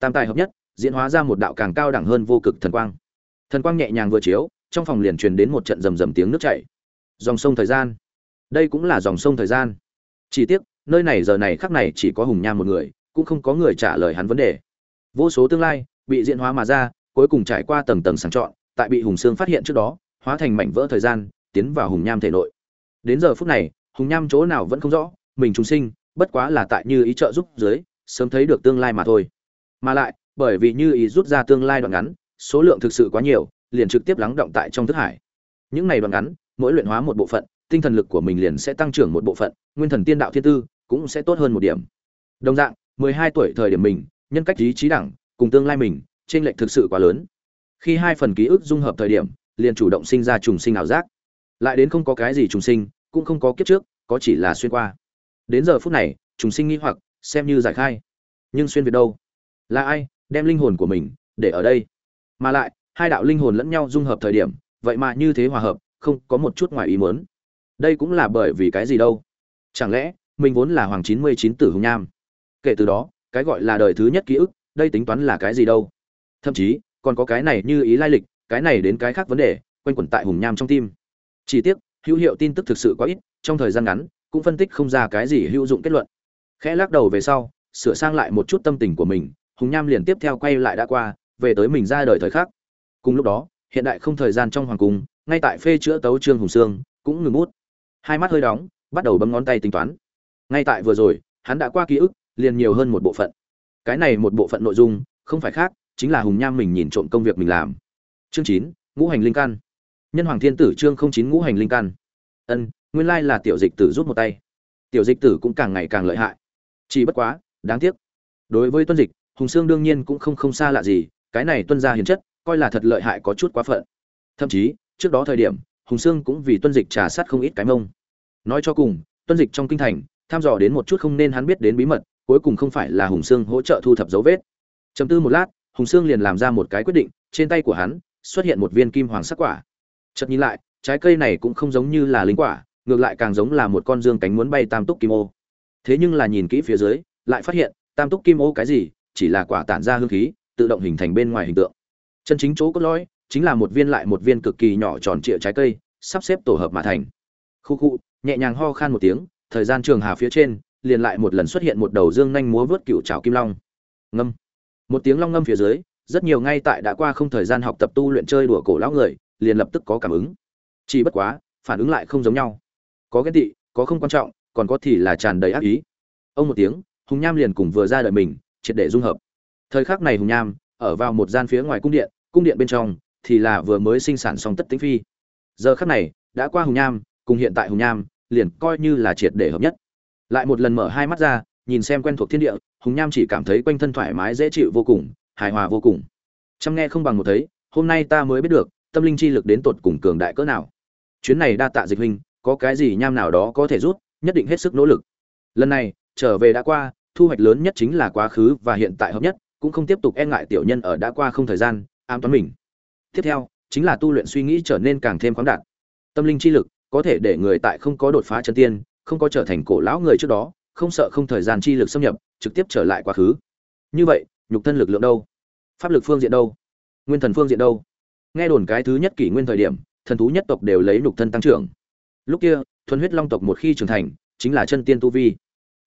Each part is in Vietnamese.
tam tài hợp nhất, diễn hóa ra một đạo càng cao đẳng hơn vô cực thần quang. Thần quang nhẹ nhàng vừa chiếu, trong phòng liền truyền đến một trận rầm rầm tiếng nước chảy. Dòng sông thời gian. Đây cũng là dòng sông thời gian. Chỉ tiếc, nơi này giờ này khắc này chỉ có hùng nham một người, cũng không có người trả lời hắn vấn đề. Vô số tương lai, bị diễn hóa mà ra, cuối cùng trải qua tầng tầng sàng chọn, tại bị hùng sương phát hiện trước đó, hóa thành mảnh vỡ thời gian, tiến vào hùng nham thể nội. Đến giờ phút này, hùng nham chỗ nào vẫn không rõ, mình trùng sinh, bất quá là tại như ý trợ giúp dưới, sớm thấy được tương lai mà thôi mà lại, bởi vì như ý rút ra tương lai đoạn ngắn, số lượng thực sự quá nhiều, liền trực tiếp lắng động tại trong thức hải. Những này đoạn ngắn, mỗi luyện hóa một bộ phận, tinh thần lực của mình liền sẽ tăng trưởng một bộ phận, nguyên thần tiên đạo thiên tư cũng sẽ tốt hơn một điểm. Đồng dạng, mười hai tuổi thời điểm mình, nhân cách trí trí đẳng, cùng tương lai mình trên lệch thực sự quá lớn. Khi hai phần ký ức dung hợp thời điểm, liền chủ động sinh ra trùng sinh ảo giác. Lại đến không có cái gì trùng sinh, cũng không có kiếp trước, có chỉ là xuyên qua. Đến giờ phút này, trùng sinh nghi hoặc, xem như giải khai. Nhưng xuyên việt đâu? Là ai, đem linh hồn của mình để ở đây? Mà lại, hai đạo linh hồn lẫn nhau dung hợp thời điểm, vậy mà như thế hòa hợp, không có một chút ngoài ý muốn. Đây cũng là bởi vì cái gì đâu? Chẳng lẽ, mình vốn là hoàng chín mươi chín tử hùng nham? Kể từ đó, cái gọi là đời thứ nhất ký ức, đây tính toán là cái gì đâu? Thậm chí, còn có cái này như ý lai lịch, cái này đến cái khác vấn đề, quanh quẩn tại hùng nham trong tim. Chỉ tiếc, hữu hiệu tin tức thực sự quá ít, trong thời gian ngắn, cũng phân tích không ra cái gì hữu dụng kết luận. Khẽ lắc đầu về sau, sửa sang lại một chút tâm tình của mình hùng nham liền tiếp theo quay lại đã qua, về tới mình ra đời thời khắc. Cùng lúc đó, hiện đại không thời gian trong hoàng cung, ngay tại phê chữa tấu trương hùng sương, cũng ngừng bút. Hai mắt hơi đóng, bắt đầu bấm ngón tay tính toán. Ngay tại vừa rồi, hắn đã qua ký ức, liền nhiều hơn một bộ phận. Cái này một bộ phận nội dung, không phải khác, chính là hùng nham mình nhìn trộm công việc mình làm. Chương chín, ngũ hành linh căn. Nhân hoàng thiên tử chương không chín, ngũ hành linh căn. Ân, nguyên lai là tiểu dịch tử rút một tay. Tiểu dịch tử cũng càng ngày càng lợi hại. Chỉ bất quá, đáng tiếc. Đối với tuân dịch hùng sương đương nhiên cũng không không xa lạ gì, cái này tuân ra hiền chất, coi là thật lợi hại có chút quá phận. Thậm chí, trước đó thời điểm, hùng sương cũng vì tuân dịch trà sát không ít cái mông. Nói cho cùng, tuân dịch trong kinh thành, tham dò đến một chút không nên hắn biết đến bí mật, cuối cùng không phải là hùng sương hỗ trợ thu thập dấu vết. Chấm tư một lát, hùng sương liền làm ra một cái quyết định, trên tay của hắn xuất hiện một viên kim hoàng sắc quả. Chợt nhìn lại, trái cây này cũng không giống như là linh quả, ngược lại càng giống là một con dương cánh muốn bay tam túc kim ô. Thế nhưng là nhìn kỹ phía dưới, lại phát hiện, tam túc kim ô cái gì chỉ là quả tản ra hương khí, tự động hình thành bên ngoài hình tượng. Chân chính chỗ cốt lõi chính là một viên lại một viên cực kỳ nhỏ tròn trịa trái cây, sắp xếp tổ hợp mà thành. Khu khu, nhẹ nhàng ho khan một tiếng, thời gian trường hà phía trên, liền lại một lần xuất hiện một đầu dương nhanh múa vớt cựu trào kim long. Ngâm. Một tiếng long ngâm phía dưới, rất nhiều ngay tại đã qua không thời gian học tập tu luyện chơi đùa cổ lão người, liền lập tức có cảm ứng. Chỉ bất quá, phản ứng lại không giống nhau. Có ghen tị, có không quan trọng, còn có thì là tràn đầy ác ý. Ông một tiếng, hùng nham liền cùng vừa ra đời mình triệt để dung hợp. Thời khắc này hùng nham, ở vào một gian phía ngoài cung điện cung điện bên trong, thì là vừa mới sinh sản xong tất tính phi. Giờ khắc này, đã qua hùng nham, cùng hiện tại hùng nham, liền coi như là triệt để hợp nhất. Lại một lần mở hai mắt ra, nhìn xem quen thuộc thiên địa, hùng nham chỉ cảm thấy quanh thân thoải mái, dễ chịu vô cùng, hài hòa vô cùng. Chăm nghe không bằng một thấy, hôm nay ta mới biết được, tâm linh chi lực đến tột cùng cường đại cỡ nào. Chuyến này đa tạ dịch huynh, có cái gì nham nào đó có thể rút nhất định hết sức nỗ lực. Lần này, trở về đã qua thu hoạch lớn nhất chính là quá khứ và hiện tại hợp nhất, cũng không tiếp tục e ngại tiểu nhân ở đã qua không thời gian, ám toán mình. Tiếp theo, chính là tu luyện suy nghĩ trở nên càng thêm khoáng đạt. Tâm linh chi lực có thể để người tại không có đột phá chân tiên, không có trở thành cổ lão người trước đó, không sợ không thời gian chi lực xâm nhập, trực tiếp trở lại quá khứ. Như vậy, nhục thân lực lượng đâu? Pháp lực phương diện đâu? Nguyên thần phương diện đâu? Nghe đồn cái thứ nhất kỷ nguyên thời điểm, thần thú nhất tộc đều lấy nhục thân tăng trưởng. Lúc kia, thuần huyết long tộc một khi trưởng thành, chính là chân tiên tu vi.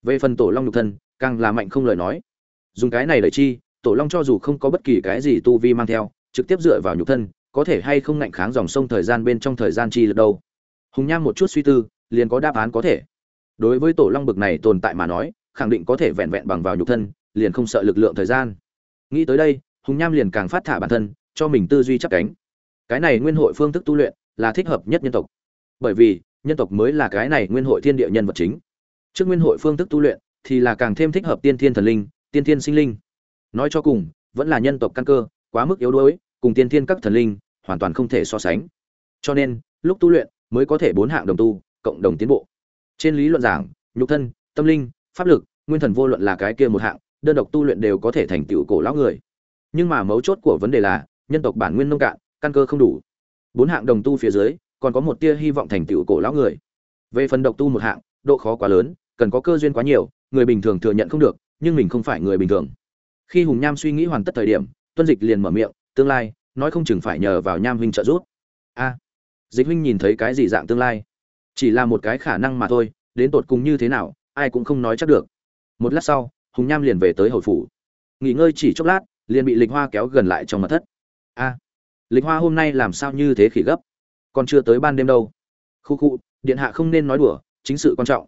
Về phần tổ long nhục thân càng là mạnh không lời nói. Dùng cái này đẩy chi, tổ long cho dù không có bất kỳ cái gì tu vi mang theo, trực tiếp dựa vào nhục thân, có thể hay không ngạnh kháng dòng sông thời gian bên trong thời gian chi lực đâu. Hùng nham một chút suy tư, liền có đáp án có thể. Đối với tổ long bực này tồn tại mà nói, khẳng định có thể vẹn vẹn bằng vào nhục thân, liền không sợ lực lượng thời gian. Nghĩ tới đây, hùng nham liền càng phát thả bản thân, cho mình tư duy chắc cánh. Cái này nguyên hội phương thức tu luyện là thích hợp nhất nhân tộc. Bởi vì, nhân tộc mới là cái này nguyên hội thiên địa nhân vật chính. Trước nguyên hội phương thức tu luyện thì là càng thêm thích hợp tiên thiên thần linh, tiên thiên sinh linh. Nói cho cùng, vẫn là nhân tộc căn cơ, quá mức yếu đuối, cùng tiên thiên các thần linh, hoàn toàn không thể so sánh. Cho nên, lúc tu luyện, mới có thể bốn hạng đồng tu, cộng đồng tiến bộ. Trên lý luận giảng, nhục thân, tâm linh, pháp lực, nguyên thần vô luận là cái kia một hạng, đơn độc tu luyện đều có thể thành tựu cổ lão người. Nhưng mà mấu chốt của vấn đề là, nhân tộc bản nguyên nông cạn, căn cơ không đủ. Bốn hạng đồng tu phía dưới, còn có một tia hy vọng thành tựu cổ lão người. Về phần độc tu một hạng, độ khó quá lớn, cần có cơ duyên quá nhiều người bình thường thừa nhận không được, nhưng mình không phải người bình thường. Khi hùng nham suy nghĩ hoàn tất thời điểm, tuân dịch liền mở miệng, tương lai, nói không chừng phải nhờ vào nham huynh trợ giúp. A. Dịch huynh nhìn thấy cái gì dạng tương lai? Chỉ là một cái khả năng mà thôi, đến tột cùng như thế nào, ai cũng không nói chắc được. Một lát sau, hùng nham liền về tới hồi phủ. Nghỉ ngơi chỉ chốc lát, liền bị lịch hoa kéo gần lại trong mật thất. A, lịch hoa hôm nay làm sao như thế khỉ gấp? Còn chưa tới ban đêm đâu. Khu khu, điện hạ không nên nói đùa, chính sự quan trọng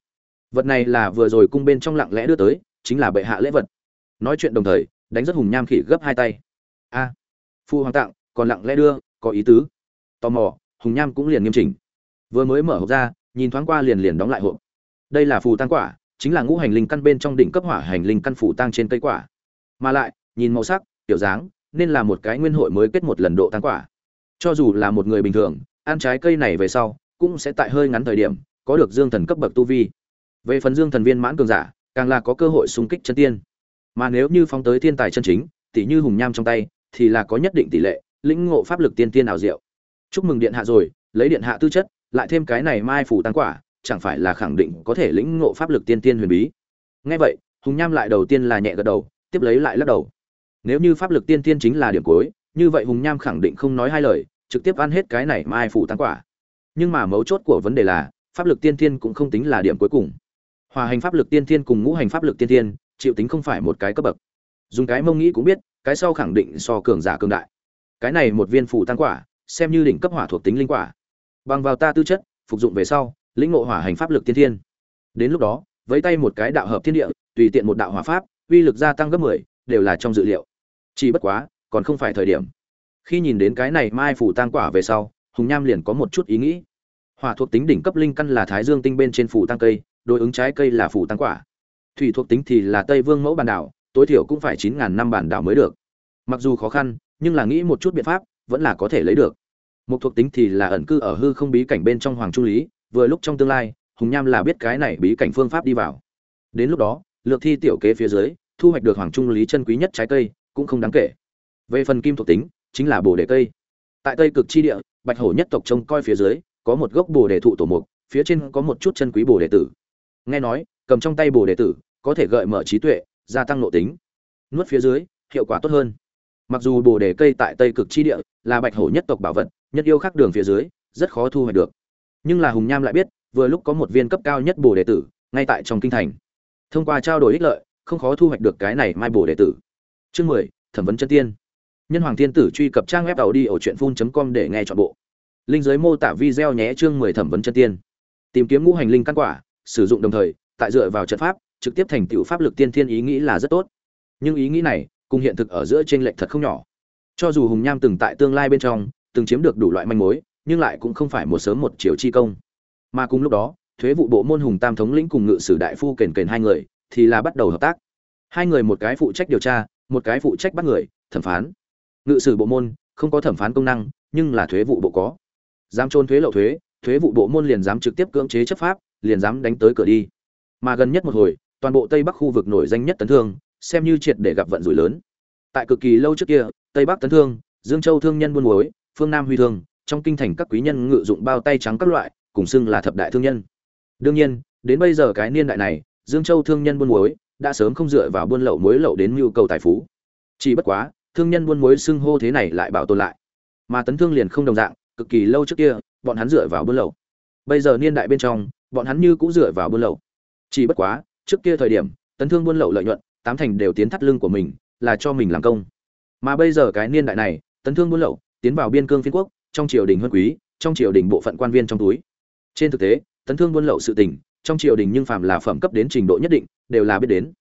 vật này là vừa rồi cung bên trong lặng lẽ đưa tới, chính là bệ hạ lễ vật. Nói chuyện đồng thời, đánh rất hùng nham khỉ gấp hai tay. A, phu hoàng tặng còn lặng lẽ đưa, có ý tứ. Tò mò, hùng nham cũng liền nghiêm chỉnh. Vừa mới mở hộp ra, nhìn thoáng qua liền liền đóng lại hộp. Đây là phù tăng quả, chính là ngũ hành linh căn bên trong đỉnh cấp hỏa hành linh căn phù tăng trên cây quả. Mà lại, nhìn màu sắc, kiểu dáng, nên là một cái nguyên hội mới kết một lần độ tăng quả. Cho dù là một người bình thường, ăn trái cây này về sau, cũng sẽ tại hơi ngắn thời điểm, có được dương thần cấp bậc tu vi về phần dương thần viên mãn cường giả, càng là có cơ hội xung kích chân tiên. Mà nếu như phóng tới thiên tài chân chính tỷ như hùng nham trong tay, thì là có nhất định tỷ lệ lĩnh ngộ pháp lực tiên tiên ảo diệu. Chúc mừng điện hạ rồi, lấy điện hạ tư chất, lại thêm cái này mai phủ tăng quả, chẳng phải là khẳng định có thể lĩnh ngộ pháp lực tiên tiên huyền bí. Ngay vậy, hùng nham lại đầu tiên là nhẹ gật đầu, tiếp lấy lại lắc đầu. Nếu như pháp lực tiên tiên chính là điểm cuối, như vậy hùng nham khẳng định không nói hai lời, trực tiếp ăn hết cái này mai phủ tăng quả. Nhưng mà mấu chốt của vấn đề là, pháp lực tiên tiên cũng không tính là điểm cuối cùng hòa hành pháp lực tiên thiên cùng ngũ hành pháp lực tiên thiên, chịu tính không phải một cái cấp bậc. Dùng cái mông nghĩ cũng biết cái sau khẳng định so cường giả cường đại. Cái này một viên phủ tăng quả xem như đỉnh cấp hỏa thuộc tính linh quả. Bằng vào ta tư chất phục dụng về sau lĩnh ngộ hỏa hành pháp lực tiên thiên. Đến lúc đó với tay một cái đạo hợp thiên địa tùy tiện một đạo hỏa pháp uy lực gia tăng gấp mười đều là trong dự liệu. Chỉ bất quá còn không phải thời điểm. Khi nhìn đến cái này mai phủ tăng quả về sau hùng nham liền có một chút ý nghĩ. Hỏa thuộc tính đỉnh cấp linh căn là thái dương tinh bên trên phủ tăng cây đối ứng trái cây là phủ tăng quả. Thủy thuộc tính thì là tây vương mẫu bản đảo, tối thiểu cũng phải chín ngàn năm bản đảo mới được. Mặc dù khó khăn, nhưng là nghĩ một chút biện pháp, vẫn là có thể lấy được. Một thuộc tính thì là ẩn cư ở hư không bí cảnh bên trong hoàng trung lý, vừa lúc trong tương lai, hùng nham là biết cái này bí cảnh phương pháp đi vào. Đến lúc đó, lược thi tiểu kế phía dưới, thu hoạch được hoàng trung lý chân quý nhất trái cây, cũng không đáng kể. Về phần kim thuộc tính, chính là bồ đề cây. Tại tây cực chi địa, bạch hổ nhất tộc trông coi phía dưới, có một gốc bồ đề thụ tổ mục, phía trên có một chút chân quý bồ đề tử nghe nói, cầm trong tay bồ đề tử, có thể gợi mở trí tuệ, gia tăng nội tính. Nuốt phía dưới, hiệu quả tốt hơn. Mặc dù bồ đề cây tại tây cực chi địa là bạch hổ nhất tộc bảo vật nhất yêu khác đường phía dưới, rất khó thu hoạch được. Nhưng là hùng nham lại biết, vừa lúc có một viên cấp cao nhất bồ đề tử, ngay tại trong kinh thành. Thông qua trao đổi ích lợi, không khó thu hoạch được cái này mai bồ đề tử. Chương mười, thẩm vấn chân tiên. Nhân hoàng thiên tử truy cập trang web tàu đi ở truyện phun com để nghe chọn bộ. Linh giới mô tả video nhé chương mười thẩm vấn chân tiên. Tìm kiếm ngũ hành linh căn quả sử dụng đồng thời, tại dựa vào trận pháp, trực tiếp thành tựu pháp lực tiên thiên ý nghĩ là rất tốt. Nhưng ý nghĩ này, cùng hiện thực ở giữa trên lệch thật không nhỏ. Cho dù hùng nham từng tại tương lai bên trong, từng chiếm được đủ loại manh mối, nhưng lại cũng không phải một sớm một chiều chi công. Mà cùng lúc đó, thuế vụ bộ môn hùng tam thống lĩnh cùng ngự sử đại phu kền kền hai người, thì là bắt đầu hợp tác. Hai người một cái phụ trách điều tra, một cái phụ trách bắt người, thẩm phán. Ngự sử bộ môn, không có thẩm phán công năng, nhưng là thuế vụ bộ có. Dám trôn thuế lậu thuế thuế vụ bộ môn liền dám trực tiếp cưỡng chế chấp pháp liền dám đánh tới cửa đi. Mà gần nhất một hồi, toàn bộ tây bắc khu vực nổi danh nhất tấn thương, xem như triệt để gặp vận rủi lớn. Tại cực kỳ lâu trước kia, tây bắc tấn thương, dương châu thương nhân buôn muối, phương nam huy thương, trong kinh thành các quý nhân ngự dụng bao tay trắng các loại, cùng xưng là thập đại thương nhân. Đương nhiên, đến bây giờ cái niên đại này, dương châu thương nhân buôn muối đã sớm không dựa vào buôn lậu muối lậu đến nhu cầu tài phú. Chỉ bất quá, thương nhân buôn muối xưng hô thế này lại bảo tồn lại. Mà tấn thương liền không đồng dạng, cực kỳ lâu trước kia, bọn hắn dựa vào buôn lậu. Bây giờ niên đại bên trong bọn hắn như cũng dựa vào buôn lậu. Chỉ bất quá, trước kia thời điểm, tấn thương buôn lậu lợi nhuận, tám thành đều tiến thắt lưng của mình, là cho mình làm công. Mà bây giờ cái niên đại này, tấn thương buôn lậu, tiến vào biên cương phiên quốc, trong triều đình huân quý, trong triều đình bộ phận quan viên trong túi. Trên thực tế, tấn thương buôn lậu sự tình, trong triều đình nhưng phàm là phẩm cấp đến trình độ nhất định, đều là biết đến.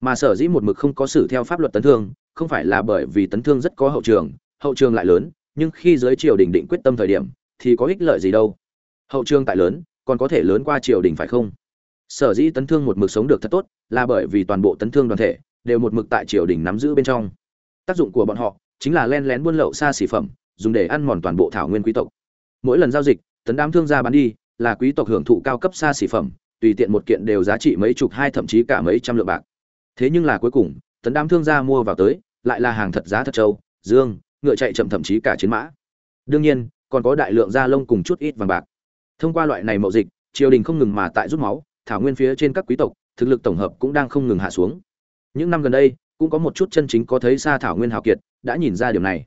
Mà sở dĩ một mực không có xử theo pháp luật tấn thương, không phải là bởi vì tấn thương rất có hậu trường hậu trường lại lớn, nhưng khi giới triều đình định quyết tâm thời điểm, thì có ích lợi gì đâu. Hậu trường tại lớn còn có thể lớn qua triều đình phải không? Sở dĩ tấn thương một mực sống được thật tốt, là bởi vì toàn bộ tấn thương đoàn thể đều một mực tại triều đình nắm giữ bên trong. Tác dụng của bọn họ chính là len lén buôn lậu xa xỉ phẩm, dùng để ăn mòn toàn bộ thảo nguyên quý tộc. Mỗi lần giao dịch, tấn đám thương gia bán đi, là quý tộc hưởng thụ cao cấp xa xỉ phẩm, tùy tiện một kiện đều giá trị mấy chục hai thậm chí cả mấy trăm lượng bạc. Thế nhưng là cuối cùng, tấn đám thương gia mua vào tới, lại là hàng thật giá thật châu dương, ngựa chạy chậm thậm chí cả chiến mã. Đương nhiên, còn có đại lượng da lông cùng chút ít vàng bạc thông qua loại này mậu dịch, triều đình không ngừng mà tại rút máu, thảo nguyên phía trên các quý tộc, thực lực tổng hợp cũng đang không ngừng hạ xuống. Những năm gần đây, cũng có một chút chân chính có thấy xa thảo nguyên hào kiệt đã nhìn ra điều này.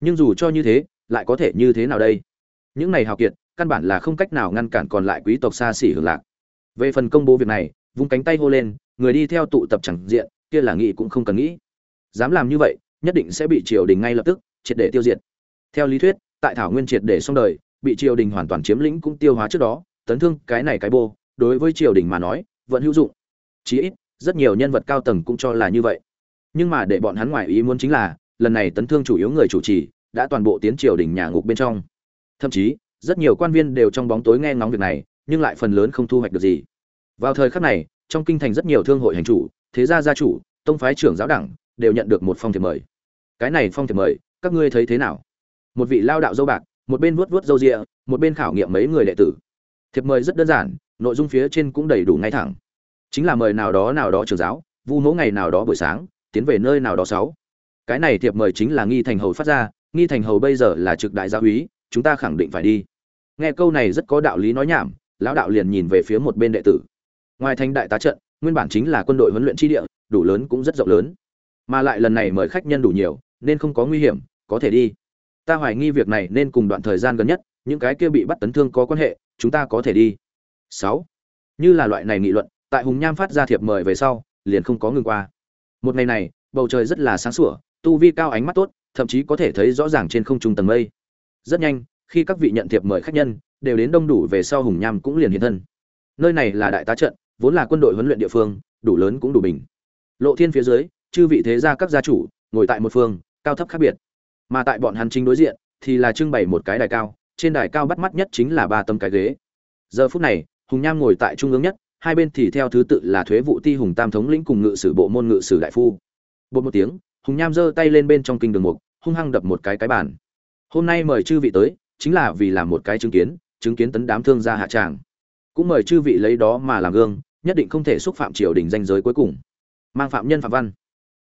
Nhưng dù cho như thế, lại có thể như thế nào đây? Những này hào kiệt, căn bản là không cách nào ngăn cản còn lại quý tộc xa xỉ hưởng lạc. Về phần công bố việc này, vung cánh tay hô lên, người đi theo tụ tập chẳng diện, kia là nghĩ cũng không cần nghĩ. Dám làm như vậy, nhất định sẽ bị triều đình ngay lập tức triệt để tiêu diệt. Theo lý thuyết, tại thảo nguyên triệt để xong đời bị triều đình hoàn toàn chiếm lĩnh cũng tiêu hóa trước đó, tấn thương cái này cái bô, đối với triều đình mà nói, vẫn hữu dụng. Chí ít, rất nhiều nhân vật cao tầng cũng cho là như vậy. Nhưng mà để bọn hắn ngoài ý muốn chính là, lần này tấn thương chủ yếu người chủ trì, đã toàn bộ tiến triều đình nhà ngục bên trong. Thậm chí, rất nhiều quan viên đều trong bóng tối nghe ngóng việc này, nhưng lại phần lớn không thu hoạch được gì. Vào thời khắc này, trong kinh thành rất nhiều thương hội hành chủ, thế gia gia chủ, tông phái trưởng giáo đẳng, đều nhận được một phong thiệp mời. Cái này phong thiệp mời, các ngươi thấy thế nào? Một vị lao đạo dâu bạc một bên vuốt vuốt râu rịa một bên khảo nghiệm mấy người đệ tử. Thiệp mời rất đơn giản, nội dung phía trên cũng đầy đủ ngay thẳng. Chính là mời nào đó nào đó trường giáo, vu mỗ ngày nào đó buổi sáng, tiến về nơi nào đó sáu. Cái này thiệp mời chính là nghi thành hầu phát ra, nghi thành hầu bây giờ là trực đại gia úy, chúng ta khẳng định phải đi. Nghe câu này rất có đạo lý nói nhảm, lão đạo liền nhìn về phía một bên đệ tử. Ngoài thành đại tá trận, nguyên bản chính là quân đội huấn luyện chi địa, đủ lớn cũng rất rộng lớn. Mà lại lần này mời khách nhân đủ nhiều, nên không có nguy hiểm, có thể đi ta hoài nghi việc này nên cùng đoạn thời gian gần nhất, những cái kia bị bắt tấn thương có quan hệ, chúng ta có thể đi. Sáu. Như là loại này nghị luận, tại hùng nham phát ra thiệp mời về sau, liền không có ngừng qua. Một ngày này, bầu trời rất là sáng sủa, tu vi cao ánh mắt tốt, thậm chí có thể thấy rõ ràng trên không trung tầng mây. Rất nhanh, khi các vị nhận thiệp mời khách nhân, đều đến đông đủ về sau hùng nham cũng liền hiện thân. Nơi này là đại tá trận, vốn là quân đội huấn luyện địa phương, đủ lớn cũng đủ bình. Lộ thiên phía dưới, chư vị thế gia các gia chủ, ngồi tại một phương, cao thấp khác biệt mà tại bọn hắn chính đối diện thì là trưng bày một cái đài cao, trên đài cao bắt mắt nhất chính là ba tấm cái ghế. Giờ phút này, hùng nham ngồi tại trung ương nhất, hai bên thì theo thứ tự là thuế vụ ti hùng tam thống lĩnh cùng ngự sử bộ môn ngự sử đại phu. Bột một tiếng, hùng nham giơ tay lên bên trong kinh đường mục, hung hăng đập một cái cái bàn. Hôm nay mời chư vị tới, chính là vì làm một cái chứng kiến chứng kiến tấn đám thương gia hạ tràng. Cũng mời chư vị lấy đó mà làm gương, nhất định không thể xúc phạm triều đình danh giới cuối cùng. Mang phạm nhân phạm văn.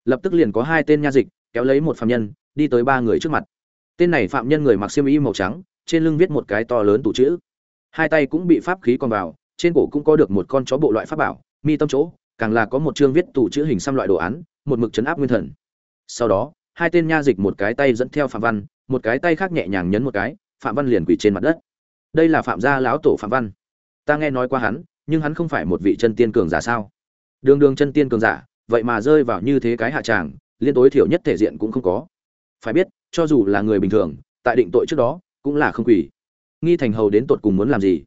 Lập tức liền có hai tên nha dịch kéo lấy một phạm nhân, đi tới ba người trước mặt. Tên này phạm nhân người mặc xiêm y màu trắng, trên lưng viết một cái to lớn tủ chữ. Hai tay cũng bị pháp khí còn vào, trên cổ cũng có được một con chó bộ loại pháp bảo, mi tâm chỗ, càng là có một chương viết tủ chữ hình xăm loại đồ án, một mực chấn áp nguyên thần. Sau đó, hai tên nha dịch một cái tay dẫn theo phạm văn, một cái tay khác nhẹ nhàng nhấn một cái, phạm văn liền quỳ trên mặt đất. Đây là phạm gia lão tổ phạm văn. Ta nghe nói qua hắn, nhưng hắn không phải một vị chân tiên cường giả sao? Đường đường chân tiên cường giả, vậy mà rơi vào như thế cái hạ tràng liên tối thiểu nhất thể diện cũng không có. Phải biết, cho dù là người bình thường, tại định tội trước đó, cũng là không quỷ. Nghi thành hầu đến tột cùng muốn làm gì?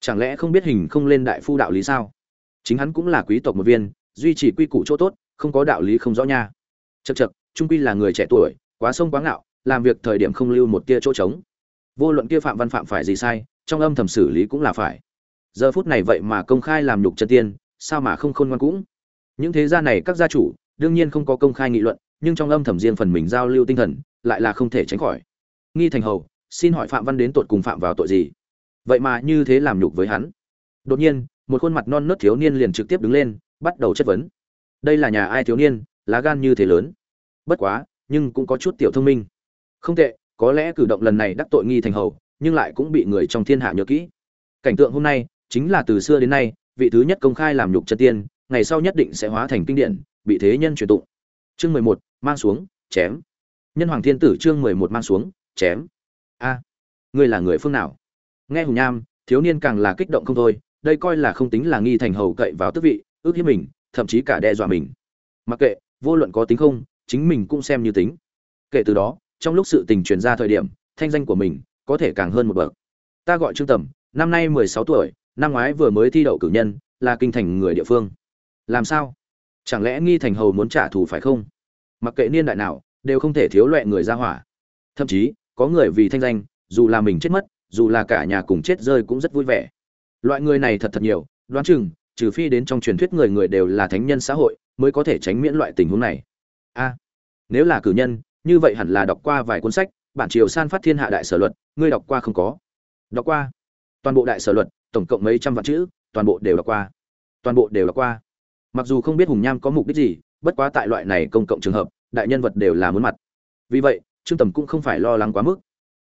Chẳng lẽ không biết hình không lên đại phu đạo lý sao? Chính hắn cũng là quý tộc một viên, duy trì quy củ chỗ tốt, không có đạo lý không rõ nha. Chật chật trung quy là người trẻ tuổi, quá sông quá ngạo, làm việc thời điểm không lưu một tia chỗ trống. Vô luận kia phạm văn phạm phải gì sai, trong âm thầm xử lý cũng là phải. Giờ phút này vậy mà công khai làm nhục chân tiên, sao mà không khôn ngoan cũng? Những thế gia này các gia chủ đương nhiên không có công khai nghị luận, nhưng trong âm thầm riêng phần mình giao lưu tinh thần, lại là không thể tránh khỏi. Nghi thành hầu, xin hỏi phạm văn đến tội cùng phạm vào tội gì? Vậy mà như thế làm nhục với hắn. Đột nhiên, một khuôn mặt non nớt thiếu niên liền trực tiếp đứng lên, bắt đầu chất vấn. Đây là nhà ai thiếu niên, lá gan như thế lớn? Bất quá, nhưng cũng có chút tiểu thông minh. Không tệ, có lẽ cử động lần này đắc tội nghi thành hầu, nhưng lại cũng bị người trong thiên hạ nhớ kỹ. Cảnh tượng hôm nay, chính là từ xưa đến nay, vị thứ nhất công khai làm nhục chân tiên, ngày sau nhất định sẽ hóa thành kinh điển bị thế nhân truyền tụng. Chương mười một, mang xuống, chém. Nhân hoàng thiên tử chương mười một mang xuống, chém. A, ngươi là người phương nào? Nghe hùng nham thiếu niên càng là kích động không thôi, đây coi là không tính là nghi thành hầu cậy vào tước vị, ước hiếp mình, thậm chí cả đe dọa mình. Mặc kệ, vô luận có tính không, chính mình cũng xem như tính. Kể từ đó, trong lúc sự tình truyền ra thời điểm, thanh danh của mình có thể càng hơn một bậc. Ta gọi trương tầm, năm nay mười sáu tuổi, năm ngoái vừa mới thi đậu cử nhân, là kinh thành người địa phương. Làm sao? Chẳng lẽ nghi thành hầu muốn trả thù phải không? Mặc kệ niên đại nào, đều không thể thiếu loại người ra hỏa. Thậm chí, có người vì thanh danh, dù là mình chết mất, dù là cả nhà cùng chết rơi cũng rất vui vẻ. Loại người này thật thật nhiều, đoán chừng, trừ phi đến trong truyền thuyết người người đều là thánh nhân xã hội, mới có thể tránh miễn loại tình huống này. A, nếu là cử nhân, như vậy hẳn là đọc qua vài cuốn sách, bản triều san phát thiên hạ đại sở luật, ngươi đọc qua không có? Đọc qua. Toàn bộ đại sở luật, tổng cộng mấy trăm vạn chữ, toàn bộ đều đọc qua. Toàn bộ đều đọc qua mặc dù không biết hùng nham có mục đích gì, bất quá tại loại này công cộng trường hợp, đại nhân vật đều là muốn mặt. Vì vậy, trương tầm cũng không phải lo lắng quá mức.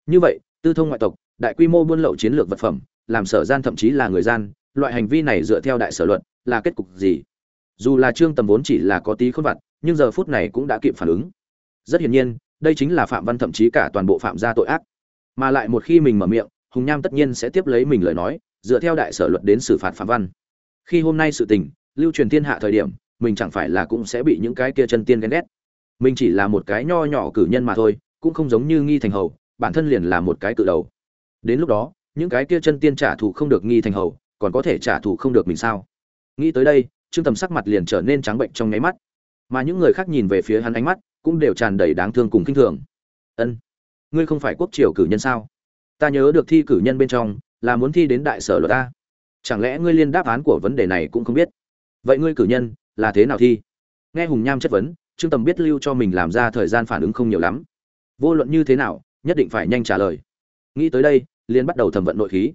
Như vậy, tư thông ngoại tộc, đại quy mô buôn lậu chiến lược vật phẩm, làm sở gian thậm chí là người gian, loại hành vi này dựa theo đại sở luật, là kết cục gì? Dù là trương tầm vốn chỉ là có tí khôn vặt, nhưng giờ phút này cũng đã kịp phản ứng. Rất hiển nhiên, đây chính là phạm văn thậm chí cả toàn bộ phạm gia tội ác. Mà lại một khi mình mở miệng, hùng nham tất nhiên sẽ tiếp lấy mình lời nói, dựa theo đại sở luật đến xử phạt phạm văn. Khi hôm nay sự tình lưu truyền thiên hạ thời điểm, mình chẳng phải là cũng sẽ bị những cái kia chân tiên ghen ghét. Mình chỉ là một cái nho nhỏ cử nhân mà thôi, cũng không giống như nghi thành hầu, bản thân liền là một cái cự đầu. Đến lúc đó, những cái kia chân tiên trả thù không được nghi thành hầu, còn có thể trả thù không được mình sao? Nghĩ tới đây, trương tầm sắc mặt liền trở nên trắng bệnh trong nháy mắt. Mà những người khác nhìn về phía hắn ánh mắt, cũng đều tràn đầy đáng thương cùng kinh thường. Ân, ngươi không phải quốc triều cử nhân sao? Ta nhớ được thi cử nhân bên trong, là muốn thi đến đại sở luật ta. Chẳng lẽ ngươi liên đáp án của vấn đề này cũng không biết? Vậy ngươi cử nhân, là thế nào thi? Nghe hùng nham chất vấn, trương tầm biết lưu cho mình làm ra thời gian phản ứng không nhiều lắm. Vô luận như thế nào, nhất định phải nhanh trả lời. Nghĩ tới đây liên bắt đầu thẩm vận nội khí.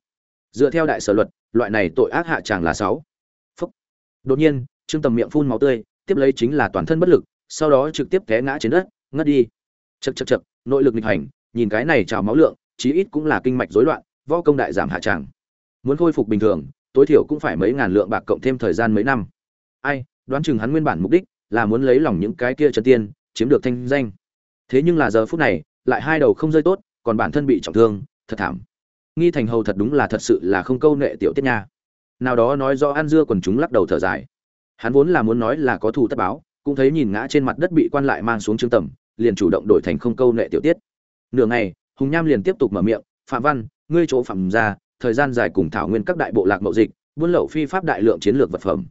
Dựa theo đại sở luật, loại này tội ác hạ tràng là sáu. Phúc. Đột nhiên, trương tầm miệng phun máu tươi, tiếp lấy chính là toàn thân bất lực, sau đó trực tiếp té ngã trên đất, ngất đi. Chật chật chật nội lực nghịch hành, nhìn cái này trào máu lượng, chí ít cũng là kinh mạch rối loạn, võ công đại giảm hạ tràng. Muốn khôi phục bình thường tối thiểu cũng phải mấy ngàn lượng bạc cộng thêm thời gian mấy năm. Ai, đoán chừng hắn nguyên bản mục đích là muốn lấy lòng những cái kia chân tiên, chiếm được thanh danh. Thế nhưng là giờ phút này, lại hai đầu không rơi tốt, còn bản thân bị trọng thương, thật thảm. Nghi thành hầu thật đúng là thật sự là không câu nệ tiểu tiết nha. Nào đó nói do ăn dưa còn chúng lắc đầu thở dài. Hắn vốn là muốn nói là có thù tất báo, cũng thấy nhìn ngã trên mặt đất bị quan lại mang xuống trương tầm, liền chủ động đổi thành không câu nệ tiểu tiết. Nửa ngày, hùng nham liền tiếp tục mở miệng, phạm văn, ngươi chỗ phạm ra thời gian dài cùng thảo nguyên các đại bộ lạc mậu dịch, buôn lậu phi pháp đại lượng chiến lược vật phẩm.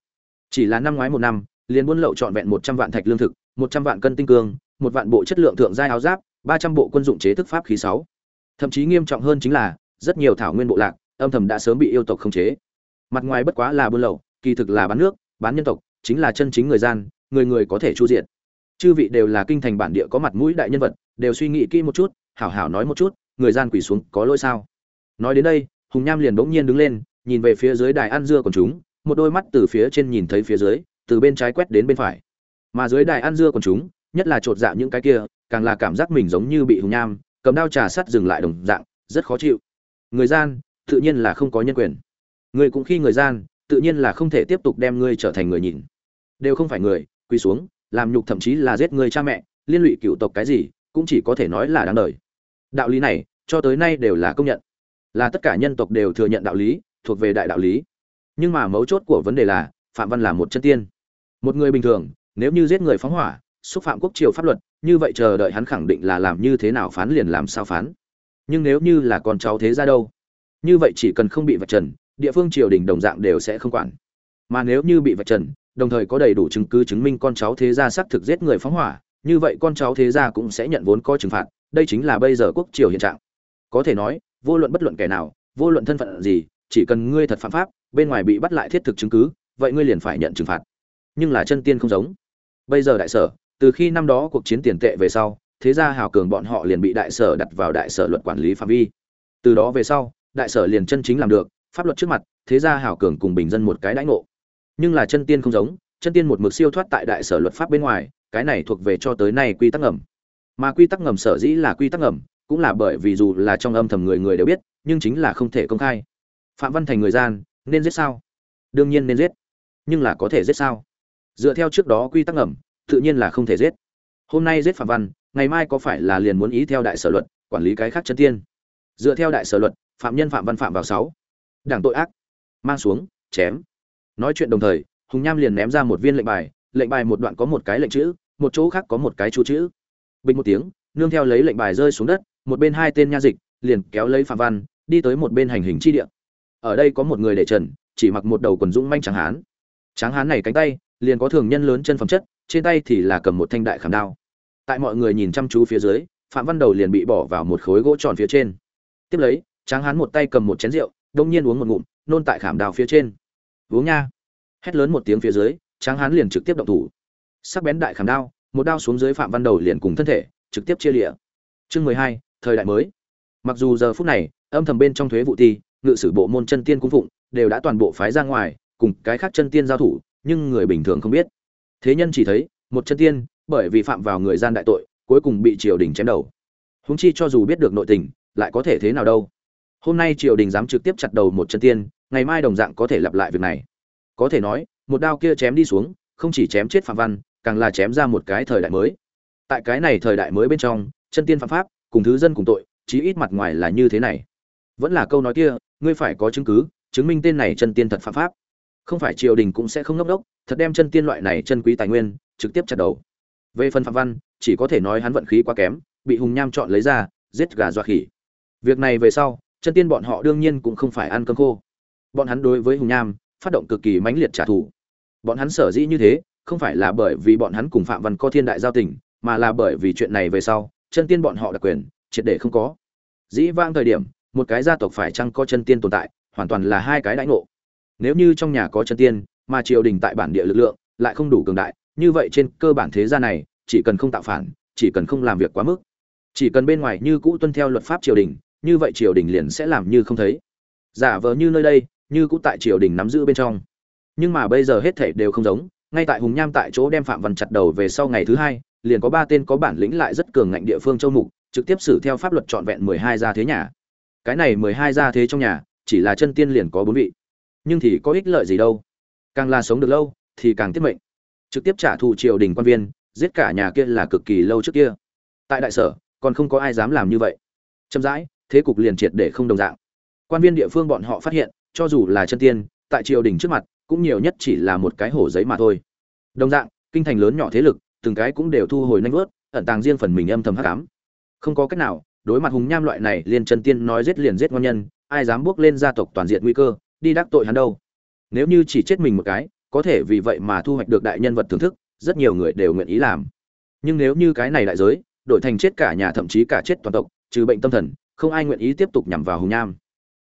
Chỉ là năm ngoái một năm, liền buôn lậu trọn vẹn một trăm vạn thạch lương thực, một trăm vạn cân tinh cương, một vạn bộ chất lượng thượng giai áo giáp, ba trăm bộ quân dụng chế thức pháp khí sáu. Thậm chí nghiêm trọng hơn chính là, rất nhiều thảo nguyên bộ lạc, âm thầm đã sớm bị yêu tộc khống chế. Mặt ngoài bất quá là buôn lậu, kỳ thực là bán nước, bán nhân tộc, chính là chân chính người gian, người người có thể chu diện chư vị đều là kinh thành bản địa có mặt mũi đại nhân vật, đều suy nghĩ kỹ một chút, hảo hảo nói một chút, người gian quỳ xuống có lỗi sao? Nói đến đây hùng nham liền bỗng nhiên đứng lên, nhìn về phía dưới đài ăn dưa của chúng, một đôi mắt từ phía trên nhìn thấy phía dưới, từ bên trái quét đến bên phải. Mà dưới đài ăn dưa của chúng, nhất là chột dạ những cái kia, càng là cảm giác mình giống như bị hùng nham cầm đao trà sắt dừng lại đồng dạng, rất khó chịu. Người gian, tự nhiên là không có nhân quyền. Người cũng khi người gian, tự nhiên là không thể tiếp tục đem ngươi trở thành người nhìn. Đều không phải người, quỳ xuống, làm nhục thậm chí là giết người cha mẹ, liên lụy cựu tộc cái gì, cũng chỉ có thể nói là đáng đời. Đạo lý này, cho tới nay đều là công nhận là tất cả nhân tộc đều thừa nhận đạo lý, thuộc về đại đạo lý. Nhưng mà mấu chốt của vấn đề là, phạm văn là một chân tiên. Một người bình thường, nếu như giết người phóng hỏa, xúc phạm quốc triều pháp luật, như vậy chờ đợi hắn khẳng định là làm như thế nào phán liền làm sao phán. Nhưng nếu như là con cháu thế ra đâu, như vậy chỉ cần không bị vạch trần, địa phương triều đình đồng dạng đều sẽ không quản. Mà nếu như bị vạch trần, đồng thời có đầy đủ chứng cứ chứng minh con cháu thế gia xác thực giết người phóng hỏa, như vậy con cháu thế gia cũng sẽ nhận vốn coi trừng phạt, đây chính là bây giờ quốc triều hiện trạng. Có thể nói vô luận bất luận kẻ nào, vô luận thân phận gì, chỉ cần ngươi thật phạm pháp, bên ngoài bị bắt lại thiết thực chứng cứ, vậy ngươi liền phải nhận trừng phạt. Nhưng là chân tiên không giống. Bây giờ đại sở, từ khi năm đó cuộc chiến tiền tệ về sau, thế gia hào cường bọn họ liền bị đại sở đặt vào đại sở luật quản lý phạm vi. Từ đó về sau, đại sở liền chân chính làm được, pháp luật trước mặt, thế gia hào cường cùng bình dân một cái đãi ngộ. Nhưng là chân tiên không giống, chân tiên một mực siêu thoát tại đại sở luật pháp bên ngoài, cái này thuộc về cho tới nay quy tắc ngầm. Mà quy tắc ngầm sở dĩ là quy tắc ngầm cũng là bởi vì dù là trong âm thầm người người đều biết, nhưng chính là không thể công khai. Phạm văn thành người gian, nên giết sao? Đương nhiên nên giết. Nhưng là có thể giết sao? Dựa theo trước đó quy tắc ngầm, tự nhiên là không thể giết. Hôm nay giết phạm văn, ngày mai có phải là liền muốn ý theo đại sở luật, quản lý cái khác chân tiên? Dựa theo đại sở luật, phạm nhân phạm văn phạm vào sáu. Đảng tội ác. Mang xuống, chém. Nói chuyện đồng thời, hùng nham liền ném ra một viên lệnh bài lệnh bài một đoạn có một cái lệnh chữ, một chỗ khác có một cái chú chữ. Bình một tiếng, nương theo lấy lệnh bài rơi xuống đất một bên hai tên nha dịch, liền kéo lấy phạm văn, đi tới một bên hành hình chi địa. Ở đây có một người để trần, chỉ mặc một đầu quần dũng manh tráng hán. Tráng hán này cánh tay, liền có thường nhân lớn chân phẩm chất, trên tay thì là cầm một thanh đại khảm đao. Tại mọi người nhìn chăm chú phía dưới, phạm văn đầu liền bị bỏ vào một khối gỗ tròn phía trên. Tiếp lấy, tráng hán một tay cầm một chén rượu, đông nhiên uống một ngụm, nôn tại khảm đao phía trên. Uống nha. Hét lớn một tiếng phía dưới, tráng hán liền trực tiếp động thủ. Sắc bén đại khảm đao, một đao xuống dưới phạm văn đầu liền cùng thân thể, trực tiếp chia lịa chương mười hai thời đại mới. Mặc dù giờ phút này, âm thầm bên trong thuế vụ ti ngự sử bộ môn chân tiên cung phụng, đều đã toàn bộ phái ra ngoài, cùng cái khác chân tiên giao thủ, nhưng người bình thường không biết. Thế nhân chỉ thấy, một chân tiên, bởi vì phạm vào người gian đại tội, cuối cùng bị triều đình chém đầu. Húng chi cho dù biết được nội tình, lại có thể thế nào đâu. Hôm nay triều đình dám trực tiếp chặt đầu một chân tiên, ngày mai đồng dạng có thể lặp lại việc này. Có thể nói, một đao kia chém đi xuống, không chỉ chém chết phạm văn, càng là chém ra một cái thời đại mới. Tại cái này thời đại mới bên trong, chân tiên phạm pháp cùng thứ dân cùng tội, chí ít mặt ngoài là như thế này. Vẫn là câu nói kia, ngươi phải có chứng cứ, chứng minh tên này chân tiên thật phạm pháp. Không phải triều đình cũng sẽ không ngốc đốc thật đem chân tiên loại này chân quý tài nguyên, trực tiếp chặt đầu. Về phần phạm văn, chỉ có thể nói hắn vận khí quá kém, bị hùng nham chọn lấy ra, giết gà dọa khỉ. Việc này về sau, chân tiên bọn họ đương nhiên cũng không phải ăn cơm khô. Bọn hắn đối với hùng nham, phát động cực kỳ mãnh liệt trả thù. Bọn hắn sở dĩ như thế, không phải là bởi vì bọn hắn cùng phạm văn có thiên đại giao tình, mà là bởi vì chuyện này về sau chân tiên bọn họ đặc quyền, triệt để không có. Dĩ vang thời điểm, một cái gia tộc phải chăng có chân tiên tồn tại, hoàn toàn là hai cái đãi ngộ. Nếu như trong nhà có chân tiên, mà triều đình tại bản địa lực lượng lại không đủ cường đại, như vậy trên cơ bản thế gia này, chỉ cần không tạo phản, chỉ cần không làm việc quá mức. Chỉ cần bên ngoài như cũ tuân theo luật pháp triều đình, như vậy triều đình liền sẽ làm như không thấy. Giả vờ như nơi đây, như cũ tại triều đình nắm giữ bên trong. Nhưng mà bây giờ hết thảy đều không giống, ngay tại hùng nham tại chỗ đem phạm văn chặt đầu về sau ngày thứ hai liền có ba tên có bản lĩnh lại rất cường ngạnh địa phương châu mục, trực tiếp xử theo pháp luật trọn vẹn mười hai gia thế nhà. Cái này mười hai gia thế trong nhà, chỉ là chân tiên liền có bốn vị. Nhưng thì có ích lợi gì đâu? Càng là sống được lâu, thì càng tiết mệnh. Trực tiếp trả thù triều đình quan viên, giết cả nhà kia là cực kỳ lâu trước kia. Tại đại sở, còn không có ai dám làm như vậy. Chậm rãi, thế cục liền triệt để không đồng dạng. Quan viên địa phương bọn họ phát hiện, cho dù là chân tiên, tại triều đình trước mặt, cũng nhiều nhất chỉ là một cái hổ giấy mà thôi. Đồng dạng, kinh thành lớn nhỏ thế lực từng cái cũng đều thu hồi nanh vớt, ẩn tàng riêng phần mình âm thầm hắc ám. Không có cách nào, đối mặt hùng nham loại này liền chân tiên nói giết liền giết ngon nhân, ai dám bước lên gia tộc toàn diện nguy cơ, đi đắc tội hắn đâu. Nếu như chỉ chết mình một cái, có thể vì vậy mà thu hoạch được đại nhân vật thưởng thức, rất nhiều người đều nguyện ý làm. Nhưng nếu như cái này đại giới, đổi thành chết cả nhà thậm chí cả chết toàn tộc, trừ bệnh tâm thần, không ai nguyện ý tiếp tục nhằm vào hùng nham.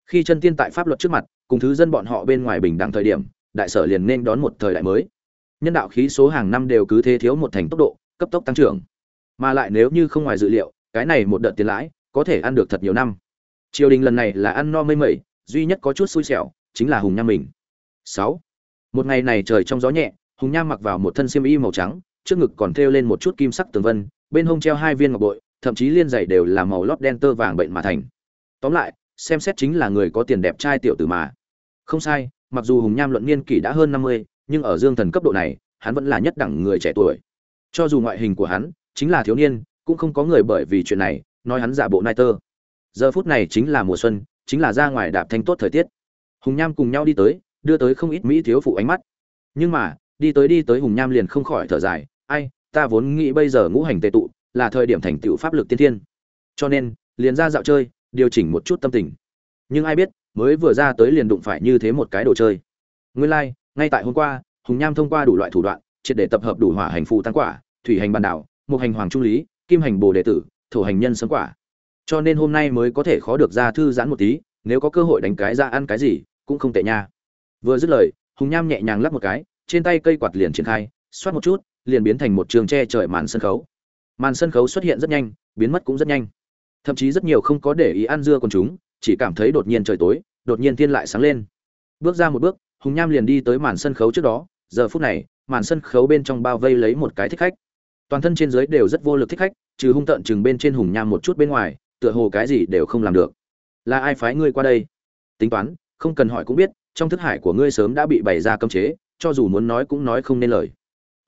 Khi chân tiên tại pháp luật trước mặt, cùng thứ dân bọn họ bên ngoài bình đẳng thời điểm, đại sở liền nên đón một thời đại mới nhân đạo khí số hàng năm đều cứ thế thiếu một thành tốc độ, cấp tốc tăng trưởng. Mà lại nếu như không ngoài dự liệu, cái này một đợt tiền lãi, có thể ăn được thật nhiều năm. Triều đình lần này là ăn no mây mẩy, duy nhất có chút xui xẻo, chính là hùng nham mình. Sáu. Một ngày này trời trong gió nhẹ, hùng nham mặc vào một thân xiêm y màu trắng, trước ngực còn thêu lên một chút kim sắc tường vân, bên hông treo hai viên ngọc bội, thậm chí liên giày đều là màu lót đen tơ vàng bệnh mà thành. Tóm lại, xem xét chính là người có tiền đẹp trai tiểu tử mà. Không sai, mặc dù hùng nham luận niên kỷ đã hơn năm mươi nhưng ở dương thần cấp độ này hắn vẫn là nhất đẳng người trẻ tuổi. Cho dù ngoại hình của hắn chính là thiếu niên cũng không có người bởi vì chuyện này nói hắn giả bộ nai tơ. Giờ phút này chính là mùa xuân chính là ra ngoài đạp thanh tốt thời tiết. Hùng nham cùng nhau đi tới đưa tới không ít mỹ thiếu phụ ánh mắt. Nhưng mà đi tới đi tới hùng nham liền không khỏi thở dài ai ta vốn nghĩ bây giờ ngũ hành tệ tụ là thời điểm thành tựu pháp lực tiên thiên. Cho nên liền ra dạo chơi điều chỉnh một chút tâm tình. Nhưng ai biết mới vừa ra tới liền đụng phải như thế một cái đồ chơi. Nguyên lai like, ngay tại hôm qua, hùng nham thông qua đủ loại thủ đoạn, triệt để tập hợp đủ hỏa hành phù tăng quả, thủy hành bàn đảo một hành hoàng trung lý, kim hành bồ đệ tử, thổ hành nhân sấm quả. Cho nên hôm nay mới có thể khó được ra thư giãn một tí, nếu có cơ hội đánh cái ra ăn cái gì, cũng không tệ nha. Vừa dứt lời, hùng nham nhẹ nhàng lắp một cái, trên tay cây quạt liền triển khai, xoát một chút, liền biến thành một trường tre trời màn sân khấu. Màn sân khấu xuất hiện rất nhanh, biến mất cũng rất nhanh. Thậm chí rất nhiều không có để ý ăn dưa còn chúng, chỉ cảm thấy đột nhiên trời tối, đột nhiên thiên lại sáng lên. Bước ra một bước hùng nham liền đi tới màn sân khấu trước đó, giờ phút này, màn sân khấu bên trong bao vây lấy một cái thích khách. Toàn thân trên dưới đều rất vô lực thích khách, trừ hung tợn chừng bên trên hùng nham một chút bên ngoài, tựa hồ cái gì đều không làm được. Là ai phái ngươi qua đây? Tính toán, không cần hỏi cũng biết, trong thức hải của ngươi sớm đã bị bày ra cấm chế, cho dù muốn nói cũng nói không nên lời.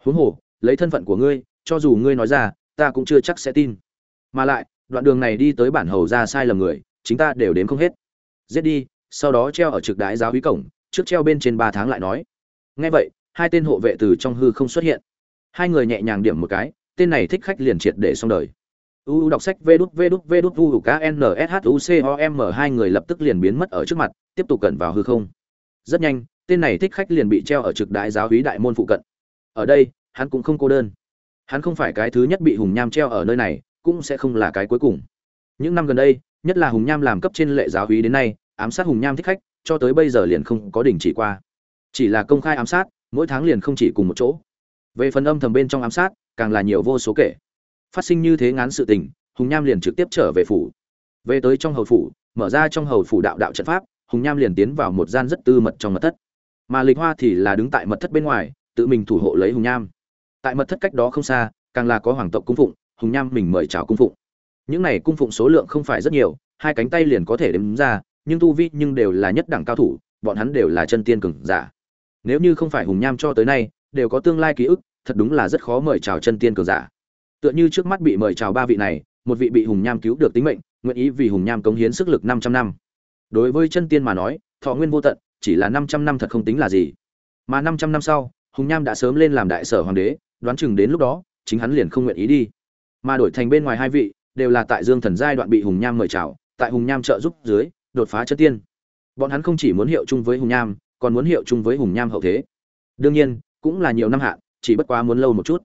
Huống hồ, lấy thân phận của ngươi, cho dù ngươi nói ra, ta cũng chưa chắc sẽ tin. Mà lại, đoạn đường này đi tới bản hầu ra sai lầm người, chính ta đều đến không hết. Giết đi, sau đó treo ở trực đái giáo hí cổng trước treo bên trên ba tháng lại nói. Ngay vậy, hai tên hộ vệ từ trong hư không xuất hiện. Hai người nhẹ nhàng điểm một cái, tên này thích khách liền triệt để xong đời. U đọc sách vê đút vê đút đút u k n s h u c o m hai người lập tức liền biến mất ở trước mặt, tiếp tục cẩn vào hư không. Rất nhanh, tên này thích khách liền bị treo ở trực đại giáo hí đại môn phụ cận. Ở đây, hắn cũng không cô đơn. Hắn không phải cái thứ nhất bị hùng nham treo ở nơi này, cũng sẽ không là cái cuối cùng. Những năm gần đây, nhất là hùng nham làm cấp trên lệ giáo hí đến nay, ám sát hùng nham thích khách cho tới bây giờ liền không có đình chỉ qua. Chỉ là công khai ám sát, mỗi tháng liền không chỉ cùng một chỗ. Về phần âm thầm bên trong ám sát, càng là nhiều vô số kể. Phát sinh như thế ngán sự tình, hùng nham liền trực tiếp trở về phủ. Về tới trong hầu phủ, mở ra trong hầu phủ đạo đạo trận pháp, hùng nham liền tiến vào một gian rất tư mật trong mật thất. Mà lịch hoa thì là đứng tại mật thất bên ngoài, tự mình thủ hộ lấy hùng nham. Tại mật thất cách đó không xa, càng là có hoàng tộc cung phụng, hùng nham mình mời chào cung phụng. Những này cung phụng số lượng không phải rất nhiều, hai cánh tay liền có thể đếm ra nhưng tu vi nhưng đều là nhất đẳng cao thủ, bọn hắn đều là chân tiên cường giả. Nếu như không phải hùng nham cho tới nay, đều có tương lai ký ức, thật đúng là rất khó mời chào chân tiên cường giả. Tựa như trước mắt bị mời chào ba vị này, một vị bị hùng nham cứu được tính mệnh, nguyện ý vì hùng nham cống hiến sức lực 500 năm. Đối với chân tiên mà nói, thọ nguyên vô tận, chỉ là 500 năm thật không tính là gì. Mà 500 năm sau, hùng nham đã sớm lên làm đại sở hoàng đế, đoán chừng đến lúc đó, chính hắn liền không nguyện ý đi. Mà đổi thành bên ngoài hai vị, đều là tại dương thần giai đoạn bị hùng nham mời chào, tại hùng nham trợ giúp dưới đột phá chân tiên. Bọn hắn không chỉ muốn hiệu chung với hùng nham, còn muốn hiệu chung với hùng nham hậu thế. Đương nhiên, cũng là nhiều năm hạn, chỉ bất quá muốn lâu một chút.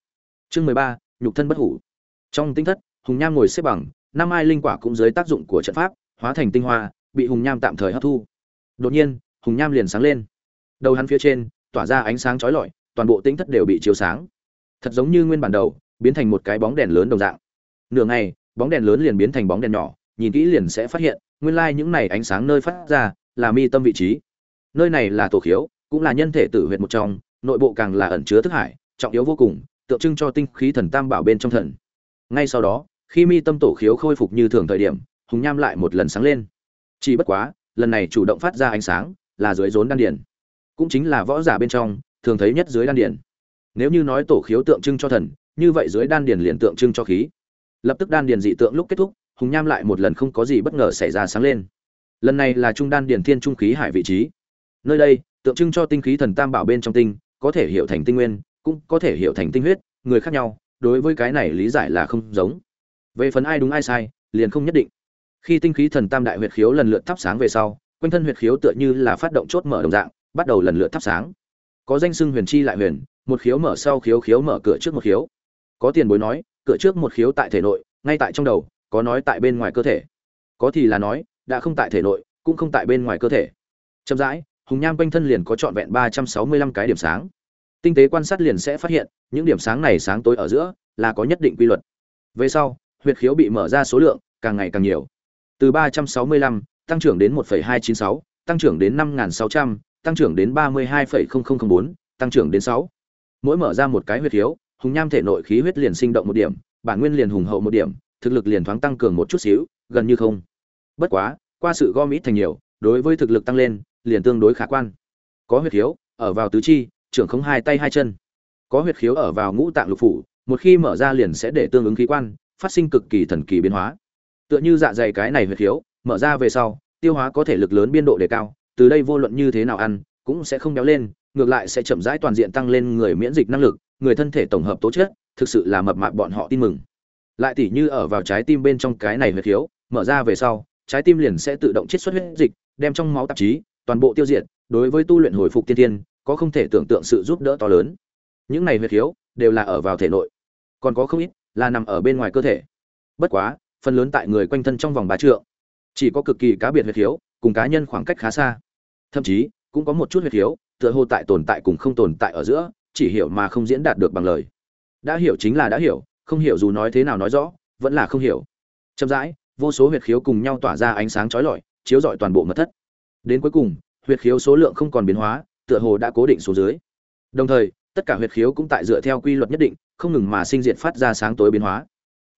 Chương mười ba, nhục thân bất hủ. Trong tinh thất, hùng nham ngồi xếp bằng, năm ai linh quả cũng dưới tác dụng của trận pháp, hóa thành tinh hoa, bị hùng nham tạm thời hấp thu. Đột nhiên, hùng nham liền sáng lên. Đầu hắn phía trên, tỏa ra ánh sáng chói lọi, toàn bộ tinh thất đều bị chiếu sáng. Thật giống như nguyên bản đầu, biến thành một cái bóng đèn lớn đồng dạng. Nửa ngày, bóng đèn lớn liền biến thành bóng đèn nhỏ, nhìn kỹ liền sẽ phát hiện nguyên lai những này ánh sáng nơi phát ra là mi tâm vị trí. Nơi này là tổ khiếu cũng là nhân thể tử huyệt một trong nội bộ càng là ẩn chứa thức hải trọng yếu vô cùng tượng trưng cho tinh khí thần tam bảo bên trong thần. Ngay sau đó khi mi tâm tổ khiếu khôi phục như thường thời điểm hùng nham lại một lần sáng lên. Chỉ bất quá lần này chủ động phát ra ánh sáng là dưới rốn đan điền, cũng chính là võ giả bên trong thường thấy nhất dưới đan điền. nếu như nói tổ khiếu tượng trưng cho thần như vậy dưới đan điền liền tượng trưng cho khí. Lập tức đan điền dị tượng lúc kết thúc hùng nham lại một lần không có gì bất ngờ xảy ra sáng lên. Lần này là trung đan điển thiên trung khí hải vị trí. Nơi đây, tượng trưng cho tinh khí thần tam bảo bên trong tinh, có thể hiểu thành tinh nguyên, cũng có thể hiểu thành tinh huyết, người khác nhau, đối với cái này lý giải là không giống. Về phần ai đúng ai sai, liền không nhất định. Khi tinh khí thần tam đại huyệt khiếu lần lượt thắp sáng về sau, quanh thân huyệt khiếu tựa như là phát động chốt mở đồng dạng, bắt đầu lần lượt thắp sáng. Có danh xưng huyền chi lại huyền, một khiếu mở sau khiếu khiếu mở cửa trước một khiếu. Có tiền bối nói, cửa trước một khiếu tại thể nội, ngay tại trong đầu có nói tại bên ngoài cơ thể. Có thì là nói, đã không tại thể nội, cũng không tại bên ngoài cơ thể. Chậm rãi, hùng nham quanh thân liền có trọn vẹn ba trăm sáu mươi lăm cái điểm sáng. Tinh tế quan sát liền sẽ phát hiện, những điểm sáng này sáng tối ở giữa là có nhất định quy luật. Về sau, huyệt khiếu bị mở ra số lượng càng ngày càng nhiều. Từ ba trăm sáu mươi lăm, tăng trưởng đến một hai chín sáu, tăng trưởng đến năm sáu trăm, tăng trưởng đến ba mươi hai bốn, tăng trưởng đến sáu. Mỗi mở ra một cái huyệt khiếu, hùng nham thể nội khí huyết liền sinh động một điểm, bản nguyên liền hùng hậu một điểm thực lực liền thoáng tăng cường một chút xíu, gần như không. Bất quá, qua sự gom ít thành nhiều, đối với thực lực tăng lên, liền tương đối khả quan. Có huyệt khiếu, ở vào tứ chi, trưởng không hai tay hai chân. Có huyệt khiếu ở vào ngũ tạng lục phủ, một khi mở ra liền sẽ để tương ứng khí quan, phát sinh cực kỳ thần kỳ biến hóa. Tựa như dạ dày cái này huyệt khiếu, mở ra về sau, tiêu hóa có thể lực lớn biên độ đề cao, từ đây vô luận như thế nào ăn, cũng sẽ không béo lên, ngược lại sẽ chậm rãi toàn diện tăng lên người miễn dịch năng lực, người thân thể tổng hợp tố chất, thực sự là mập mạp bọn họ tin mừng lại tỉ như ở vào trái tim bên trong cái này huyệt thiếu mở ra về sau, trái tim liền sẽ tự động chiết xuất huyết dịch, đem trong máu tạp chí, toàn bộ tiêu diệt, đối với tu luyện hồi phục tiên tiên có không thể tưởng tượng sự giúp đỡ to lớn. Những này huyệt thiếu đều là ở vào thể nội, còn có không ít là nằm ở bên ngoài cơ thể. Bất quá, phần lớn tại người quanh thân trong vòng ba trượng. Chỉ có cực kỳ cá biệt huyệt thiếu cùng cá nhân khoảng cách khá xa. Thậm chí, cũng có một chút huyệt thiếu tựa hồ tại tồn tại cùng không tồn tại ở giữa, chỉ hiểu mà không diễn đạt được bằng lời. Đã hiểu chính là đã hiểu không hiểu dù nói thế nào nói rõ, vẫn là không hiểu. Chậm rãi, vô số huyệt khiếu cùng nhau tỏa ra ánh sáng chói lọi, chiếu rọi toàn bộ mật thất. Đến cuối cùng, huyệt khiếu số lượng không còn biến hóa, tựa hồ đã cố định xuống dưới. Đồng thời, tất cả huyệt khiếu cũng tại dựa theo quy luật nhất định, không ngừng mà sinh diệt phát ra sáng tối biến hóa.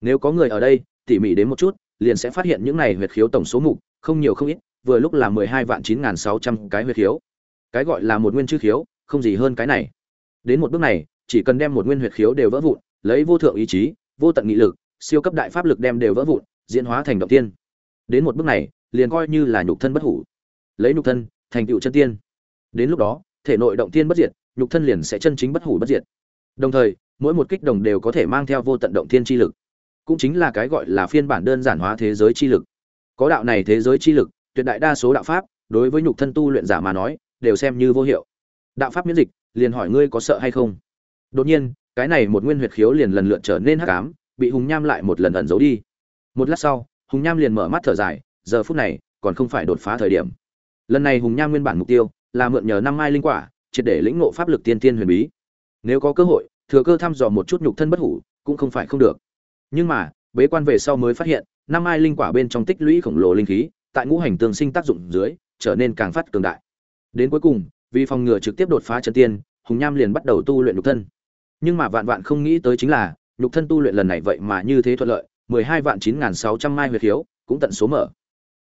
Nếu có người ở đây, tỉ mỉ đến một chút, liền sẽ phát hiện những này huyệt khiếu tổng số mục, không nhiều không ít, vừa lúc là mười hai vạn chín nghìn sáu trăm cái huyệt khiếu. Cái gọi là một nguyên chư khiếu, không gì hơn cái này. Đến một bước này, chỉ cần đem một nguyên huyệt khiếu đều vỡ vụn lấy vô thượng ý chí, vô tận nghị lực, siêu cấp đại pháp lực đem đều vỡ vụn, diễn hóa thành động tiên. Đến một bước này, liền coi như là nhục thân bất hủ. Lấy nhục thân, thành tựu chân tiên. Đến lúc đó, thể nội động tiên bất diệt, nhục thân liền sẽ chân chính bất hủ bất diệt. Đồng thời, mỗi một kích đồng đều có thể mang theo vô tận động thiên chi lực. Cũng chính là cái gọi là phiên bản đơn giản hóa thế giới chi lực. Có đạo này thế giới chi lực, tuyệt đại đa số đạo pháp, đối với nhục thân tu luyện giả mà nói, đều xem như vô hiệu. Đạo pháp miễn dịch, liền hỏi ngươi có sợ hay không? Đột nhiên cái này một nguyên huyệt khiếu liền lần lượt trở nên hắc ám, bị hùng nham lại một lần ẩn giấu đi. Một lát sau, hùng nham liền mở mắt thở dài, giờ phút này, còn không phải đột phá thời điểm. Lần này hùng nham nguyên bản mục tiêu, là mượn nhờ năm mai linh quả, triệt để lĩnh ngộ pháp lực tiên tiên huyền bí. Nếu có cơ hội, thừa cơ thăm dò một chút nhục thân bất hủ, cũng không phải không được. Nhưng mà, bế quan về sau mới phát hiện, năm mai linh quả bên trong tích lũy khổng lồ linh khí, tại ngũ hành tương sinh tác dụng dưới, trở nên càng phát cường đại. Đến cuối cùng, vì phòng ngừa trực tiếp đột phá chân tiên, hùng nham liền bắt đầu tu luyện nhục thân nhưng mà vạn vạn không nghĩ tới chính là, nhục thân tu luyện lần này vậy mà như thế thuận lợi, mười hai vạn chín nghìn sáu trăm mai huyệt khiếu, cũng tận số mở.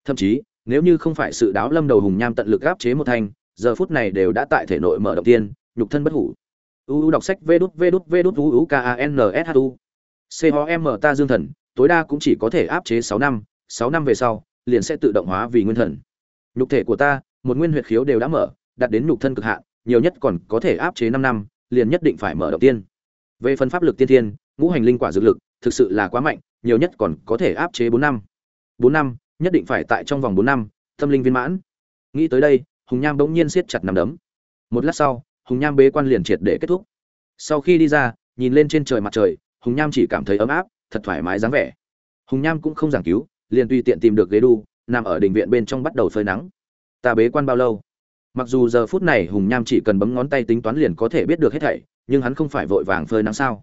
Thậm chí, nếu như không phải sự đáo lâm đầu hùng nham tận lực áp chế một thanh, giờ phút này đều đã tại thể nội mở động tiên, nhục thân bất hủ. Uu đọc sách vê đút vê đút vê đút uu k a n s h u. C m ta dương thần, tối đa cũng chỉ có thể áp chế sáu năm sáu năm về sau, liền sẽ tự động hóa vì nguyên thần. Nhục thể của ta, một nguyên huyệt khiếu đều đã mở, đạt đến nhục thân cực hạn, nhiều nhất còn có thể áp chế năm năm, liền nhất định phải mở đầu tiên về phần pháp lực tiên thiên, ngũ hành linh quả dược lực thực sự là quá mạnh, nhiều nhất còn có thể áp chế bốn năm. Bốn năm, nhất định phải tại trong vòng bốn năm, tâm linh viên mãn. Nghĩ tới đây, hùng nham bỗng nhiên siết chặt nằm đấm. Một lát sau, hùng nham bế quan liền triệt để kết thúc. Sau khi đi ra, nhìn lên trên trời mặt trời, hùng nham chỉ cảm thấy ấm áp, thật thoải mái dáng vẻ. Hùng nham cũng không giảng cứu, liền tùy tiện tìm được ghế đu, nằm ở đình viện bên trong bắt đầu phơi nắng. Ta bế quan bao lâu? Mặc dù giờ phút này hùng nham chỉ cần bấm ngón tay tính toán liền có thể biết được hết thảy nhưng hắn không phải vội vàng phơi nắng sao?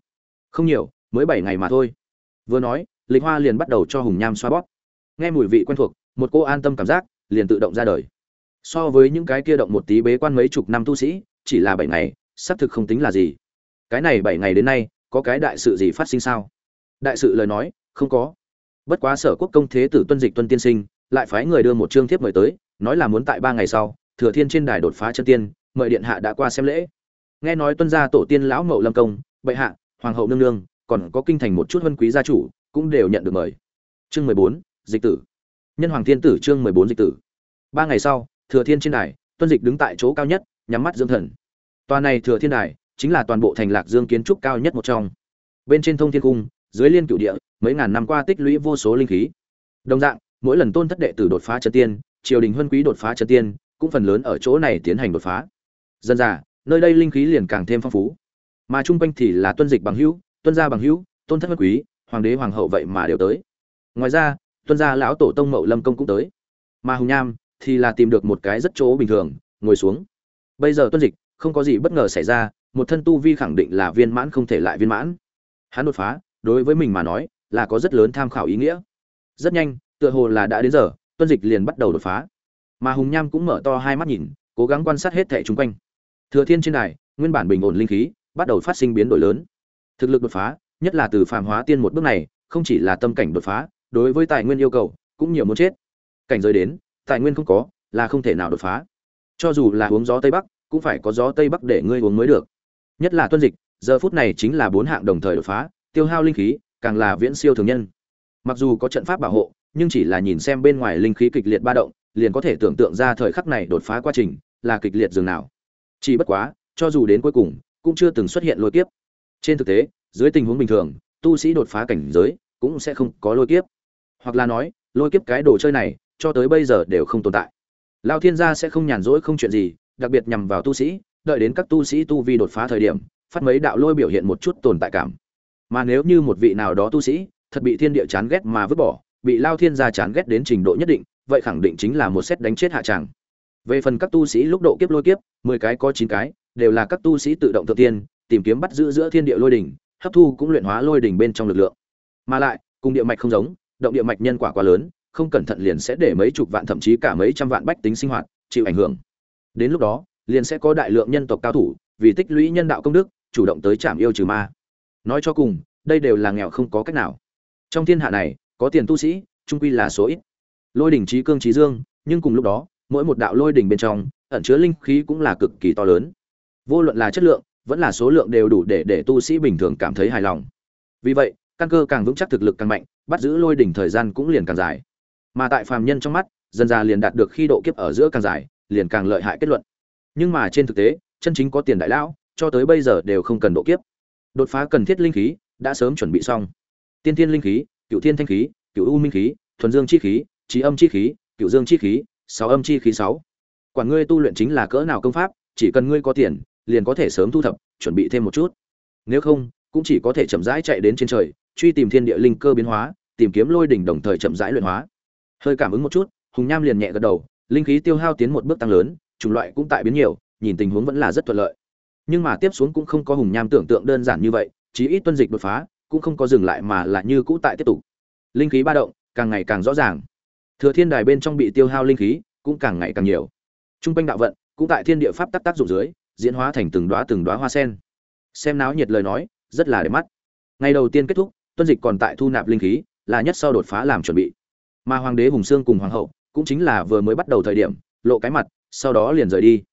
Không nhiều, mới bảy ngày mà thôi. Vừa nói, lịch hoa liền bắt đầu cho hùng nham xoa bóp. Nghe mùi vị quen thuộc, một cô an tâm cảm giác liền tự động ra đời. So với những cái kia động một tí bế quan mấy chục năm tu sĩ, chỉ là bảy ngày, xác thực không tính là gì. Cái này bảy ngày đến nay, có cái đại sự gì phát sinh sao? Đại sự lời nói, không có. Bất quá sở quốc công thế tử tuân dịch tuân tiên sinh lại phái người đưa một chương thiếp mời tới, nói là muốn tại ba ngày sau, thừa thiên trên đài đột phá chân tiên, mời điện hạ đã qua xem lễ nghe nói tuân gia tổ tiên lão mậu lâm công, bệ hạ, hoàng hậu nương nương, còn có kinh thành một chút vân quý gia chủ, cũng đều nhận được mời. Chương mười bốn, dịch tử. Nhân hoàng thiên tử chương mười bốn dịch tử. Ba ngày sau, thừa thiên trên đài, tuân dịch đứng tại chỗ cao nhất, nhắm mắt dưỡng thần. Tòa này thừa thiên đài, chính là toàn bộ thành lạc dương kiến trúc cao nhất một trong. Bên trên thông thiên cung, dưới liên cửu địa, mấy ngàn năm qua tích lũy vô số linh khí. Đồng dạng, mỗi lần tôn thất đệ tử đột phá chân tiên, triều đình huân quý đột phá chân tiên, cũng phần lớn ở chỗ này tiến hành đột phá. Dân già nơi đây linh khí liền càng thêm phong phú. Mà trung quanh thì là tuân dịch bằng hữu, tuân gia bằng hữu, tôn thất bất quý, hoàng đế hoàng hậu vậy mà đều tới. Ngoài ra, tuân gia lão tổ tông mậu lâm công cũng tới. Mà hùng nham thì là tìm được một cái rất chỗ bình thường, ngồi xuống. Bây giờ tuân dịch, không có gì bất ngờ xảy ra, một thân tu vi khẳng định là viên mãn không thể lại viên mãn. Hắn đột phá, đối với mình mà nói, là có rất lớn tham khảo ý nghĩa. Rất nhanh, tựa hồ là đã đến giờ, tuân dịch liền bắt đầu đột phá. Mà hùng nham cũng mở to hai mắt nhìn, cố gắng quan sát hết thẻ chung quanh thừa thiên trên này, nguyên bản bình ổn linh khí bắt đầu phát sinh biến đổi lớn. Thực lực đột phá nhất là từ phàm hóa tiên một bước này không chỉ là tâm cảnh đột phá đối với tài nguyên yêu cầu cũng nhiều muốn chết. Cảnh giới đến tài nguyên không có là không thể nào đột phá. Cho dù là uống gió tây bắc cũng phải có gió tây bắc để ngươi uống mới được. Nhất là tuân dịch giờ phút này chính là bốn hạng đồng thời đột phá tiêu hao linh khí càng là viễn siêu thường nhân. Mặc dù có trận pháp bảo hộ nhưng chỉ là nhìn xem bên ngoài linh khí kịch liệt ba động liền có thể tưởng tượng ra thời khắc này đột phá quá trình là kịch liệt dường nào chỉ bất quá, cho dù đến cuối cùng, cũng chưa từng xuất hiện lôi kiếp. Trên thực tế, dưới tình huống bình thường, tu sĩ đột phá cảnh giới cũng sẽ không có lôi kiếp. Hoặc là nói, lôi kiếp cái đồ chơi này, cho tới bây giờ đều không tồn tại. Lao thiên gia sẽ không nhàn rỗi không chuyện gì, đặc biệt nhằm vào tu sĩ, đợi đến các tu sĩ tu vi đột phá thời điểm, phát mấy đạo lôi biểu hiện một chút tồn tại cảm. Mà nếu như một vị nào đó tu sĩ, thật bị thiên địa chán ghét mà vứt bỏ, bị lao thiên gia chán ghét đến trình độ nhất định, vậy khẳng định chính là một xét đánh chết hạ tràng về phần các tu sĩ lúc độ kiếp lôi kiếp, mười cái có chín cái, đều là các tu sĩ tự động thượng tiên, tìm kiếm bắt giữ giữa thiên địa lôi đỉnh, hấp thu cũng luyện hóa lôi đỉnh bên trong lực lượng. Mà lại, cùng địa mạch không giống, động địa mạch nhân quả quá lớn, không cẩn thận liền sẽ để mấy chục vạn thậm chí cả mấy trăm vạn bách tính sinh hoạt, chịu ảnh hưởng. Đến lúc đó, liền sẽ có đại lượng nhân tộc cao thủ, vì tích lũy nhân đạo công đức, chủ động tới trảm yêu trừ ma. Nói cho cùng, đây đều là nghèo không có cách nào. Trong thiên hạ này, có tiền tu sĩ, trung quy là số ít. Lôi đỉnh trí cương trí dương, nhưng cùng lúc đó mỗi một đạo lôi đỉnh bên trong, ẩn chứa linh khí cũng là cực kỳ to lớn. Vô luận là chất lượng, vẫn là số lượng đều đủ để để tu sĩ bình thường cảm thấy hài lòng. Vì vậy, căn cơ càng vững chắc thực lực càng mạnh, bắt giữ lôi đỉnh thời gian cũng liền càng dài. Mà tại phàm nhân trong mắt, dân già liền đạt được khi độ kiếp ở giữa càng dài, liền càng lợi hại kết luận. Nhưng mà trên thực tế, chân chính có tiền đại lão, cho tới bây giờ đều không cần độ kiếp. Đột phá cần thiết linh khí, đã sớm chuẩn bị xong. Tiên thiên linh khí, cựu thiên thanh khí, cựu u minh khí, thuần dương chi khí, trí âm chi khí, cựu dương chi khí sáu âm chi khí sáu. Quản ngươi tu luyện chính là cỡ nào công pháp, chỉ cần ngươi có tiền, liền có thể sớm thu thập, chuẩn bị thêm một chút. Nếu không, cũng chỉ có thể chậm rãi chạy đến trên trời, truy tìm thiên địa linh cơ biến hóa, tìm kiếm lôi đỉnh đồng thời chậm rãi luyện hóa. Hơi cảm ứng một chút, hùng nham liền nhẹ gật đầu, linh khí tiêu hao tiến một bước tăng lớn, chủng loại cũng tại biến nhiều, nhìn tình huống vẫn là rất thuận lợi. Nhưng mà tiếp xuống cũng không có hùng nham tưởng tượng đơn giản như vậy, chí ít tuân dịch đột phá, cũng không có dừng lại mà là như cũ tại tiếp tục. Linh khí ba động, càng ngày càng rõ ràng thừa thiên đài bên trong bị tiêu hao linh khí cũng càng ngày càng nhiều. Trung quanh đạo vận cũng tại thiên địa pháp tác tác dụng dưới, diễn hóa thành từng đóa từng đóa hoa sen. Xem náo nhiệt lời nói, rất là đẹp mắt. Ngày đầu tiên kết thúc, tuân dịch còn tại thu nạp linh khí, là nhất sau đột phá làm chuẩn bị. Mà hoàng đế hùng sương cùng hoàng hậu cũng chính là vừa mới bắt đầu thời điểm, lộ cái mặt, sau đó liền rời đi.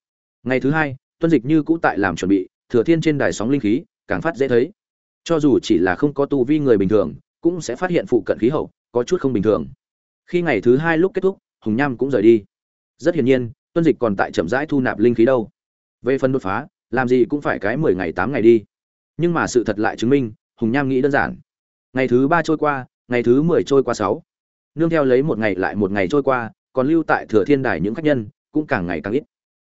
Ngày thứ hai, tuân dịch như cũ tại làm chuẩn bị, thừa thiên trên đài sóng linh khí càng phát dễ thấy. Cho dù chỉ là không có tu vi người bình thường, cũng sẽ phát hiện phụ cận khí hậu có chút không bình thường khi ngày thứ hai lúc kết thúc, hùng nham cũng rời đi. Rất hiển nhiên, tuân dịch còn tại chậm rãi thu nạp linh khí đâu. Về phần đột phá, làm gì cũng phải cái mười ngày tám ngày đi. Nhưng mà sự thật lại chứng minh, hùng nham nghĩ đơn giản. Ngày thứ ba trôi qua, ngày thứ mười trôi qua sáu. Nương theo lấy một ngày lại một ngày trôi qua, còn lưu tại thừa thiên đài những khách nhân, cũng càng ngày càng ít.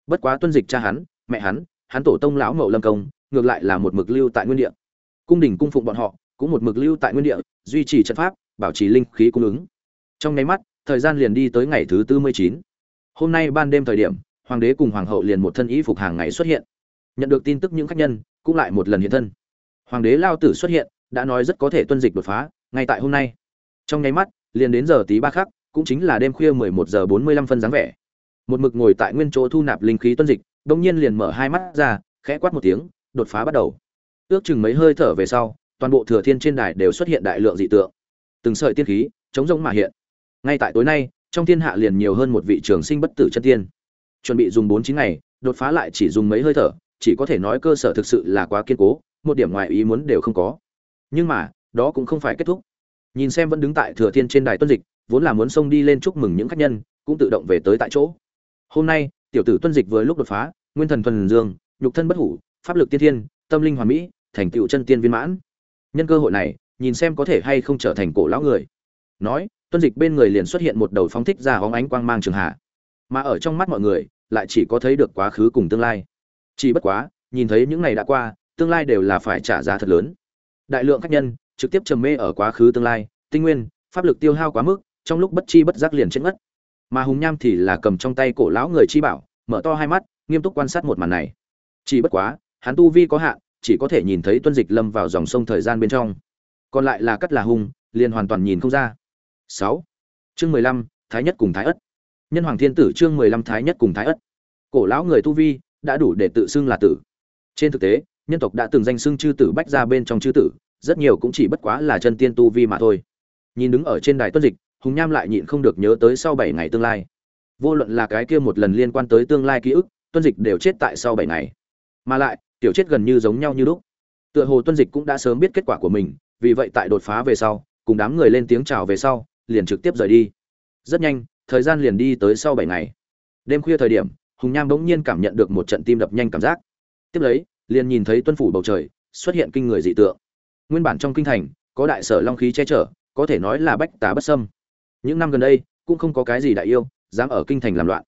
Bất quá tuân dịch cha hắn, mẹ hắn hắn tổ tông lão mậu lâm công, ngược lại là một mực lưu tại nguyên địa. Cung đình cung phụng bọn họ, cũng một mực lưu tại nguyên địa, duy trì trận pháp, bảo trì linh khí cung ứng trong nháy mắt, thời gian liền đi tới ngày thứ tư mươi chín. Hôm nay ban đêm thời điểm, hoàng đế cùng hoàng hậu liền một thân y phục hàng ngày xuất hiện. Nhận được tin tức những khách nhân, cũng lại một lần hiện thân. Hoàng đế lao tử xuất hiện, đã nói rất có thể tuân dịch đột phá, ngay tại hôm nay. Trong nháy mắt, liền đến giờ tí ba khắc, cũng chính là đêm khuya mười một giờ bốn mươi lăm phân dáng vẻ. Một mực ngồi tại nguyên chỗ thu nạp linh khí tuân dịch đông nhiên liền mở hai mắt ra, khẽ quát một tiếng, đột phá bắt đầu. Ước chừng mấy hơi thở về sau, toàn bộ thừa thiên trên đài đều xuất hiện đại lượng dị tượng. Từng sợi tiên khí, chống rỗng mà hiện ngay tại tối nay, trong thiên hạ liền nhiều hơn một vị trường sinh bất tử chân tiên. Chuẩn bị dùng bốn chín ngày, đột phá lại chỉ dùng mấy hơi thở, chỉ có thể nói cơ sở thực sự là quá kiên cố, một điểm ngoài ý muốn đều không có. Nhưng mà, đó cũng không phải kết thúc. Nhìn xem vẫn đứng tại thừa thiên trên đài tuân dịch, vốn là muốn xông đi lên chúc mừng những khách nhân, cũng tự động về tới tại chỗ. Hôm nay, tiểu tử tuân dịch vừa lúc đột phá, nguyên thần thuần dương, nhục thân bất hủ, pháp lực tiên thiên, tâm linh hoàn mỹ, thành tựu chân tiên viên mãn. Nhân cơ hội này, nhìn xem có thể hay không trở thành cổ lão người. Nói tuân dịch bên người liền xuất hiện một đầu phóng thích ra hóng ánh quang mang trường hạ. Mà ở trong mắt mọi người, lại chỉ có thấy được quá khứ cùng tương lai. Chỉ bất quá, nhìn thấy những ngày đã qua, tương lai đều là phải trả giá thật lớn. Đại lượng khách nhân, trực tiếp trầm mê ở quá khứ tương lai, tinh nguyên, pháp lực tiêu hao quá mức, trong lúc bất chi bất giác liền chết ngất. Mà hùng nham thì là cầm trong tay cổ lão người chi bảo, mở to hai mắt, nghiêm túc quan sát một màn này. Chỉ bất quá, hắn tu vi có hạn, chỉ có thể nhìn thấy tuân dịch lâm vào dòng sông thời gian bên trong. Còn lại là cắt là hung liền hoàn toàn nhìn không ra sáu. Chương mười lăm, thái nhất cùng thái ất. Nhân hoàng thiên tử chương mười lăm thái nhất cùng thái ất. Cổ lão người tu vi đã đủ để tự xưng là tử. Trên thực tế, nhân tộc đã từng danh xưng chư tử bách ra bên trong chư tử, rất nhiều cũng chỉ bất quá là chân tiên tu vi mà thôi. Nhìn đứng ở trên đài tuân dịch, hùng nham lại nhịn không được nhớ tới sau bảy ngày tương lai. Vô luận là cái kia một lần liên quan tới tương lai ký ức, tuân dịch đều chết tại sau bảy ngày. Mà lại, tiểu chết gần như giống nhau như lúc. Tựa hồ tuân dịch cũng đã sớm biết kết quả của mình, vì vậy tại đột phá về sau, cùng đám người lên tiếng chào về sau liền trực tiếp rời đi. Rất nhanh, thời gian liền đi tới sau bảy ngày. Đêm khuya thời điểm, hùng nham bỗng nhiên cảm nhận được một trận tim đập nhanh cảm giác. Tiếp lấy, liền nhìn thấy tuân phủ bầu trời, xuất hiện kinh người dị tượng. Nguyên bản trong kinh thành, có đại sở long khí che chở, có thể nói là bách tá bất sâm những năm gần đây, cũng không có cái gì đại yêu, dám ở kinh thành làm loạn.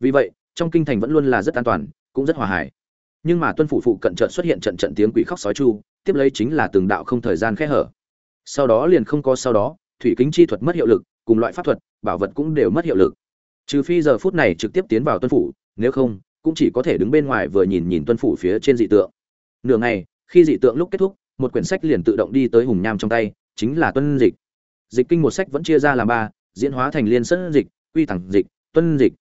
Vì vậy, trong kinh thành vẫn luôn là rất an toàn, cũng rất hòa hải nhưng mà tuân phủ phụ cận trận xuất hiện trận trận tiếng quỷ khóc sói chu, tiếp lấy chính là từng đạo không thời gian khẽ hở. Sau đó liền không có sau đó thủy kính chi thuật mất hiệu lực, cùng loại pháp thuật, bảo vật cũng đều mất hiệu lực. Trừ phi giờ phút này trực tiếp tiến vào tuân phủ, nếu không, cũng chỉ có thể đứng bên ngoài vừa nhìn nhìn tuân phủ phía trên dị tượng. Nửa ngày, khi dị tượng lúc kết thúc, một quyển sách liền tự động đi tới hùng nham trong tay, chính là tuân dịch. Dịch kinh một sách vẫn chia ra làm ba, diễn hóa thành liên sơn dịch, quy thẳng dịch, tuân dịch.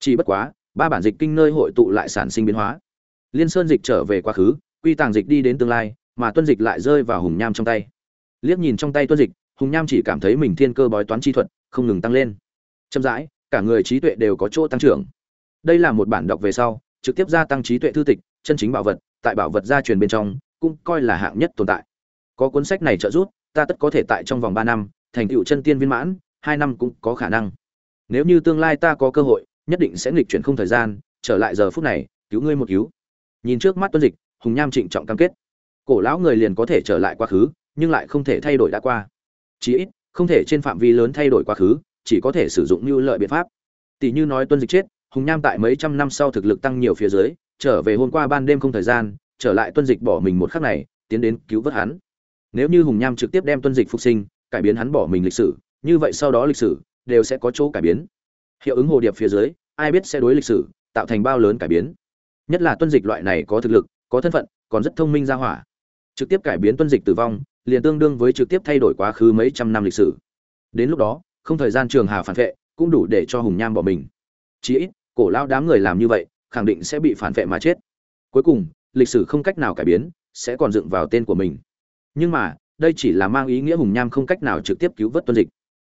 Chỉ bất quá, ba bản dịch kinh nơi hội tụ lại sản sinh biến hóa. Liên sơn dịch trở về quá khứ, quy tàng dịch đi đến tương lai, mà tuân dịch lại rơi vào hùng nham trong tay. Liếc nhìn trong tay tuân dịch hùng nham chỉ cảm thấy mình thiên cơ bói toán chi thuật không ngừng tăng lên. Chậm rãi, cả người trí tuệ đều có chỗ tăng trưởng. Đây là một bản đọc về sau, trực tiếp gia tăng trí tuệ thư tịch, chân chính bảo vật, tại bảo vật gia truyền bên trong, cũng coi là hạng nhất tồn tại. Có cuốn sách này trợ giúp, ta tất có thể tại trong vòng ba năm, thành tựu chân tiên viên mãn, hai năm cũng có khả năng. Nếu như tương lai ta có cơ hội, nhất định sẽ nghịch chuyển không thời gian, trở lại giờ phút này, cứu ngươi một cứu. Nhìn trước mắt tuân dịch, hùng nham trịnh trọng cam kết. Cổ lão người liền có thể trở lại quá khứ, nhưng lại không thể thay đổi đã qua chí ít, không thể trên phạm vi lớn thay đổi quá khứ, chỉ có thể sử dụng như lợi biện pháp. Tỷ như nói tuân dịch chết, hùng nham tại mấy trăm năm sau thực lực tăng nhiều phía dưới, trở về hôm qua ban đêm không thời gian, trở lại tuân dịch bỏ mình một khắc này, tiến đến cứu vớt hắn. Nếu như hùng nham trực tiếp đem tuân dịch phục sinh, cải biến hắn bỏ mình lịch sử, như vậy sau đó lịch sử đều sẽ có chỗ cải biến. Hiệu ứng hồ điệp phía dưới, ai biết sẽ đối lịch sử tạo thành bao lớn cải biến. Nhất là tuân dịch loại này có thực lực, có thân phận, còn rất thông minh ra hỏa. Trực tiếp cải biến tuân dịch tử vong liền tương đương với trực tiếp thay đổi quá khứ mấy trăm năm lịch sử. Đến lúc đó, không thời gian trường hà phản vệ cũng đủ để cho hùng nham bỏ mình. Chí ít, cổ lao đám người làm như vậy, khẳng định sẽ bị phản vệ mà chết. Cuối cùng, lịch sử không cách nào cải biến, sẽ còn dựng vào tên của mình. Nhưng mà, đây chỉ là mang ý nghĩa hùng nham không cách nào trực tiếp cứu vớt tuân dịch.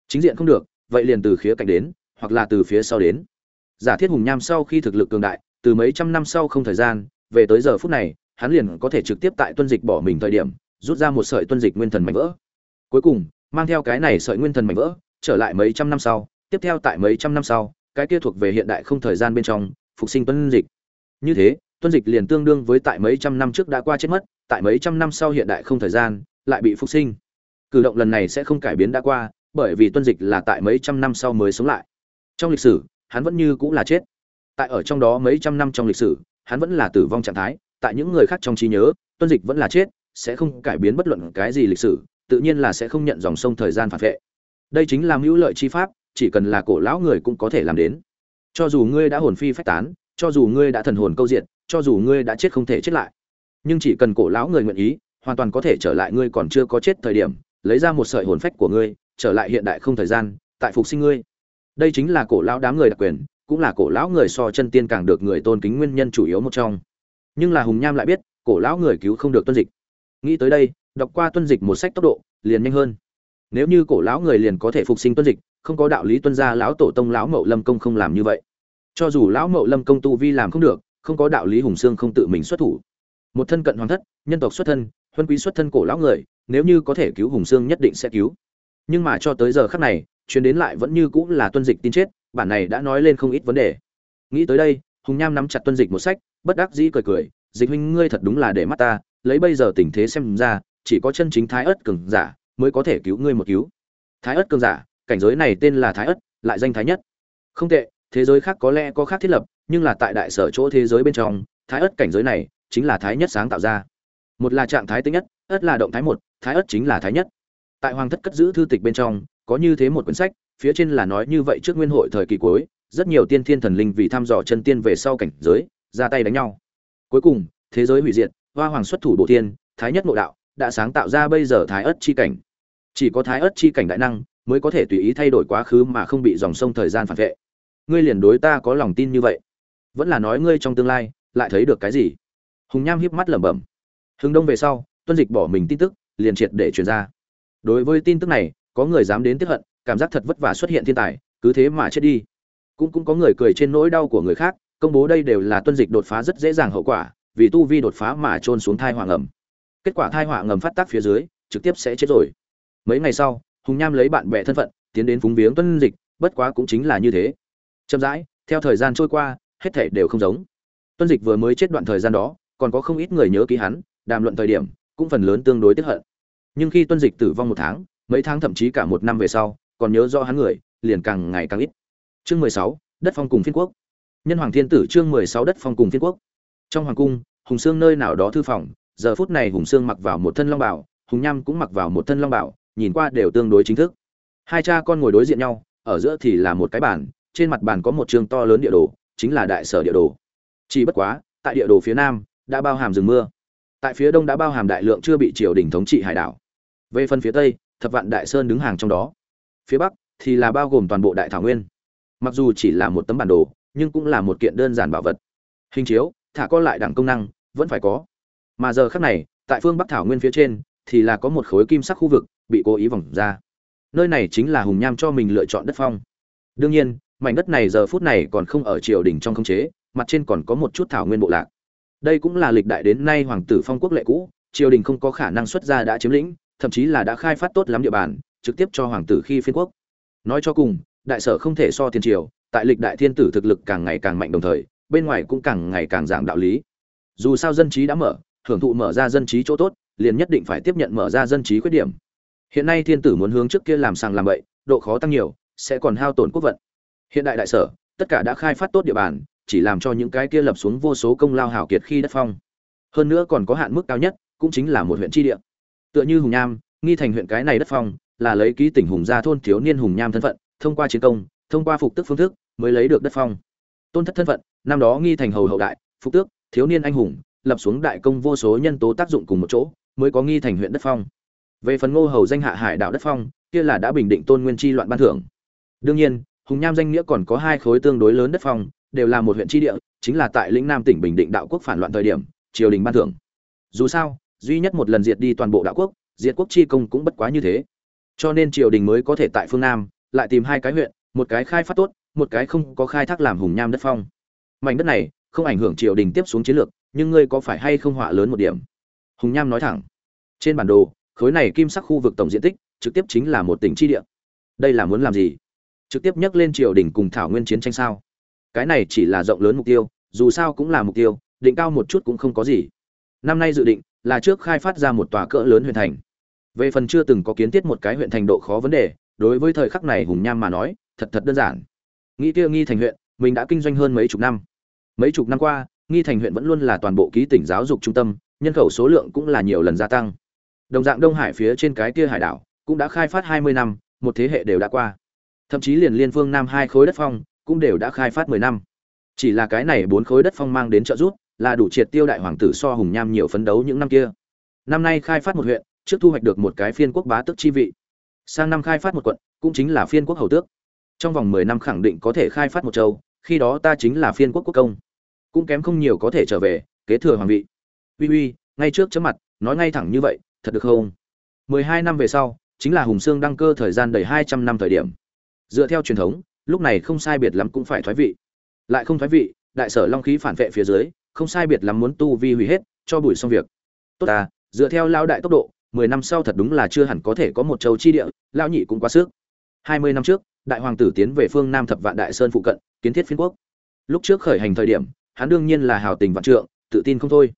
Chính diện không được, vậy liền từ khía cạnh đến, hoặc là từ phía sau đến. Giả thiết hùng nham sau khi thực lực cường đại, từ mấy trăm năm sau không thời gian, về tới giờ phút này, hắn liền có thể trực tiếp tại tuân dịch bỏ mình thời điểm rút ra một sợi tuân dịch nguyên thần mảnh vỡ. Cuối cùng, mang theo cái này sợi nguyên thần mảnh vỡ, trở lại mấy trăm năm sau, tiếp theo tại mấy trăm năm sau, cái kia thuộc về hiện đại không thời gian bên trong, phục sinh tuân dịch. Như thế, tuân dịch liền tương đương với tại mấy trăm năm trước đã qua chết mất, tại mấy trăm năm sau hiện đại không thời gian, lại bị phục sinh. Cử động lần này sẽ không cải biến đã qua, bởi vì tuân dịch là tại mấy trăm năm sau mới sống lại. Trong lịch sử, hắn vẫn như cũng là chết. Tại ở trong đó mấy trăm năm trong lịch sử, hắn vẫn là tử vong trạng thái, tại những người khác trong trí nhớ, tuân dịch vẫn là chết sẽ không cải biến bất luận cái gì lịch sử, tự nhiên là sẽ không nhận dòng sông thời gian phản vệ. Đây chính là mưu lợi chi pháp, chỉ cần là cổ lão người cũng có thể làm đến. Cho dù ngươi đã hồn phi phách tán, cho dù ngươi đã thần hồn câu diện cho dù ngươi đã chết không thể chết lại, nhưng chỉ cần cổ lão người nguyện ý, hoàn toàn có thể trở lại ngươi còn chưa có chết thời điểm, lấy ra một sợi hồn phách của ngươi, trở lại hiện đại không thời gian, tại phục sinh ngươi. Đây chính là cổ lão đám người đặc quyền, cũng là cổ lão người so chân tiên càng được người tôn kính nguyên nhân chủ yếu một trong. Nhưng là hùng nham lại biết, cổ lão người cứu không được tuân dịch nghĩ tới đây, đọc qua tuân dịch một sách tốc độ, liền nhanh hơn. Nếu như cổ lão người liền có thể phục sinh tuân dịch, không có đạo lý tuân gia lão tổ tông lão mậu lâm công không làm như vậy. Cho dù lão mậu lâm công tu vi làm không được, không có đạo lý hùng sương không tự mình xuất thủ. Một thân cận hoàng thất, nhân tộc xuất thân, huân quý xuất thân cổ lão người, nếu như có thể cứu hùng sương nhất định sẽ cứu. Nhưng mà cho tới giờ khắc này chuyến đến lại vẫn như cũng là tuân dịch tin chết, bản này đã nói lên không ít vấn đề. Nghĩ tới đây, hùng nham nắm chặt tuân dịch một sách, bất đắc dĩ cười cười, dịch huynh ngươi thật đúng là để mắt ta lấy bây giờ tình thế xem ra, chỉ có chân chính thái ớt cường giả mới có thể cứu ngươi một cứu. Thái ớt cường giả, cảnh giới này tên là thái ớt lại danh thái nhất. Không tệ, thế giới khác có lẽ có khác thiết lập, nhưng là tại đại sở chỗ thế giới bên trong, thái ớt cảnh giới này chính là thái nhất sáng tạo ra. Một là trạng thái tính nhất ớt là động thái một, thái ớt chính là thái nhất. Tại hoàng thất cất giữ thư tịch bên trong, có như thế một quyển sách, phía trên là nói như vậy trước nguyên hội thời kỳ cuối, rất nhiều tiên thiên thần linh vì thăm dò chân tiên về sau cảnh giới, ra tay đánh nhau. Cuối cùng, thế giới hủy diệt hoa hoàng xuất thủ bộ thiên, thái nhất ngộ đạo đã sáng tạo ra bây giờ thái ớt chi cảnh. Chỉ có thái ớt chi cảnh đại năng mới có thể tùy ý thay đổi quá khứ mà không bị dòng sông thời gian phản vệ. Ngươi liền đối ta có lòng tin như vậy. Vẫn là nói ngươi trong tương lai lại thấy được cái gì? Hùng nham hiếp mắt lẩm bẩm. Hưng đông về sau, tuân dịch bỏ mình tin tức, liền triệt để truyền ra. Đối với tin tức này, có người dám đến tiếp hận, cảm giác thật vất vả xuất hiện thiên tài, cứ thế mà chết đi. Cũng cũng có người cười trên nỗi đau của người khác, công bố đây đều là tuân dịch đột phá rất dễ dàng hậu quả vì tu vi đột phá mà trôn xuống thai hỏa ngầm kết quả thai hỏa ngầm phát tác phía dưới, trực tiếp sẽ chết rồi. Mấy ngày sau, hùng nham lấy bạn bè thân phận, tiến đến phúng viếng tuân dịch, bất quá cũng chính là như thế. Chậm rãi, theo thời gian trôi qua, hết thể đều không giống. Tuân dịch vừa mới chết đoạn thời gian đó, còn có không ít người nhớ ký hắn, đàm luận thời điểm, cũng phần lớn tương đối tiếp hận. Nhưng khi tuân dịch tử vong một tháng, mấy tháng thậm chí cả một năm về sau, còn nhớ do hắn người, liền càng ngày càng ít. Chương mười sáu, đất phong cùng phiên quốc. Nhân hoàng thiên tử chương mười sáu, đất phong cùng phiên quốc trong hoàng cung, hùng sương nơi nào đó thư phòng, giờ phút này hùng sương mặc vào một thân long bảo, hùng nham cũng mặc vào một thân long bảo, nhìn qua đều tương đối chính thức. Hai cha con ngồi đối diện nhau, ở giữa thì là một cái bàn, trên mặt bàn có một chương to lớn địa đồ, chính là đại sở địa đồ. Chỉ bất quá, tại địa đồ phía nam, đã bao hàm rừng mưa. Tại phía đông đã bao hàm đại lượng chưa bị triều đình thống trị hải đảo. Về phần phía tây, thập vạn đại sơn đứng hàng trong đó. Phía bắc thì là bao gồm toàn bộ đại thảo nguyên. Mặc dù chỉ là một tấm bản đồ, nhưng cũng là một kiện đơn giản bảo vật. Hình chiếu thả con lại đẳng công năng, vẫn phải có. Mà giờ khác này, tại phương bắc thảo nguyên phía trên, thì là có một khối kim sắc khu vực bị cố ý vòng ra. Nơi này chính là hùng nham cho mình lựa chọn đất phong. Đương nhiên, mảnh đất này giờ phút này còn không ở triều đình trong không chế, mặt trên còn có một chút thảo nguyên bộ lạc. Đây cũng là lịch đại đến nay hoàng tử phong quốc lệ cũ, triều đình không có khả năng xuất ra đã chiếm lĩnh, thậm chí là đã khai phát tốt lắm địa bàn, trực tiếp cho hoàng tử khi phiên quốc. Nói cho cùng, đại sở không thể so thiên triều, tại lịch đại thiên tử thực lực càng ngày càng mạnh đồng thời bên ngoài cũng càng ngày càng giảng đạo lý. Dù sao dân trí đã mở, hưởng thụ mở ra dân trí chỗ tốt, liền nhất định phải tiếp nhận mở ra dân trí khuyết điểm. Hiện nay thiên tử muốn hướng trước kia làm sàng làm bậy, độ khó tăng nhiều, sẽ còn hao tổn quốc vận. Hiện đại đại sở, tất cả đã khai phát tốt địa bàn, chỉ làm cho những cái kia lập xuống vô số công lao hảo kiệt khi đất phong. Hơn nữa còn có hạn mức cao nhất, cũng chính là một huyện tri địa. Tựa như hùng nham nghi thành huyện cái này đất phong, là lấy ký tỉnh hùng gia thôn thiếu niên hùng nham thân phận, thông qua chiến công, thông qua phục tức phương thức, mới lấy được đất phong tôn thất thân phận, năm đó nghi thành hầu hậu đại phúc tước, thiếu niên anh hùng, lập xuống đại công vô số nhân tố tác dụng cùng một chỗ, mới có nghi thành huyện đất phong. Về phần ngô hầu danh hạ hải đạo đất phong, kia là đã bình định tôn nguyên chi loạn ban thưởng. Đương nhiên, hùng nham danh nghĩa còn có hai khối tương đối lớn đất phong, đều là một huyện tri địa, chính là tại lĩnh nam tỉnh bình định đạo quốc phản loạn thời điểm, triều đình ban thưởng. Dù sao, duy nhất một lần diệt đi toàn bộ đạo quốc, diệt quốc chi công cũng bất quá như thế. Cho nên triều đình mới có thể tại phương nam, lại tìm hai cái huyện, một cái khai phát tốt một cái không có khai thác làm hùng nham đất phong. Mảnh đất này không ảnh hưởng triều đình tiếp xuống chiến lược, nhưng ngươi có phải hay không họa lớn một điểm? Hùng nham nói thẳng. Trên bản đồ, khối này kim sắc khu vực tổng diện tích trực tiếp chính là một tỉnh tri địa. Đây là muốn làm gì? Trực tiếp nhắc lên triều đình cùng thảo nguyên chiến tranh sao? Cái này chỉ là rộng lớn mục tiêu, dù sao cũng là mục tiêu, định cao một chút cũng không có gì. Năm nay dự định là trước khai phát ra một tòa cỡ lớn huyện thành. Về phần chưa từng có kiến thiết một cái huyện thành độ khó vấn đề, đối với thời khắc này hùng nham mà nói, thật thật đơn giản nghĩ kia nghi thành huyện, mình đã kinh doanh hơn mấy chục năm. Mấy chục năm qua, nghi thành huyện vẫn luôn là toàn bộ ký tỉnh giáo dục trung tâm, nhân khẩu số lượng cũng là nhiều lần gia tăng. Đồng dạng đông hải phía trên cái kia hải đảo cũng đã khai phát hai mươi năm, một thế hệ đều đã qua. Thậm chí liền liên phương nam hai khối đất phong cũng đều đã khai phát mười năm. Chỉ là cái này bốn khối đất phong mang đến trợ giúp là đủ triệt tiêu đại hoàng tử so hùng nham nhiều phấn đấu những năm kia. Năm nay khai phát một huyện, trước thu hoạch được một cái phiên quốc bá tước chi vị. Sang năm khai phát một quận, cũng chính là phiên quốc hầu tước trong vòng mười năm khẳng định có thể khai phát một châu, khi đó ta chính là phiên quốc quốc công. Cũng kém không nhiều có thể trở về, kế thừa hoàng vị. Uy uy, ngay trước chấm mặt, nói ngay thẳng như vậy, thật được không? Mười hai năm về sau, chính là hùng sương đăng cơ thời gian đầy hai trăm năm thời điểm. Dựa theo truyền thống, lúc này không sai biệt lắm cũng phải thoái vị. Lại không thoái vị, đại sở long khí phản vệ phía dưới, không sai biệt lắm muốn tu vi hủy hết, cho buổi xong việc. Tốt ta, dựa theo lao đại tốc độ, mười năm sau thật đúng là chưa hẳn có thể có một châu chi địa lao nhị cũng quá sức. Hai mươi năm trước đại hoàng tử tiến về phương nam thập vạn đại sơn phụ cận, kiến thiết phiên quốc. Lúc trước khởi hành thời điểm, hắn đương nhiên là hào tình vạn trượng, tự tin không thôi.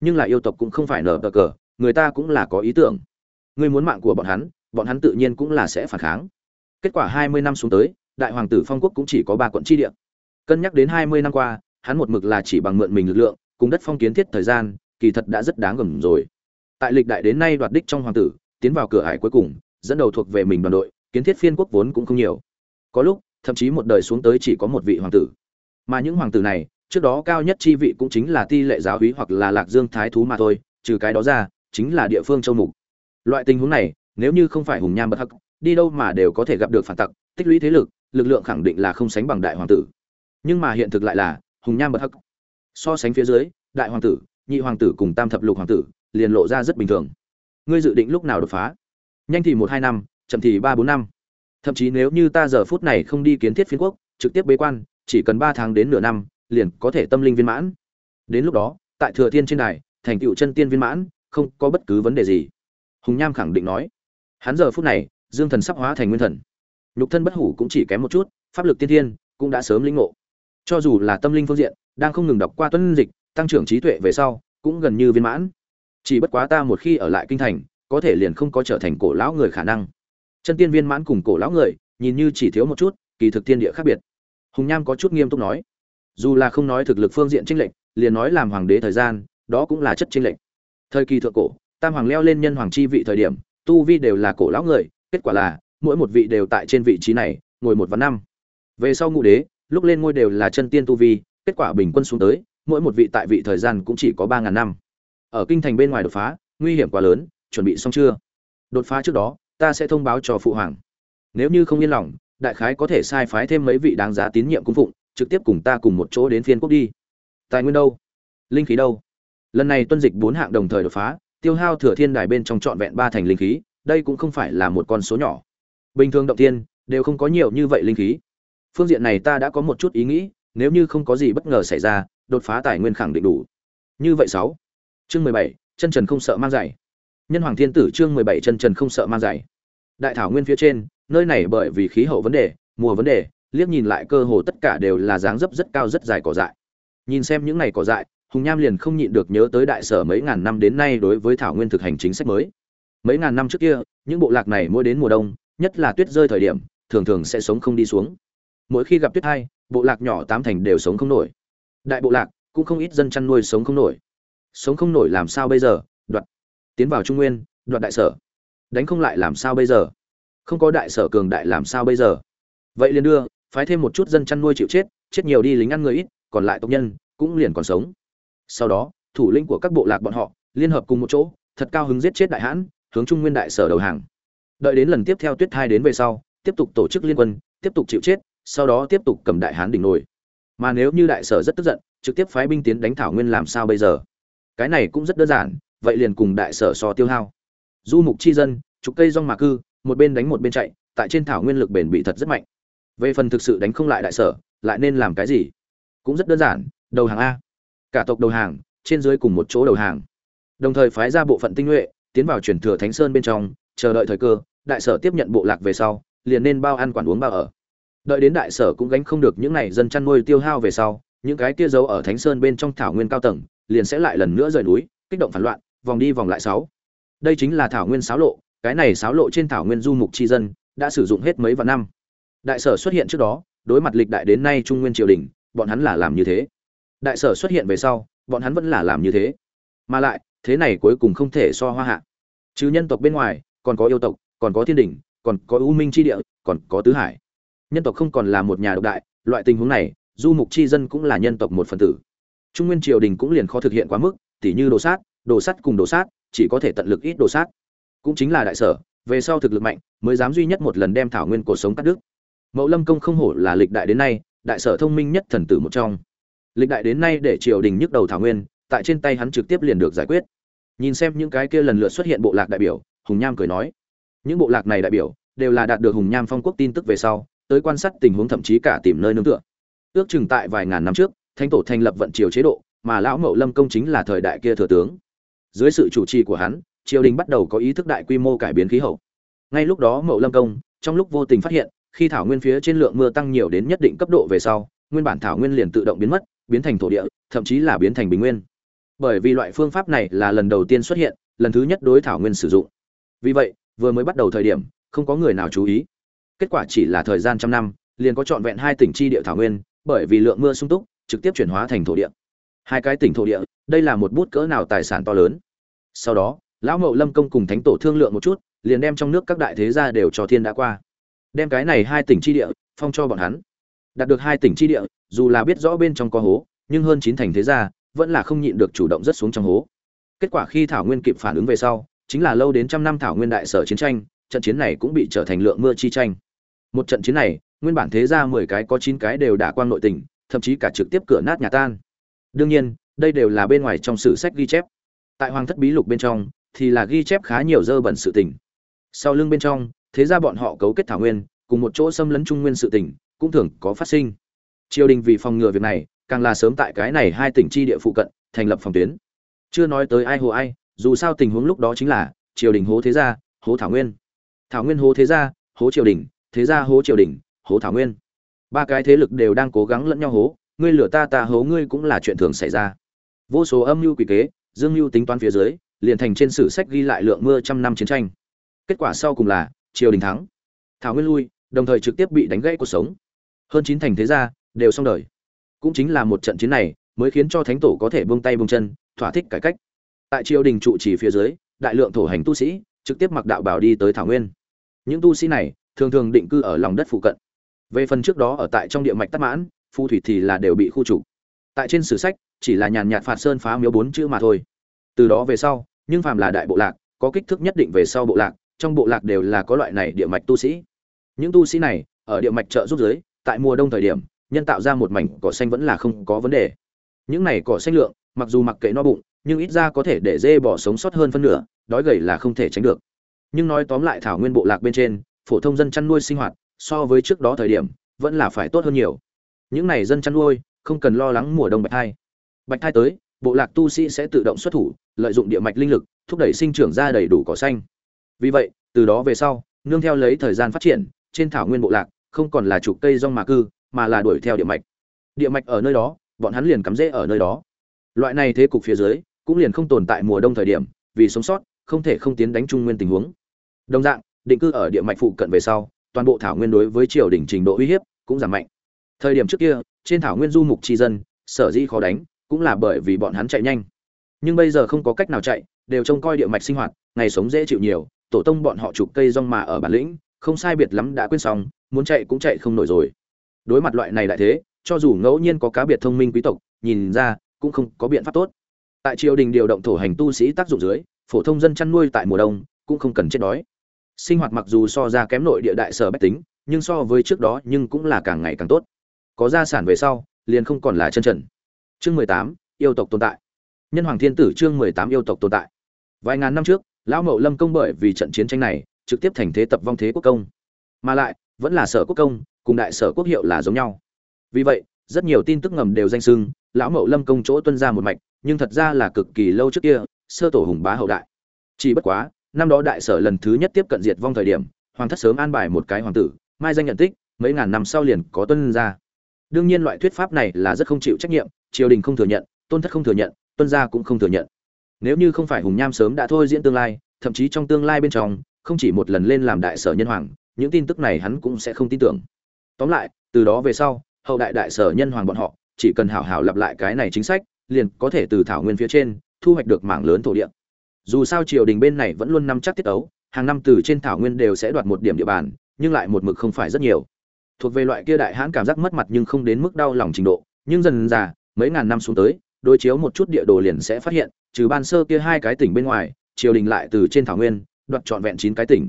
Nhưng là yêu tộc cũng không phải nở cờ cờ, người ta cũng là có ý tưởng. Ngươi muốn mạng của bọn hắn bọn hắn tự nhiên cũng là sẽ phản kháng. Kết quả hai mươi năm xuống tới, đại hoàng tử phong quốc cũng chỉ có ba quận tri địa. Cân nhắc đến hai mươi năm qua, hắn một mực là chỉ bằng mượn mình lực lượng, cùng đất phong kiến thiết thời gian, kỳ thật đã rất đáng gầm rồi. Tại lịch đại đến nay đoạt đích trong hoàng tử, tiến vào cửa hải cuối cùng, dẫn đầu thuộc về mình đoàn đội, kiến thiết phiên quốc vốn cũng không nhiều có lúc, thậm chí một đời xuống tới chỉ có một vị hoàng tử. Mà những hoàng tử này, trước đó cao nhất chi vị cũng chính là ti lệ giáo úy hoặc là lạc dương thái thú mà thôi, trừ cái đó ra, chính là địa phương châu mục. Loại tình huống này, nếu như không phải hùng nham bất hắc, đi đâu mà đều có thể gặp được phản tặc, tích lũy thế lực lực lượng khẳng định là không sánh bằng đại hoàng tử. Nhưng mà hiện thực lại là, hùng nham bất hắc. So sánh phía dưới, đại hoàng tử, nhị hoàng tử cùng tam thập lục hoàng tử, liền lộ ra rất bình thường. Ngươi dự định lúc nào đột phá? Nhanh thì một hai năm, chậm thì ba bốn năm thậm chí nếu như ta giờ phút này không đi kiến thiết phiên quốc, trực tiếp bế quan, chỉ cần ba tháng đến nửa năm, liền có thể tâm linh viên mãn. Đến lúc đó, tại thừa thiên trên đài, thành tựu chân tiên viên mãn, không có bất cứ vấn đề gì. Hùng nham khẳng định nói. Hắn giờ phút này, dương thần sắp hóa thành nguyên thần. Nhục thân bất hủ cũng chỉ kém một chút, pháp lực tiên thiên cũng đã sớm lĩnh ngộ. Cho dù là tâm linh phương diện, đang không ngừng đọc qua tuân dịch, tăng trưởng trí tuệ về sau, cũng gần như viên mãn. Chỉ bất quá ta một khi ở lại kinh thành, có thể liền không có trở thành cổ lão người khả năng chân tiên viên mãn cùng cổ lão người, nhìn như chỉ thiếu một chút, kỳ thực thiên địa khác biệt. Hùng nham có chút nghiêm túc nói, dù là không nói thực lực phương diện tranh lệch, liền nói làm hoàng đế thời gian, đó cũng là chất tranh lệch. Thời kỳ thượng cổ, tam hoàng leo lên nhân hoàng chi vị thời điểm, tu vi đều là cổ lão người, kết quả là, mỗi một vị đều tại trên vị trí này, ngồi một vạn năm. Về sau ngũ đế, lúc lên ngôi đều là chân tiên tu vi, kết quả bình quân xuống tới, mỗi một vị tại vị thời gian cũng chỉ có ba ngàn năm. Ở kinh thành bên ngoài đột phá, nguy hiểm quá lớn, chuẩn bị xong chưa? Đột phá trước đó ta sẽ thông báo cho phụ hoàng. Nếu như không yên lòng, đại khái có thể sai phái thêm mấy vị đáng giá tín nhiệm cung phụng, trực tiếp cùng ta cùng một chỗ đến phiên quốc đi. Tài nguyên đâu? Linh khí đâu? Lần này tuân dịch bốn hạng đồng thời đột phá, tiêu hao thừa thiên đài bên trong trọn vẹn ba thành linh khí, đây cũng không phải là một con số nhỏ. Bình thường động tiên đều không có nhiều như vậy linh khí. Phương diện này ta đã có một chút ý nghĩ, nếu như không có gì bất ngờ xảy ra, đột phá tài nguyên khẳng định đủ. Như vậy sáu. Chương mười bảy, chân trần không sợ mang giày. Nhân hoàng thiên tử chương mười bảy, chân trần không sợ mang giày đại thảo nguyên phía trên, nơi này bởi vì khí hậu vấn đề, mùa vấn đề, liếc nhìn lại cơ hồ tất cả đều là dáng dấp rất cao rất dài cỏ dại. Nhìn xem những này cỏ dại, hùng nham liền không nhịn được nhớ tới đại sở mấy ngàn năm đến nay đối với thảo nguyên thực hành chính sách mới. Mấy ngàn năm trước kia, những bộ lạc này mỗi đến mùa đông, nhất là tuyết rơi thời điểm, thường thường sẽ sống không đi xuống. Mỗi khi gặp tuyết hai, bộ lạc nhỏ tám thành đều sống không nổi. Đại bộ lạc, cũng không ít dân chăn nuôi sống không nổi. Sống không nổi làm sao bây giờ? Đoạt. Tiến vào trung nguyên, đoạt đại sở đánh không lại làm sao bây giờ? Không có đại sở cường đại làm sao bây giờ? Vậy liền đưa, phái thêm một chút dân chăn nuôi chịu chết chết nhiều đi lính ăn người ít, còn lại tộc nhân cũng liền còn sống. Sau đó, thủ lĩnh của các bộ lạc bọn họ liên hợp cùng một chỗ, thật cao hứng giết chết đại hãn, hướng trung nguyên đại sở đầu hàng. Đợi đến lần tiếp theo tuyết thai đến về sau, tiếp tục tổ chức liên quân, tiếp tục chịu chết, sau đó tiếp tục cầm đại hán đỉnh nổi mà nếu như đại sở rất tức giận, trực tiếp phái binh tiến đánh thảo nguyên làm sao bây giờ? Cái này cũng rất đơn giản, vậy liền cùng đại sở so tiêu hao du mục chi dân, trục cây rong mà cư, một bên đánh một bên chạy, tại trên thảo nguyên lực bền bị thật rất mạnh. Về phần thực sự đánh không lại đại sở, lại nên làm cái gì? Cũng rất đơn giản, đầu hàng a. Cả tộc đầu hàng, trên dưới cùng một chỗ đầu hàng. Đồng thời phái ra bộ phận tinh nhuệ, tiến vào chuyển thừa thánh sơn bên trong, chờ đợi thời cơ, đại sở tiếp nhận bộ lạc về sau, liền nên bao ăn quản uống bao ở. Đợi đến đại sở cũng gánh không được những này dân chăn nuôi tiêu hao về sau, những cái kia giấu ở thánh sơn bên trong thảo nguyên cao tầng, liền sẽ lại lần nữa rời núi, kích động phản loạn, vòng đi vòng lại sáu đây chính là thảo nguyên sáo lộ, cái này sáo lộ trên thảo nguyên du mục chi dân, đã sử dụng hết mấy vạn năm. Đại sở xuất hiện trước đó, đối mặt lịch đại đến nay trung nguyên triều đình, bọn hắn là làm như thế. Đại sở xuất hiện về sau, bọn hắn vẫn là làm như thế. Mà lại, thế này cuối cùng không thể so hoa hạ. Chứ nhân tộc bên ngoài, còn có yêu tộc, còn có thiên đình, còn có u minh chi địa, còn có tứ hải. Nhân tộc không còn là một nhà độc đại, loại tình huống này, du mục chi dân cũng là nhân tộc một phần tử. Trung nguyên triều đình cũng liền khó thực hiện quá mức, tỉ như đồ sát, đồ sắt cùng đồ sát chỉ có thể tận lực ít đồ sát. Cũng chính là đại sở, về sau thực lực mạnh, mới dám duy nhất một lần đem thảo nguyên cuộc sống cắt đứt. Mậu lâm công không hổ là lịch đại đến nay, đại sở thông minh nhất thần tử một trong. Lịch đại đến nay để triều đình nhức đầu thảo nguyên, tại trên tay hắn trực tiếp liền được giải quyết. Nhìn xem những cái kia lần lượt xuất hiện bộ lạc đại biểu, hùng nham cười nói, những bộ lạc này đại biểu, đều là đạt được hùng nham phong quốc tin tức về sau, tới quan sát tình huống thậm chí cả tìm nơi nương tựa. Ước chừng tại vài ngàn năm trước, thánh tổ thành lập vận triều chế độ, mà lão mậu lâm công chính là thời đại kia thừa tướng dưới sự chủ trì của hắn, triều đình bắt đầu có ý thức đại quy mô cải biến khí hậu. Ngay lúc đó mậu lâm công, trong lúc vô tình phát hiện, khi thảo nguyên phía trên lượng mưa tăng nhiều đến nhất định cấp độ về sau, nguyên bản thảo nguyên liền tự động biến mất, biến thành thổ địa, thậm chí là biến thành bình nguyên. Bởi vì loại phương pháp này là lần đầu tiên xuất hiện, lần thứ nhất đối thảo nguyên sử dụng. Vì vậy, vừa mới bắt đầu thời điểm, không có người nào chú ý. Kết quả chỉ là thời gian trăm năm, liền có trọn vẹn hai tỉnh tri địa thảo nguyên, bởi vì lượng mưa sung túc, trực tiếp chuyển hóa thành thổ địa. Hai cái tỉnh thổ địa đây là một bút cỡ nào tài sản to lớn. Sau đó, lão mậu lâm công cùng thánh tổ thương lượng một chút, liền đem trong nước các đại thế gia đều cho thiên đã qua. Đem cái này hai tỉnh chi địa, phong cho bọn hắn. Đạt được hai tỉnh chi địa, dù là biết rõ bên trong có hố, nhưng hơn chín thành thế gia, vẫn là không nhịn được chủ động rất xuống trong hố. Kết quả khi thảo nguyên kịp phản ứng về sau, chính là lâu đến trăm năm thảo nguyên đại sở chiến tranh, trận chiến này cũng bị trở thành lượng mưa chi tranh. Một trận chiến này, nguyên bản thế gia mười cái có chín cái đều đả quang nội tình thậm chí cả trực tiếp cửa nát nhà tan. Đương nhiên đây đều là bên ngoài trong sử sách ghi chép. Tại hoàng thất bí lục bên trong, thì là ghi chép khá nhiều dơ bẩn sự tình. Sau lưng bên trong, thế ra bọn họ cấu kết thảo nguyên, cùng một chỗ xâm lấn trung nguyên sự tình, cũng thường có phát sinh. Triều đình vì phòng ngừa việc này, càng là sớm tại cái này hai tỉnh chi địa phụ cận, thành lập phòng tuyến. Chưa nói tới ai hồ ai, dù sao tình huống lúc đó chính là, triều đình hố thế gia, hố thảo nguyên. Thảo nguyên hố thế gia, hố triều đình, thế gia hố triều đình, hố thảo nguyên. Ba cái thế lực đều đang cố gắng lẫn nhau hố, ngươi lửa ta ta hố ngươi cũng là chuyện thường xảy ra vô số âm mưu quỷ kế, dương mưu tính toán phía dưới, liền thành trên sử sách ghi lại lượng mưa trăm năm chiến tranh. Kết quả sau cùng là, triều đình thắng. Thảo nguyên lui, đồng thời trực tiếp bị đánh gãy cuộc sống. Hơn chín thành thế gia, đều xong đời. Cũng chính là một trận chiến này, mới khiến cho thánh tổ có thể buông tay buông chân, thỏa thích cải cách. Tại triều đình trụ trì phía dưới, đại lượng thổ hành tu sĩ, trực tiếp mặc đạo bảo đi tới thảo nguyên. Những tu sĩ này, thường thường định cư ở lòng đất phụ cận. Về phần trước đó ở tại trong địa mạch tắc mãn phù thủy thì là đều bị khu trục. Tại trên sử sách chỉ là nhàn nhạt phạt sơn phá miếu bốn chữ mà thôi. Từ đó về sau, nhưng phàm là đại bộ lạc, có kích thước nhất định về sau bộ lạc, trong bộ lạc đều là có loại này địa mạch tu sĩ. Những tu sĩ này, ở địa mạch trợ giúp giới, tại mùa đông thời điểm, nhân tạo ra một mảnh cỏ xanh vẫn là không có vấn đề. Những này cỏ xanh lượng, mặc dù mặc kệ no bụng, nhưng ít ra có thể để dê bỏ sống sót hơn phân nửa, đói gầy là không thể tránh được. Nhưng nói tóm lại thảo nguyên bộ lạc bên trên, phổ thông dân chăn nuôi sinh hoạt, so với trước đó thời điểm, vẫn là phải tốt hơn nhiều. Những này dân chăn nuôi, không cần lo lắng mùa đông bạch thai bạch thai tới, bộ lạc tu sĩ sẽ tự động xuất thủ, lợi dụng địa mạch linh lực, thúc đẩy sinh trưởng ra đầy đủ cỏ xanh. Vì vậy, từ đó về sau, nương theo lấy thời gian phát triển, trên thảo nguyên bộ lạc, không còn là trục cây rong mà cư, mà là đuổi theo địa mạch. Địa mạch ở nơi đó, bọn hắn liền cắm rễ ở nơi đó. Loại này thế cục phía dưới, cũng liền không tồn tại mùa đông thời điểm, vì sống sót, không thể không tiến đánh trung nguyên tình huống. Đồng dạng, định cư ở địa mạch phụ cận về sau, toàn bộ thảo nguyên đối với triều đỉnh trình độ uy hiếp cũng giảm mạnh. Thời điểm trước kia, trên thảo nguyên du mục tri dân, sở dĩ khó đánh cũng là bởi vì bọn hắn chạy nhanh. Nhưng bây giờ không có cách nào chạy, đều trông coi địa mạch sinh hoạt, ngày sống dễ chịu nhiều, tổ tông bọn họ chụp cây rong mà ở bản lĩnh, không sai biệt lắm đã quên xong, muốn chạy cũng chạy không nổi rồi. Đối mặt loại này lại thế, cho dù ngẫu nhiên có cá biệt thông minh quý tộc, nhìn ra, cũng không có biện pháp tốt. Tại triều đình điều động thổ hành tu sĩ tác dụng dưới, phổ thông dân chăn nuôi tại mùa đông, cũng không cần chết đói. Sinh hoạt mặc dù so ra kém nội địa đại sở bách tính, nhưng so với trước đó nhưng cũng là càng ngày càng tốt. Có gia sản về sau, liền không còn là chân trần chương mười tám, yêu tộc tồn tại. Nhân hoàng thiên tử chương mười tám yêu tộc tồn tại. Vài ngàn năm trước, lão mậu lâm công bởi vì trận chiến tranh này, trực tiếp thành thế tập vong thế quốc công. Mà lại, vẫn là sở quốc công, cùng đại sở quốc hiệu là giống nhau. Vì vậy, rất nhiều tin tức ngầm đều danh sưng, lão mậu lâm công chỗ tuân ra một mạch, nhưng thật ra là cực kỳ lâu trước kia, sơ tổ hùng bá hậu đại. Chỉ bất quá, năm đó đại sở lần thứ nhất tiếp cận diệt vong thời điểm, hoàng thất sớm an bài một cái hoàng tử, mai danh nhận tích, mấy ngàn năm sau liền có tuân ra đương nhiên loại thuyết pháp này là rất không chịu trách nhiệm, triều đình không thừa nhận, tôn thất không thừa nhận, tuân gia cũng không thừa nhận. Nếu như không phải hùng nham sớm đã thôi diễn tương lai, thậm chí trong tương lai bên trong, không chỉ một lần lên làm đại sở nhân hoàng, những tin tức này hắn cũng sẽ không tin tưởng. Tóm lại, từ đó về sau, hậu đại đại sở nhân hoàng bọn họ, chỉ cần hảo hảo lặp lại cái này chính sách, liền có thể từ thảo nguyên phía trên, thu hoạch được mảng lớn thổ địa. Dù sao triều đình bên này vẫn luôn nắm chắc tiết ấu, hàng năm từ trên thảo nguyên đều sẽ đoạt một điểm địa bàn, nhưng lại một mực không phải rất nhiều thuộc về loại kia đại hãn cảm giác mất mặt nhưng không đến mức đau lòng trình độ, nhưng dần dà, mấy ngàn năm xuống tới, đối chiếu một chút địa đồ liền sẽ phát hiện, trừ ban sơ kia hai cái tỉnh bên ngoài, triều đình lại từ trên thảo nguyên, đoạt trọn vẹn chín cái tỉnh.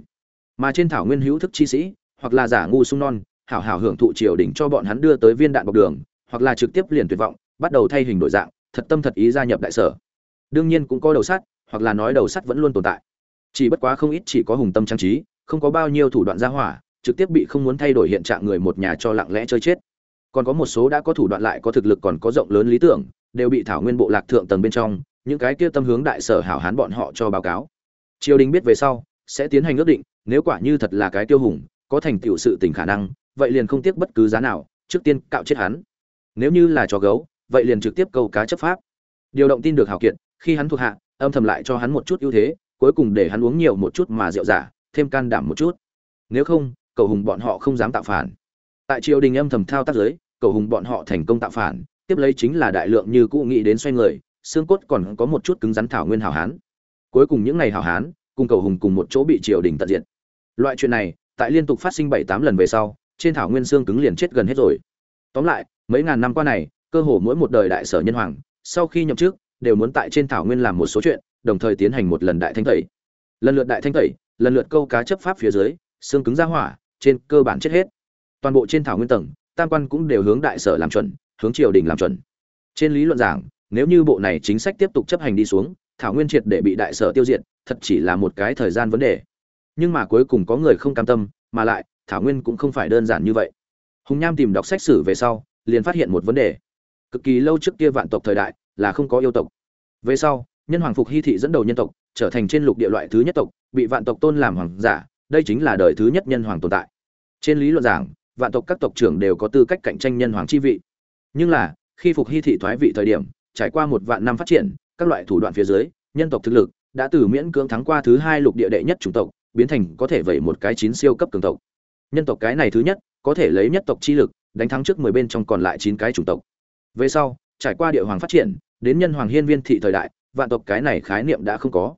Mà trên thảo nguyên hữu thức chi sĩ, hoặc là giả ngu sung non, hảo hảo hưởng thụ triều đình cho bọn hắn đưa tới viên đạn bọc đường, hoặc là trực tiếp liền tuyệt vọng, bắt đầu thay hình đổi dạng, thật tâm thật ý gia nhập đại sở. Đương nhiên cũng có đầu sắt, hoặc là nói đầu sắt vẫn luôn tồn tại. Chỉ bất quá không ít chỉ có hùng tâm trang trí, không có bao nhiêu thủ đoạn gia hỏa trực tiếp bị không muốn thay đổi hiện trạng người một nhà cho lặng lẽ chơi chết. Còn có một số đã có thủ đoạn lại có thực lực còn có rộng lớn lý tưởng, đều bị thảo nguyên bộ lạc thượng tầng bên trong, những cái kia tâm hướng đại sở hảo hán bọn họ cho báo cáo. Triều đình biết về sau, sẽ tiến hành ước định, nếu quả như thật là cái tiêu hùng, có thành tựu sự tình khả năng, vậy liền không tiếc bất cứ giá nào, trước tiên cạo chết hắn. Nếu như là chó gấu, vậy liền trực tiếp câu cá chấp pháp. Điều động tin được hào kiệt khi hắn thuộc hạ, âm thầm lại cho hắn một chút ưu thế, cuối cùng để hắn uống nhiều một chút mà rượu giả, thêm can đảm một chút. Nếu không cầu hùng bọn họ không dám tạo phản. Tại triều đình âm thầm thao tác giới, cầu hùng bọn họ thành công tạo phản, tiếp lấy chính là đại lượng như cũ nghĩ đến xoay người, xương cốt còn có một chút cứng rắn thảo nguyên hảo hán. Cuối cùng những ngày hảo hán, cùng cầu hùng cùng một chỗ bị triều đình tận diệt. Loại chuyện này, tại liên tục phát sinh bảy tám lần về sau, trên thảo nguyên xương cứng liền chết gần hết rồi. Tóm lại, mấy ngàn năm qua này, cơ hồ mỗi một đời đại sở nhân hoàng, sau khi nhậm chức, đều muốn tại trên thảo nguyên làm một số chuyện, đồng thời tiến hành một lần đại thanh tẩy. Lần lượt đại thanh tẩy, lần lượt câu cá chấp pháp phía dưới, xương cứng ra hỏa trên cơ bản chết hết. Toàn bộ trên thảo nguyên tầng, tam quan cũng đều hướng đại sở làm chuẩn, hướng triều đình làm chuẩn. Trên lý luận giảng, nếu như bộ này chính sách tiếp tục chấp hành đi xuống, thảo nguyên triệt để bị đại sở tiêu diệt, thật chỉ là một cái thời gian vấn đề. Nhưng mà cuối cùng có người không cam tâm, mà lại, thảo nguyên cũng không phải đơn giản như vậy. Hùng nham tìm đọc sách sử về sau, liền phát hiện một vấn đề. Cực kỳ lâu trước kia vạn tộc thời đại, là không có yêu tộc. Về sau, nhân hoàng phục hy thị dẫn đầu nhân tộc, trở thành trên lục địa loại thứ nhất tộc, bị vạn tộc tôn làm hoàng giả, đây chính là đời thứ nhất nhân hoàng tồn tại trên lý luận giảng, vạn tộc các tộc trưởng đều có tư cách cạnh tranh nhân hoàng chi vị. Nhưng là, khi phục hy thị thoái vị thời điểm, trải qua một vạn năm phát triển, các loại thủ đoạn phía dưới, nhân tộc thực lực đã từ miễn cưỡng thắng qua thứ hai lục địa đệ nhất chủng tộc, biến thành có thể vẩy một cái chín siêu cấp cường tộc. Nhân tộc cái này thứ nhất, có thể lấy nhất tộc chi lực, đánh thắng trước mười bên trong còn lại chín cái chủng tộc. Về sau, trải qua địa hoàng phát triển, đến nhân hoàng hiên viên thị thời đại, vạn tộc cái này khái niệm đã không có.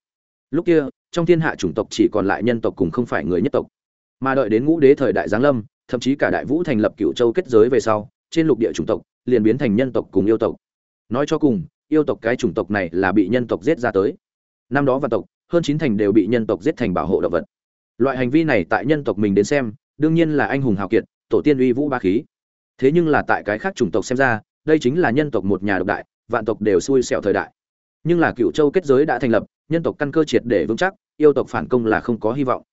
Lúc kia, trong thiên hạ chủng tộc chỉ còn lại nhân tộc cùng không phải người nhất tộc mà đợi đến ngũ đế thời đại giáng lâm, thậm chí cả đại vũ thành lập cựu châu kết giới về sau, trên lục địa chủng tộc liền biến thành nhân tộc cùng yêu tộc. Nói cho cùng, yêu tộc cái chủng tộc này là bị nhân tộc giết ra tới. Năm đó vạn tộc, hơn chín thành đều bị nhân tộc giết thành bảo hộ động vật. Loại hành vi này tại nhân tộc mình đến xem, đương nhiên là anh hùng hào kiệt, tổ tiên uy vũ ba khí. Thế nhưng là tại cái khác chủng tộc xem ra, đây chính là nhân tộc một nhà độc đại, vạn tộc đều xui xẻo thời đại. Nhưng là cựu châu kết giới đã thành lập, nhân tộc căn cơ triệt để vững chắc, yêu tộc phản công là không có hy vọng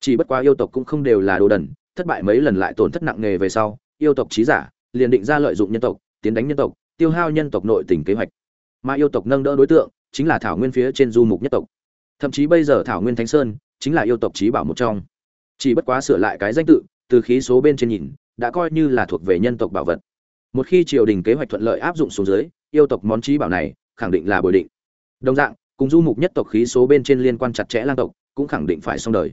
chỉ bất quá yêu tộc cũng không đều là đồ đần, thất bại mấy lần lại tổn thất nặng nề về sau, yêu tộc trí giả, liền định ra lợi dụng nhân tộc, tiến đánh nhân tộc, tiêu hao nhân tộc nội tình kế hoạch. Mà yêu tộc nâng đỡ đối tượng, chính là thảo nguyên phía trên du mục nhất tộc. Thậm chí bây giờ thảo nguyên thánh sơn, chính là yêu tộc trí bảo một trong. Chỉ bất quá sửa lại cái danh tự, từ khí số bên trên nhìn, đã coi như là thuộc về nhân tộc bảo vật. Một khi triều đình kế hoạch thuận lợi áp dụng xuống dưới, yêu tộc món trí bảo này, khẳng định là bồi định. Đồng dạng, cùng du mục nhất tộc khí số bên trên liên quan chặt chẽ lang tộc, cũng khẳng định phải xong đời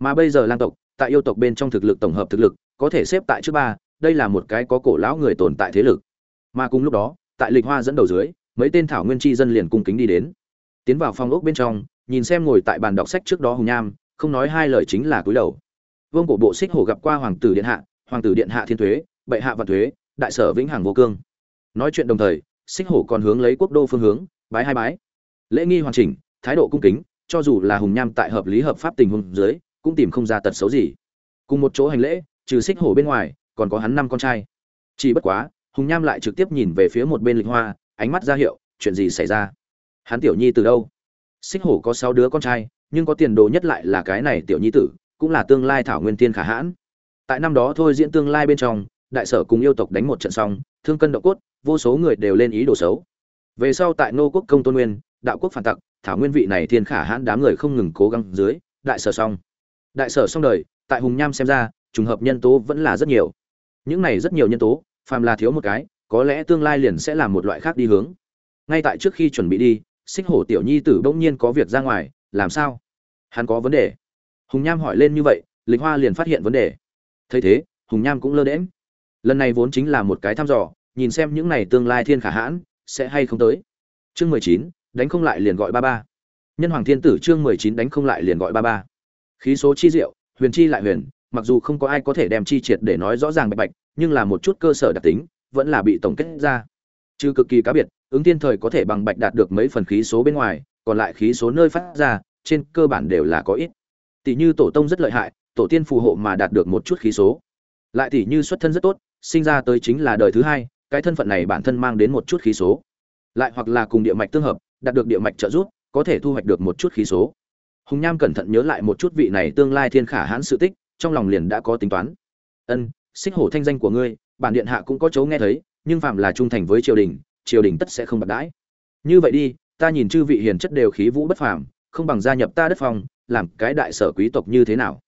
mà bây giờ lang tộc, tại yêu tộc bên trong thực lực tổng hợp thực lực, có thể xếp tại trước ba, đây là một cái có cổ lão người tồn tại thế lực. Mà cùng lúc đó, tại lịch hoa dẫn đầu dưới, mấy tên thảo nguyên tri dân liền cung kính đi đến. Tiến vào phòng ốc bên trong, nhìn xem ngồi tại bàn đọc sách trước đó hùng nham, không nói hai lời chính là cúi đầu. Vương cổ bộ xích hổ gặp qua hoàng tử điện hạ, hoàng tử điện hạ thiên thuế, bệ hạ và thuế, đại sở vĩnh hằng vô cương. Nói chuyện đồng thời, xích hổ còn hướng lấy quốc đô phương hướng, bái hai bái. Lễ nghi hoàn chỉnh, thái độ cung kính, cho dù là hùng nham tại hợp lý hợp pháp tình huống dưới cũng tìm không ra tật xấu gì. Cùng một chỗ hành lễ, trừ xích hổ bên ngoài, còn có hắn năm con trai. Chỉ bất quá, hùng nham lại trực tiếp nhìn về phía một bên lịch hoa, ánh mắt ra hiệu, chuyện gì xảy ra? Hắn tiểu nhi từ đâu? Xích hổ có sáu đứa con trai, nhưng có tiền đồ nhất lại là cái này tiểu nhi tử, cũng là tương lai thảo nguyên tiên khả hãn. Tại năm đó thôi diễn tương lai bên trong, đại sở cùng yêu tộc đánh một trận xong, thương cân độ cốt, vô số người đều lên ý đồ xấu. Về sau tại nô quốc công tôn nguyên, đạo quốc phản tặc, thảo nguyên vị này thiên khả hãn đám người không ngừng cố gắng dưới, đại sở xong đại sở xong đời, tại hùng nham xem ra, trùng hợp nhân tố vẫn là rất nhiều. Những này rất nhiều nhân tố, phàm là thiếu một cái, có lẽ tương lai liền sẽ là một loại khác đi hướng. Ngay tại trước khi chuẩn bị đi, xích hổ tiểu nhi tử bỗng nhiên có việc ra ngoài, làm sao? Hắn có vấn đề. Hùng nham hỏi lên như vậy, lịch hoa liền phát hiện vấn đề. Thấy thế, hùng nham cũng lơ đễm lần này vốn chính là một cái thăm dò, nhìn xem những này tương lai thiên khả hãn, sẽ hay không tới. Chương mười chín, đánh không lại liền gọi ba ba. Nhân hoàng thiên tử chương mười chín, đánh không lại liền gọi ba ba khí số chi diệu, huyền chi lại huyền, mặc dù không có ai có thể đem chi triệt để nói rõ ràng bạch bạch, nhưng là một chút cơ sở đặc tính vẫn là bị tổng kết ra. Chứ cực kỳ cá biệt, ứng thiên thời có thể bằng bạch đạt được mấy phần khí số bên ngoài, còn lại khí số nơi phát ra, trên cơ bản đều là có ít. Tỷ như tổ tông rất lợi hại, tổ tiên phù hộ mà đạt được một chút khí số. Lại tỷ như xuất thân rất tốt, sinh ra tới chính là đời thứ hai, cái thân phận này bản thân mang đến một chút khí số. Lại hoặc là cùng địa mạch tương hợp, đạt được địa mạch trợ giúp, có thể thu hoạch được một chút khí số hùng nham cẩn thận nhớ lại một chút vị này tương lai thiên khả hãn sự tích, trong lòng liền đã có tính toán. Ân, xích hổ thanh danh của ngươi, bản điện hạ cũng có chỗ nghe thấy, nhưng phạm là trung thành với triều đình triều đình tất sẽ không bạc đãi. Như vậy đi, ta nhìn chư vị hiền chất đều khí vũ bất phàm, không bằng gia nhập ta đất phong, làm cái đại sở quý tộc như thế nào?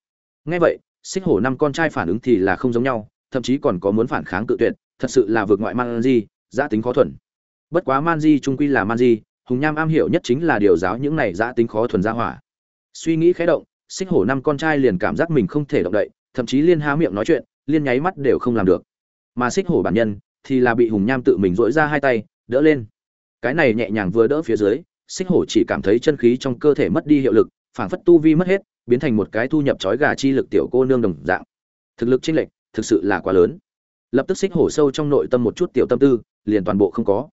Nghe vậy, xích hổ năm con trai phản ứng thì là không giống nhau, thậm chí còn có muốn phản kháng cự tuyệt, thật sự là vượt ngoại man di, giã tính khó thuần. Bất quá man di trung quy là man di, hùng nham am hiểu nhất chính là điều giáo những này giã tính khó thuần ra hỏa suy nghĩ khẽ động, xích hổ năm con trai liền cảm giác mình không thể động đậy, thậm chí liên há miệng nói chuyện, liên nháy mắt đều không làm được. Mà xích hổ bản nhân thì là bị hùng nham tự mình dỗi ra hai tay, đỡ lên. Cái này nhẹ nhàng vừa đỡ phía dưới, xích hổ chỉ cảm thấy chân khí trong cơ thể mất đi hiệu lực, phảng phất tu vi mất hết, biến thành một cái thu nhập trói gà chi lực tiểu cô nương đồng dạng. Thực lực chênh lệch thực sự là quá lớn. Lập tức xích hổ sâu trong nội tâm một chút tiểu tâm tư, liền toàn bộ không có.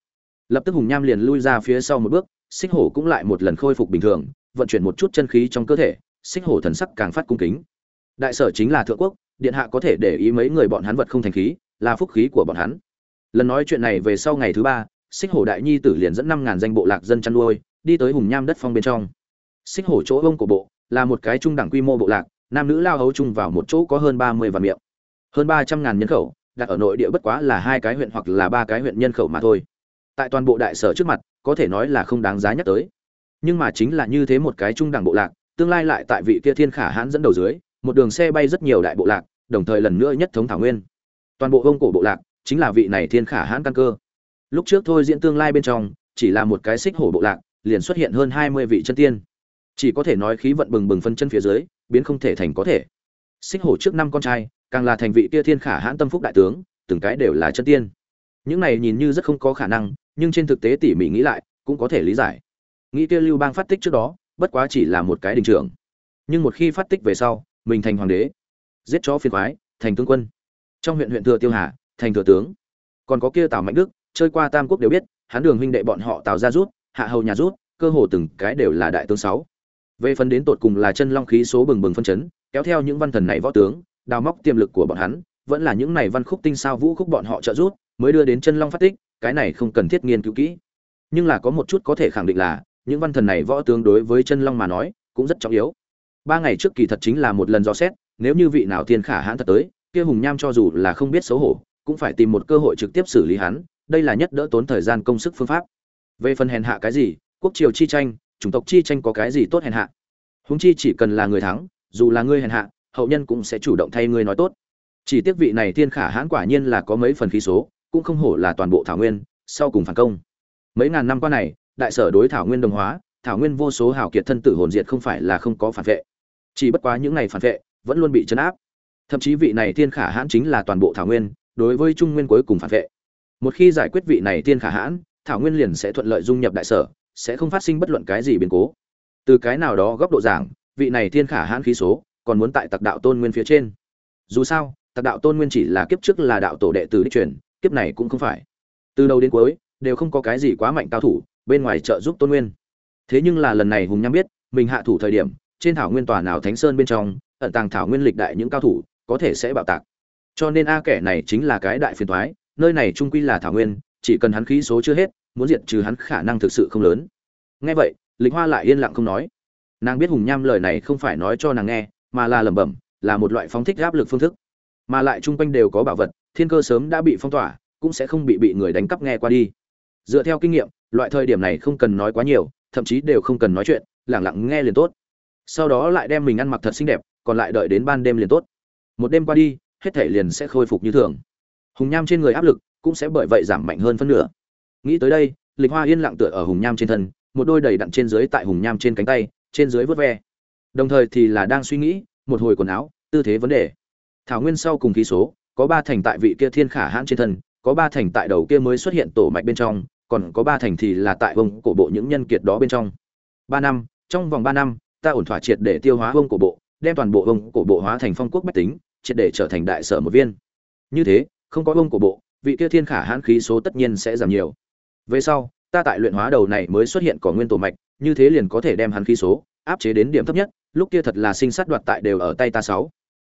Lập tức hùng nham liền lui ra phía sau một bước, xích hổ cũng lại một lần khôi phục bình thường vận chuyển một chút chân khí trong cơ thể, xích hổ thần sắc càng phát cung kính. Đại sở chính là thượng quốc, điện hạ có thể để ý mấy người bọn hắn vật không thành khí, là phúc khí của bọn hắn. Lần nói chuyện này về sau ngày thứ ba, xích hổ đại nhi tử liền dẫn năm ngàn danh bộ lạc dân chăn nuôi, đi tới hùng nham đất phong bên trong. Xích hổ chỗ ông của bộ, là một cái trung đẳng quy mô bộ lạc, nam nữ lao hấu chung vào một chỗ có hơn ba mươi vạn miệng. Hơn ba trăm ngàn nhân khẩu, đặt ở nội địa bất quá là hai cái huyện hoặc là ba cái huyện nhân khẩu mà thôi. Tại toàn bộ đại sở trước mặt, có thể nói là không đáng giá nhắc tới nhưng mà chính là như thế một cái trung đẳng bộ lạc, tương lai lại tại vị kia thiên khả hãn dẫn đầu dưới, một đường xe bay rất nhiều đại bộ lạc, đồng thời lần nữa nhất thống thảo nguyên. Toàn bộ vông cổ bộ lạc chính là vị này thiên khả hãn căn cơ. Lúc trước thôi diễn tương lai bên trong, chỉ là một cái xích hổ bộ lạc, liền xuất hiện hơn hai mươi vị chân tiên. Chỉ có thể nói khí vận bừng bừng phân chân phía dưới, biến không thể thành có thể. Xích hổ trước năm con trai, càng là thành vị kia thiên khả hãn tâm phúc đại tướng, từng cái đều là chân tiên. Những này nhìn như rất không có khả năng, nhưng trên thực tế tỉ mỉ nghĩ lại, cũng có thể lý giải nghĩ kia lưu bang phát tích trước đó, bất quá chỉ là một cái đình trưởng. Nhưng một khi phát tích về sau, mình thành hoàng đế, giết chó phiền khoái, thành tướng quân. Trong huyện huyện thừa tiêu hà, thành thừa tướng. Còn có kia tào mạnh đức, chơi qua tam quốc đều biết, hắn đường huynh đệ bọn họ tào ra rút, hạ hầu nhà rút, cơ hồ từng cái đều là đại tướng sáu. Về phần đến tột cùng là chân long khí số bừng bừng phân chấn, kéo theo những văn thần này võ tướng, đào móc tiềm lực của bọn hắn, vẫn là những này văn khúc tinh sao vũ khúc bọn họ trợ rút mới đưa đến chân long phát tích, cái này không cần thiết nghiên cứu kỹ. Nhưng là có một chút có thể khẳng định là những văn thần này võ tướng đối với chân long mà nói cũng rất trọng yếu. Ba ngày trước kỳ thật chính là một lần dò xét, nếu như vị nào thiên khả hãn thật tới, kia hùng nham cho dù là không biết xấu hổ, cũng phải tìm một cơ hội trực tiếp xử lý hắn, đây là nhất đỡ tốn thời gian công sức phương pháp. Về phần hèn hạ cái gì, quốc triều chi tranh, chủng tộc chi tranh có cái gì tốt hèn hạ? Húng chi chỉ cần là người thắng, dù là ngươi hèn hạ, hậu nhân cũng sẽ chủ động thay ngươi nói tốt. Chỉ tiếc vị này thiên khả hãn quả nhiên là có mấy phần khí số, cũng không hổ là toàn bộ thảo nguyên, sau cùng phản công. Mấy ngàn năm qua này đại sở đối thảo nguyên đồng hóa, thảo nguyên vô số hào kiệt thân tử hồn diệt không phải là không có phản vệ. Chỉ bất quá những ngày phản vệ vẫn luôn bị chấn áp. Thậm chí vị này thiên khả hãn chính là toàn bộ thảo nguyên, đối với trung nguyên cuối cùng phản vệ. Một khi giải quyết vị này thiên khả hãn, thảo nguyên liền sẽ thuận lợi dung nhập đại sở, sẽ không phát sinh bất luận cái gì biến cố. Từ cái nào đó góc độ giảng, vị này thiên khả hãn khí số còn muốn tại tặc đạo tôn nguyên phía trên. Dù sao, tặc đạo tôn nguyên chỉ là kiếp trước là đạo tổ đệ tử đích truyền, kiếp này cũng không phải. Từ đầu đến cuối, đều không có cái gì quá mạnh cao thủ bên ngoài trợ giúp tôn nguyên. Thế nhưng là lần này hùng nham biết, mình hạ thủ thời điểm, trên thảo nguyên tòa nào thánh sơn bên trong, ẩn tàng thảo nguyên lịch đại những cao thủ, có thể sẽ bạo tạc. Cho nên a kẻ này chính là cái đại phiền thoái nơi này trung quy là thảo nguyên, chỉ cần hắn khí số chưa hết, muốn diệt trừ hắn khả năng thực sự không lớn. Nghe vậy, lịch hoa lại yên lặng không nói. Nàng biết hùng nham lời này không phải nói cho nàng nghe, mà là lẩm bẩm, là một loại phóng thích áp lực phương thức. Mà lại chung quanh đều có bảo vật, thiên cơ sớm đã bị phong tỏa, cũng sẽ không bị bị người đánh cắp nghe qua đi dựa theo kinh nghiệm, loại thời điểm này không cần nói quá nhiều, thậm chí đều không cần nói chuyện lẳng lặng nghe liền tốt. Sau đó lại đem mình ăn mặc thật xinh đẹp, còn lại đợi đến ban đêm liền tốt. Một đêm qua đi, hết thể liền sẽ khôi phục như thường. Hùng nham trên người áp lực cũng sẽ bởi vậy giảm mạnh hơn phân nửa. Nghĩ tới đây, lịch hoa yên lặng tựa ở hùng nham trên thân, một đôi đầy đặn trên dưới tại hùng nham trên cánh tay, trên dưới vớt ve. Đồng thời thì là đang suy nghĩ, một hồi quần áo, tư thế vấn đề. Thảo nguyên sau cùng khí số, có ba thành tại vị kia thiên khả hãn trên thân có ba thành tại đầu kia mới xuất hiện tổ mạch bên trong, còn có ba thành thì là tại vông cổ bộ những nhân kiệt đó bên trong. Ba năm, trong vòng ba năm, ta ổn thỏa triệt để tiêu hóa vông cổ bộ, đem toàn bộ vông cổ bộ hóa thành phong quốc bách tính, triệt để trở thành đại sở một viên. Như thế, không có vông cổ bộ, vị kia thiên khả hãn khí số tất nhiên sẽ giảm nhiều. Về sau, ta tại luyện hóa đầu này mới xuất hiện có nguyên tổ mạch, như thế liền có thể đem hắn khí số áp chế đến điểm thấp nhất, lúc kia thật là sinh sát đoạt tại đều ở tay ta sáu.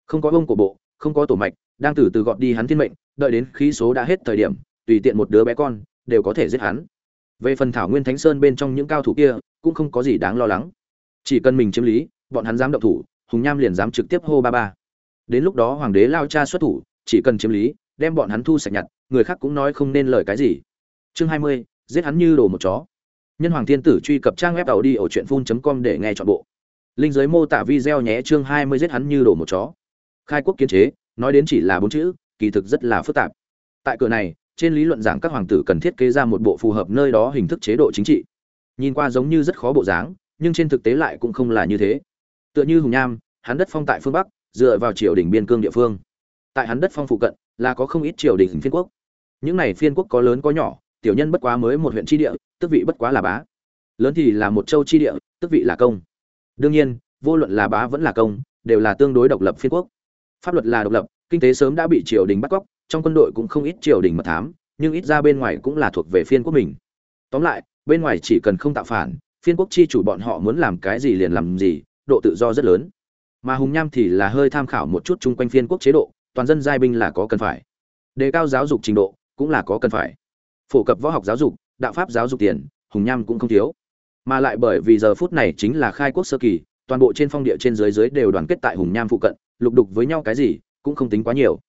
Không có vông cổ bộ, không có tổ mạch đang từ từ gọt đi hắn thiên mệnh, đợi đến khí số đã hết thời điểm, tùy tiện một đứa bé con đều có thể giết hắn. Về phần thảo nguyên thánh sơn bên trong những cao thủ kia, cũng không có gì đáng lo lắng. Chỉ cần mình chiếm lý, bọn hắn dám động thủ, hùng nham liền dám trực tiếp hô ba ba. Đến lúc đó hoàng đế lao cha xuất thủ, chỉ cần chiếm lý, đem bọn hắn thu sạch nhặt, người khác cũng nói không nên lời cái gì. Chương hai mươi, giết hắn như đồ một chó. Nhân hoàng thiên tử truy cập trang web đầu đi ở truyện phun com để nghe trọn bộ. Linh giới mô tả video nhé, chương hai mươi, giết hắn như đồ một chó. Khai quốc kiến chế nói đến chỉ là bốn chữ, kỳ thực rất là phức tạp. Tại cửa này, trên lý luận giảng các hoàng tử cần thiết kế ra một bộ phù hợp nơi đó hình thức chế độ chính trị. Nhìn qua giống như rất khó bộ dáng, nhưng trên thực tế lại cũng không là như thế. Tựa như hùng nham hắn đất phong tại phương bắc, dựa vào triều đình biên cương địa phương. Tại hắn đất phong phụ cận, là có không ít triều đình phiên quốc. Những này phiên quốc có lớn có nhỏ, tiểu nhân bất quá mới một huyện tri địa, tức vị bất quá là bá. Lớn thì là một châu tri địa, tức vị là công. Đương nhiên, vô luận là bá vẫn là công, đều là tương đối độc lập phiên quốc pháp luật là độc lập, kinh tế sớm đã bị triều đình bắt cóc, trong quân đội cũng không ít triều đình mật thám, nhưng ít ra bên ngoài cũng là thuộc về phiên quốc mình. Tóm lại, bên ngoài chỉ cần không tạo phản, phiên quốc chi chủ bọn họ muốn làm cái gì liền làm gì, độ tự do rất lớn. Mà hùng nham thì là hơi tham khảo một chút chung quanh phiên quốc chế độ, toàn dân giai binh là có cần phải. Đề cao giáo dục trình độ cũng là có cần phải. Phổ cập võ học giáo dục, đạo pháp giáo dục tiền, hùng nham cũng không thiếu. Mà lại bởi vì giờ phút này chính là khai quốc sơ kỳ, toàn bộ trên phong địa trên dưới dưới đều đoàn kết tại hùng nham phụ cận lục đục với nhau cái gì, cũng không tính quá nhiều.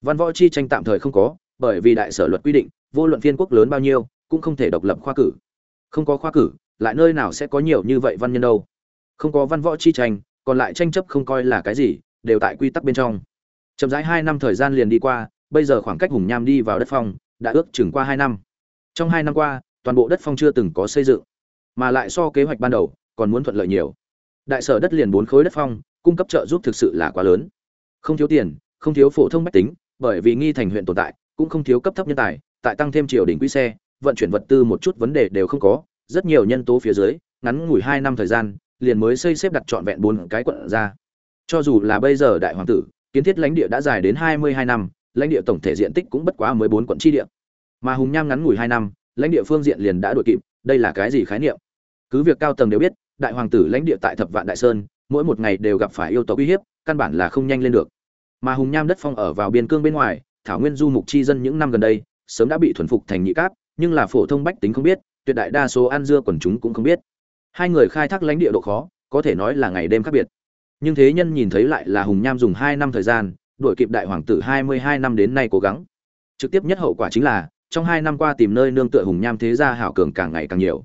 Văn võ chi tranh tạm thời không có, bởi vì đại sở luật quy định, vô luận phiên quốc lớn bao nhiêu, cũng không thể độc lập khoa cử. Không có khoa cử, lại nơi nào sẽ có nhiều như vậy văn nhân đâu. Không có văn võ chi tranh, còn lại tranh chấp không coi là cái gì, đều tại quy tắc bên trong. Chậm rãi hai năm thời gian liền đi qua, bây giờ khoảng cách hùng nham đi vào đất phong, đã ước chừng qua hai năm. Trong hai năm qua, toàn bộ đất phong chưa từng có xây dựng, mà lại so kế hoạch ban đầu, còn muốn thuận lợi nhiều. Đại sở đất liền bốn khối đất phong cung cấp trợ giúp thực sự là quá lớn. Không thiếu tiền, không thiếu phổ thông mách tính, bởi vì nghi thành huyện tồn tại, cũng không thiếu cấp thấp nhân tài, tại tăng thêm triều đỉnh quỹ xe, vận chuyển vật tư một chút vấn đề đều không có. Rất nhiều nhân tố phía dưới, ngắn ngủi hai năm thời gian, liền mới xây xếp đặt trọn vẹn bốn cái quận ra. Cho dù là bây giờ đại hoàng tử, kiến thiết lãnh địa đã dài đến hai mươi hai năm, lãnh địa tổng thể diện tích cũng bất quá mới bốn quận chi địa. Mà hùng nham ngắn ngủi hai năm, lãnh địa phương diện liền đã đội kịp, đây là cái gì khái niệm? Cứ việc cao tầng đều biết, đại hoàng tử lãnh địa tại thập vạn đại sơn mỗi một ngày đều gặp phải yêu tộc uy hiếp, căn bản là không nhanh lên được. Mà hùng nham đất phong ở vào biên cương bên ngoài, thảo nguyên du mục chi dân những năm gần đây, sớm đã bị thuần phục thành nhị cáp nhưng là phổ thông bách tính không biết, tuyệt đại đa số ăn dưa quần chúng cũng không biết. Hai người khai thác lãnh địa độ khó, có thể nói là ngày đêm khác biệt. Nhưng thế nhân nhìn thấy lại là hùng nham dùng hai năm thời gian, đuổi kịp đại hoàng tử hai mươi hai năm đến nay cố gắng. Trực tiếp nhất hậu quả chính là, trong hai năm qua tìm nơi nương tựa hùng nham thế gia hảo cường càng ngày càng nhiều.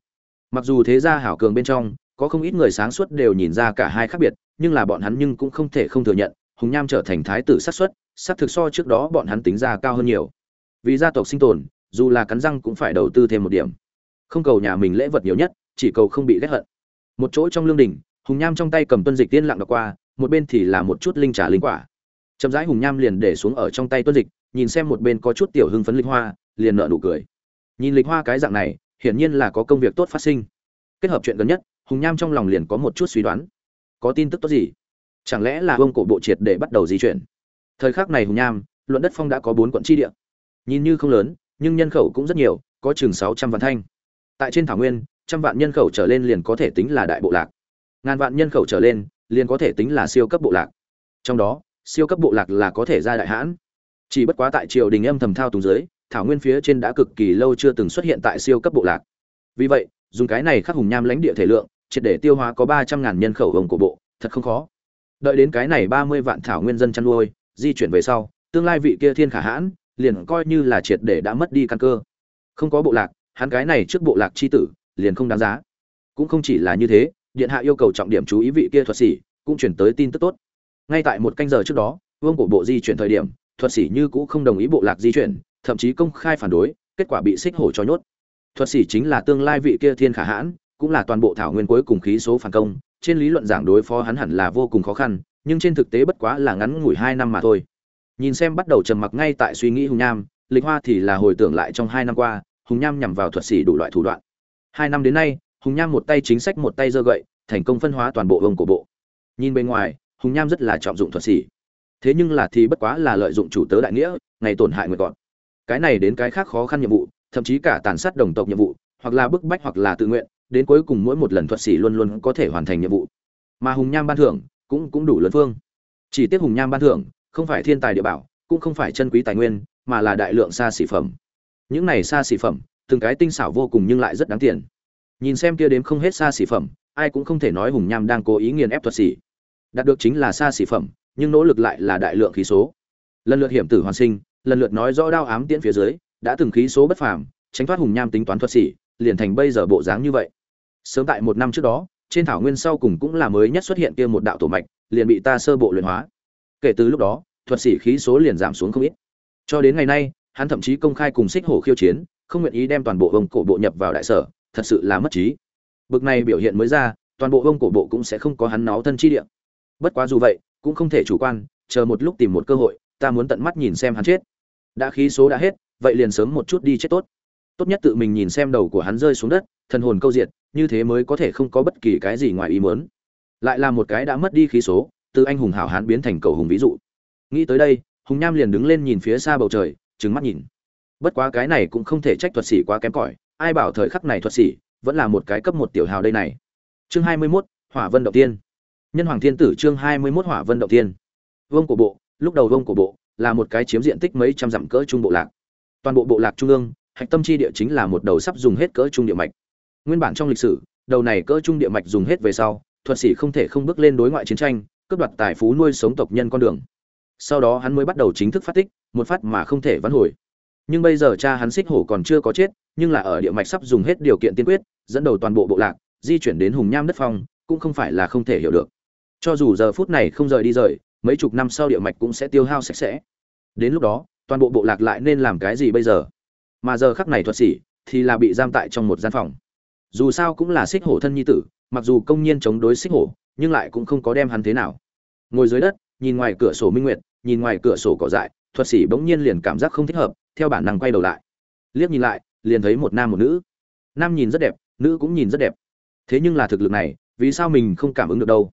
Mặc dù thế gia hảo cường bên trong có không ít người sáng suốt đều nhìn ra cả hai khác biệt, nhưng là bọn hắn nhưng cũng không thể không thừa nhận, hùng nham trở thành thái tử sát xuất sát thực so trước đó bọn hắn tính ra cao hơn nhiều. Vì gia tộc sinh tồn, dù là cắn răng cũng phải đầu tư thêm một điểm. Không cầu nhà mình lễ vật nhiều nhất, chỉ cầu không bị ghét hận. Một chỗ trong lương đình, hùng nham trong tay cầm tuân dịch tiên lặng đọc qua, một bên thì là một chút linh trà linh quả. Chậm rãi hùng nham liền để xuống ở trong tay tuân dịch, nhìn xem một bên có chút tiểu hưng phấn lịch hoa, liền nở nụ cười. Nhìn lịch hoa cái dạng này, hiển nhiên là có công việc tốt phát sinh. Kết hợp chuyện gần nhất hùng nham trong lòng liền có một chút suy đoán. Có tin tức tốt gì? Chẳng lẽ là vương cổ bộ triệt để bắt đầu di chuyển? Thời khắc này hùng nham, luận đất phong đã có bốn quận tri địa. Nhìn như không lớn, nhưng nhân khẩu cũng rất nhiều, có chừng sáu trăm vạn thanh. Tại trên thảo nguyên, trăm vạn nhân khẩu trở lên liền có thể tính là đại bộ lạc. Ngàn vạn nhân khẩu trở lên, liền có thể tính là siêu cấp bộ lạc. Trong đó, siêu cấp bộ lạc là có thể ra đại hãn. Chỉ bất quá tại triều đình âm thầm thao túng dưới, thảo nguyên phía trên đã cực kỳ lâu chưa từng xuất hiện tại siêu cấp bộ lạc. Vì vậy, dùng cái này khắc hùng nham lãnh địa thể lượng triệt để tiêu hóa có ba trăm ngàn nhân khẩu hồng của bộ, thật không khó. Đợi đến cái này ba mươi vạn thảo nguyên dân chăn nuôi, di chuyển về sau, tương lai vị kia thiên khả hãn, liền coi như là triệt để đã mất đi căn cơ. Không có bộ lạc, hắn cái này trước bộ lạc chi tử, liền không đáng giá. Cũng không chỉ là như thế, điện hạ yêu cầu trọng điểm chú ý vị kia thuật sĩ, cũng chuyển tới tin tức tốt. Ngay tại một canh giờ trước đó, vương của bộ di chuyển thời điểm, thuật sĩ như cũ không đồng ý bộ lạc di chuyển, thậm chí công khai phản đối, kết quả bị xích hổ cho nhốt. Thuật sĩ chính là tương lai vị kia thiên khả hãn cũng là toàn bộ thảo nguyên cuối cùng khí số phản công, trên lý luận giảng đối phó hắn hẳn là vô cùng khó khăn, nhưng trên thực tế bất quá là ngắn ngủi hai năm mà thôi. Nhìn xem bắt đầu trầm mặc ngay tại suy nghĩ hùng nham, lịch hoa thì là hồi tưởng lại trong hai năm qua, hùng nham nhằm vào thuật sĩ đủ loại thủ đoạn. Hai năm đến nay, hùng nham một tay chính sách một tay giơ gậy, thành công phân hóa toàn bộ vương của bộ. Nhìn bên ngoài, hùng nham rất là trọng dụng thuật sĩ. Thế nhưng là thì bất quá là lợi dụng chủ tớ đại nghĩa, ngày tổn hại người gọn. Cái này đến cái khác khó khăn nhiệm vụ, thậm chí cả tàn sát đồng tộc nhiệm vụ, hoặc là bức bách hoặc là tự nguyện đến cuối cùng mỗi một lần thuật sĩ luôn luôn có thể hoàn thành nhiệm vụ. Mà hùng nham ban thưởng cũng cũng đủ lớn phương. Chỉ tiếc hùng nham ban thưởng không phải thiên tài địa bảo, cũng không phải chân quý tài nguyên, mà là đại lượng xa xỉ phẩm. Những này xa xỉ phẩm, từng cái tinh xảo vô cùng nhưng lại rất đáng tiền. Nhìn xem kia đếm không hết xa xỉ phẩm, ai cũng không thể nói hùng nham đang cố ý nghiền ép thuật sĩ. Đạt được chính là xa xỉ phẩm, nhưng nỗ lực lại là đại lượng khí số. Lần lượt hiểm tử hoàn sinh, lần lượt nói rõ đao ám tiễn phía dưới, đã từng khí số bất phàm, tránh thoát hùng nham tính toán thuật sĩ, liền thành bây giờ bộ dáng như vậy sớm tại một năm trước đó, trên thảo nguyên sau cùng cũng là mới nhất xuất hiện kia một đạo tổ mạch, liền bị ta sơ bộ luyện hóa. Kể từ lúc đó, thuật sĩ khí số liền giảm xuống không ít. Cho đến ngày nay, hắn thậm chí công khai cùng xích hổ khiêu chiến, không nguyện ý đem toàn bộ vông cổ bộ nhập vào đại sở, thật sự là mất trí. Bực này biểu hiện mới ra, toàn bộ vông cổ bộ cũng sẽ không có hắn náo thân chi địa. Bất quá dù vậy, cũng không thể chủ quan, chờ một lúc tìm một cơ hội, ta muốn tận mắt nhìn xem hắn chết. Đã khí số đã hết, vậy liền sớm một chút đi chết tốt tốt nhất tự mình nhìn xem đầu của hắn rơi xuống đất thần hồn câu diệt như thế mới có thể không có bất kỳ cái gì ngoài ý muốn. Lại là một cái đã mất đi khí số từ anh hùng hảo hán biến thành cầu hùng ví dụ. Nghĩ tới đây hùng nham liền đứng lên nhìn phía xa bầu trời trừng mắt nhìn. Bất quá cái này cũng không thể trách thuật sĩ quá kém cỏi ai bảo thời khắc này thuật sĩ vẫn là một cái cấp một tiểu hào đây này. Chương hai mươi 21, hỏa vân động tiên. Nhân hoàng thiên tử chương hai mươi 21 hỏa vân động tiên. Vương của bộ lúc đầu vương của bộ là một cái chiếm diện tích mấy trăm dặm cỡ trung bộ lạc. Toàn bộ bộ lạc trung ương hạch tâm chi địa chính là một đầu sắp dùng hết cỡ trung địa mạch. Nguyên bản trong lịch sử, đầu này cỡ trung địa mạch dùng hết về sau, thuật sĩ không thể không bước lên đối ngoại chiến tranh, cướp đoạt tài phú nuôi sống tộc nhân con đường. Sau đó hắn mới bắt đầu chính thức phát tích, một phát mà không thể vãn hồi. Nhưng bây giờ cha hắn xích hổ còn chưa có chết, nhưng là ở địa mạch sắp dùng hết điều kiện tiên quyết, dẫn đầu toàn bộ bộ lạc, di chuyển đến hùng nham đất phong, cũng không phải là không thể hiểu được. Cho dù giờ phút này không rời đi rời, mấy chục năm sau địa mạch cũng sẽ tiêu hao sạch sẽ. Đến lúc đó, toàn bộ bộ lạc lại nên làm cái gì bây giờ? Mà giờ khắc này thuật sĩ thì là bị giam tại trong một gian phòng. Dù sao cũng là xích hổ thân nhi tử, mặc dù công nhiên chống đối xích hổ, nhưng lại cũng không có đem hắn thế nào. Ngồi dưới đất, nhìn ngoài cửa sổ minh nguyệt, nhìn ngoài cửa sổ cỏ dại, thuật sĩ bỗng nhiên liền cảm giác không thích hợp, theo bản năng quay đầu lại. Liếc nhìn lại, liền thấy một nam một nữ. Nam nhìn rất đẹp, nữ cũng nhìn rất đẹp. Thế nhưng là thực lực này, vì sao mình không cảm ứng được đâu?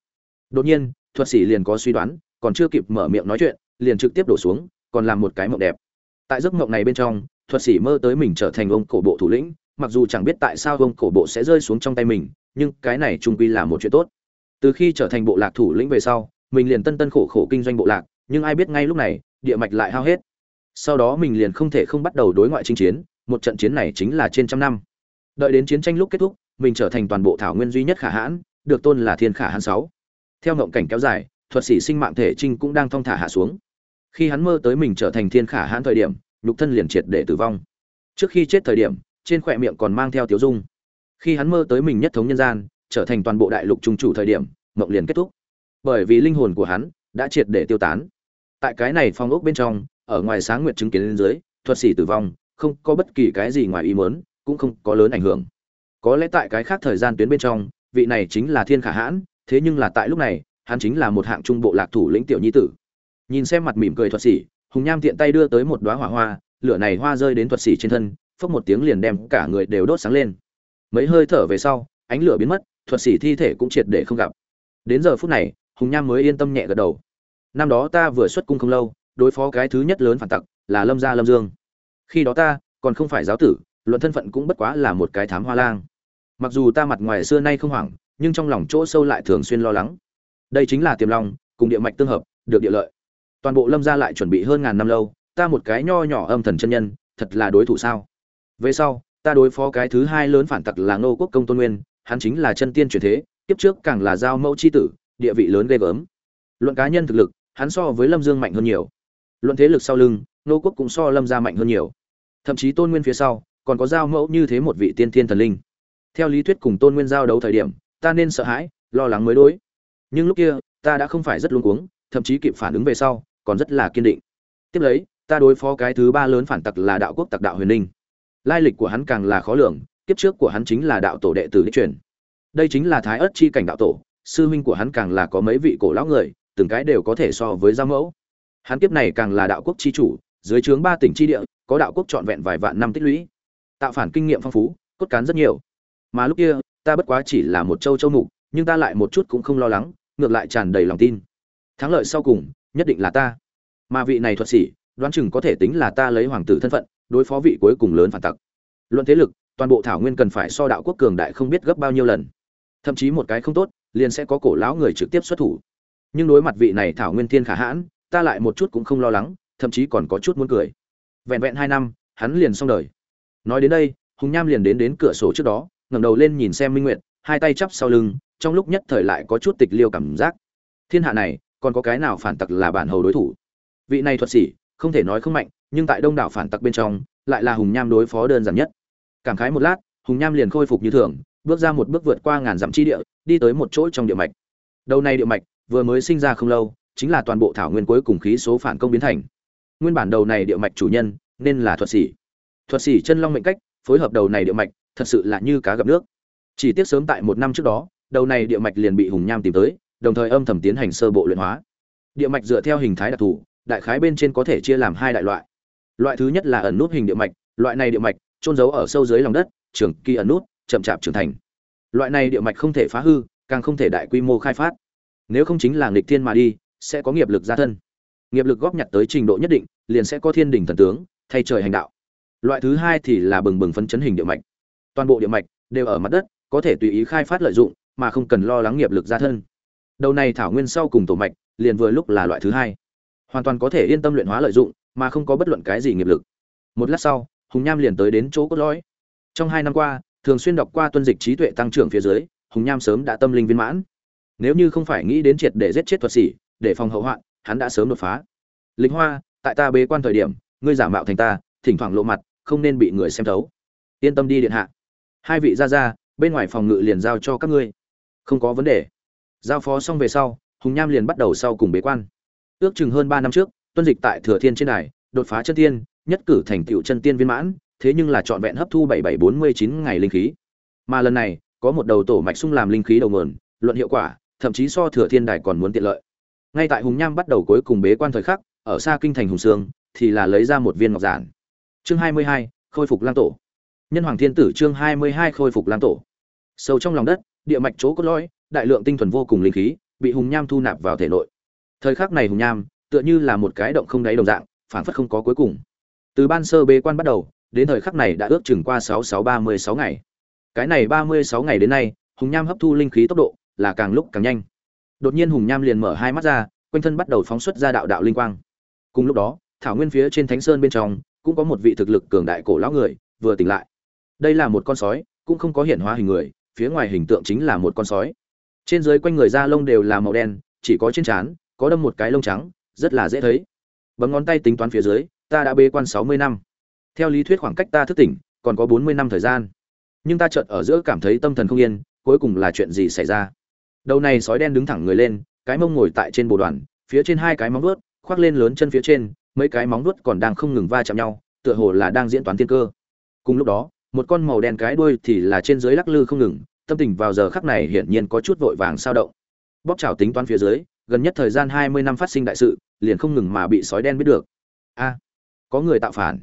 Đột nhiên, thuật sĩ liền có suy đoán, còn chưa kịp mở miệng nói chuyện, liền trực tiếp đổ xuống, còn làm một cái mộng đẹp. Tại giấc mộng này bên trong thuật sĩ mơ tới mình trở thành ông cổ bộ thủ lĩnh, mặc dù chẳng biết tại sao ông cổ bộ sẽ rơi xuống trong tay mình, nhưng cái này trung quy là một chuyện tốt. Từ khi trở thành bộ lạc thủ lĩnh về sau, mình liền tân tân khổ khổ kinh doanh bộ lạc, nhưng ai biết ngay lúc này, địa mạch lại hao hết. Sau đó mình liền không thể không bắt đầu đối ngoại chinh chiến, một trận chiến này chính là trên trăm năm. Đợi đến chiến tranh lúc kết thúc, mình trở thành toàn bộ thảo nguyên duy nhất khả hãn, được tôn là thiên khả hãn sáu. Theo ngộng cảnh kéo dài, thuật sĩ sinh mạng thể trinh cũng đang thong thả hạ xuống. Khi hắn mơ tới mình trở thành thiên khả hãn thời điểm nhục thân liền triệt để tử vong. Trước khi chết thời điểm, trên khỏe miệng còn mang theo tiếu dung. Khi hắn mơ tới mình nhất thống nhân gian, trở thành toàn bộ đại lục trung chủ thời điểm, mộng liền kết thúc. Bởi vì linh hồn của hắn đã triệt để tiêu tán. Tại cái này phong ốc bên trong, ở ngoài sáng nguyệt chứng kiến lên dưới, thuật sĩ tử vong, không có bất kỳ cái gì ngoài ý muốn, cũng không có lớn ảnh hưởng. Có lẽ tại cái khác thời gian tuyến bên trong, vị này chính là thiên khả hãn, thế nhưng là tại lúc này, hắn chính là một hạng trung bộ lạc thủ lĩnh tiểu nhi tử. Nhìn xem mặt mỉm cười thuật sĩ hùng nham tiện tay đưa tới một đoá hỏa hoa, lửa này hoa rơi đến thuật sĩ trên thân, phốc một tiếng liền đem cả người đều đốt sáng lên. Mấy hơi thở về sau, ánh lửa biến mất, thuật sĩ thi thể cũng triệt để không gặp. Đến giờ phút này, hùng nham mới yên tâm nhẹ gật đầu. Năm đó ta vừa xuất cung không lâu, đối phó cái thứ nhất lớn phản tặc, là lâm gia lâm dương. Khi đó ta, còn không phải giáo tử, luận thân phận cũng bất quá là một cái thám hoa lang. Mặc dù ta mặt ngoài xưa nay không hoảng, nhưng trong lòng chỗ sâu lại thường xuyên lo lắng. Đây chính là tiềm long, cùng địa mạch tương hợp, được địa lợi toàn bộ lâm gia lại chuẩn bị hơn ngàn năm lâu, ta một cái nho nhỏ âm thần chân nhân, thật là đối thủ sao? Về sau, ta đối phó cái thứ hai lớn phản tặc là ngô quốc công tôn nguyên, hắn chính là chân tiên truyền thế tiếp trước càng là giao mẫu c h i tử, địa vị lớn ghê gớm. Luận cá nhân thực lực, hắn so với lâm dương mạnh hơn nhiều. Luận thế lực sau lưng nô quốc cũng so lâm gia mạnh hơn nhiều. Thậm chí tôn nguyên phía sau, còn có giao mẫu như thế một vị tiên thiên thần linh. Theo lý thuyết cùng tôn nguyên giao đấu thời điểm, ta nên sợ hãi, lo lắng mới đối. Nhưng lúc kia, ta đã không phải rất luống cuống, thậm chí kịp phản ứng về sau còn rất là kiên định. Tiếp lấy, ta đối phó cái thứ ba lớn phản tặc là đạo quốc tặc đạo huyền ninh. Lai lịch của hắn càng là khó lường, kiếp trước của hắn chính là đạo tổ đệ tử đích truyền. Đây chính là thái ớt chi cảnh đạo tổ, sư huynh của hắn càng là có mấy vị cổ lão người, từng cái đều có thể so với gia mẫu. Hắn kiếp này càng là đạo quốc chi chủ, dưới trướng ba tỉnh chi địa, có đạo quốc trọn vẹn vài vạn năm tích lũy. Tạo phản kinh nghiệm phong phú, cốt cán rất nhiều. Mà lúc kia, ta bất quá chỉ là một châu châu mục, nhưng ta lại một chút cũng không lo lắng, ngược lại tràn đầy lòng tin. Thắng lợi sau cùng nhất định là ta. Mà vị này thuật sĩ, đoán chừng có thể tính là ta lấy hoàng tử thân phận, đối phó vị cuối cùng lớn phản tặc. Luận thế lực, toàn bộ thảo nguyên cần phải so đạo quốc cường đại không biết gấp bao nhiêu lần. Thậm chí một cái không tốt, liền sẽ có cổ lão người trực tiếp xuất thủ. Nhưng đối mặt vị này thảo nguyên thiên khả hãn, ta lại một chút cũng không lo lắng, thậm chí còn có chút muốn cười. Vẹn vẹn hai năm, hắn liền xong đời. Nói đến đây, hùng nham liền đến đến cửa sổ trước đó, ngẩng đầu lên nhìn xem minh nguyệt, hai tay chắp sau lưng, trong lúc nhất thời lại có chút tịch liêu cảm giác. Thiên hạ này còn có cái nào phản tặc là bản hầu đối thủ? Vị này thuật sĩ, không thể nói không mạnh, nhưng tại đông đảo phản tặc bên trong, lại là hùng nham đối phó đơn giản nhất. Cảm khái một lát, hùng nham liền khôi phục như thường, bước ra một bước vượt qua ngàn dặm chi địa, đi tới một chỗ trong địa mạch. Đầu này địa mạch, vừa mới sinh ra không lâu, chính là toàn bộ thảo nguyên cuối cùng khí số phản công biến thành. Nguyên bản đầu này địa mạch chủ nhân, nên là thuật sĩ. Thuật sĩ chân long mệnh cách, phối hợp đầu này địa mạch, thật sự là như cá gặp nước. Chỉ tiếc sớm tại một năm trước đó, đầu này địa mạch liền bị hùng nham tìm tới đồng thời âm thầm tiến hành sơ bộ luyện hóa. Địa mạch dựa theo hình thái đặc thù, đại khái bên trên có thể chia làm hai đại loại. Loại thứ nhất là ẩn nút hình địa mạch, loại này địa mạch trôn giấu ở sâu dưới lòng đất, trường kỳ ẩn nút, chậm chạp trưởng thành. Loại này địa mạch không thể phá hư, càng không thể đại quy mô khai phát. Nếu không chính là nghịch thiên mà đi, sẽ có nghiệp lực gia thân. Nghiệp lực góp nhặt tới trình độ nhất định, liền sẽ có thiên đỉnh thần tướng, thay trời hành đạo. Loại thứ hai thì là bừng bừng phấn chấn hình địa mạch. Toàn bộ địa mạch đều ở mặt đất, có thể tùy ý khai phát lợi dụng, mà không cần lo lắng nghiệp lực gia thân đầu này thảo nguyên sau cùng tổ mạch, liền vừa lúc là loại thứ hai. Hoàn toàn có thể yên tâm luyện hóa lợi dụng, mà không có bất luận cái gì nghiệp lực. Một lát sau, hùng nham liền tới đến chỗ cốt lõi. Trong hai năm qua, thường xuyên đọc qua tuân dịch trí tuệ tăng trưởng phía dưới, hùng nham sớm đã tâm linh viên mãn. Nếu như không phải nghĩ đến triệt để giết chết thuật sĩ, để phòng hậu hoạn, hắn đã sớm đột phá. Lịch hoa, tại ta bế quan thời điểm, ngươi giả mạo thành ta, thỉnh thoảng lộ mặt, không nên bị người xem thấu. Yên tâm đi, điện hạ. Hai vị ra ra bên ngoài phòng ngự liền giao cho các ngươi. Không có vấn đề giao phó xong về sau, hùng nham liền bắt đầu sau cùng bế quan. Ước chừng hơn ba năm trước, tuân dịch tại thừa thiên trên đài, đột phá chân tiên, nhất cử thành tựu chân tiên viên mãn, thế nhưng là trọn vẹn hấp thu bảy bảy bốn mươi chín ngày linh khí. Mà lần này, có một đầu tổ mạch sung làm linh khí đầu nguồn, luận hiệu quả, thậm chí so thừa thiên đài còn muốn tiện lợi. Ngay tại hùng nham bắt đầu cuối cùng bế quan thời khắc, ở xa kinh thành hùng sương, thì là lấy ra một viên ngọc giản. Chương hai mươi hai, khôi phục lang tổ. Nhân hoàng thiên tử chương hai mươi hai, khôi phục lang tổ. Sâu trong lòng đất, địa mạch chỗ cốt lõi đại lượng tinh thuần vô cùng linh khí, bị hùng nham thu nạp vào thể nội. Thời khắc này hùng nham, tựa như là một cái động không đáy đồng dạng phản phất không có cuối cùng. Từ ban sơ bế quan bắt đầu, đến thời khắc này đã ước chừng qua sáu sáu ba mươi sáu ngày. Cái này ba mươi sáu ngày đến nay, hùng nham hấp thu linh khí tốc độ là càng lúc càng nhanh. Đột nhiên hùng nham liền mở hai mắt ra, quanh thân bắt đầu phóng xuất ra đạo đạo linh quang. Cùng lúc đó, thảo nguyên phía trên thánh sơn bên trong, cũng có một vị thực lực cường đại cổ lão người, vừa tỉnh lại. Đây là một con sói, cũng không có hiện hóa hình người, phía ngoài hình tượng chính là một con sói trên dưới quanh người da lông đều là màu đen, chỉ có trên trán, có đâm một cái lông trắng, rất là dễ thấy. Bấm ngón tay tính toán phía dưới, ta đã bế quan sáu mươi năm. Theo lý thuyết khoảng cách ta thức tỉnh, còn có bốn mươi năm thời gian. Nhưng ta chợt ở giữa cảm thấy tâm thần không yên, cuối cùng là chuyện gì xảy ra? Đầu này sói đen đứng thẳng người lên, cái mông ngồi tại trên bồ đoàn, phía trên hai cái móng vuốt, khoác lên lớn chân phía trên, mấy cái móng vuốt còn đang không ngừng va chạm nhau, tựa hồ là đang diễn toán tiên cơ. Cùng lúc đó, một con màu đen cái đuôi thì là trên dưới lắc lư không ngừng tâm tình vào giờ khắc này hiển nhiên có chút vội vàng sao động. Bóp chảo tính toán phía dưới, gần nhất thời gian hai mươi năm phát sinh đại sự, liền không ngừng mà bị sói đen biết được. A, có người tạo phản,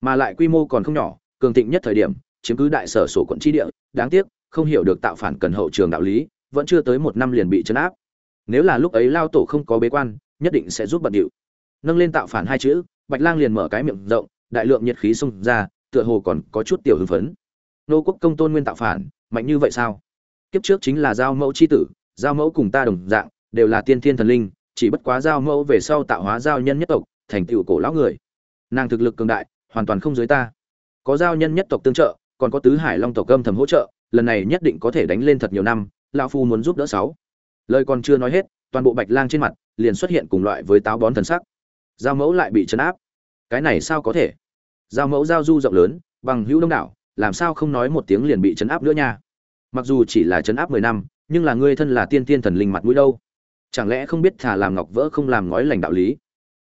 mà lại quy mô còn không nhỏ, cường thịnh nhất thời điểm, chiếm cứ đại sở sổ quận tri địa, đáng tiếc, không hiểu được tạo phản cần hậu trường đạo lý, vẫn chưa tới một năm liền bị chấn áp. Nếu là lúc ấy lao tổ không có bế quan, nhất định sẽ giúp bận điệu. Nâng lên tạo phản hai chữ, bạch lang liền mở cái miệng rộng, đại lượng nhiệt khí xông ra, tựa hồ còn có chút tiểu hưng phấn. Nô quốc công tôn nguyên tạo phản mạnh như vậy sao? Kiếp trước chính là giao mẫu c h i tử, giao mẫu cùng ta đồng dạng, đều là tiên thiên thần linh, chỉ bất quá giao mẫu về sau tạo hóa giao nhân nhất tộc, thành tựu cổ lão người. Nàng thực lực cường đại, hoàn toàn không dưới ta. Có giao nhân nhất tộc tương trợ, còn có tứ hải long tộc âm thầm hỗ trợ, lần này nhất định có thể đánh lên thật nhiều năm, lão phu muốn giúp đỡ sáu. Lời còn chưa nói hết, toàn bộ bạch lang trên mặt, liền xuất hiện cùng loại với táo bón thần sắc. Giao mẫu lại bị chấn áp. Cái này sao có thể? Giao mẫu giao du rộng lớn, bằng hữu đông đảo làm sao không nói một tiếng liền bị chấn áp nữa nha? Mặc dù chỉ là chấn áp mười năm, nhưng là ngươi thân là tiên tiên thần linh mặt mũi đâu? Chẳng lẽ không biết thà làm ngọc vỡ không làm ngói lành đạo lý?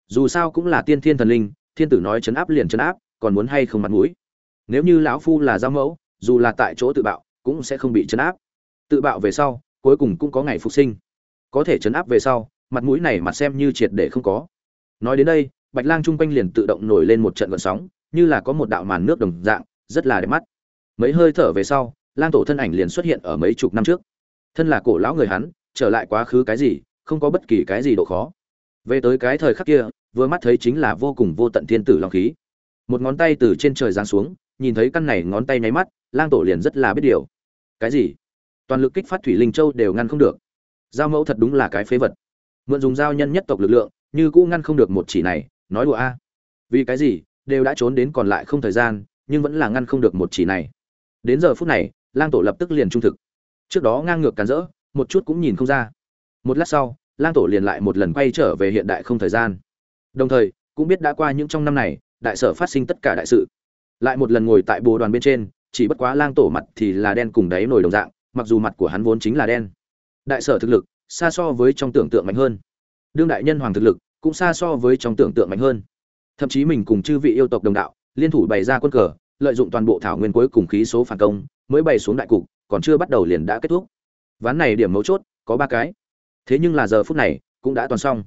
Dù sao cũng là tiên thiên thần linh, thiên tử nói chấn áp liền chấn áp, còn muốn hay không mặt mũi? Nếu như lão phu là giao mẫu, dù là tại chỗ tự bạo, cũng sẽ không bị chấn áp. Tự bạo về sau, cuối cùng cũng có ngày phục sinh. Có thể chấn áp về sau, mặt mũi này mặt xem như triệt để không có. Nói đến đây, bạch lang chung quanh liền tự động nổi lên một trận gọn sóng, như là có một đạo màn nước đồng dạng rất là đẹp mắt. Mấy hơi thở về sau, lang tổ thân ảnh liền xuất hiện ở mấy chục năm trước. Thân là cổ lão người hắn trở lại quá khứ cái gì, không có bất kỳ cái gì độ khó. Về tới cái thời khắc kia, vừa mắt thấy chính là vô cùng vô tận thiên tử long khí. Một ngón tay từ trên trời giáng xuống, nhìn thấy căn này ngón tay nháy mắt, lang tổ liền rất là biết điều. Cái gì? Toàn lực kích phát thủy linh châu đều ngăn không được. Giao mẫu thật đúng là cái phế vật. Mượn dùng giao nhân nhất tộc lực lượng, như cũ ngăn không được một chỉ này, nói đùa a. Vì cái gì, đều đã trốn đến còn lại không thời gian nhưng vẫn là ngăn không được một chỉ này. Đến giờ phút này, lang tổ lập tức liền trung thực. Trước đó ngang ngược cắn rỡ, một chút cũng nhìn không ra. Một lát sau, lang tổ liền lại một lần quay trở về hiện đại không thời gian. Đồng thời, cũng biết đã qua những trong năm này, đại sở phát sinh tất cả đại sự. Lại một lần ngồi tại bồ đoàn bên trên, chỉ bất quá lang tổ mặt thì là đen cùng đáy nổi đồng dạng, mặc dù mặt của hắn vốn chính là đen. Đại sở thực lực, xa so với trong tưởng tượng mạnh hơn. Đương đại nhân hoàng thực lực, cũng xa so với trong tưởng tượng mạnh hơn. Thậm chí mình cùng chư vị yêu tộc đồng đạo liên thủ bày ra quân cờ, lợi dụng toàn bộ thảo nguyên cuối cùng khí số phản công, mới bày xuống đại cục, còn chưa bắt đầu liền đã kết thúc. Ván này điểm mấu chốt, có ba cái. Thế nhưng là giờ phút này, cũng đã toàn xong.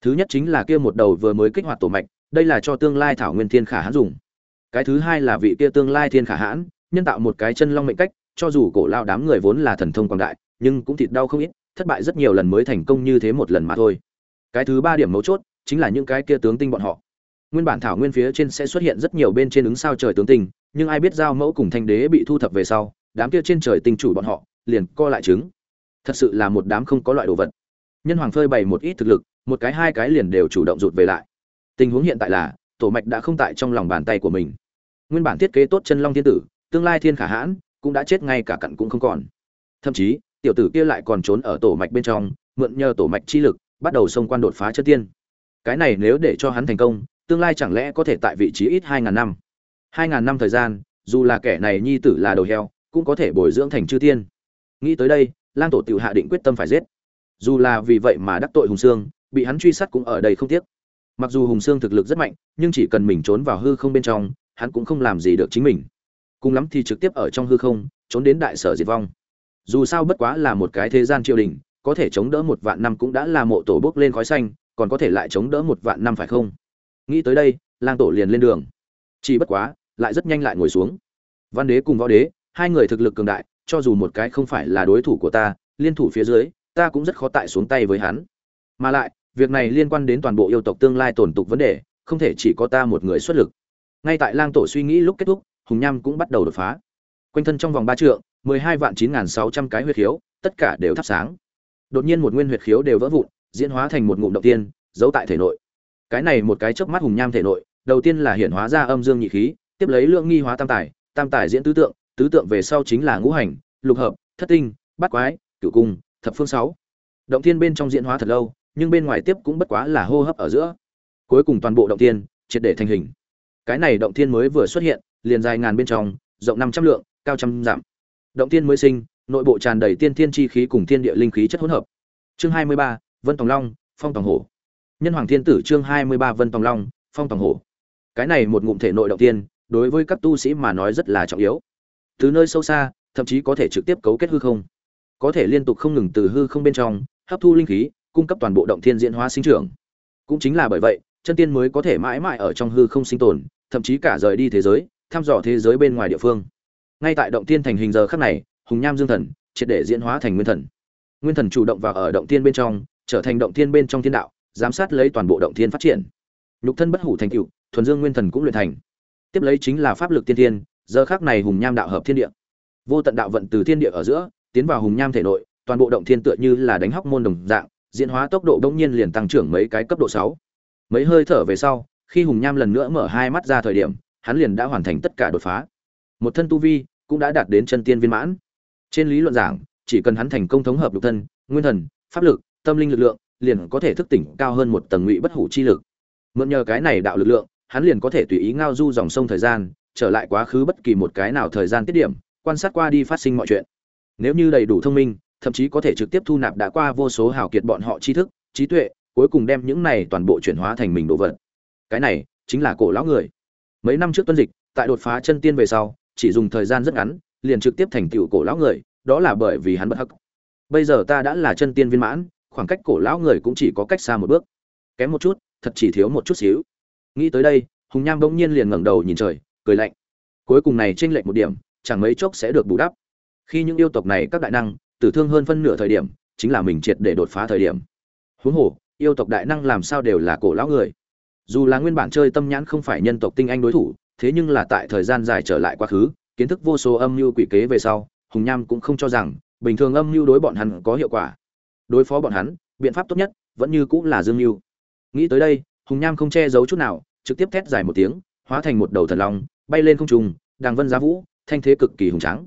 Thứ nhất chính là kia một đầu vừa mới kích hoạt tổ mạch, đây là cho tương lai thảo nguyên thiên khả hãn dùng. Cái thứ hai là vị kia tương lai thiên khả hãn, nhân tạo một cái chân long mệnh cách, cho dù cổ lao đám người vốn là thần thông quảng đại, nhưng cũng thịt đau không ít, thất bại rất nhiều lần mới thành công như thế một lần mà thôi. Cái thứ ba điểm mấu chốt, chính là những cái kia tướng tinh bọn họ nguyên bản thảo nguyên phía trên sẽ xuất hiện rất nhiều bên trên ứng sao trời tướng tinh, nhưng ai biết giao mẫu cùng thanh đế bị thu thập về sau, đám kia trên trời tinh chủ bọn họ liền co lại trứng. Thật sự là một đám không có loại đồ vật. Nhân hoàng phơi bày một ít thực lực, một cái hai cái liền đều chủ động rụt về lại. Tình huống hiện tại là, tổ mạch đã không tại trong lòng bàn tay của mình. Nguyên bản thiết kế tốt chân long thiên tử, tương lai thiên khả hãn, cũng đã chết ngay cả cặn cũng không còn. Thậm chí, tiểu tử kia lại còn trốn ở tổ mạch bên trong, mượn nhờ tổ mạch chi lực, bắt đầu xông quan đột phá chất tiên. Cái này nếu để cho hắn thành công tương lai chẳng lẽ có thể tại vị trí ít hai ngàn năm? Hai ngàn năm thời gian, dù là kẻ này nhi tử là đầu heo, cũng có thể bồi dưỡng thành chư tiên. Nghĩ tới đây, lang tổ tiểu hạ định quyết tâm phải giết. Dù là vì vậy mà đắc tội hùng sương, bị hắn truy sát cũng ở đây không tiếc. Mặc dù hùng sương thực lực rất mạnh, nhưng chỉ cần mình trốn vào hư không bên trong, hắn cũng không làm gì được chính mình. Cùng lắm thì trực tiếp ở trong hư không, trốn đến đại sở diệt vong. Dù sao bất quá là một cái thế gian triều đình, có thể chống đỡ một vạn năm cũng đã là mộ tổ bốc lên khói xanh, còn có thể lại chống đỡ một vạn năm phải không? Nghĩ tới đây, lang tổ liền lên đường. Chỉ bất quá, lại rất nhanh lại ngồi xuống. Văn đế cùng võ đế, hai người thực lực cường đại, cho dù một cái không phải là đối thủ của ta, liên thủ phía dưới, ta cũng rất khó tại xuống tay với hắn. Mà lại, việc này liên quan đến toàn bộ yêu tộc tương lai tổn tục vấn đề, không thể chỉ có ta một người xuất lực. Ngay tại lang tổ suy nghĩ lúc kết thúc, hùng nham cũng bắt đầu đột phá. Quanh thân trong vòng ba trượng, mười hai vạn chín nghìn sáu trăm cái huyệt khiếu, tất cả đều thắp sáng. Đột nhiên một nguyên huyệt khiếu đều vỡ vụn, diễn hóa thành một ngụm động tiên, giấu tại thể nội cái này một cái chớp mắt hùng nham thể nội, đầu tiên là hiện hóa ra âm dương nhị khí, tiếp lấy lượng nghi hóa tam tài tam tài diễn tứ tượng tứ tượng về sau chính là ngũ hành, lục hợp, thất tinh, bát quái, cửu cung, thập phương sáu. Động thiên bên trong diễn hóa thật lâu, nhưng bên ngoài tiếp cũng bất quá là hô hấp ở giữa. Cuối cùng toàn bộ động thiên, triệt để thành hình. Cái này động thiên mới vừa xuất hiện, liền dài ngàn bên trong, rộng năm trăm lượng, cao trăm dặm. Động thiên mới sinh, nội bộ tràn đầy tiên thiên chi khí cùng thiên địa linh khí chất hỗn hợp. Chương hai mươi ba, vân tòng long, phong tòng hổ nhân hoàng thiên tử chương hai mươi ba vân tòng long, phong tòng hổ. Cái này một ngụm thể nội động tiên, đối với các tu sĩ mà nói rất là trọng yếu. Từ nơi sâu xa, thậm chí có thể trực tiếp cấu kết hư không. Có thể liên tục không ngừng từ hư không bên trong, hấp thu linh khí, cung cấp toàn bộ động thiên diễn hóa sinh trưởng. Cũng chính là bởi vậy, chân tiên mới có thể mãi mãi ở trong hư không sinh tồn, thậm chí cả rời đi thế giới, thăm dò thế giới bên ngoài địa phương. Ngay tại động tiên thành hình giờ khắc này, hùng nham dương thần, triệt để diễn hóa thành nguyên thần. Nguyên thần chủ động vào ở động tiên bên trong, trở thành động tiên bên trong thiên đạo giám sát lấy toàn bộ động thiên phát triển. Nhục thân bất hủ thành cựu thuần dương nguyên thần cũng luyện thành. Tiếp lấy chính là pháp lực tiên thiên, giờ khắc này hùng nham đạo hợp thiên địa. Vô tận đạo vận từ thiên địa ở giữa, tiến vào hùng nham thể nội, toàn bộ động thiên tựa như là đánh hóc môn đồng dạng, diễn hóa tốc độ đông nhiên liền tăng trưởng mấy cái cấp độ sáu. Mấy hơi thở về sau, khi hùng nham lần nữa mở hai mắt ra thời điểm, hắn liền đã hoàn thành tất cả đột phá. Một thân tu vi cũng đã đạt đến chân tiên viên mãn. Trên lý luận giảng, chỉ cần hắn thành công thống hợp lục thân, nguyên thần, pháp lực, tâm linh lực lượng liền có thể thức tỉnh cao hơn một tầng ngụy bất hủ chi lực. Mượn nhờ cái này đạo lực lượng, hắn liền có thể tùy ý ngao du dòng sông thời gian, trở lại quá khứ bất kỳ một cái nào thời gian tiết điểm, quan sát qua đi phát sinh mọi chuyện. Nếu như đầy đủ thông minh, thậm chí có thể trực tiếp thu nạp đã qua vô số hào kiệt bọn họ tri thức, trí tuệ, cuối cùng đem những này toàn bộ chuyển hóa thành mình đồ vật. Cái này, chính là cổ lão người. Mấy năm trước tuân dịch, tại đột phá chân tiên về sau, chỉ dùng thời gian rất ngắn, liền trực tiếp thành tựu cổ lão người, đó là bởi vì hắn bất hắc. Bây giờ ta đã là chân tiên viên mãn khoảng cách cổ lão người cũng chỉ có cách xa một bước. Kém một chút, thật chỉ thiếu một chút xíu. Nghĩ tới đây, hùng nham bỗng nhiên liền ngẩng đầu nhìn trời, cười lạnh. Cuối cùng này chênh lệch một điểm, chẳng mấy chốc sẽ được bù đắp. Khi những yêu tộc này các đại năng, tử thương hơn phân nửa thời điểm, chính là mình triệt để đột phá thời điểm. Huống hồ, yêu tộc đại năng làm sao đều là cổ lão người. Dù là nguyên bản chơi tâm nhãn không phải nhân tộc tinh anh đối thủ, thế nhưng là tại thời gian dài trở lại quá khứ, kiến thức vô số âm mưu quỷ kế về sau, hùng nham cũng không cho rằng, bình thường âm mưu đối bọn hắn có hiệu quả đối phó bọn hắn, biện pháp tốt nhất vẫn như cũng là dương mưu nghĩ tới đây, hùng nham không che giấu chút nào, trực tiếp thét dài một tiếng, hóa thành một đầu thần long, bay lên không trung đàng vân giá vũ, thanh thế cực kỳ hùng tráng.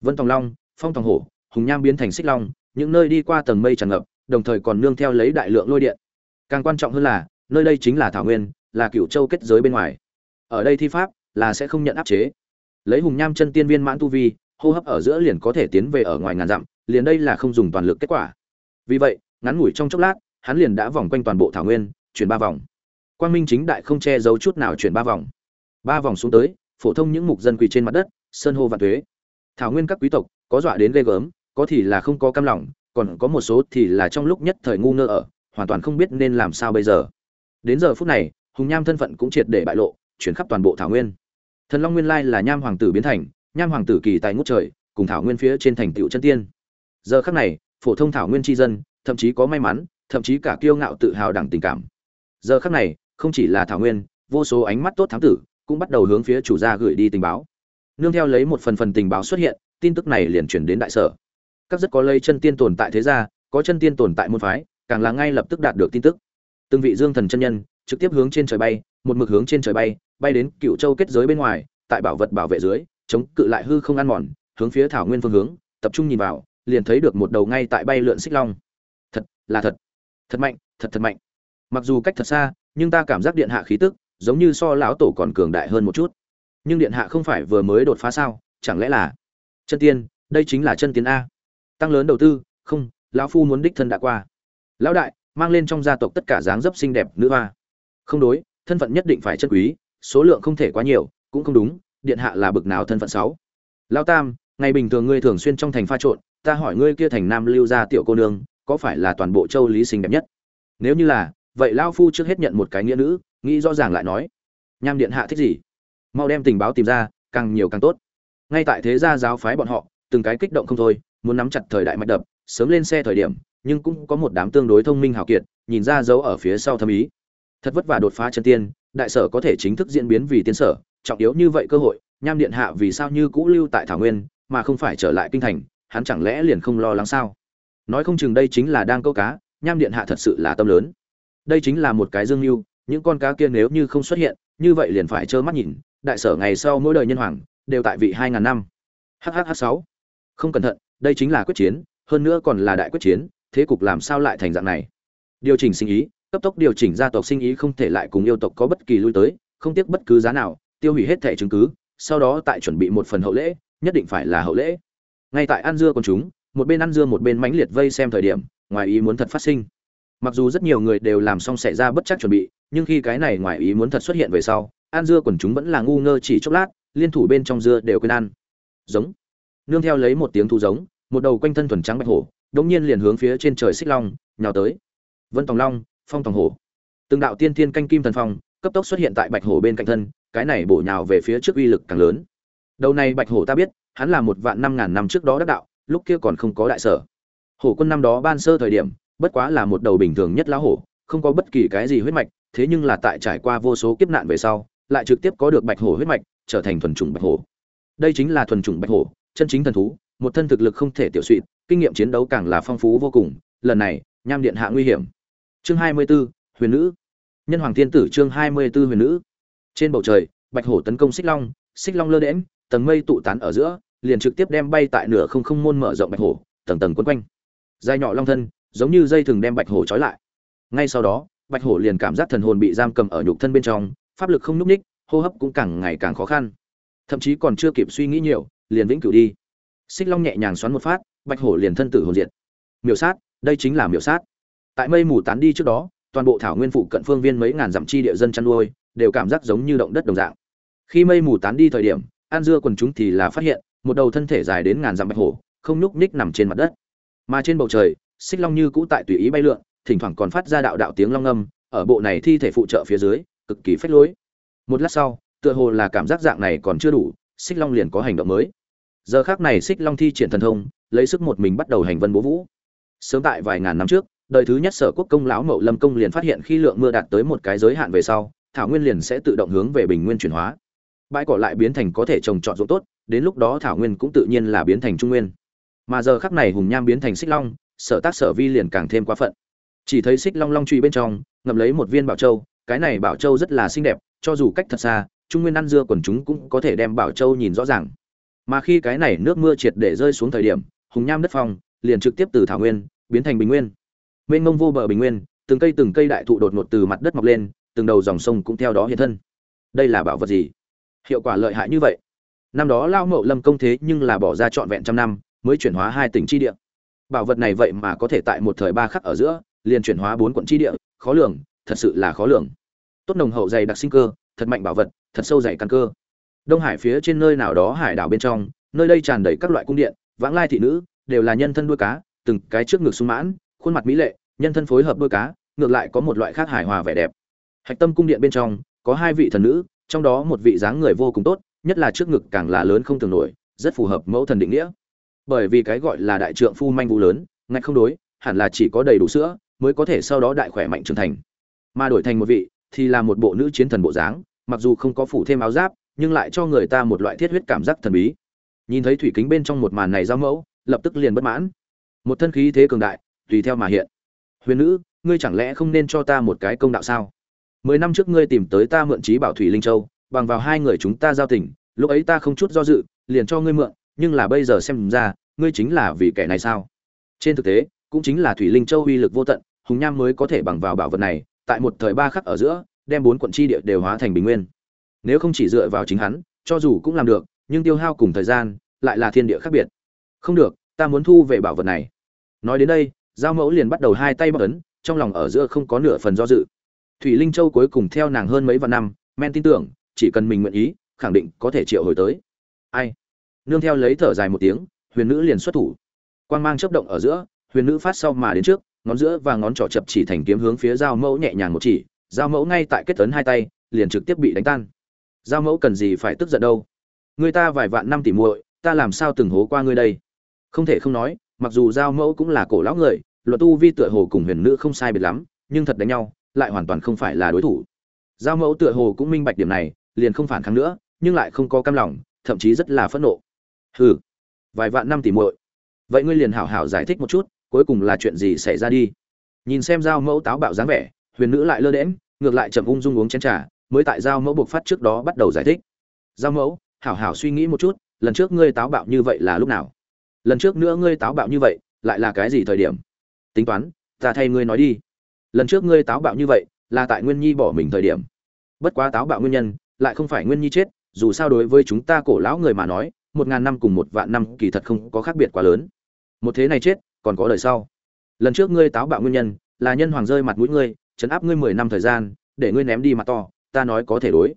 Vân tòng long, phong tòng hổ, hùng nham biến thành xích long, những nơi đi qua tầng mây tràn ngập, đồng thời còn nương theo lấy đại lượng lôi điện. Càng quan trọng hơn là, nơi đây chính là thảo nguyên, là cựu châu kết giới bên ngoài. Ở đây thi pháp là sẽ không nhận áp chế. Lấy hùng nham chân tiên viên mãn tu vi, hô hấp ở giữa liền có thể tiến về ở ngoài ngàn dặm, liền đây là không dùng toàn lực kết quả vì vậy, ngắn ngủi trong chốc lát, hắn liền đã vòng quanh toàn bộ thảo nguyên, chuyển ba vòng. Quang minh chính đại không che giấu chút nào chuyển ba vòng. Ba vòng xuống tới, phổ thông những mục dân quỳ trên mặt đất, sơn hô và thuế thảo nguyên các quý tộc, có dọa đến ghê gớm, có thì là không có cam lòng, còn có một số thì là trong lúc nhất thời ngu ngơ ở, hoàn toàn không biết nên làm sao bây giờ. Đến giờ phút này, hùng nham thân phận cũng triệt để bại lộ, chuyển khắp toàn bộ thảo nguyên. Thần long nguyên lai là nham hoàng tử biến thành, nham hoàng tử kỳ tài ngút trời, cùng thảo nguyên phía trên thành tựu chân tiên. Giờ khắc này phổ thông thảo nguyên tri dân, thậm chí có may mắn, thậm chí cả kiêu ngạo tự hào đẳng tình cảm. Giờ khắc này, không chỉ là thảo nguyên, vô số ánh mắt tốt thám tử cũng bắt đầu hướng phía chủ gia gửi đi tình báo. Nương theo lấy một phần phần tình báo xuất hiện, tin tức này liền chuyển đến đại sở. Các rất có lây chân tiên tồn tại thế gia, có chân tiên tồn tại môn phái, càng là ngay lập tức đạt được tin tức. Từng vị dương thần chân nhân, trực tiếp hướng trên trời bay, một mực hướng trên trời bay bay đến cựu châu kết giới bên ngoài, tại bảo vật bảo vệ dưới, chống cự lại hư không ăn mòn, hướng phía thảo nguyên phương hướng, tập trung nhìn vào liền thấy được một đầu ngay tại bay lượn xích long. Thật, là thật. Thật mạnh, thật thật mạnh. Mặc dù cách thật xa, nhưng ta cảm giác điện hạ khí tức, giống như so lão tổ còn cường đại hơn một chút. Nhưng điện hạ không phải vừa mới đột phá sao, chẳng lẽ là chân tiên, đây chính là chân tiên a. Tăng lớn đầu tư, không, lão phu muốn đích thân đã qua. Lão đại, mang lên trong gia tộc tất cả dáng dấp xinh đẹp nữ hoa. Không đối, thân phận nhất định phải chân quý, số lượng không thể quá nhiều, cũng không đúng, điện hạ là bực nào thân phận sáu lão tam ngày bình thường ngươi thường xuyên trong thành pha trộn, ta hỏi ngươi kia thành nam lưu gia tiểu cô nương, có phải là toàn bộ châu lý xinh đẹp nhất? Nếu như là, vậy lão phu trước hết nhận một cái nghĩa nữ, nghĩ rõ ràng lại nói. Nham điện hạ thích gì? Mau đem tình báo tìm ra, càng nhiều càng tốt. Ngay tại thế gia giáo phái bọn họ, từng cái kích động không thôi, muốn nắm chặt thời đại mạch đập, sớm lên xe thời điểm, nhưng cũng có một đám tương đối thông minh hào kiệt, nhìn ra dấu ở phía sau thâm ý. Thật vất vả đột phá chân tiên, đại sở có thể chính thức diễn biến vì tiên sở, trọng yếu như vậy cơ hội, nham điện hạ vì sao như cũ lưu tại thảo nguyên mà không phải trở lại kinh thành, hắn chẳng lẽ liền không lo lắng sao? Nói không chừng đây chính là đang câu cá, nham điện hạ thật sự là tâm lớn. Đây chính là một cái dương mưu, những con cá kia nếu như không xuất hiện, như vậy liền phải trơ mắt nhìn, đại sở ngày sau mỗi đời nhân hoàng, đều tại vị hai ngàn năm. Hhh sáu. Không cẩn thận, đây chính là quyết chiến, hơn nữa còn là đại quyết chiến, thế cục làm sao lại thành dạng này? Điều chỉnh sinh ý, cấp tốc điều chỉnh gia tộc sinh ý không thể lại cùng yêu tộc có bất kỳ lui tới, không tiếc bất cứ giá nào, tiêu hủy hết thẻ chứng cứ, sau đó tại chuẩn bị một phần hậu lễ nhất định phải là hậu lễ. Ngay tại ăn dưa còn chúng, một bên ăn dưa một bên mãnh liệt vây xem thời điểm, ngoài ý muốn thật phát sinh. Mặc dù rất nhiều người đều làm xong xảy ra bất chắc chuẩn bị, nhưng khi cái này ngoài ý muốn thật xuất hiện về sau, ăn dưa quần chúng vẫn là ngu ngơ chỉ chốc lát, liên thủ bên trong dưa đều quên ăn. Giống. Nương theo lấy một tiếng thu giống, một đầu quanh thân thuần trắng bạch hổ, đống nhiên liền hướng phía trên trời xích long, nhào tới. Vân tòng long, phong tòng hổ. Từng đạo tiên thiên canh kim thần phong, cấp tốc xuất hiện tại bạch hổ bên cạnh thân, cái này bổ nhào về phía trước uy lực càng lớn đầu này bạch hổ ta biết hắn là một vạn năm ngàn năm trước đó đắc đạo lúc kia còn không có đại sở. Hổ quân năm đó ban sơ thời điểm bất quá là một đầu bình thường nhất lá hổ không có bất kỳ cái gì huyết mạch thế nhưng là tại trải qua vô số kiếp nạn về sau lại trực tiếp có được bạch hổ huyết mạch trở thành thuần chủng bạch hổ. Đây chính là thuần chủng bạch hổ chân chính thần thú một thân thực lực không thể tiểu suy kinh nghiệm chiến đấu càng là phong phú vô cùng lần này nham điện hạ nguy hiểm. Chương hai mươi 24, huyền nữ. Nhân hoàng thiên tử chương hai mươi 24 huyền nữ. Trên bầu trời bạch hổ tấn công xích long xích long lơ đễm tầng mây tụ tán ở giữa, liền trực tiếp đem bay tại nửa không không môn mở rộng bạch hổ, tầng tầng quấn quanh. Dài nhỏ long thân, giống như dây thừng đem bạch hổ trói lại. Ngay sau đó, bạch hổ liền cảm giác thần hồn bị giam cầm ở nhục thân bên trong, pháp lực không nhúc ních, hô hấp cũng càng ngày càng khó khăn. Thậm chí còn chưa kịp suy nghĩ nhiều, liền vĩnh cửu đi. Xích long nhẹ nhàng xoắn một phát, bạch hổ liền thân tử hồn diệt. Miểu sát, đây chính là miểu sát. Tại mây mù tán đi trước đó, toàn bộ thảo nguyên phụ cận phương viên mấy ngàn dặm chi địa dân chăn nuôi, đều cảm giác giống như động đất đồng dạng. Khi mây mù tán đi thời điểm an dưa quần chúng thì là phát hiện, một đầu thân thể dài đến ngàn dặm bạch hổ, không nhúc nhích nằm trên mặt đất. Mà trên bầu trời, xích long như cũ tại tùy ý bay lượn, thỉnh thoảng còn phát ra đạo đạo tiếng long ngâm, ở bộ này thi thể phụ trợ phía dưới, cực kỳ phách lối. Một lát sau, tựa hồ là cảm giác dạng này còn chưa đủ, xích long liền có hành động mới. Giờ khác này xích long thi triển thần thông, lấy sức một mình bắt đầu hành vân bố vũ. Sớm tại vài ngàn năm trước, đời thứ nhất sở quốc công lão mậu lâm công liền phát hiện khi lượng mưa đạt tới một cái giới hạn về sau, thảo nguyên liền sẽ tự động hướng về bình nguyên chuyển hóa bãi cỏ lại biến thành có thể trồng trọt ruộng tốt, đến lúc đó thảo nguyên cũng tự nhiên là biến thành trung nguyên. Mà giờ khắc này hùng nham biến thành xích long, sở tác sở vi liền càng thêm quá phận. Chỉ thấy xích long long truy bên trong, ngậm lấy một viên bảo châu, cái này bảo châu rất là xinh đẹp, cho dù cách thật xa, trung nguyên ăn dưa quần chúng cũng có thể đem bảo châu nhìn rõ ràng. Mà khi cái này nước mưa triệt để rơi xuống thời điểm, hùng nham đất phong liền trực tiếp từ thảo nguyên biến thành bình nguyên. Mênh mông vô bờ bình nguyên, từng cây từng cây đại thụ đột ngột từ mặt đất mọc lên, từng đầu dòng sông cũng theo đó hiện thân. Đây là bảo vật gì? Hiệu quả lợi hại như vậy. Năm đó lao mậu lâm công thế nhưng là bỏ ra trọn vẹn trăm năm, mới chuyển hóa hai tỉnh tri địa. Bảo vật này vậy mà có thể tại một thời ba khắc ở giữa, liền chuyển hóa bốn quận tri địa, khó lường, thật sự là khó lường. Tốt nồng hậu dày đặc sinh cơ, thật mạnh bảo vật, thật sâu dày căn cơ. Đông hải phía trên nơi nào đó hải đảo bên trong, nơi đây tràn đầy các loại cung điện, vãng lai thị nữ, đều là nhân thân đuôi cá, từng cái trước ngực sung mãn, khuôn mặt mỹ lệ, nhân thân phối hợp đuôi cá, ngược lại có một loại khác hài hòa vẻ đẹp. Hạch tâm cung điện bên trong, có hai vị thần nữ trong đó một vị dáng người vô cùng tốt, nhất là trước ngực càng là lớn không tưởng nổi, rất phù hợp mẫu thần định nghĩa. Bởi vì cái gọi là đại trượng phu manh vũ lớn, ngạch không đối, hẳn là chỉ có đầy đủ sữa mới có thể sau đó đại khỏe mạnh trưởng thành. Mà đổi thành một vị thì là một bộ nữ chiến thần bộ dáng, mặc dù không có phủ thêm áo giáp, nhưng lại cho người ta một loại thiết huyết cảm giác thần bí. Nhìn thấy thủy kính bên trong một màn này giao mẫu, lập tức liền bất mãn. Một thân khí thế cường đại, tùy theo mà hiện. Huyền nữ, ngươi chẳng lẽ không nên cho ta một cái công đạo sao? Mười năm trước ngươi tìm tới ta mượn trí bảo thủy linh châu, bằng vào hai người chúng ta giao tình, lúc ấy ta không chút do dự, liền cho ngươi mượn, nhưng là bây giờ xem ra, ngươi chính là vì kẻ này sao? Trên thực tế, cũng chính là thủy linh châu uy lực vô tận, hùng nham mới có thể bằng vào bảo vật này, tại một thời ba khắc ở giữa, đem bốn quận chi địa đều hóa thành bình nguyên. Nếu không chỉ dựa vào chính hắn, cho dù cũng làm được, nhưng tiêu hao cùng thời gian, lại là thiên địa khác biệt. Không được, ta muốn thu về bảo vật này. Nói đến đây, giao mẫu liền bắt đầu hai tay bắc ấn, trong lòng ở giữa không có nửa phần do dự thủy linh châu cuối cùng theo nàng hơn mấy vạn năm, men tin tưởng, chỉ cần mình nguyện ý, khẳng định có thể triệu hồi tới. Ai? Nương theo lấy thở dài một tiếng, huyền nữ liền xuất thủ. Quang mang chấp động ở giữa, huyền nữ phát sau mà đến trước, ngón giữa và ngón trỏ chập chỉ thành kiếm hướng phía giao mẫu nhẹ nhàng một chỉ, giao mẫu ngay tại kết tấn hai tay, liền trực tiếp bị đánh tan. Giao mẫu cần gì phải tức giận đâu? Người ta vài vạn năm tỉ muội, ta làm sao từng hố qua ngươi đây? Không thể không nói, mặc dù giao mẫu cũng là cổ lão người, luật tu vi tựa hồ cùng huyền nữ không sai biệt lắm, nhưng thật đánh nhau lại hoàn toàn không phải là đối thủ. Giao mẫu tựa hồ cũng minh bạch điểm này, liền không phản kháng nữa, nhưng lại không có cam lòng, thậm chí rất là phẫn nộ. Hừ, vài vạn năm tỉ muội. Vậy ngươi liền hảo hảo giải thích một chút, cuối cùng là chuyện gì xảy ra đi? Nhìn xem giao mẫu táo bạo dáng vẻ, huyền nữ lại lơ đễm ngược lại chậm ung dung uống chén trà, mới tại giao mẫu buộc phát trước đó bắt đầu giải thích. Giao mẫu, hảo hảo suy nghĩ một chút, lần trước ngươi táo bạo như vậy là lúc nào? Lần trước nữa ngươi táo bạo như vậy, lại là cái gì thời điểm? Tính toán, ta thay ngươi nói đi lần trước ngươi táo bạo như vậy, là tại nguyên nhi bỏ mình thời điểm. Bất quá táo bạo nguyên nhân, lại không phải nguyên nhi chết, dù sao đối với chúng ta cổ lão người mà nói, một ngàn năm cùng một vạn năm kỳ thật không có khác biệt quá lớn. Một thế này chết, còn có đời sau. Lần trước ngươi táo bạo nguyên nhân, là nhân hoàng rơi mặt mũi ngươi, chấn áp ngươi mười năm thời gian, để ngươi ném đi mặt to, ta nói có thể đối.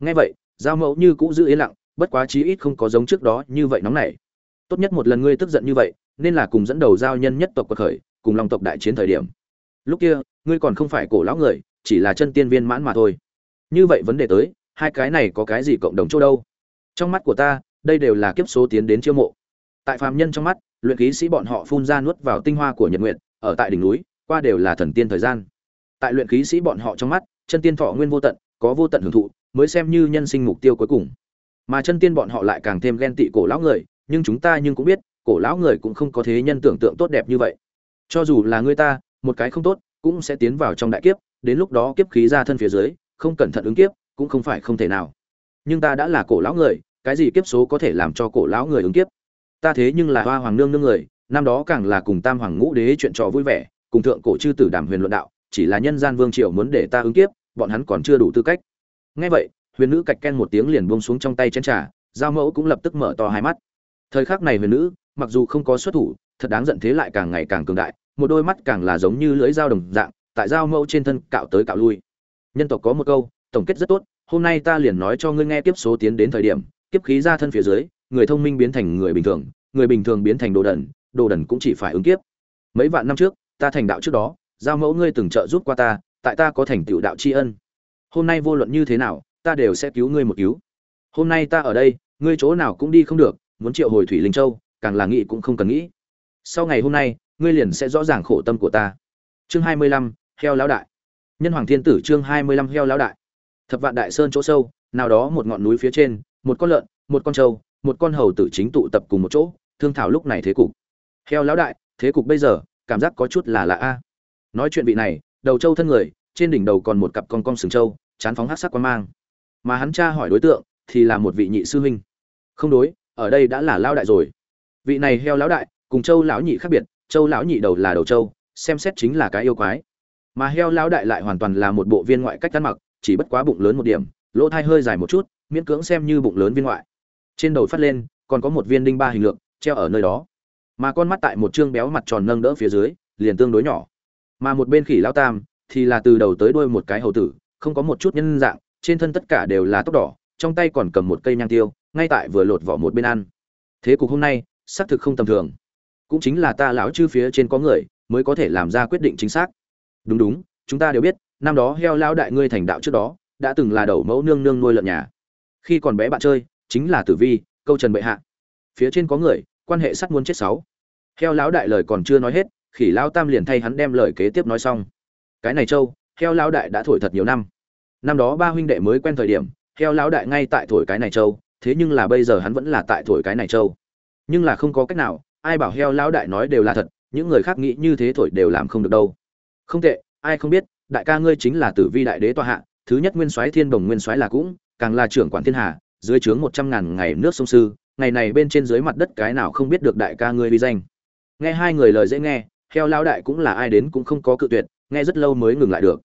Nghe vậy, giao mẫu như cũ giữ yên lặng, bất quá chí ít không có giống trước đó như vậy nóng nảy. Tốt nhất một lần ngươi tức giận như vậy, nên là cùng dẫn đầu giao nhân nhất tộc quật khởi, cùng long tộc đại chiến thời điểm. Lúc kia ngươi còn không phải cổ lão người, chỉ là chân tiên viên mãn mà thôi. Như vậy vấn đề tới, hai cái này có cái gì cộng đồng chỗ đâu? Trong mắt của ta, đây đều là kiếp số tiến đến chiêu mộ. Tại phàm nhân trong mắt, luyện khí sĩ bọn họ phun ra nuốt vào tinh hoa của nhật nguyện ở tại đỉnh núi, qua đều là thần tiên thời gian. Tại luyện khí sĩ bọn họ trong mắt, chân tiên thọ nguyên vô tận, có vô tận hưởng thụ, mới xem như nhân sinh mục tiêu cuối cùng. Mà chân tiên bọn họ lại càng thêm ghen tị cổ lão người, nhưng chúng ta nhưng cũng biết, cổ lão người cũng không có thế nhân tưởng tượng tốt đẹp như vậy. Cho dù là người ta, một cái không tốt cũng sẽ tiến vào trong đại kiếp, đến lúc đó kiếp khí ra thân phía dưới, không cẩn thận ứng kiếp, cũng không phải không thể nào. Nhưng ta đã là cổ lão người, cái gì kiếp số có thể làm cho cổ lão người ứng kiếp? Ta thế nhưng là hoa hoàng nương nương người, năm đó càng là cùng tam hoàng ngũ đế chuyện trò vui vẻ, cùng thượng cổ chư tử đàm huyền luận đạo, chỉ là nhân gian vương triều muốn để ta ứng kiếp, bọn hắn còn chưa đủ tư cách. Nghe vậy, huyền nữ cạch ken một tiếng liền buông xuống trong tay chén trà, giao mẫu cũng lập tức mở to hai mắt. Thời khắc này huyền nữ, mặc dù không có xuất thủ, thật đáng giận thế lại càng ngày càng cường đại một đôi mắt càng là giống như lưỡi dao đồng dạng, tại dao mẫu trên thân cạo tới cạo lui. Nhân tộc có một câu, tổng kết rất tốt, hôm nay ta liền nói cho ngươi nghe tiếp số tiến đến thời điểm, kiếp khí ra thân phía dưới, người thông minh biến thành người bình thường, người bình thường biến thành đồ đần đồ đần cũng chỉ phải ứng kiếp. Mấy vạn năm trước, ta thành đạo trước đó giao mẫu ngươi từng trợ giúp qua ta, tại ta có thành tựu đạo tri ân. Hôm nay vô luận như thế nào, ta đều sẽ cứu ngươi một cứu. Hôm nay ta ở đây, ngươi chỗ nào cũng đi không được, muốn triệu hồi thủy linh châu, càng là nghĩ cũng không cần nghĩ. Sau ngày hôm nay ngươi liền sẽ rõ ràng khổ tâm của ta. Chương hai mươi lăm, heo lão đại. Nhân hoàng thiên tử chương hai mươi lăm, heo lão đại. Thập vạn đại sơn chỗ sâu, nào đó một ngọn núi phía trên, một con lợn, một con trâu, một con hầu tử chính tụ tập cùng một chỗ, thương thảo lúc này thế cục. Heo lão đại, thế cục bây giờ, cảm giác có chút là lạ a. Nói chuyện vị này, đầu trâu thân người, trên đỉnh đầu còn một cặp con con sừng trâu, chán phóng hát sắc quan mang. Mà hắn cha hỏi đối tượng, thì là một vị nhị sư huynh. Không đối, ở đây đã là lão đại rồi. Vị này heo lão đại, cùng châu lão nhị khác biệt châu lão nhị đầu là đầu châu, xem xét chính là cái yêu quái. Mà heo lão đại lại hoàn toàn là một bộ viên ngoại cách ăn mặc chỉ bất quá bụng lớn một điểm lỗ thai hơi dài một chút miễn cưỡng xem như bụng lớn viên ngoại. Trên đầu phát lên còn có một viên đinh ba hình lượng treo ở nơi đó. Mà con mắt tại một chương béo mặt tròn nâng đỡ phía dưới liền tương đối nhỏ. Mà một bên khỉ lão tam thì là từ đầu tới đuôi một cái hầu tử không có một chút nhân dạng trên thân tất cả đều là tóc đỏ trong tay còn cầm một cây nhang tiêu ngay tại vừa lột vỏ một bên ăn. Thế cục hôm nay xác thực không tầm thường cũng chính là ta lão chư phía trên có người, mới có thể làm ra quyết định chính xác. Đúng đúng, chúng ta đều biết, năm đó heo lão đại ngươi thành đạo trước đó, đã từng là đầu mẫu nương nương nuôi lợn nhà. Khi còn bé bạn chơi, chính là tử vi, câu trần bệ hạ. Phía trên có người, quan hệ sắt muốn chết sáu. Heo lão đại lời còn chưa nói hết, khỉ lão tam liền thay hắn đem lời kế tiếp nói xong. Cái này châu, heo lão đại đã thổi thật nhiều năm. Năm đó ba huynh đệ mới quen thời điểm, heo lão đại ngay tại thổi cái này châu, thế nhưng là bây giờ hắn vẫn là tại thổi cái này châu. Nhưng là không có cách nào ai bảo heo lão đại nói đều là thật, những người khác nghĩ như thế thổi đều làm không được đâu. Không tệ, ai không biết, đại ca ngươi chính là tử vi đại đế tòa hạ, thứ nhất nguyên soái thiên đồng nguyên soái là cũng, càng là trưởng quản thiên hà dưới trướng một trăm ngàn ngày nước sông sư, ngày này bên trên dưới mặt đất cái nào không biết được đại ca ngươi vi danh. Nghe hai người lời dễ nghe, heo lão đại cũng là ai đến cũng không có cự tuyệt, nghe rất lâu mới ngừng lại được.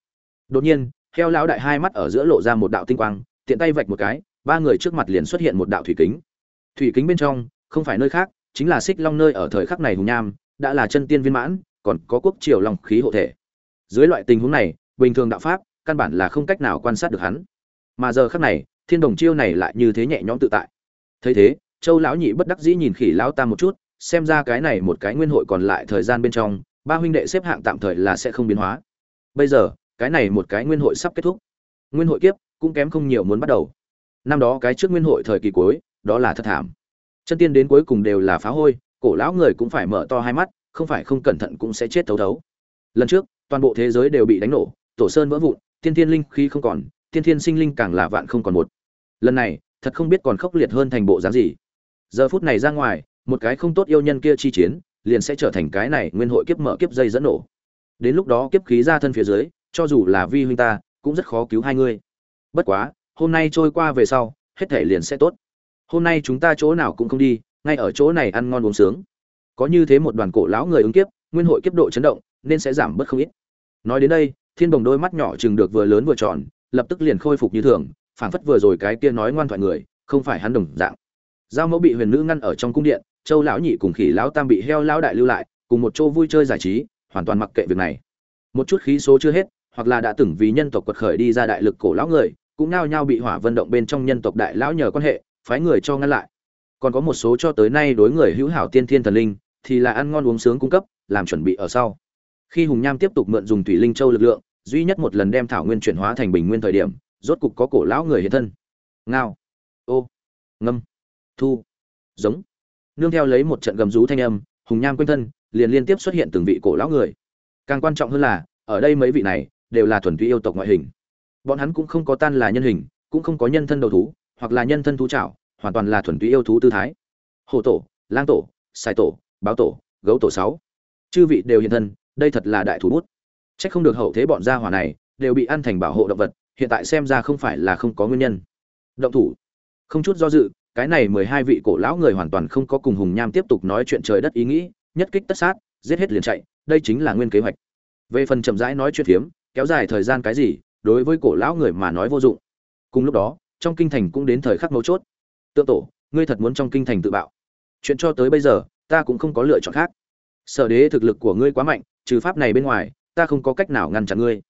Đột nhiên, heo lão đại hai mắt ở giữa lộ ra một đạo tinh quang, tiện tay vạch một cái, ba người trước mặt liền xuất hiện một đạo thủy kính. Thủy kính bên trong, không phải nơi khác chính là xích long nơi ở thời khắc này hùng nham, đã là chân tiên viên mãn, còn có quốc triều long khí hộ thể. Dưới loại tình huống này, bình thường đạo pháp, căn bản là không cách nào quan sát được hắn. Mà giờ khắc này, thiên đồng chiêu này lại như thế nhẹ nhõm tự tại. Thấy thế, châu lão nhị bất đắc dĩ nhìn khỉ lão ta một chút, xem ra cái này một cái nguyên hội còn lại thời gian bên trong, ba huynh đệ xếp hạng tạm thời là sẽ không biến hóa. Bây giờ, cái này một cái nguyên hội sắp kết thúc. Nguyên hội kiếp cũng kém không nhiều muốn bắt đầu. Năm đó cái trước nguyên hội thời kỳ cuối, đó là thất thảm chân tiên đến cuối cùng đều là phá hôi, cổ lão người cũng phải mở to hai mắt, không phải không cẩn thận cũng sẽ chết thấu thấu. Lần trước, toàn bộ thế giới đều bị đánh nổ, tổ sơn vỡ vụn, tiên thiên linh khí không còn, tiên thiên sinh linh càng là vạn không còn một. Lần này, thật không biết còn khốc liệt hơn thành bộ dáng gì. Giờ phút này ra ngoài, một cái không tốt yêu nhân kia chi chiến, liền sẽ trở thành cái này nguyên hội kiếp mở kiếp dây dẫn nổ. Đến lúc đó kiếp khí ra thân phía dưới, cho dù là vi huynh ta, cũng rất khó cứu hai ngươi bất quá, hôm nay trôi qua về sau, hết thể liền sẽ tốt hôm nay chúng ta chỗ nào cũng không đi, ngay ở chỗ này ăn ngon uống sướng. Có như thế một đoàn cổ lão người ứng kiếp, nguyên hội kiếp độ chấn động, nên sẽ giảm bớt không ít. Nói đến đây, thiên đồng đôi mắt nhỏ chừng được vừa lớn vừa tròn, lập tức liền khôi phục như thường, phảng phất vừa rồi cái kia nói ngoan thoại người, không phải hắn đồng dạng. Giao mẫu bị huyền nữ ngăn ở trong cung điện, châu lão nhị cùng khỉ lão tam bị heo lão đại lưu lại, cùng một chỗ vui chơi giải trí, hoàn toàn mặc kệ việc này. Một chút khí số chưa hết, hoặc là đã từng vì nhân tộc quật khởi đi ra đại lực cổ lão người, cũng nao nhao bị hỏa vận động bên trong nhân tộc đại lão nhờ quan hệ phái người cho ngăn lại. Còn có một số cho tới nay đối người hữu hảo tiên thiên thần linh, thì là ăn ngon uống sướng cung cấp, làm chuẩn bị ở sau. Khi hùng nham tiếp tục mượn dùng thủy linh châu lực lượng, duy nhất một lần đem thảo nguyên chuyển hóa thành bình nguyên thời điểm, rốt cục có cổ lão người hiện thân. Ngao. Ô. Ngâm. Thu. Giống. Nương theo lấy một trận gầm rú thanh âm, hùng nham quanh thân, liền liên tiếp xuất hiện từng vị cổ lão người. Càng quan trọng hơn là, ở đây mấy vị này, đều là thuần túy yêu tộc ngoại hình. Bọn hắn cũng không có tan là nhân hình, cũng không có nhân thân đầu thú hoặc là nhân thân thú trảo, hoàn toàn là thuần túy yêu thú tư thái. Hồ tổ, lang tổ sai tổ, báo tổ, gấu tổ sáu. Chư vị đều hiện thân, đây thật là đại thủ bút. Trách không được hậu thế bọn gia hỏa này đều bị ăn thành bảo hộ động vật, hiện tại xem ra không phải là không có nguyên nhân. Động thủ. Không chút do dự, cái này mười hai vị cổ lão người hoàn toàn không có cùng hùng nham tiếp tục nói chuyện trời đất ý nghĩ, nhất kích tất sát, giết hết liền chạy, đây chính là nguyên kế hoạch. Về phần chậm rãi nói chuyện phiếm, kéo dài thời gian cái gì, đối với cổ lão người mà nói vô dụng. Cùng lúc đó trong kinh thành cũng đến thời khắc mấu chốt. Tượng tổ, ngươi thật muốn trong kinh thành tự bạo. Chuyện cho tới bây giờ, ta cũng không có lựa chọn khác. Sở đế thực lực của ngươi quá mạnh, trừ pháp này bên ngoài, ta không có cách nào ngăn chặn ngươi.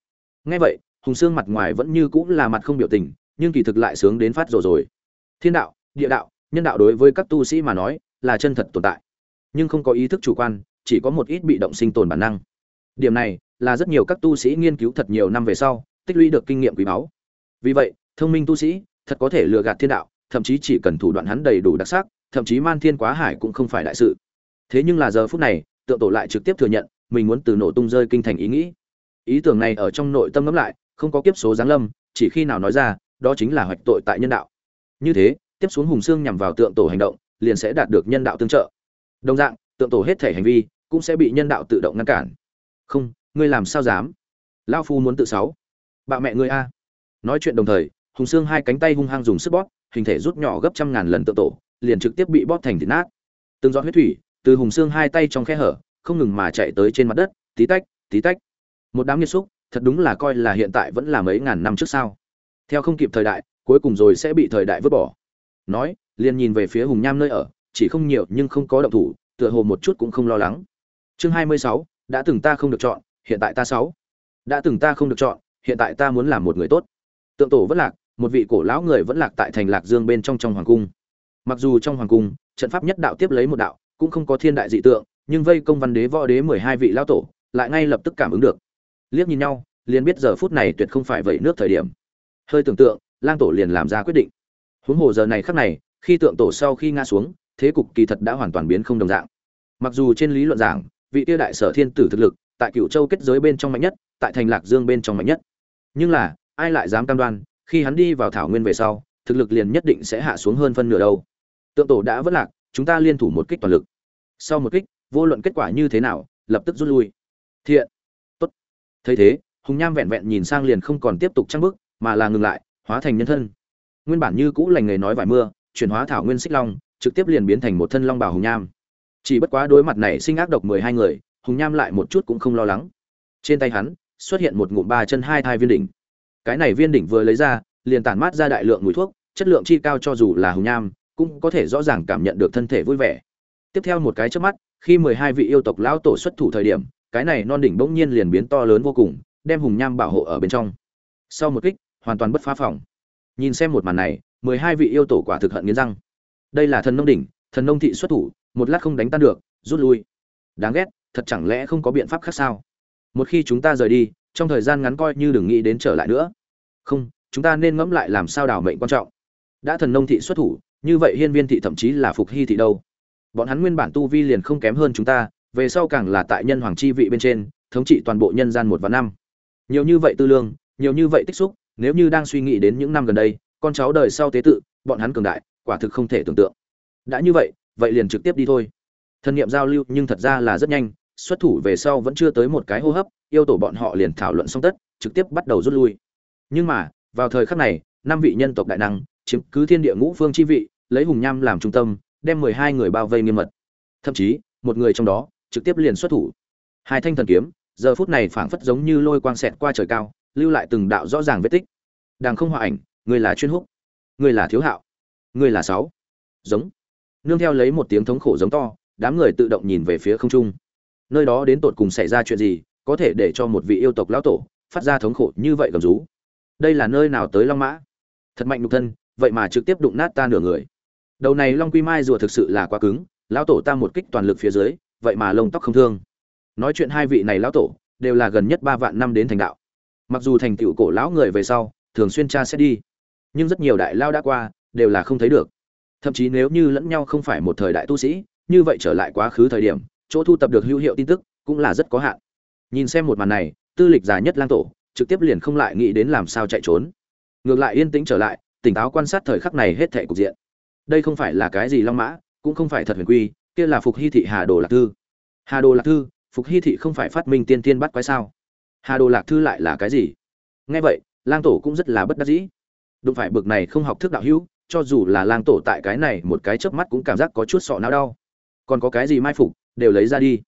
Ngay vậy, hùng sương mặt ngoài vẫn như cũng là mặt không biểu tình, nhưng kỳ thực lại sướng đến phát rồi rồi. Thiên đạo, địa đạo, nhân đạo đối với các tu sĩ mà nói, là chân thật tồn tại. Nhưng không có ý thức chủ quan, chỉ có một ít bị động sinh tồn bản năng. Điểm này, là rất nhiều các tu sĩ nghiên cứu thật nhiều năm về sau, tích lũy được kinh nghiệm quý báu. Vì vậy, thông minh tu sĩ thật có thể lừa gạt thiên đạo, thậm chí chỉ cần thủ đoạn hắn đầy đủ đặc sắc, thậm chí man thiên quá hải cũng không phải đại sự. Thế nhưng là giờ phút này, tượng tổ lại trực tiếp thừa nhận, mình muốn từ nổ tung rơi kinh thành ý nghĩ. Ý tưởng này ở trong nội tâm ngẫm lại, không có kiếp số giáng lâm, chỉ khi nào nói ra, đó chính là hoạch tội tại nhân đạo. Như thế, tiếp xuống hùng xương nhằm vào tượng tổ hành động, liền sẽ đạt được nhân đạo tương trợ. Đồng dạng, tượng tổ hết thể hành vi cũng sẽ bị nhân đạo tự động ngăn cản. Không, ngươi làm sao dám? Lao phu muốn tự sáu. Bạo mẹ ngươi a. Nói chuyện đồng thời hùng xương hai cánh tay hung hăng dùng sức bóp, hình thể rút nhỏ gấp trăm ngàn lần tự tổ, liền trực tiếp bị bóp thành thịt nát. Từng giọt huyết thủy từ hùng xương hai tay trong khe hở, không ngừng mà chạy tới trên mặt đất, tí tách tí tách. Một đám nghiệt xúc, thật đúng là coi là hiện tại vẫn là mấy ngàn năm trước sao. Theo không kịp thời đại, cuối cùng rồi sẽ bị thời đại vứt bỏ. Nói, liền nhìn về phía hùng nham nơi ở, chỉ không nhiều nhưng không có động thủ, tựa hồ một chút cũng không lo lắng. Chương hai mươi sáu, đã từng ta không được chọn, hiện tại ta sáu. Đã từng ta không được chọn, hiện tại ta muốn làm một người tốt. Tượng tổ vẫn lạc một vị cổ lão người vẫn lạc tại thành lạc dương bên trong trong hoàng cung. Mặc dù trong hoàng cung, trận pháp nhất đạo tiếp lấy một đạo, cũng không có thiên đại dị tượng, nhưng vây công văn đế võ đế mười hai vị lão tổ, lại ngay lập tức cảm ứng được. Liếc nhìn nhau, liền biết giờ phút này tuyệt không phải vậy nước thời điểm. Hơi tưởng tượng, lang tổ liền làm ra quyết định. Huống hồ giờ này khắc này, khi tượng tổ sau khi ngã xuống, thế cục kỳ thật đã hoàn toàn biến không đồng dạng. Mặc dù trên lý luận giảng, vị tiêu đại sở thiên tử thực lực, tại cựu châu kết giới bên trong mạnh nhất, tại thành lạc dương bên trong mạnh nhất. Nhưng là, ai lại dám cam đoan khi hắn đi vào thảo nguyên về sau, thực lực liền nhất định sẽ hạ xuống hơn phân nửa đâu. Tượng tổ đã vất lạc, chúng ta liên thủ một kích toàn lực. Sau một kích, vô luận kết quả như thế nào, lập tức rút lui. Thiện. Tốt. Thấy thế, hùng nham vẹn vẹn nhìn sang liền không còn tiếp tục trăng bức mà là ngừng lại, hóa thành nhân thân. Nguyên bản như cũ lành nghề nói vài mưa, chuyển hóa thảo nguyên xích long, trực tiếp liền biến thành một thân long bảo hùng nham. Chỉ bất quá đối mặt này sinh ác độc mười hai người, hùng nham lại một chút cũng không lo lắng. Trên tay hắn, xuất hiện một ngụm ba chân hai thai viên đỉnh cái này viên đỉnh vừa lấy ra, liền tản mát ra đại lượng mùi thuốc, chất lượng chi cao cho dù là hùng nham, cũng có thể rõ ràng cảm nhận được thân thể vui vẻ. Tiếp theo một cái trước mắt, khi mười hai vị yêu tộc lão tổ xuất thủ thời điểm, cái này non đỉnh bỗng nhiên liền biến to lớn vô cùng, đem hùng nham bảo hộ ở bên trong. Sau một kích, hoàn toàn bất phá phòng. Nhìn xem một màn này, mười hai vị yêu tổ quả thực hận nghiến răng. Đây là thần nông đỉnh, thần nông thị xuất thủ, một lát không đánh tan được, rút lui. Đáng ghét, thật chẳng lẽ không có biện pháp khác sao? Một khi chúng ta rời đi trong thời gian ngắn coi như đừng nghĩ đến trở lại nữa. Không, chúng ta nên ngẫm lại làm sao đảo mệnh quan trọng. Đã thần nông thị xuất thủ, như vậy hiên viên thị thậm chí là phục hy thị đâu. Bọn hắn nguyên bản tu vi liền không kém hơn chúng ta, về sau càng là tại nhân hoàng chi vị bên trên, thống trị toàn bộ nhân gian một và năm. Nhiều như vậy tư lương, nhiều như vậy tích xúc, nếu như đang suy nghĩ đến những năm gần đây, con cháu đời sau tế tự, bọn hắn cường đại, quả thực không thể tưởng tượng. Đã như vậy vậy liền trực tiếp đi thôi. Thân nhiệm giao lưu nhưng thật ra là rất nhanh xuất thủ về sau vẫn chưa tới một cái hô hấp, yêu tổ bọn họ liền thảo luận xong tất, trực tiếp bắt đầu rút lui. Nhưng mà, vào thời khắc này, năm vị nhân tộc đại năng, chiếm cứ thiên địa ngũ phương chi vị, lấy hùng nham làm trung tâm, đem mười hai người bao vây nghiêm mật. Thậm chí, một người trong đó, trực tiếp liền xuất thủ. Hai thanh thần kiếm, giờ phút này phảng phất giống như lôi quang xẹt qua trời cao, lưu lại từng đạo rõ ràng vết tích. Đàng không hòa ảnh, người là chuyên húc, người là thiếu hạo, người là sáu. Giống. Nương theo lấy một tiếng thống khổ giống to, đám người tự động nhìn về phía không trung nơi đó đến tột cùng xảy ra chuyện gì, có thể để cho một vị yêu tộc lão tổ phát ra thống khổ như vậy gầm rú. Đây là nơi nào tới long mã? Thật mạnh nhục thân, vậy mà trực tiếp đụng nát ta nửa người. Đầu này long quy mai rùa thực sự là quá cứng, lão tổ ta một kích toàn lực phía dưới, vậy mà lông tóc không thương. Nói chuyện hai vị này lão tổ, đều là gần nhất ba vạn năm đến thành đạo. Mặc dù thành tựu cổ lão người về sau, thường xuyên tra xét đi, nhưng rất nhiều đại lao đã qua, đều là không thấy được. Thậm chí nếu như lẫn nhau không phải một thời đại tu sĩ, như vậy trở lại quá khứ thời điểm chỗ thu tập được hữu hiệu tin tức, cũng là rất có hạn. Nhìn xem một màn này, tư lịch già nhất lang tổ, trực tiếp liền không lại nghĩ đến làm sao chạy trốn. Ngược lại yên tĩnh trở lại, tỉnh táo quan sát thời khắc này hết thệ cục diện. Đây không phải là cái gì long mã, cũng không phải thật huyền quy, kia là phục hy thị hà đồ lạc thư. Hà đồ lạc thư, phục hy thị không phải phát minh tiên tiên bắt quái sao? Hà đồ lạc thư lại là cái gì? Nghe vậy, lang tổ cũng rất là bất đắc dĩ. Đụng phải bực này không học thức đạo hữu, cho dù là lang tổ tại cái này một cái chớp mắt cũng cảm giác có chút sọ não đau. Còn có cái gì mai phục? Đều lấy ra đi.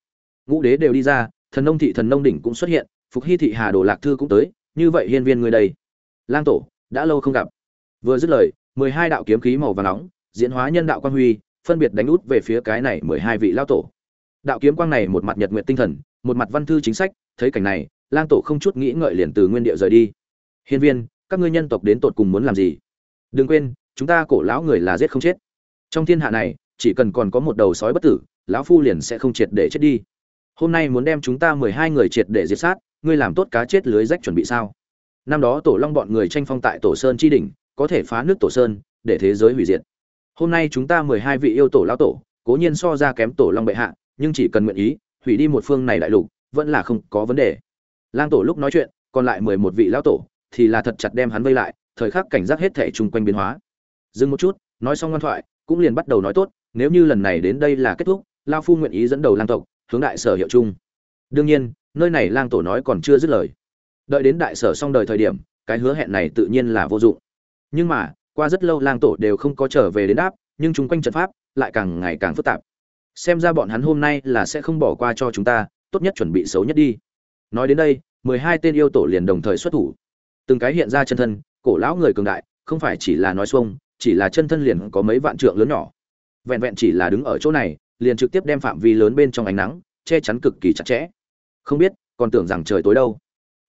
Ngũ đế đều đi ra, thần nông thị thần nông đỉnh cũng xuất hiện, phục hy thị hà đồ lạc thư cũng tới, như vậy hiên viên người đây. Lang tổ, đã lâu không gặp. Vừa dứt lời, mười hai đạo kiếm khí màu và nóng, diễn hóa nhân đạo quang huy, phân biệt đánh út về phía cái này mười hai vị lao tổ. Đạo kiếm quang này một mặt nhật nguyện tinh thần, một mặt văn thư chính sách, thấy cảnh này, lang tổ không chút nghĩ ngợi liền từ nguyên địa rời đi. Hiên viên, các ngươi nhân tộc đến tột cùng muốn làm gì? Đừng quên, chúng ta cổ lão người là giết không chết. Trong thiên hạ này, chỉ cần còn có một đầu sói bất tử lão phu liền sẽ không triệt để chết đi. Hôm nay muốn đem chúng ta mười hai người triệt để diệt sát, ngươi làm tốt cá chết lưới rách chuẩn bị sao? Năm đó tổ long bọn người tranh phong tại tổ sơn chi đỉnh, có thể phá nước tổ sơn, để thế giới hủy diệt. Hôm nay chúng ta mười hai vị yêu tổ lão tổ, cố nhiên so ra kém tổ long bệ hạ, nhưng chỉ cần nguyện ý, hủy đi một phương này đại lục, vẫn là không có vấn đề. Lang tổ lúc nói chuyện, còn lại mười một vị lão tổ, thì là thật chặt đem hắn vây lại, thời khắc cảnh giác hết thảy chung quanh biến hóa. Dừng một chút, nói xong ngoan thoại, cũng liền bắt đầu nói tốt, nếu như lần này đến đây là kết thúc lao phu nguyện ý dẫn đầu lang tộc, hướng đại sở hiệu chung. Đương nhiên, nơi này lang tổ nói còn chưa dứt lời. Đợi đến đại sở xong đời thời điểm, cái hứa hẹn này tự nhiên là vô dụng. Nhưng mà, qua rất lâu lang tổ đều không có trở về đến đáp, nhưng chúng quanh trận pháp lại càng ngày càng phức tạp. Xem ra bọn hắn hôm nay là sẽ không bỏ qua cho chúng ta, tốt nhất chuẩn bị xấu nhất đi. Nói đến đây, mười hai tên yêu tổ liền đồng thời xuất thủ. Từng cái hiện ra chân thân, cổ lão người cường đại, không phải chỉ là nói xuông, chỉ là chân thân liền có mấy vạn trượng lớn nhỏ. Vẹn vẹn chỉ là đứng ở chỗ này liền trực tiếp đem phạm vi lớn bên trong ánh nắng, che chắn cực kỳ chặt chẽ. Không biết, còn tưởng rằng trời tối đâu.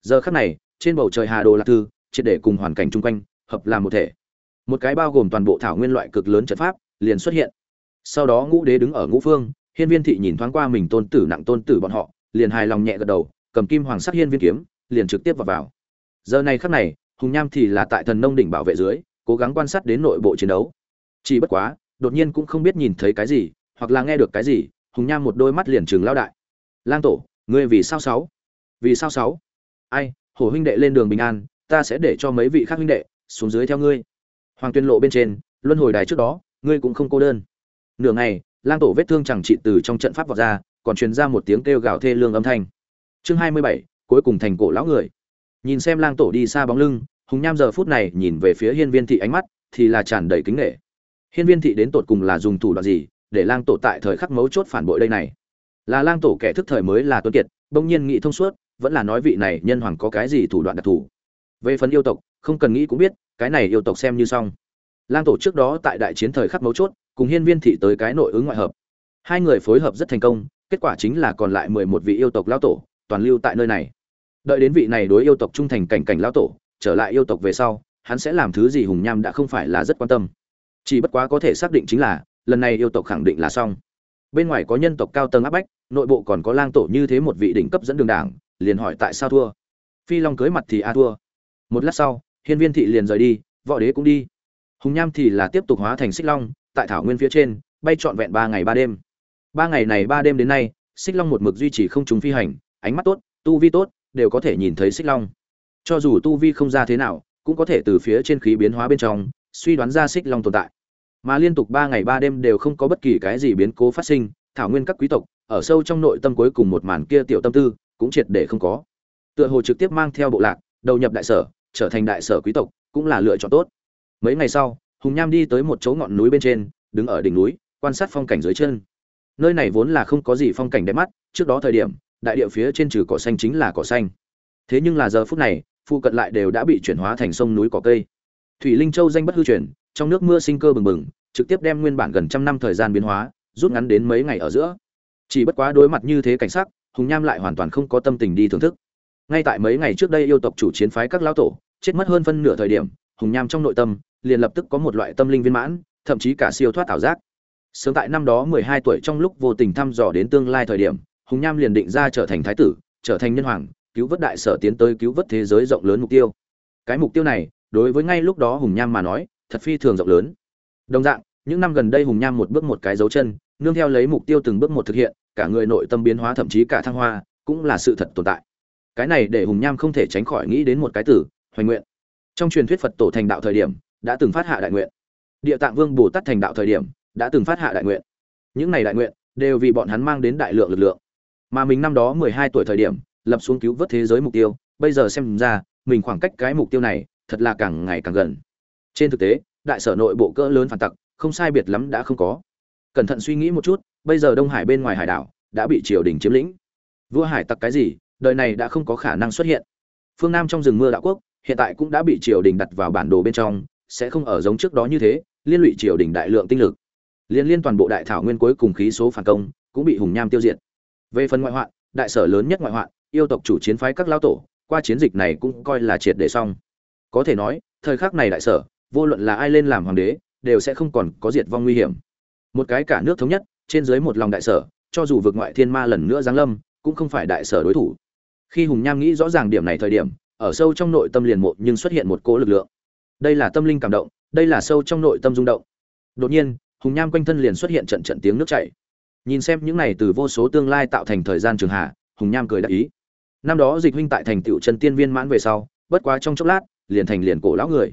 Giờ khắc này, trên bầu trời hà đồ lạc thư, triệt để cùng hoàn cảnh chung quanh, hợp làm một thể. Một cái bao gồm toàn bộ thảo nguyên loại cực lớn trận pháp, liền xuất hiện. Sau đó ngũ đế đứng ở ngũ phương, hiên viên thị nhìn thoáng qua mình tôn tử nặng tôn tử bọn họ, liền hài lòng nhẹ gật đầu, cầm kim hoàng sắc hiên viên kiếm, liền trực tiếp vào vào. Giờ này khắc này, hùng nham thì là tại thần nông đỉnh bảo vệ dưới, cố gắng quan sát đến nội bộ chiến đấu. Chỉ bất quá, đột nhiên cũng không biết nhìn thấy cái gì hoặc là nghe được cái gì, hùng nham một đôi mắt liền chừng lao đại. Lang tổ, ngươi vì sao sáu? Vì sao sáu? Ai, hổ huynh đệ lên đường bình an, ta sẽ để cho mấy vị khác huynh đệ xuống dưới theo ngươi. Hoàng tuyên lộ bên trên, luân hồi đài trước đó, ngươi cũng không cô đơn. Nửa ngày, lang tổ vết thương chẳng trị từ trong trận pháp vọt ra, còn truyền ra một tiếng kêu gào thê lương âm thanh. Chương hai mươi bảy, cuối cùng thành cổ lão người. Nhìn xem lang tổ đi xa bóng lưng, hùng nham giờ phút này nhìn về phía hiên viên thị ánh mắt thì là tràn đầy kính nghệ hiên viên thị đến tột cùng là dùng thủ đoạn gì để lang tổ tại thời khắc mấu chốt phản bội đây này. Là lang tổ kẻ thức thời mới là tuân kiệt, bỗng nhiên nghĩ thông suốt, vẫn là nói vị này nhân hoàng có cái gì thủ đoạn đặc thù. Về phần yêu tộc, không cần nghĩ cũng biết, cái này yêu tộc xem như xong. Lang tổ trước đó tại đại chiến thời khắc mấu chốt, cùng hiên viên thị tới cái nội ứng ngoại hợp. Hai người phối hợp rất thành công, kết quả chính là còn lại mười một vị yêu tộc lao tổ, toàn lưu tại nơi này. Đợi đến vị này đối yêu tộc trung thành cảnh cảnh lao tổ, trở lại yêu tộc về sau, hắn sẽ làm thứ gì hùng nham đã không phải là rất quan tâm. Chỉ bất quá có thể xác định chính là lần này yêu tộc khẳng định là xong. Bên ngoài có nhân tộc cao tầng áp bách, nội bộ còn có lang tổ như thế một vị đỉnh cấp dẫn đường đảng, liền hỏi tại sao thua. Phi long cưới mặt thì a à thua. Một lát sau, hiên viên thị liền rời đi, võ đế cũng đi. Hùng nham thì là tiếp tục hóa thành xích long, tại thảo nguyên phía trên, bay trọn vẹn ba ngày ba đêm. Ba ngày này ba đêm đến nay, xích long một mực duy trì không trùng phi hành, ánh mắt tốt, tu vi tốt, đều có thể nhìn thấy xích long. Cho dù tu vi không ra thế nào, cũng có thể từ phía trên khí biến hóa bên trong, suy đoán ra xích long tồn tại mà liên tục ba ngày ba đêm đều không có bất kỳ cái gì biến cố phát sinh, thảo nguyên các quý tộc, ở sâu trong nội tâm cuối cùng một màn kia tiểu tâm tư, cũng triệt để không có. Tựa hồ trực tiếp mang theo bộ lạc, đầu nhập đại sở, trở thành đại sở quý tộc, cũng là lựa chọn tốt. Mấy ngày sau, hùng nham đi tới một chỗ ngọn núi bên trên, đứng ở đỉnh núi, quan sát phong cảnh dưới chân. Nơi này vốn là không có gì phong cảnh đẹp mắt, trước đó thời điểm, đại địa phía trên trừ cỏ xanh chính là cỏ xanh. Thế nhưng là giờ phút này, phụ cận lại đều đã bị chuyển hóa thành sông núi cỏ cây. Thủy linh châu danh bất hư truyền trong nước mưa sinh cơ bừng bừng, trực tiếp đem nguyên bản gần trăm năm thời gian biến hóa, rút ngắn đến mấy ngày ở giữa. Chỉ bất quá đối mặt như thế cảnh sắc, hùng nham lại hoàn toàn không có tâm tình đi thưởng thức. Ngay tại mấy ngày trước đây yêu tộc chủ chiến phái các lão tổ, chết mất hơn phân nửa thời điểm, hùng nham trong nội tâm, liền lập tức có một loại tâm linh viên mãn, thậm chí cả siêu thoát ảo giác. Sớm tại năm đó mười hai tuổi trong lúc vô tình thăm dò đến tương lai thời điểm, hùng nham liền định ra trở thành thái tử, trở thành nhân hoàng, cứu vớt đại sở tiến tới cứu vớt thế giới rộng lớn mục tiêu. Cái mục tiêu này, đối với ngay lúc đó hùng nham mà nói thật phi thường rộng lớn. Đồng dạng, những năm gần đây hùng nham một bước một cái dấu chân, nương theo lấy mục tiêu từng bước một thực hiện, cả người nội tâm biến hóa thậm chí cả thăng hoa, cũng là sự thật tồn tại. Cái này để hùng nham không thể tránh khỏi nghĩ đến một cái từ hoành nguyện. Trong truyền thuyết phật tổ thành đạo thời điểm, đã từng phát hạ đại nguyện. Địa tạng vương bồ tát thành đạo thời điểm, đã từng phát hạ đại nguyện. Những này đại nguyện, đều vì bọn hắn mang đến đại lượng lực lượng. Mà mình năm đó mười hai tuổi thời điểm, lập xuống cứu vớt thế giới mục tiêu, bây giờ xem ra, mình khoảng cách cái mục tiêu này, thật là càng ngày càng gần trên thực tế, đại sở nội bộ cỡ lớn phản tặc, không sai biệt lắm đã không có. Cẩn thận suy nghĩ một chút, bây giờ đông hải bên ngoài hải đảo đã bị triều đình chiếm lĩnh. Vua hải tặc cái gì, đời này đã không có khả năng xuất hiện. Phương nam trong rừng mưa đạo quốc, hiện tại cũng đã bị triều đình đặt vào bản đồ bên trong, sẽ không ở giống trước đó như thế, liên lụy triều đình đại lượng tinh lực. Liên liên toàn bộ đại thảo nguyên cuối cùng khí số phản công, cũng bị hùng nham tiêu diệt. Về phần ngoại hoạn, đại sở lớn nhất ngoại hoạn, yêu tộc chủ chiến phái các lao tổ, qua chiến dịch này cũng coi là triệt để xong. Có thể nói, thời khắc này đại sở vô luận là ai lên làm hoàng đế, đều sẽ không còn có diệt vong nguy hiểm. Một cái cả nước thống nhất, trên dưới một lòng đại sở, cho dù vượt ngoại thiên ma lần nữa giáng lâm, cũng không phải đại sở đối thủ. Khi hùng nham nghĩ rõ ràng điểm này thời điểm, ở sâu trong nội tâm liền một nhưng xuất hiện một cỗ lực lượng. Đây là tâm linh cảm động, đây là sâu trong nội tâm rung động. Đột nhiên, hùng nham quanh thân liền xuất hiện trận trận tiếng nước chảy. Nhìn xem những này từ vô số tương lai tạo thành thời gian trường hạ, hùng nham cười đại ý. Năm đó dịch huynh tại thành tựu chân tiên viên mãn về sau, bất quá trong chốc lát, liền thành liền cổ lão người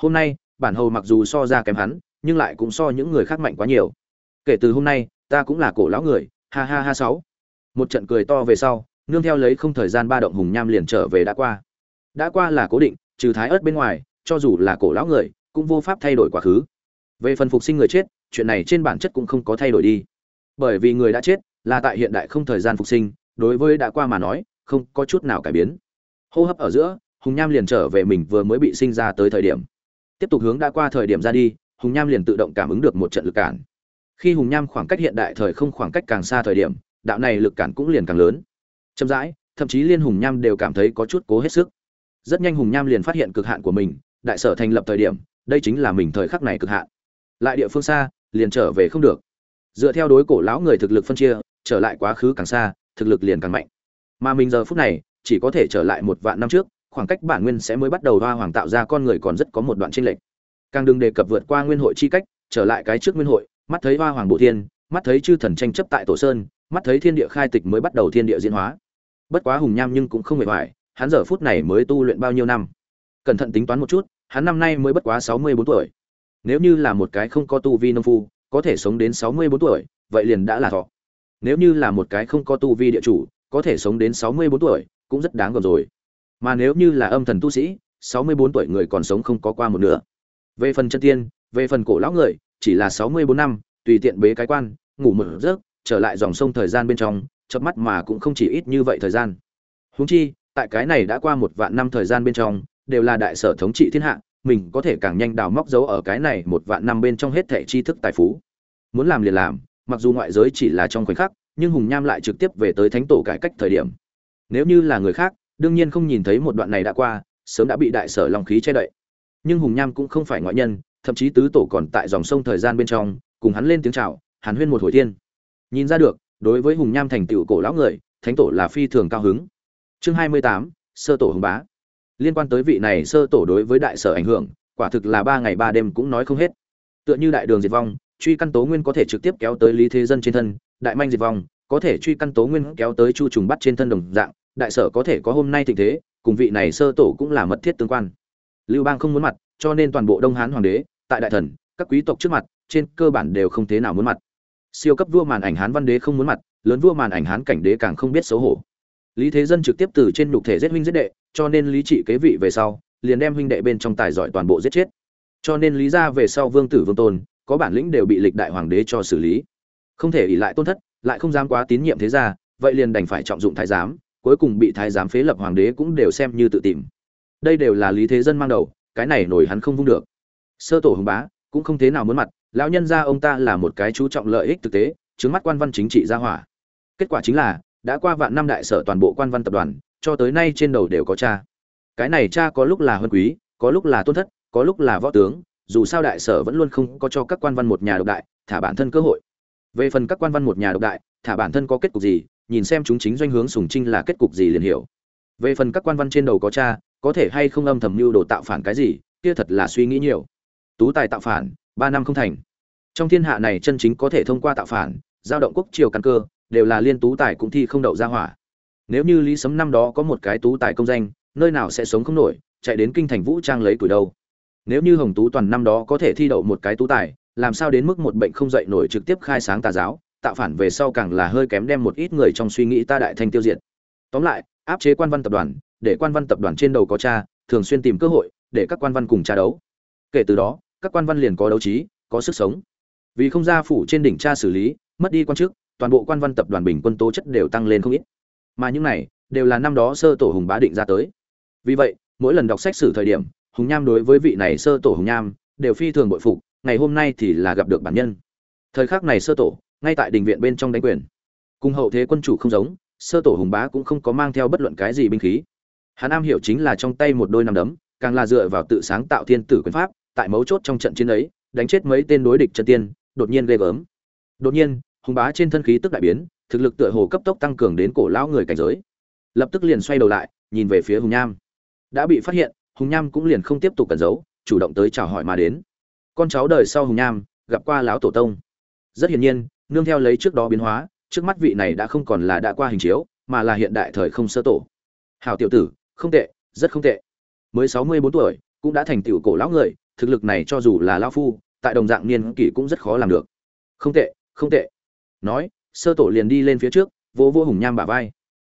hôm nay, bản hầu mặc dù so ra kém hắn, nhưng lại cũng so những người khác mạnh quá nhiều. Kể từ hôm nay, ta cũng là cổ lão người, ha ha ha sáu. Một trận cười to về sau, nương theo lấy không thời gian ba động hùng nham liền trở về đã qua. Đã qua là cố định, trừ thái ớt bên ngoài, cho dù là cổ lão người, cũng vô pháp thay đổi quá khứ. Về phần phục sinh người chết, chuyện này trên bản chất cũng không có thay đổi đi. Bởi vì người đã chết, là tại hiện đại không thời gian phục sinh, đối với đã qua mà nói, không có chút nào cải biến. Hô hấp ở giữa, hùng nham liền trở về mình vừa mới bị sinh ra tới thời điểm tiếp tục hướng đã qua thời điểm ra đi, hùng nham liền tự động cảm ứng được một trận lực cản. Khi hùng nham khoảng cách hiện đại thời không khoảng cách càng xa thời điểm, đạo này lực cản cũng liền càng lớn. Chậm rãi, thậm chí liên hùng nham đều cảm thấy có chút cố hết sức. Rất nhanh hùng nham liền phát hiện cực hạn của mình, đại sở thành lập thời điểm, đây chính là mình thời khắc này cực hạn. Lại địa phương xa, liền trở về không được. Dựa theo đối cổ lão người thực lực phân chia, trở lại quá khứ càng xa, thực lực liền càng mạnh. Mà mình giờ phút này, chỉ có thể trở lại một vạn năm trước khoảng cách bản nguyên sẽ mới bắt đầu hoa hoàng tạo ra con người còn rất có một đoạn chênh lệch. Càng đừng đề cập vượt qua nguyên hội chi cách, trở lại cái trước nguyên hội, mắt thấy hoa hoàng bộ thiên, mắt thấy chư thần tranh chấp tại tổ sơn, mắt thấy thiên địa khai tịch mới bắt đầu thiên địa diễn hóa. Bất quá hùng nham nhưng cũng không mệt mỏi, hắn giờ phút này mới tu luyện bao nhiêu năm? Cẩn thận tính toán một chút, hắn năm nay mới bất quá sáu mươi bốn tuổi. Nếu như là một cái không có tu vi nông phu, có thể sống đến sáu mươi bốn tuổi, vậy liền đã là thọ. Nếu như là một cái không có tu vi địa chủ, có thể sống đến sáu mươi bốn tuổi, cũng rất đáng gần rồi mà nếu như là âm thần tu sĩ, sáu mươi bốn tuổi người còn sống không có qua một nửa. Về phần chân tiên, về phần cổ lão người, chỉ là sáu mươi bốn năm, tùy tiện bế cái quan, ngủ mở giấc, trở lại dòng sông thời gian bên trong, chớp mắt mà cũng không chỉ ít như vậy thời gian. Huống chi, tại cái này đã qua một vạn năm thời gian bên trong, đều là đại sở thống trị thiên hạ, mình có thể càng nhanh đào móc dấu ở cái này một vạn năm bên trong hết thảy tri thức tài phú. Muốn làm liền làm, mặc dù ngoại giới chỉ là trong khoảnh khắc, nhưng hùng nham lại trực tiếp về tới thánh tổ cải cách thời điểm. Nếu như là người khác đương nhiên không nhìn thấy một đoạn này đã qua, sớm đã bị đại sở long khí che đậy. Nhưng hùng nham cũng không phải ngoại nhân, thậm chí tứ tổ còn tại dòng sông thời gian bên trong, cùng hắn lên tiếng chào, hàn huyên một hồi thiên. Nhìn ra được, đối với hùng nham thành tựu cổ lão người, thánh tổ là phi thường cao hứng. Chương hai mươi tám, sơ tổ hùng bá. Liên quan tới vị này sơ tổ đối với đại sở ảnh hưởng, quả thực là ba ngày ba đêm cũng nói không hết. Tựa như đại đường diệt vong, truy căn tố nguyên có thể trực tiếp kéo tới lý thế dân trên thân, đại manh diệt vong, có thể truy căn tố nguyên kéo tới chu trùng bắt trên thân đồng dạng đại sở có thể có hôm nay tình thế, cùng vị này sơ tổ cũng là mật thiết tương quan. Lưu bang không muốn mặt, cho nên toàn bộ đông hán hoàng đế, tại đại thần, các quý tộc trước mặt, trên cơ bản đều không thế nào muốn mặt. Siêu cấp vua màn ảnh hán văn đế không muốn mặt, lớn vua màn ảnh hán cảnh đế càng không biết xấu hổ. Lý thế dân trực tiếp từ trên nhục thể giết huynh giết đệ, cho nên lý trị kế vị về sau, liền đem huynh đệ bên trong tài giỏi toàn bộ giết chết. Cho nên lý ra về sau vương tử vương tôn, có bản lĩnh đều bị lịch đại hoàng đế cho xử lý. Không thể ỉ lại tôn thất, lại không dám quá tín nhiệm thế gia, vậy liền đành phải trọng dụng thái giám cuối cùng bị thái giám phế lập hoàng đế cũng đều xem như tự tìm. Đây đều là lý thế dân mang đầu, cái này nổi hắn không vung được. Sơ tổ hùng bá, cũng không thế nào muốn mặt, lão nhân gia ông ta là một cái chú trọng lợi ích thực tế chứng mắt quan văn chính trị gia hỏa. Kết quả chính là, đã qua vạn năm đại sở toàn bộ quan văn tập đoàn, cho tới nay trên đầu đều có cha. Cái này cha có lúc là huân quý, có lúc là tôn thất, có lúc là võ tướng, dù sao đại sở vẫn luôn không có cho các quan văn một nhà độc đại, thả bản thân cơ hội. Về phần các quan văn một nhà độc đại, thả bản thân có kết cục gì nhìn xem chúng chính doanh hướng sùng trinh là kết cục gì liền hiểu. Về phần các quan văn trên đầu có cha, có thể hay không âm thầm mưu đồ tạo phản cái gì, kia thật là suy nghĩ nhiều. Tú tài tạo phản, ba năm không thành. Trong thiên hạ này chân chính có thể thông qua tạo phản, giao động quốc triều căn cơ, đều là liên tú tài cũng thi không đậu ra hỏa. Nếu như lý sấm năm đó có một cái tú tài công danh, nơi nào sẽ sống không nổi, chạy đến kinh thành vũ trang lấy tuổi đâu. Nếu như hồng tú toàn năm đó có thể thi đậu một cái tú tài, làm sao đến mức một bệnh không dậy nổi trực tiếp khai sáng tà giáo? Tạo phản về sau càng là hơi kém đem một ít người trong suy nghĩ ta đại thanh tiêu diệt. Tóm lại, áp chế quan văn tập đoàn, để quan văn tập đoàn trên đầu có cha, thường xuyên tìm cơ hội để các quan văn cùng tra đấu. Kể từ đó, các quan văn liền có đấu trí, có sức sống. Vì không ra phủ trên đỉnh cha xử lý, mất đi quan chức, toàn bộ quan văn tập đoàn bình quân tố chất đều tăng lên không ít. Mà những này, đều là năm đó sơ tổ hùng bá định ra tới. Vì vậy, mỗi lần đọc sách sử thời điểm, hùng nham đối với vị này sơ tổ hùng nham đều phi thường bội phục, ngày hôm nay thì là gặp được bản nhân. Thời khắc này sơ tổ ngay tại đình viện bên trong đánh quyền. Cùng hậu thế quân chủ không giống, sơ tổ hùng bá cũng không có mang theo bất luận cái gì binh khí. Hắn am hiểu chính là trong tay một đôi nằm đấm, càng là dựa vào tự sáng tạo thiên tử quyền pháp, tại mấu chốt trong trận chiến ấy, đánh chết mấy tên đối địch chân tiên, đột nhiên ghê gớm. Đột nhiên, hùng bá trên thân khí tức đại biến, thực lực tựa hồ cấp tốc tăng cường đến cổ lão người cảnh giới. Lập tức liền xoay đầu lại, nhìn về phía hùng nham. Đã bị phát hiện, hùng nham cũng liền không tiếp tục cẩn giấu, chủ động tới chào hỏi mà đến. Con cháu đời sau hùng nham, gặp qua lão tổ tông. Rất hiển nhiên nương theo lấy trước đó biến hóa, trước mắt vị này đã không còn là đã qua hình chiếu, mà là hiện đại thời không sơ tổ. Hảo tiểu tử, không tệ, rất không tệ. Mới sáu mươi bốn tuổi, cũng đã thành tiểu cổ lão người, thực lực này cho dù là lão phu, tại đồng dạng niên kỷ cũng rất khó làm được. Không tệ không tệ. Nói, sơ tổ liền đi lên phía trước, vỗ vỗ hùng nham bả vai.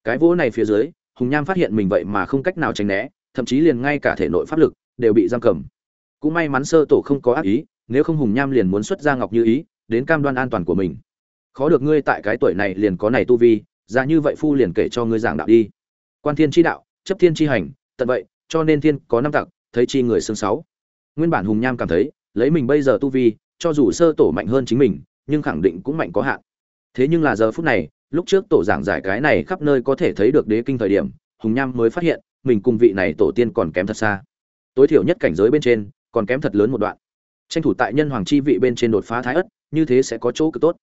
Cái vỗ này phía dưới, hùng nham phát hiện mình vậy mà không cách nào tránh né, thậm chí liền ngay cả thể nội pháp lực đều bị giam cầm. Cũng may mắn sơ tổ không có ác ý, nếu không hùng nham liền muốn xuất ra ngọc như ý đến cam đoan an toàn của mình. Khó được ngươi tại cái tuổi này liền có này tu vi, ra như vậy phu liền kể cho ngươi giảng đạo đi. Quan thiên chi đạo, chấp thiên chi hành, tận vậy, cho nên thiên có năm tặc, thấy chi người xương sáu. Nguyên bản hùng nham cảm thấy, lấy mình bây giờ tu vi, cho dù sơ tổ mạnh hơn chính mình, nhưng khẳng định cũng mạnh có hạn. Thế nhưng là giờ phút này, lúc trước tổ giảng giải cái này khắp nơi có thể thấy được đế kinh thời điểm, hùng nham mới phát hiện, mình cùng vị này tổ tiên còn kém thật xa. Tối thiểu nhất cảnh giới bên trên, còn kém thật lớn một đoạn. Tranh thủ tại nhân hoàng chi vị bên trên đột phá thái ất như thế sẽ có chỗ cực tốt.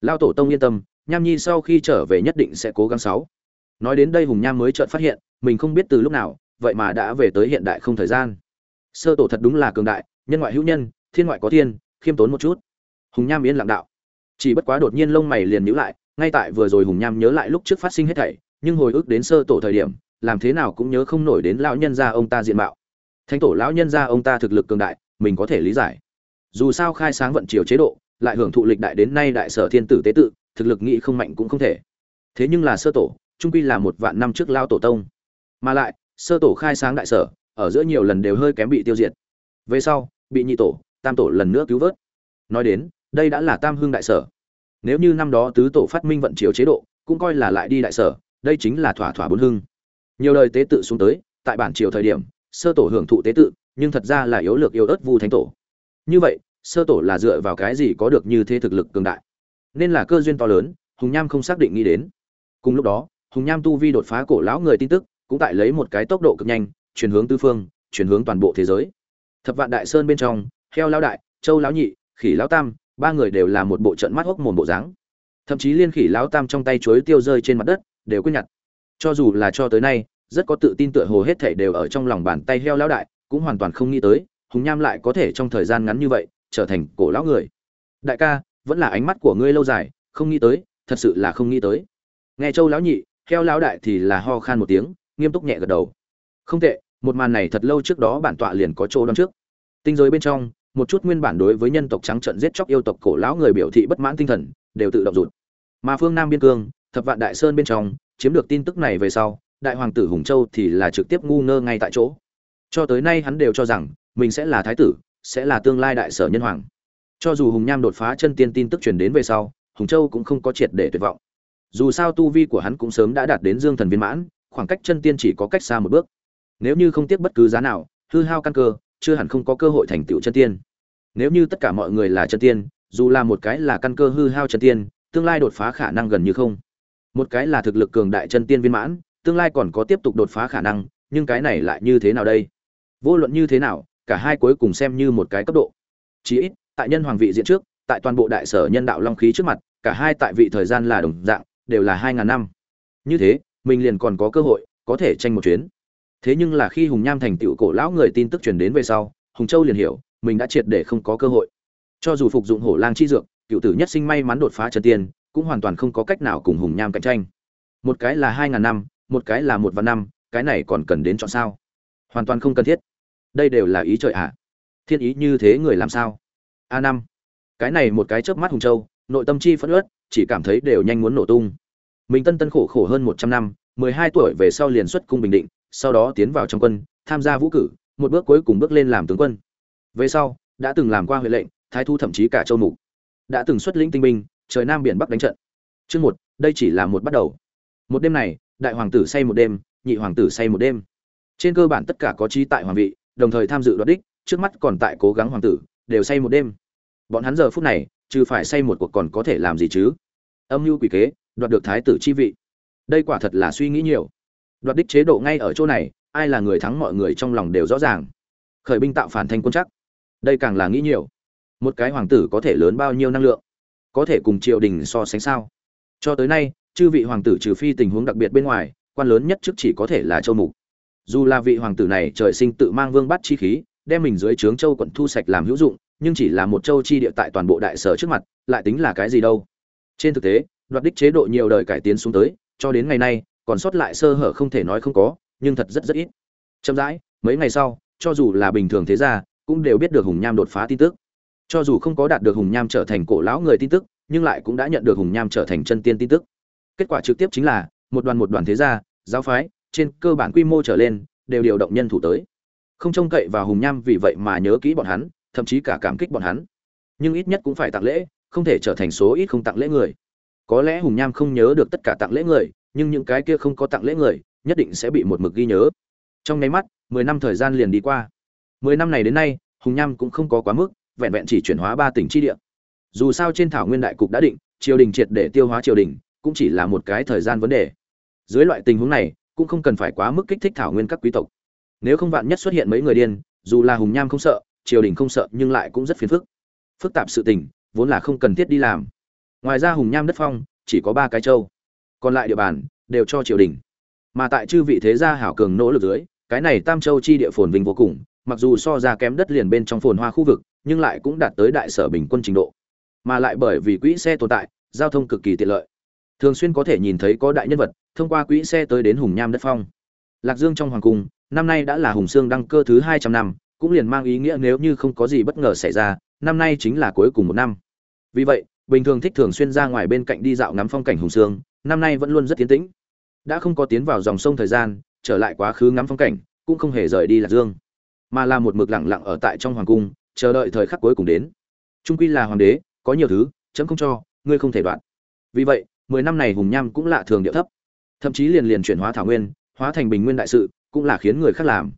Lao tổ tông yên tâm, nham nhi sau khi trở về nhất định sẽ cố gắng sáu. Nói đến đây hùng nham mới chợt phát hiện, mình không biết từ lúc nào, vậy mà đã về tới hiện đại không thời gian. Sơ tổ thật đúng là cường đại, nhân ngoại hữu nhân, thiên ngoại có thiên, khiêm tốn một chút. Hùng nham yên lặng đạo. Chỉ bất quá đột nhiên lông mày liền nhíu lại, ngay tại vừa rồi hùng nham nhớ lại lúc trước phát sinh hết thảy, nhưng hồi ức đến sơ tổ thời điểm, làm thế nào cũng nhớ không nổi đến lão nhân gia ông ta diện mạo. Thánh tổ lão nhân gia ông ta thực lực cường đại, mình có thể lý giải. Dù sao khai sáng vận triều chế độ lại hưởng thụ lịch đại đến nay đại sở thiên tử tế tự, thực lực nghĩ không mạnh cũng không thể. Thế nhưng là sơ tổ, trung quy là một vạn năm trước lao tổ tông. Mà lại, sơ tổ khai sáng đại sở, ở giữa nhiều lần đều hơi kém bị tiêu diệt. Về sau, bị nhị tổ, tam tổ lần nữa cứu vớt. Nói đến, đây đã là tam hương đại sở. Nếu như năm đó tứ tổ phát minh vận triều chế độ, cũng coi là lại đi đại sở, đây chính là thỏa thỏa bốn hưng nhiều lời tế tự xuống tới, tại bản triều thời điểm, sơ tổ hưởng thụ tế tự, nhưng thật ra là yếu lược yếu ớt vu thánh tổ. Như vậy sơ tổ là dựa vào cái gì có được như thế thực lực cường đại? Nên là cơ duyên to lớn, hùng nham không xác định nghĩ đến. Cùng lúc đó, hùng nham tu vi đột phá cổ lão người tin tức, cũng tại lấy một cái tốc độ cực nhanh, chuyển hướng tư phương, chuyển hướng toàn bộ thế giới. Thập vạn đại sơn bên trong, heo lão đại, châu lão nhị, khỉ lão tam, ba người đều là một bộ trận mắt hốc mồm bộ dáng. Thậm chí liên khỉ lão tam trong tay chuối tiêu rơi trên mặt đất, đều quyết nhặt. Cho dù là cho tới nay, rất có tự tin tựa hồ hết thảy đều ở trong lòng bàn tay heo lão đại, cũng hoàn toàn không nghĩ tới, hùng nham lại có thể trong thời gian ngắn như vậy trở thành cổ lão người. Đại ca, vẫn là ánh mắt của ngươi lâu dài, không nghĩ tới, thật sự là không nghĩ tới. Nghe châu lão nhị heo lão đại thì là ho khan một tiếng, nghiêm túc nhẹ gật đầu. Không tệ, một màn này thật lâu trước đó bản tọa liền có chỗ đoán trước. Tinh giới bên trong, một chút nguyên bản đối với nhân tộc trắng trận giết chóc yêu tộc cổ lão người biểu thị bất mãn tinh thần, đều tự động rụt. Mà phương nam biên cương, thập vạn đại sơn bên trong, chiếm được tin tức này về sau, đại hoàng tử hùng châu thì là trực tiếp ngu ngơ ngay tại chỗ. Cho tới nay hắn đều cho rằng, mình sẽ là thái tử sẽ là tương lai đại sở nhân hoàng. Cho dù hùng nham đột phá chân tiên tin tức truyền đến về sau, hùng châu cũng không có triệt để tuyệt vọng. Dù sao tu vi của hắn cũng sớm đã đạt đến dương thần viên mãn, khoảng cách chân tiên chỉ có cách xa một bước. Nếu như không tiếc bất cứ giá nào, hư hao căn cơ, chưa hẳn không có cơ hội thành tựu chân tiên. Nếu như tất cả mọi người là chân tiên, dù là một cái là căn cơ hư hao chân tiên, tương lai đột phá khả năng gần như không. Một cái là thực lực cường đại chân tiên viên mãn, tương lai còn có tiếp tục đột phá khả năng, nhưng cái này lại như thế nào đây? Vô luận như thế nào cả hai cuối cùng xem như một cái cấp độ. Chí ít, tại nhân hoàng vị diện trước, tại toàn bộ đại sở nhân đạo long khí trước mặt, cả hai tại vị thời gian là đồng dạng, đều là hai ngàn năm. Như thế, mình liền còn có cơ hội, có thể tranh một chuyến. Thế nhưng là khi hùng nham thành tựu cổ lão người tin tức truyền đến về sau, hùng châu liền hiểu, mình đã triệt để không có cơ hội. Cho dù phục dụng hổ lang chi dược, cựu tử nhất sinh may mắn đột phá chân tiên, cũng hoàn toàn không có cách nào cùng hùng nham cạnh tranh. Một cái là hai ngàn năm, một cái là một vạn năm, cái này còn cần đến chọn sao? Hoàn toàn không cần thiết đây đều là ý trời ạ. À. thiên ý như thế người làm sao? A năm. Cái này một cái chớp mắt hùng châu, nội tâm chi phẫn ớt chỉ cảm thấy đều nhanh muốn nổ tung. Mình tân tân khổ khổ hơn một trăm năm, mười hai tuổi về sau liền xuất cung bình định, sau đó tiến vào trong quân, tham gia vũ cử, một bước cuối cùng bước lên làm tướng quân. Về sau, đã từng làm qua huệ lệnh, thái thu thậm chí cả châu mục. Đã từng xuất lĩnh tinh binh, trời nam biển bắc đánh trận. Chương một, đây chỉ là một bắt đầu. Một đêm này, đại hoàng tử say một đêm, nhị hoàng tử say một đêm. Trên cơ bản tất cả có trí tại hoàng vị đồng thời tham dự đoạt đích, trước mắt còn tại cố gắng hoàng tử, đều say một đêm. Bọn hắn giờ phút này, trừ phải xây một cuộc còn có thể làm gì chứ? Âm mưu quỷ kế, đoạt được thái tử chi vị. Đây quả thật là suy nghĩ nhiều. Đoạt đích chế độ ngay ở chỗ này, ai là người thắng mọi người trong lòng đều rõ ràng. Khởi binh tạo phản thành quân chắc. Đây càng là nghĩ nhiều. Một cái hoàng tử có thể lớn bao nhiêu năng lượng? Có thể cùng triều đình so sánh sao? Cho tới nay, chư vị hoàng tử trừ phi tình huống đặc biệt bên ngoài, quan lớn nhất trước chỉ có thể là châu mục dù là vị hoàng tử này trời sinh tự mang vương bắt chi khí, đem mình dưới trướng châu quận thu sạch làm hữu dụng, nhưng chỉ là một châu chi địa tại toàn bộ đại sở trước mặt, lại tính là cái gì đâu. Trên thực tế, đoạt đích chế độ nhiều đời cải tiến xuống tới, cho đến ngày nay, còn sót lại sơ hở không thể nói không có, nhưng thật rất rất ít. Chậm rãi, mấy ngày sau, cho dù là bình thường thế gia, cũng đều biết được hùng nham đột phá tin tức. Cho dù không có đạt được hùng nham trở thành cổ lão người tin tức, nhưng lại cũng đã nhận được hùng nham trở thành chân tiên tin tức. Kết quả trực tiếp chính là, một đoàn một đoàn thế gia, giáo phái trên cơ bản quy mô trở lên, đều điều động nhân thủ tới. Không trông cậy vào hùng nham vì vậy mà nhớ kỹ bọn hắn, thậm chí cả cảm kích bọn hắn. Nhưng ít nhất cũng phải tặng lễ, không thể trở thành số ít không tặng lễ người. Có lẽ hùng nham không nhớ được tất cả tặng lễ người, nhưng những cái kia không có tặng lễ người, nhất định sẽ bị một mực ghi nhớ. Trong nháy mắt, mười năm thời gian liền đi qua. Mười năm này đến nay, hùng nham cũng không có quá mức, vẹn vẹn chỉ chuyển hóa ba tỉnh tri địa. Dù sao trên thảo nguyên đại cục đã định, triều đình triệt để tiêu hóa triều đình, cũng chỉ là một cái thời gian vấn đề. Dưới loại tình huống này cũng không cần phải quá mức kích thích thảo nguyên các quý tộc. Nếu không vạn nhất xuất hiện mấy người điên, dù là hùng nham không sợ, triều đình không sợ, nhưng lại cũng rất phiền phức. Phức tạp sự tình, vốn là không cần thiết đi làm. Ngoài ra hùng nham đất phong, chỉ có ba cái châu. Còn lại địa bàn, đều cho triều đình. Mà tại chư vị thế gia hảo cường nỗ lực dưới, cái này tam châu chi địa phồn vinh vô cùng, mặc dù so ra kém đất liền bên trong phồn hoa khu vực, nhưng lại cũng đạt tới đại sở bình quân trình độ. Mà lại bởi vì quỹ xe tồn tại, giao thông cực kỳ tiện lợi. Thường xuyên có thể nhìn thấy có đại nhân vật thông qua quỹ xe tới đến hùng nham đất phong. Lạc dương trong hoàng cung, năm nay đã là hùng sương đăng cơ thứ hai trăm năm, cũng liền mang ý nghĩa nếu như không có gì bất ngờ xảy ra, năm nay chính là cuối cùng một năm. Vì vậy, bình thường thích thường xuyên ra ngoài bên cạnh đi dạo ngắm phong cảnh hùng sương, năm nay vẫn luôn rất tiến tĩnh. Đã không có tiến vào dòng sông thời gian, trở lại quá khứ ngắm phong cảnh, cũng không hề rời đi lạc dương. Mà là một mực lặng lặng ở tại trong hoàng cung, chờ đợi thời khắc cuối cùng đến. Trung quy là hoàng đế, có nhiều thứ, chấm không cho, ngươi không thể đoạn. Vì vậy, mười năm này hùng nham cũng lạ thường điệu thấp thậm chí liền liền chuyển hóa thảo nguyên hóa thành bình nguyên đại sự cũng là khiến người khác làm.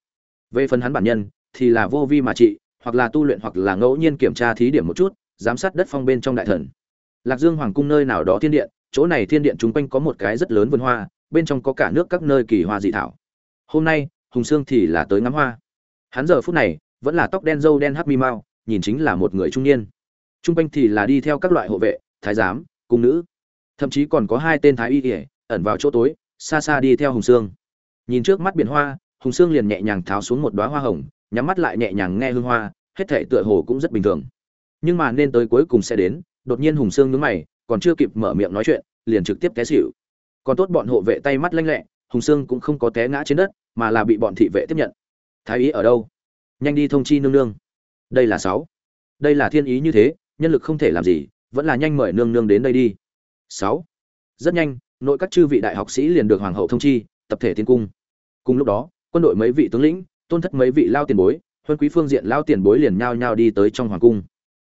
Về phần hắn bản nhân thì là vô vi mà trị hoặc là tu luyện hoặc là ngẫu nhiên kiểm tra thí điểm một chút giám sát đất phong bên trong đại thần. Lạc dương hoàng cung nơi nào đó thiên điện chỗ này thiên điện chúng quanh có một cái rất lớn vườn hoa bên trong có cả nước các nơi kỳ hoa dị thảo. Hôm nay hùng sương thì là tới ngắm hoa. Hắn giờ phút này vẫn là tóc đen râu đen hắc mi mao, nhìn chính là một người trung niên. Trung quanh thì là đi theo các loại hộ vệ thái giám cung nữ. Thậm chí còn có hai tên thái y ỉa ẩn vào chỗ tối, xa xa đi theo hùng sương. Nhìn trước mắt biển hoa, hùng sương liền nhẹ nhàng tháo xuống một đoá hoa hồng, nhắm mắt lại nhẹ nhàng nghe hương hoa, hết thể tựa hồ cũng rất bình thường. Nhưng mà nên tới cuối cùng sẽ đến, đột nhiên hùng sương nhướng mày, còn chưa kịp mở miệng nói chuyện, liền trực tiếp té xỉu. Còn tốt bọn hộ vệ tay mắt lanh lẹ, hùng sương cũng không có té ngã trên đất, mà là bị bọn thị vệ tiếp nhận. Thái ý ở đâu? Nhanh đi thông chi nương nương. Đây là sáu. Đây là thiên ý như thế, nhân lực không thể làm gì, vẫn là nhanh mời nương nương đến đây đi. Sáu. Rất nhanh nội các chư vị đại học sĩ liền được hoàng hậu thông chi, tập thể tiến cung. Cùng lúc đó, quân đội mấy vị tướng lĩnh, tôn thất mấy vị lao tiền bối, huân quý phương diện lao tiền bối liền nhao nhao đi tới trong hoàng cung.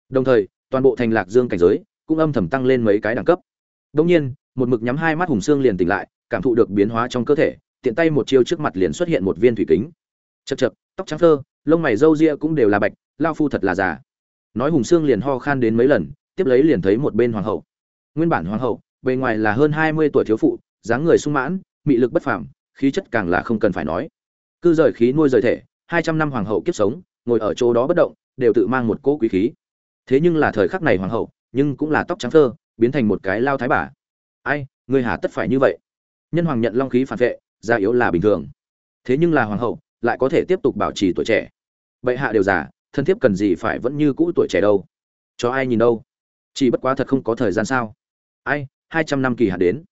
Đồng thời, toàn bộ thành lạc dương cảnh giới cũng âm thầm tăng lên mấy cái đẳng cấp. Đông nhiên, một mực nhắm hai mắt hùng xương liền tỉnh lại, cảm thụ được biến hóa trong cơ thể, tiện tay một chiêu trước mặt liền xuất hiện một viên thủy kính. Chật chật tóc trắng thơ, lông mày râu ria cũng đều là bạch, lao phu thật là già. Nói hùng xương liền ho khan đến mấy lần, tiếp lấy liền thấy một bên hoàng hậu. Nguyên bản hoàng hậu bề ngoài là hơn hai mươi tuổi thiếu phụ, dáng người sung mãn, mị lực bất phàm, khí chất càng là không cần phải nói. Cư rời khí nuôi rời thể, hai trăm năm hoàng hậu kiếp sống, ngồi ở chỗ đó bất động, đều tự mang một cỗ quý khí. Thế nhưng là thời khắc này hoàng hậu, nhưng cũng là tóc trắng thơ, biến thành một cái lao thái bà. Ai, người hà tất phải như vậy? Nhân hoàng nhận long khí phản vệ da yếu là bình thường. Thế nhưng là hoàng hậu, lại có thể tiếp tục bảo trì tuổi trẻ. Bệ hạ đều già, thân thiết cần gì phải vẫn như cũ tuổi trẻ đâu? Cho ai nhìn đâu? Chỉ bất quá thật không có thời gian sao? Ai hai trăm năm kỳ hạn đến.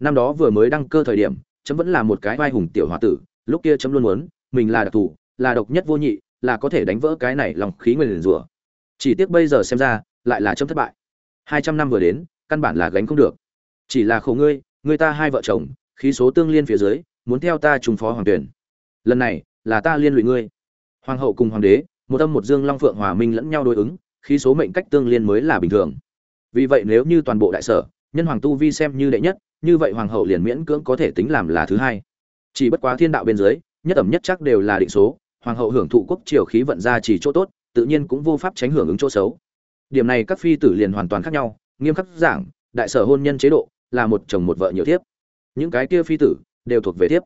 Năm đó vừa mới đăng cơ thời điểm, chấm vẫn là một cái vai hùng tiểu h o a tử, lúc kia chấm luôn muốn, mình là đặc thù, là độc nhất vô nhị, là có thể đánh vỡ cái này lòng khí người liền rủa. Chỉ tiếc bây giờ xem ra, lại là chấm thất bại. Hai trăm năm vừa đến, căn bản là gánh không được. Chỉ là khổ ngươi, người ta hai vợ chồng, khí số tương liên phía dưới, muốn theo ta trùng phó hoàng tuyển. Lần này, là ta liên lụy ngươi. Hoàng hậu cùng hoàng đế, một âm một dương long phượng hòa minh lẫn nhau đối ứng, khí số mệnh cách tương liên mới là bình thường. Vì vậy nếu như toàn bộ đại sở nhân hoàng tu vi xem như đệ nhất, như vậy hoàng hậu liền miễn cưỡng có thể tính làm là thứ hai. Chỉ bất quá thiên đạo bên dưới, nhất ẩm nhất chắc đều là định số, hoàng hậu hưởng thụ quốc triều khí vận ra chỉ chỗ tốt, tự nhiên cũng vô pháp tránh hưởng ứng chỗ xấu. Điểm này các phi tử liền hoàn toàn khác nhau, nghiêm khắc giảng, đại sở hôn nhân chế độ là một chồng một vợ nhiều thiếp. Những cái kia phi tử đều thuộc về thiếp.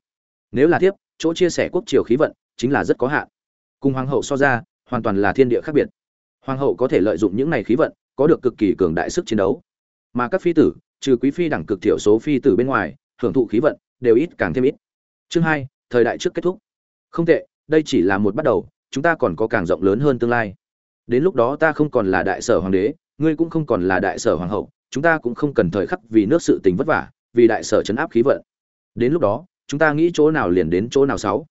Nếu là thiếp, chỗ chia sẻ quốc triều khí vận chính là rất có hạn. Cùng hoàng hậu so ra, hoàn toàn là thiên địa khác biệt. Hoàng hậu có thể lợi dụng những này khí vận, có được cực kỳ cường đại sức chiến đấu mà các phi tử, trừ quý phi đẳng cực thiểu số phi tử bên ngoài, hưởng thụ khí vận đều ít càng thêm ít. Chương hai, thời đại trước kết thúc. Không tệ, đây chỉ là một bắt đầu, chúng ta còn có càng rộng lớn hơn tương lai. Đến lúc đó ta không còn là đại sở hoàng đế, ngươi cũng không còn là đại sở hoàng hậu, chúng ta cũng không cần thời khắc vì nước sự tình vất vả, vì đại sở chấn áp khí vận. Đến lúc đó, chúng ta nghĩ chỗ nào liền đến chỗ nào sáu.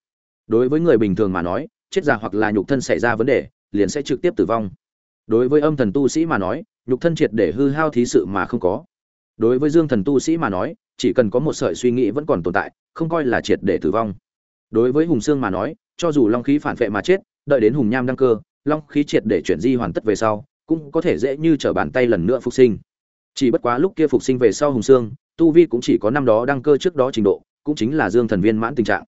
Đối với người bình thường mà nói, chết già hoặc là nhục thân xảy ra vấn đề, liền sẽ trực tiếp tử vong. Đối với âm thần tu sĩ mà nói nhục thân triệt để hư hao thí sự mà không có. Đối với dương thần tu sĩ mà nói, chỉ cần có một sợi suy nghĩ vẫn còn tồn tại, không coi là triệt để tử vong. Đối với hùng sương mà nói, cho dù long khí phản vệ mà chết, đợi đến hùng nham đăng cơ, long khí triệt để chuyển di hoàn tất về sau, cũng có thể dễ như trở bàn tay lần nữa phục sinh. Chỉ bất quá lúc kia phục sinh về sau hùng sương, tu vi cũng chỉ có năm đó đăng cơ trước đó trình độ, cũng chính là dương thần viên mãn tình trạng.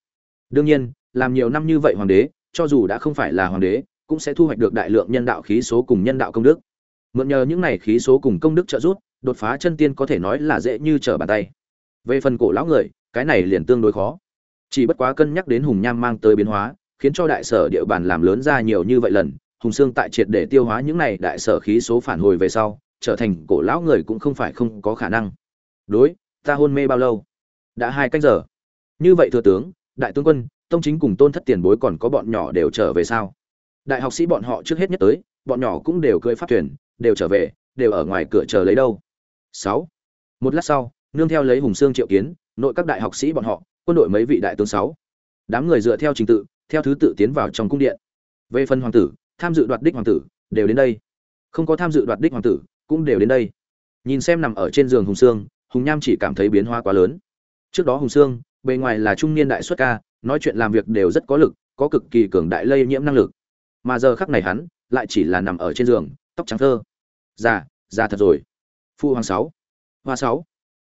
Đương nhiên, làm nhiều năm như vậy hoàng đế, cho dù đã không phải là hoàng đế, cũng sẽ thu hoạch được đại lượng nhân đạo khí số cùng nhân đạo công đức mượn nhờ những này khí số cùng công đức trợ giúp, đột phá chân tiên có thể nói là dễ như trở bàn tay. Về phần cổ lão người, cái này liền tương đối khó. Chỉ bất quá cân nhắc đến hùng nham mang tới biến hóa, khiến cho đại sở địa bàn làm lớn ra nhiều như vậy lần, hùng xương tại triệt để tiêu hóa những này đại sở khí số phản hồi về sau, trở thành cổ lão người cũng không phải không có khả năng. Đối, ta hôn mê bao lâu? Đã hai canh giờ. Như vậy thừa tướng, đại tướng quân, tông chính cùng tôn thất tiền bối còn có bọn nhỏ đều trở về sao? Đại học sĩ bọn họ trước hết nhất tới, bọn nhỏ cũng đều cưỡi phát thuyền đều trở về, đều ở ngoài cửa chờ lấy đâu. Sáu. Một lát sau, nương theo lấy hùng xương triệu kiến, nội các đại học sĩ bọn họ, quân đội mấy vị đại tướng sáu. Đám người dựa theo trình tự, theo thứ tự tiến vào trong cung điện. Về phần hoàng tử, tham dự đoạt đích hoàng tử, đều đến đây. Không có tham dự đoạt đích hoàng tử, cũng đều đến đây. Nhìn xem nằm ở trên giường hùng sương, hùng nham chỉ cảm thấy biến hóa quá lớn. Trước đó hùng sương, bề ngoài là trung niên đại xuất ca, nói chuyện làm việc đều rất có lực, có cực kỳ cường đại lây nhiễm năng lực. Mà giờ khắc này hắn, lại chỉ là nằm ở trên giường tóc trắng thơ. Già già thật rồi. Phu hoàng sáu. Hoa sáu.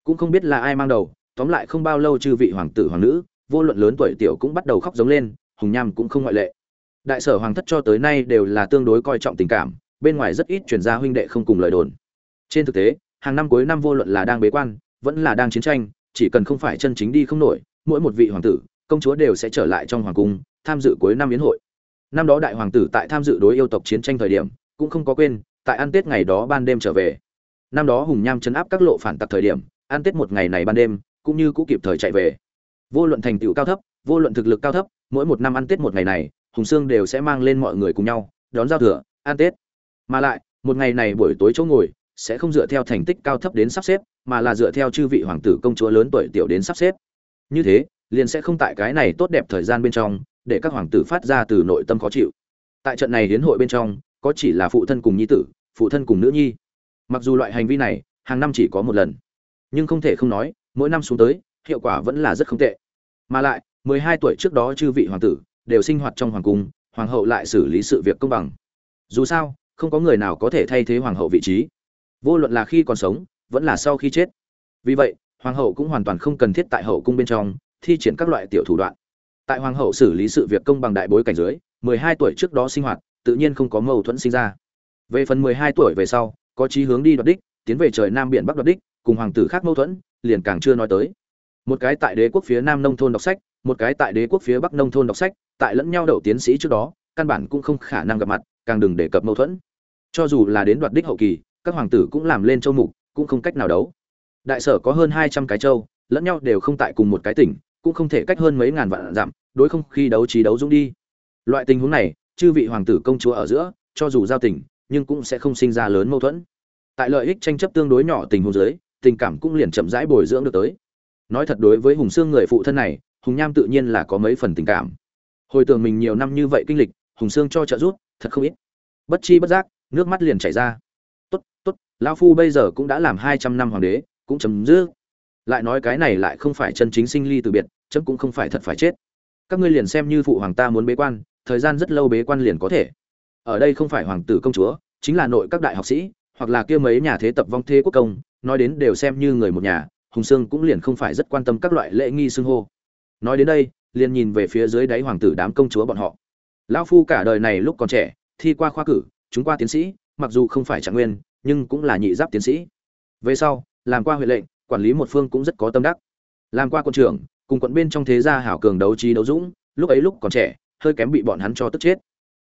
Cũng không biết là ai mang đầu, tóm lại không bao lâu chư vị hoàng tử, hoàng nữ, vô luận lớn tuổi tiểu cũng bắt đầu khóc giống lên, hùng nham cũng không ngoại lệ. Đại sở hoàng thất cho tới nay đều là tương đối coi trọng tình cảm, bên ngoài rất ít chuyển ra huynh đệ không cùng lời đồn. Trên thực tế, hàng năm cuối năm vô luận là đang bế quan, vẫn là đang chiến tranh, chỉ cần không phải chân chính đi không nổi, mỗi một vị hoàng tử, công chúa đều sẽ trở lại trong hoàng cung, tham dự cuối năm yến hội. Năm đó đại hoàng tử tại tham dự đối yêu tộc chiến tranh thời điểm cũng không có quên, tại ăn tết ngày đó ban đêm trở về. Năm đó hùng nham chấn áp các lộ phản tặc thời điểm, ăn tết một ngày này ban đêm, cũng như cũ kịp thời chạy về. Vô luận thành tựu cao thấp, vô luận thực lực cao thấp, mỗi một năm ăn tết một ngày này, hùng sương đều sẽ mang lên mọi người cùng nhau, đón giao thừa, ăn tết. Mà lại, một ngày này buổi tối chỗ ngồi, sẽ không dựa theo thành tích cao thấp đến sắp xếp, mà là dựa theo chư vị hoàng tử công chúa lớn tuổi tiểu đến sắp xếp. Như thế, liền sẽ không tại cái này tốt đẹp thời gian bên trong, để các hoàng tử phát ra từ nội tâm khó chịu. Tại trận này hiến hội bên trong có chỉ là phụ thân cùng nhi tử, phụ thân cùng nữ nhi. Mặc dù loại hành vi này, hàng năm chỉ có một lần. Nhưng không thể không nói, mỗi năm xuống tới, hiệu quả vẫn là rất không tệ. Mà lại, mười hai tuổi trước đó chư vị hoàng tử đều sinh hoạt trong hoàng cung, hoàng hậu lại xử lý sự việc công bằng. Dù sao, không có người nào có thể thay thế hoàng hậu vị trí. Vô luận là khi còn sống, vẫn là sau khi chết. Vì vậy, hoàng hậu cũng hoàn toàn không cần thiết tại hậu cung bên trong, thi triển các loại tiểu thủ đoạn. Tại hoàng hậu xử lý sự việc công bằng đại bối cảnh dưới, mười hai tuổi trước đó sinh hoạt tự nhiên không có mâu thuẫn sinh ra. Về phần mười hai tuổi về sau, có chí hướng đi đoạt đích, tiến về trời nam biển bắc đoạt đích, cùng hoàng tử khác mâu thuẫn, liền càng chưa nói tới. Một cái tại đế quốc phía nam nông thôn đọc sách, một cái tại đế quốc phía bắc nông thôn đọc sách, tại lẫn nhau đậu tiến sĩ trước đó, căn bản cũng không khả năng gặp mặt, càng đừng đề cập mâu thuẫn. Cho dù là đến đoạt đích hậu kỳ, các hoàng tử cũng làm lên châu mục, cũng không cách nào đấu. Đại sở có hơn hai trăm cái châu, lẫn nhau đều không tại cùng một cái tỉnh, cũng không thể cách hơn mấy ngàn vạn dặm, đối không khi đấu trí đấu dũng đi. Loại tình huống này chư vị hoàng tử công chúa ở giữa, cho dù giao tình, nhưng cũng sẽ không sinh ra lớn mâu thuẫn. Tại lợi ích tranh chấp tương đối nhỏ tình huống dưới, tình cảm cũng liền chậm rãi bồi dưỡng được tới. Nói thật đối với hùng xương người phụ thân này, hùng nham tự nhiên là có mấy phần tình cảm. Hồi tưởng mình nhiều năm như vậy kinh lịch, hùng xương cho trợ giúp, thật không ít. Bất chi bất giác, nước mắt liền chảy ra. Tốt tốt, lão phu bây giờ cũng đã làm hai trăm năm hoàng đế, cũng chấm dứt. Lại nói cái này lại không phải chân chính sinh ly từ biệt, chấm cũng không phải thật phải chết. Các ngươi liền xem như phụ hoàng ta muốn bế quan thời gian rất lâu bế quan liền có thể. Ở đây không phải hoàng tử công chúa, chính là nội các đại học sĩ, hoặc là kia mấy nhà thế tập vong thế quốc công, nói đến đều xem như người một nhà, hùng sương cũng liền không phải rất quan tâm các loại lễ nghi xưng hô. Nói đến đây, liền nhìn về phía dưới đáy hoàng tử đám công chúa bọn họ. Lão phu cả đời này lúc còn trẻ, thi qua khoa cử, chúng qua tiến sĩ, mặc dù không phải trạng nguyên, nhưng cũng là nhị giáp tiến sĩ. Về sau, làm qua huyện lệnh, quản lý một phương cũng rất có tâm đắc. Làm qua quân trưởng, cùng quận bên trong thế gia hảo cường đấu trí đấu dũng, lúc ấy lúc còn trẻ hơi kém bị bọn hắn cho tức chết.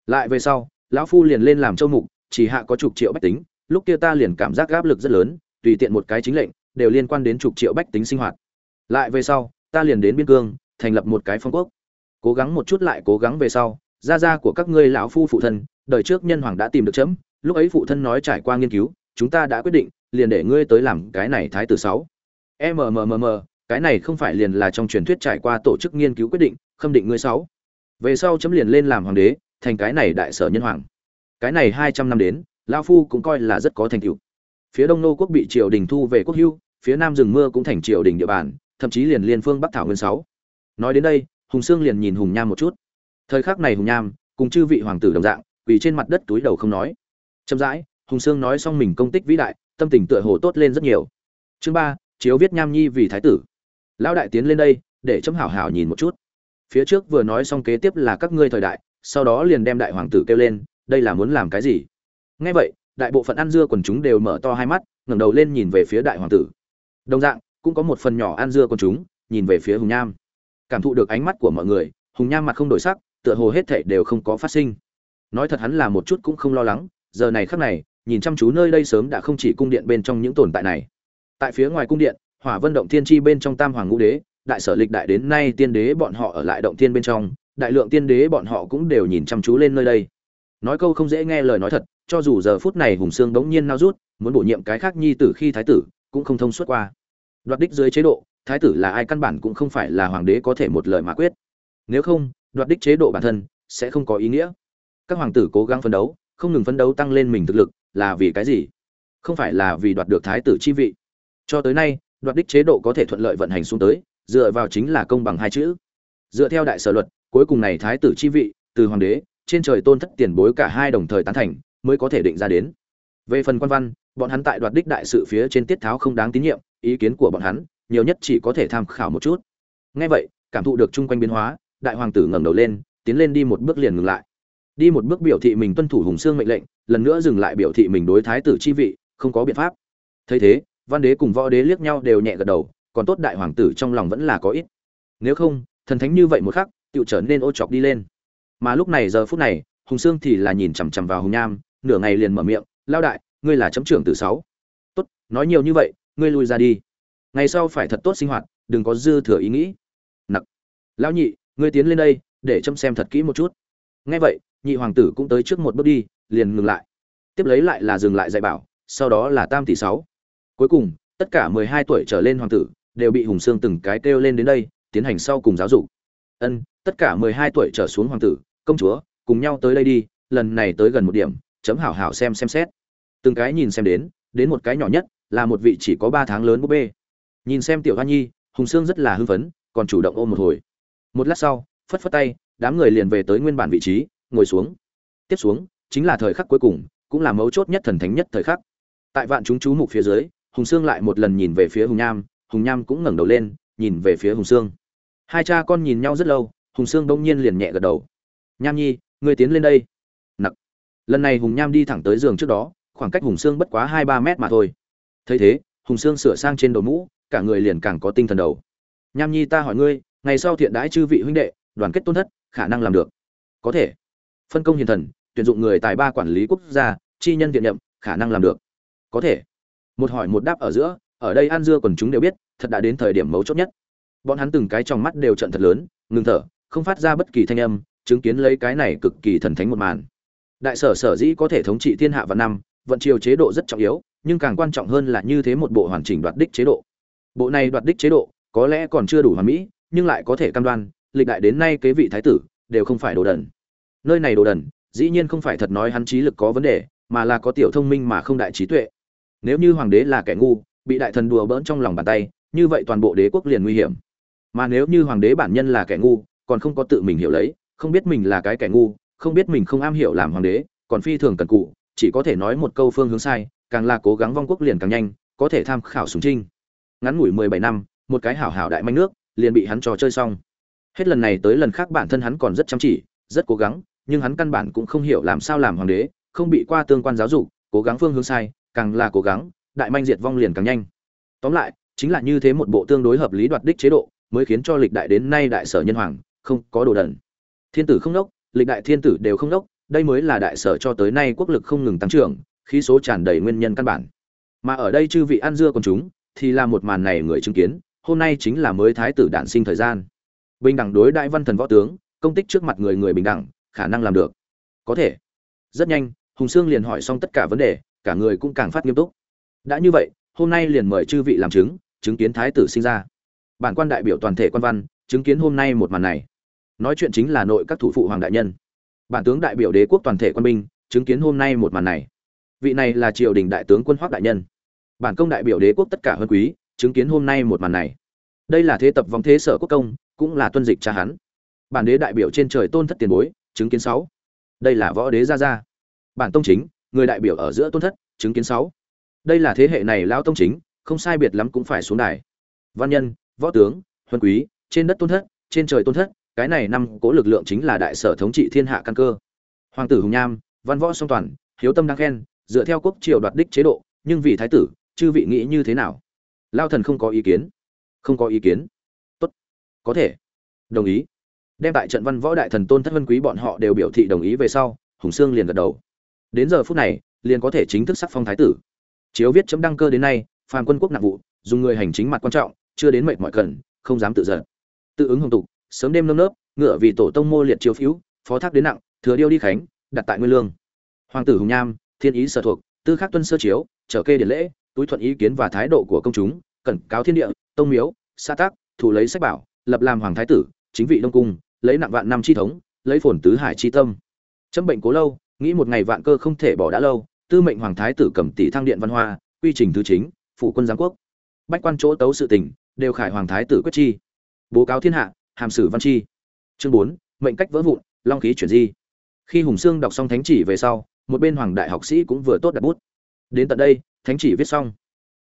Lại về sau, lão phu liền lên làm châu mục, chỉ hạ có chục triệu bách tính, lúc kia ta liền cảm giác áp lực rất lớn, tùy tiện một cái chính lệnh, đều liên quan đến chục triệu bách tính sinh hoạt. Lại về sau, ta liền đến biên cương, thành lập một cái phong quốc. Cố gắng một chút lại cố gắng về sau, gia gia của các ngươi lão phu phụ thân, đời trước nhân hoàng đã tìm được chấm, lúc ấy phụ thân nói trải qua nghiên cứu, chúng ta đã quyết định, liền để ngươi tới làm cái này thái tử sáu. Mmm cái này không phải liền là trong truyền thuyết trải qua tổ chức nghiên cứu quyết định, khâm định ngươi sáu về sau chấm liền lên làm hoàng đế, thành cái này đại sở nhân hoàng. Cái này hai trăm năm đến, lao phu cũng coi là rất có thành tựu. Phía đông nô quốc bị triều đình thu về quốc hưu phía nam rừng mưa cũng thành triều đình địa bàn, thậm chí liền liên phương bắc thảo nguyên sáu. Nói đến đây, hùng sương liền nhìn hùng nham một chút. Thời khắc này hùng nham, cùng chư vị hoàng tử đồng dạng, quỳ trên mặt đất túi đầu không nói. Chậm rãi, hùng sương nói xong mình công tích vĩ đại, tâm tình tựa hồ tốt lên rất nhiều. Chương ba chiếu viết nham nhi vì thái tử. Lão đại tiến lên đây, để chấm hảo hảo nhìn một chút phía trước vừa nói xong kế tiếp là các ngươi thời đại, sau đó liền đem đại hoàng tử kêu lên, đây là muốn làm cái gì? Nghe vậy, đại bộ phận ăn dưa quần chúng đều mở to hai mắt, ngẩng đầu lên nhìn về phía đại hoàng tử. Đồng dạng, cũng có một phần nhỏ ăn dưa quần chúng, nhìn về phía hùng nham. Cảm thụ được ánh mắt của mọi người, hùng nham mặt không đổi sắc, tựa hồ hết thảy đều không có phát sinh. Nói thật hắn là một chút cũng không lo lắng, giờ này khắc này, nhìn chăm chú nơi đây sớm đã không chỉ cung điện bên trong những tồn tại này. Tại phía ngoài cung điện, hỏa vân động thiên chi bên trong tam hoàng ngũ đế đại sở lịch đại đến nay tiên đế bọn họ ở lại động thiên bên trong, đại lượng tiên đế bọn họ cũng đều nhìn chăm chú lên nơi đây. Nói câu không dễ nghe lời nói thật, cho dù giờ phút này hùng sương đống nhiên nao rút, muốn bổ nhiệm cái khác nhi tử khi thái tử, cũng không thông suốt qua. Đoạt đích dưới chế độ, thái tử là ai căn bản cũng không phải là hoàng đế có thể một lời mà quyết. Nếu không, đoạt đích chế độ bản thân, sẽ không có ý nghĩa. Các hoàng tử cố gắng phấn đấu, không ngừng phấn đấu tăng lên mình thực lực, là vì cái gì? Không phải là vì đoạt được thái tử chi vị. Cho tới nay, đoạt đích chế độ có thể thuận lợi vận hành xuống tới dựa vào chính là công bằng hai chữ. Dựa theo đại sở luật, cuối cùng này thái tử chi vị, từ hoàng đế, trên trời tôn thất tiền bối cả hai đồng thời tán thành, mới có thể định ra đến. Về phần quan văn, bọn hắn tại đoạt đích đại sự phía trên tiết tháo không đáng tín nhiệm, ý kiến của bọn hắn, nhiều nhất chỉ có thể tham khảo một chút. Ngay vậy, cảm thụ được chung quanh biến hóa, đại hoàng tử ngẩng đầu lên, tiến lên đi một bước liền ngừng lại. Đi một bước biểu thị mình tuân thủ hùng xương mệnh lệnh, lần nữa dừng lại biểu thị mình đối thái tử chi vị, không có biện pháp. Thấy thế, văn đế cùng võ đế liếc nhau đều nhẹ gật đầu còn tốt đại hoàng tử trong lòng vẫn là có ít. Nếu không, thần thánh như vậy một khắc tự trở nên ô chọc đi lên. Mà lúc này giờ phút này, hùng sương thì là nhìn chằm chằm vào hùng nham, nửa ngày liền mở miệng lao đại, ngươi là chấm trưởng từ sáu. Tốt, nói nhiều như vậy, ngươi lui ra đi. Ngày sau phải thật tốt sinh hoạt, đừng có dư thừa ý nghĩ. Nặc. Lão nhị, ngươi tiến lên đây, để chấm xem thật kỹ một chút. Nghe vậy, nhị hoàng tử cũng tới trước một bước đi, liền ngừng lại. Tiếp lấy lại là dừng lại dạy bảo, sau đó là tam tỷ sáu. Cuối cùng, tất cả mười hai tuổi trở lên hoàng tử đều bị hùng sương từng cái kêu lên đến đây, tiến hành sau cùng giáo dục. Ân, tất cả mười hai tuổi trở xuống hoàng tử, công chúa, cùng nhau tới đây đi, lần này tới gần một điểm, chấm hảo hảo xem xem xét. Từng cái nhìn xem đến đến một cái nhỏ nhất, là một vị chỉ có ba tháng lớn búp bê. Nhìn xem tiểu hoa nhi, hùng sương rất là hưng phấn, còn chủ động ôm một hồi. Một lát sau, phất phất tay, đám người liền về tới nguyên bản vị trí, ngồi xuống. Tiếp xuống, chính là thời khắc cuối cùng, cũng là mấu chốt nhất thần thánh nhất thời khắc. Tại vạn chúng chú mục phía dưới, hùng sương lại một lần nhìn về phía hùng nham hùng nham cũng ngẩng đầu lên, nhìn về phía hùng sương. Hai cha con nhìn nhau rất lâu, hùng sương đông nhiên liền nhẹ gật đầu. Nham nhi người tiến lên đây. Nặc. Lần này hùng nham đi thẳng tới giường trước đó, khoảng cách hùng sương bất quá hai ba mét mà thôi. Thấy thế, hùng sương sửa sang trên đầu mũ, cả người liền càng có tinh thần đầu. Nham nhi ta hỏi ngươi, ngày sau thiện đãi chư vị huynh đệ, đoàn kết tôn thất, khả năng làm được. Có thể. Phân công hiền thần, tuyển dụng người tài ba quản lý quốc gia, chi nhân thiện nhậm khả năng làm được. Có thể. Một hỏi một đáp ở giữa ở đây an dưa còn chúng đều biết, thật đã đến thời điểm mấu chốt nhất. Bọn hắn từng cái trong mắt đều trận thật lớn, ngừng thở, không phát ra bất kỳ thanh âm, chứng kiến lấy cái này cực kỳ thần thánh một màn. Đại sở sở dĩ có thể thống trị thiên hạ và năm, vận triều chế độ rất trọng yếu, nhưng càng quan trọng hơn là như thế một bộ hoàn chỉnh đoạt đích chế độ. Bộ này đoạt đích chế độ, có lẽ còn chưa đủ hoàn mỹ, nhưng lại có thể cam đoan, lịch đại đến nay kế vị thái tử, đều không phải đồ đần. Nơi này đồ đần, dĩ nhiên không phải thật nói hắn trí lực có vấn đề, mà là có tiểu thông minh mà không đại trí tuệ. Nếu như hoàng đế là kẻ ngu bị đại thần đùa bỡn trong lòng bàn tay, như vậy toàn bộ đế quốc liền nguy hiểm. Mà nếu như hoàng đế bản nhân là kẻ ngu, còn không có tự mình hiểu lấy, không biết mình là cái kẻ ngu, không biết mình không am hiểu làm hoàng đế, còn phi thường cần cụ, chỉ có thể nói một câu phương hướng sai, càng là cố gắng vong quốc liền càng nhanh, có thể tham khảo súng trinh. Ngắn ngủi mười bảy năm, một cái hảo hảo đại manh nước, liền bị hắn trò chơi xong. Hết lần này tới lần khác bản thân hắn còn rất chăm chỉ, rất cố gắng, nhưng hắn căn bản cũng không hiểu làm sao làm hoàng đế, không bị qua tương quan giáo dục, cố gắng phương hướng sai, càng là cố gắng đại manh diệt vong liền càng nhanh. Tóm lại, chính là như thế một bộ tương đối hợp lý đoạt đích chế độ, mới khiến cho lịch đại đến nay đại sở nhân hoàng không có đồ đần. Thiên tử không đốc, lịch đại thiên tử đều không đốc, đây mới là đại sở cho tới nay quốc lực không ngừng tăng trưởng, khí số tràn đầy nguyên nhân căn bản. Mà ở đây chư vị ăn dưa còn chúng, thì là một màn này người chứng kiến, hôm nay chính là mới thái tử đản sinh thời gian. Bình đẳng đối đại văn thần võ tướng, công tích trước mặt người người bình đẳng, khả năng làm được. Có thể. Rất nhanh, hùng sương liền hỏi xong tất cả vấn đề, cả người cũng càng phát nghiêm túc đã như vậy, hôm nay liền mời chư vị làm chứng chứng kiến thái tử sinh ra. Bản quan đại biểu toàn thể quan văn, chứng kiến hôm nay một màn này. Nói chuyện chính là nội các thủ phụ hoàng đại nhân. Bản tướng đại biểu đế quốc toàn thể quân binh, chứng kiến hôm nay một màn này. Vị này là triều đình đại tướng quân hoác đại nhân. Bản công đại biểu đế quốc tất cả hơn quý, chứng kiến hôm nay một màn này. Đây là thế tập vong thế sở quốc công, cũng là tuân dịch cha hắn. Bản đế đại biểu trên trời tôn thất tiền bối, chứng kiến sáu. Đây là võ đế gia gia. Bản tông chính, người đại biểu ở giữa tôn thất, chứng kiến sáu đây là thế hệ này lão tông chính, không sai biệt lắm cũng phải xuống đài. Văn nhân, võ tướng, huân quý, trên đất tôn thất, trên trời tôn thất, cái này năm cố lực lượng chính là đại sở thống trị thiên hạ căn cơ. Hoàng tử hùng nham, văn võ song toàn, hiếu tâm đang khen, dựa theo quốc triều đoạt đích chế độ, nhưng vì thái tử, chư vị nghĩ như thế nào? Lao thần không có ý kiến. Không có ý kiến. Tốt. Có thể. Đồng ý. Đem tại trận văn võ đại thần tôn thất vân quý bọn họ đều biểu thị đồng ý về sau, hùng sương liền gật đầu. Đến giờ phút này, liền có thể chính thức sắc phong thái tử chiếu viết chấm đăng cơ đến nay, phàm quân quốc nặng vụ, dùng người hành chính mặt quan trọng, chưa đến mệnh mọi cần, không dám tự giận. Tự ứng hồng tục, sớm đêm nơm nớp, ngựa vì tổ tông mô liệt chiếu phiếu, phó thác đến nặng, thừa điêu đi khánh, đặt tại nguyên lương. Hoàng tử hùng nham, thiên ý sở thuộc, tư khắc tuân sơ chiếu, trở kê điển lễ, túi thuận ý kiến và thái độ của công chúng, cẩn cáo thiên địa, tông miếu, xã tác, thủ lấy sách bảo, lập làm hoàng thái tử, chính vị đông cung, lấy nặng vạn năm chi thống, lấy phồn tứ hải chi tâm. Chấm bệnh cố lâu, nghĩ một ngày vạn cơ không thể bỏ đã lâu tư mệnh hoàng thái tử cầm tỷ thăng điện văn hoa, quy trình thứ chính phụ quân giáng quốc. Bách quan chỗ tấu sự tình, đều khải hoàng thái tử quyết chi. Bố cáo thiên hạ, hàm sử văn chi. Chương bốn, mệnh cách vỡ vụn, long khí chuyển di. Khi hùng sương đọc xong thánh chỉ về sau, một bên hoàng đại học sĩ cũng vừa tốt đặt bút. Đến tận đây, thánh chỉ viết xong.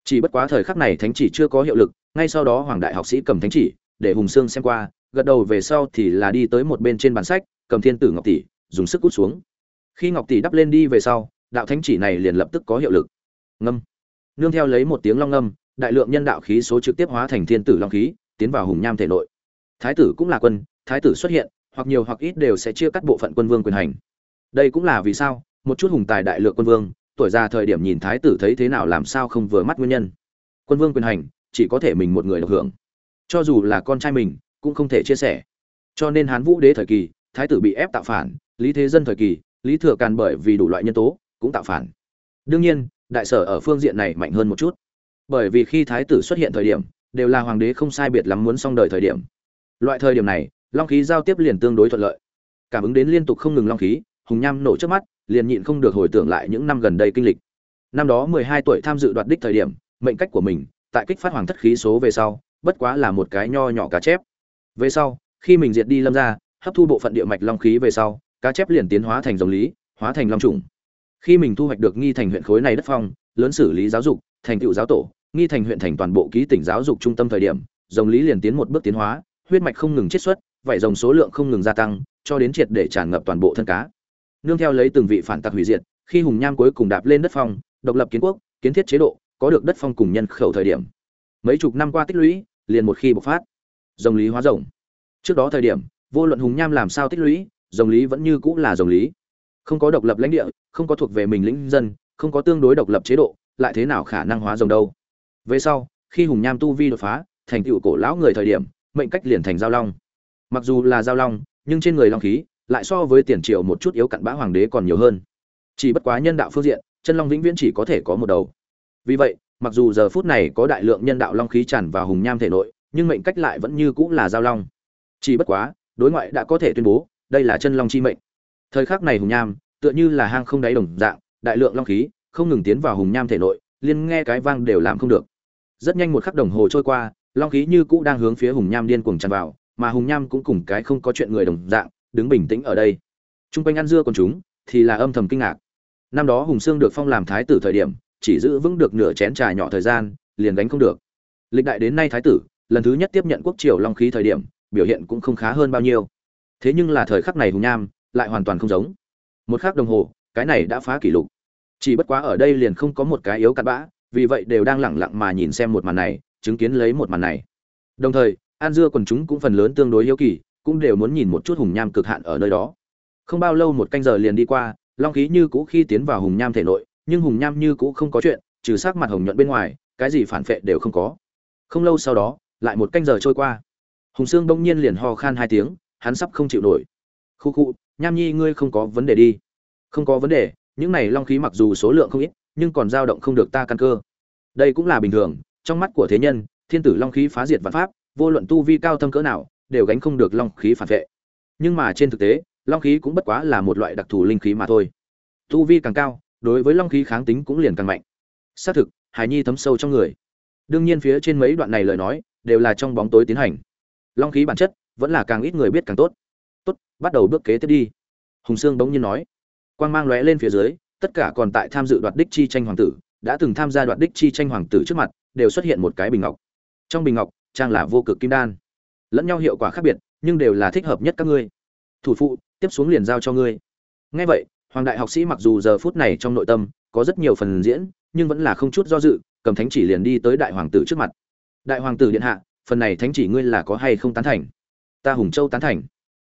Chỉ bất quá thời khắc này thánh chỉ chưa có hiệu lực, ngay sau đó hoàng đại học sĩ cầm thánh chỉ, để hùng sương xem qua, gật đầu về sau thì là đi tới một bên trên bàn sách, cầm thiên tử ngọc tỷ, dùng sức cút xuống. Khi ngọc tỷ đắp lên đi về sau đạo thánh chỉ này liền lập tức có hiệu lực. Ngâm. Nương theo lấy một tiếng long ngâm, đại lượng nhân đạo khí số trực tiếp hóa thành thiên tử long khí, tiến vào hùng nham thể nội. Thái tử cũng là quân, thái tử xuất hiện, hoặc nhiều hoặc ít đều sẽ chia cắt bộ phận quân vương quyền hành. Đây cũng là vì sao, một chút hùng tài đại lượng quân vương, tuổi già thời điểm nhìn thái tử thấy thế nào làm sao không vừa mắt nguyên nhân. Quân vương quyền hành, chỉ có thể mình một người được hưởng. Cho dù là con trai mình, cũng không thể chia sẻ. Cho nên hán vũ đế thời kỳ, thái tử bị ép tạo phản, lý thế dân thời kỳ, lý thừa càn bởi vì đủ loại nhân tố cũng tạo phản. Đương nhiên, đại sở ở phương diện này mạnh hơn một chút. Bởi vì khi thái tử xuất hiện thời điểm, đều là hoàng đế không sai biệt lắm muốn xong đời thời điểm. Loại thời điểm này, long khí giao tiếp liền tương đối thuận lợi. Cảm ứng đến liên tục không ngừng long khí, hùng nham nổ trước mắt, liền nhịn không được hồi tưởng lại những năm gần đây kinh lịch. Năm đó mười hai tuổi tham dự đoạt đích thời điểm, mệnh cách của mình, tại kích phát hoàng thất khí số về sau, bất quá là một cái nho nhỏ cá chép. Về sau, khi mình diệt đi lâm ra hấp thu bộ phận địa mạch long khí về sau, cá chép liền tiến hóa thành dòng lý, hóa thành long trùng khi mình thu hoạch được nghi thành huyện khối này đất phong, lớn xử lý giáo dục, thành tựu giáo tổ, nghi thành huyện thành toàn bộ ký tỉnh giáo dục trung tâm thời điểm, dòng lý liền tiến một bước tiến hóa, huyết mạch không ngừng chiết xuất vảy dòng số lượng không ngừng gia tăng, cho đến triệt để tràn ngập toàn bộ thân cá. Nương theo lấy từng vị phản tặc hủy diệt, khi hùng nham cuối cùng đạp lên đất phong, độc lập kiến quốc, kiến thiết chế độ, có được đất phong cùng nhân khẩu thời điểm. Mấy chục năm qua tích lũy, liền một khi bộc phát, dòng lý hóa rồng trước đó thời điểm, vô luận hùng nham làm sao tích lũy, dòng lý vẫn như cũng là dòng lý không có độc lập lãnh địa, không có thuộc về mình lĩnh dân, không có tương đối độc lập chế độ, lại thế nào khả năng hóa rồng đâu? Về sau, khi hùng nham tu vi đột phá, thành tựu cổ lão người thời điểm, mệnh cách liền thành giao long. Mặc dù là giao long, nhưng trên người long khí lại so với tiền triệu một chút yếu cặn bã hoàng đế còn nhiều hơn. Chỉ bất quá nhân đạo phương diện, chân long vĩnh viễn chỉ có thể có một đầu. Vì vậy, mặc dù giờ phút này có đại lượng nhân đạo long khí tràn vào hùng nham thể nội, nhưng mệnh cách lại vẫn như cũng là giao long. Chỉ bất quá, đối ngoại đã có thể tuyên bố, đây là chân long chi mệnh thời khắc này hùng nham tựa như là hang không đáy đồng dạng, đại lượng long khí không ngừng tiến vào hùng nham thể nội liên nghe cái vang đều làm không được. Rất nhanh một khắc đồng hồ trôi qua, long khí như cũ đang hướng phía hùng nham điên cuồng tràn vào, mà hùng nham cũng cùng cái không có chuyện người đồng dạng, đứng bình tĩnh ở đây. T r u n g quanh ăn dưa còn chúng thì là âm thầm kinh ngạc. Năm đó hùng sương được phong làm thái tử thời điểm, chỉ giữ vững được nửa chén trà nhỏ thời gian, liền đánh không được. Lịch đại đến nay thái tử, lần thứ nhất tiếp nhận quốc triều long khí thời điểm, biểu hiện cũng không khá hơn bao nhiêu. Thế nhưng là thời khắc này hùng nham lại hoàn toàn không giống. Một khắc đồng hồ, cái này đã phá kỷ lục. Chỉ bất quá ở đây liền không có một cái yếu cặn bã, vì vậy đều đang lẳng lặng mà nhìn xem một màn này, chứng kiến lấy một màn này. Đồng thời, an dưa quần chúng cũng phần lớn tương đối yếu kỳ, cũng đều muốn nhìn một chút hùng nham cực hạn ở nơi đó. Không bao lâu một canh giờ liền đi qua, long khí như cũ khi tiến vào hùng nham thể nội, nhưng hùng nham như cũ không có chuyện, trừ sắc mặt hồng nhuận bên ngoài, cái gì phản phệ đều không có. Không lâu sau đó, lại một canh giờ trôi qua. Hùng sương bỗng nhiên liền ho khan hai tiếng, hắn sắp không chịu nổi. Khu khu nham nhi ngươi không có vấn đề đi. Không có vấn đề, những này long khí mặc dù số lượng không ít, nhưng còn dao động không được ta căn cơ. Đây cũng là bình thường, trong mắt của thế nhân, thiên tử long khí phá diệt vạn pháp, vô luận tu vi cao thâm cỡ nào, đều gánh không được long khí phản vệ. Nhưng mà trên thực tế, long khí cũng bất quá là một loại đặc thù linh khí mà thôi. Tu vi càng cao, đối với long khí kháng tính cũng liền càng mạnh. Xác thực hải nhi thấm sâu trong người. Đương nhiên phía trên mấy đoạn này lời nói, đều là trong bóng tối tiến hành. Long khí bản chất, vẫn là càng ít người biết càng tốt tốt, bắt đầu bước kế tiếp đi. Hùng sương bỗng nhiên nói. Quang mang lóe lên phía dưới, tất cả còn tại tham dự đoạt đích chi tranh hoàng tử, đã từng tham gia đoạt đích chi tranh hoàng tử trước mặt, đều xuất hiện một cái bình ngọc. Trong bình ngọc, trang là vô cực kim đan. Lẫn nhau hiệu quả khác biệt, nhưng đều là thích hợp nhất các ngươi. Thủ phụ, tiếp xuống liền giao cho ngươi. Ngay vậy, hoàng đại học sĩ mặc dù giờ phút này trong nội tâm có rất nhiều phần diễn, nhưng vẫn là không chút do dự, cầm thánh chỉ liền đi tới đại hoàng tử trước mặt. Đại hoàng tử điện hạ, phần này thánh chỉ ngươi là có hay không tán thành? Ta hùng châu tán thành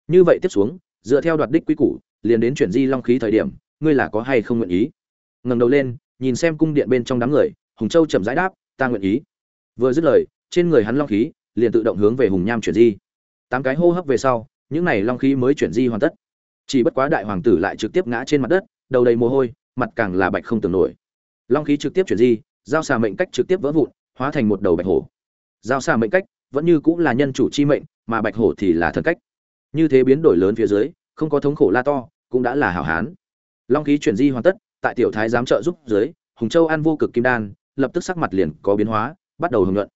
như vậy tiếp xuống, dựa theo đoạt đích quy củ, liền đến chuyển di long khí thời điểm, ngươi là có hay không nguyện ý? Ngẩng đầu lên, nhìn xem cung điện bên trong đám người, hùng châu chậm rãi đáp, ta nguyện ý. Vừa dứt lời, trên người hắn long khí liền tự động hướng về hùng nham chuyển di. Tám cái hô hấp về sau, những này long khí mới chuyển di hoàn tất. Chỉ bất quá đại hoàng tử lại trực tiếp ngã trên mặt đất, đầu đầy mồ hôi, mặt càng là bạch không tưởng nổi. Long khí trực tiếp chuyển di, giao xà mệnh cách trực tiếp vỡ vụn, hóa thành một đầu bạch hổ. Giao xà mệnh cách vẫn như cũng là nhân chủ chi mệnh, mà bạch hổ thì là thần cách như thế biến đổi lớn phía dưới, không có thống khổ la to, cũng đã là hảo hán. Long khí chuyển di hoàn tất, tại tiểu thái giám trợ giúp dưới, hùng châu ăn vô cực kim đan, lập tức sắc mặt liền có biến hóa, bắt đầu hưởng luận.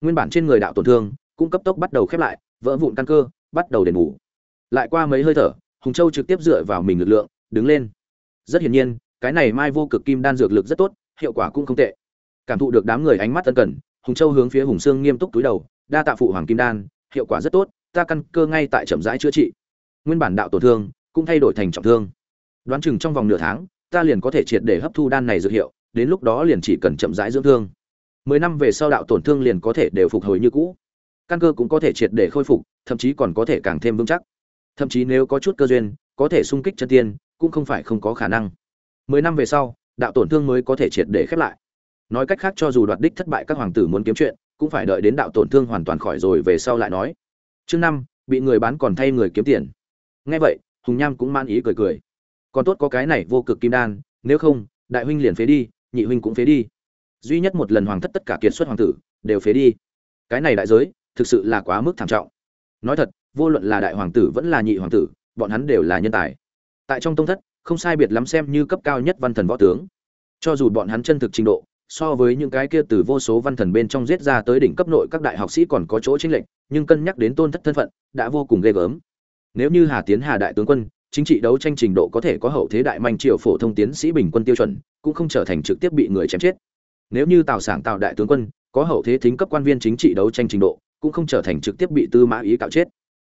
Nguyên bản trên người đạo tổn thương, cũng cấp tốc bắt đầu khép lại, vỡ vụn căn cơ, bắt đầu đền bù. Lại qua mấy hơi thở, hùng châu trực tiếp dựa vào mình lực lượng, đứng lên. Rất hiển nhiên, cái này mai vô cực kim đan dược lực rất tốt, hiệu quả cũng không tệ. Cảm thụ được đám người ánh mắt ân cần, hùng châu hướng phía hùng sương nghiêm túc túi đầu, đa tạ phụ hoàng kim đan, hiệu quả rất tốt ta căn cơ ngay tại chậm rãi chữa trị. Nguyên bản đạo tổn thương cũng thay đổi thành trọng thương. Đoán chừng trong vòng nửa tháng, ta liền có thể triệt để hấp thu đan này dược hiệu, đến lúc đó liền chỉ cần chậm rãi dưỡng thương. Mười năm về sau đạo tổn thương liền có thể đều phục hồi như cũ. Căn cơ cũng có thể triệt để khôi phục, thậm chí còn có thể càng thêm vững chắc. Thậm chí nếu có chút cơ duyên, có thể sung kích chân tiên, cũng không phải không có khả năng. Mười năm về sau, đạo tổn thương mới có thể triệt để khép lại. Nói cách khác cho dù đoạt đích thất bại các hoàng tử muốn kiếm chuyện, cũng phải đợi đến đạo tổn thương hoàn toàn khỏi rồi về sau lại nói chương năm, bị người bán còn thay người kiếm tiền. Nghe vậy, hùng nham cũng man ý cười cười. Còn tốt có cái này vô cực kim đan, nếu không, đại huynh liền phế đi, nhị huynh cũng phế đi. Duy nhất một lần hoàng thất tất cả kiệt xuất hoàng tử, đều phế đi. Cái này đại giới, thực sự là quá mức thảm trọng. Nói thật, vô luận là đại hoàng tử vẫn là nhị hoàng tử, bọn hắn đều là nhân tài. Tại trong tông thất, không sai biệt lắm xem như cấp cao nhất văn thần võ tướng. Cho dù bọn hắn chân thực trình độ, so với những cái kia từ vô số văn thần bên trong giết ra tới đỉnh cấp nội các đại học sĩ còn có chỗ chính lệnh nhưng cân nhắc đến tôn thất thân phận, đã vô cùng ghê gớm. Nếu như hà tiến hà đại tướng quân, chính trị đấu tranh trình độ có thể có hậu thế đại manh triều phổ thông tiến sĩ bình quân tiêu chuẩn, cũng không trở thành trực tiếp bị người chém chết. Nếu như tào sảng tào đại tướng quân, có hậu thế thính cấp quan viên chính trị đấu tranh trình độ, cũng không trở thành trực tiếp bị tư mã ý cạo chết.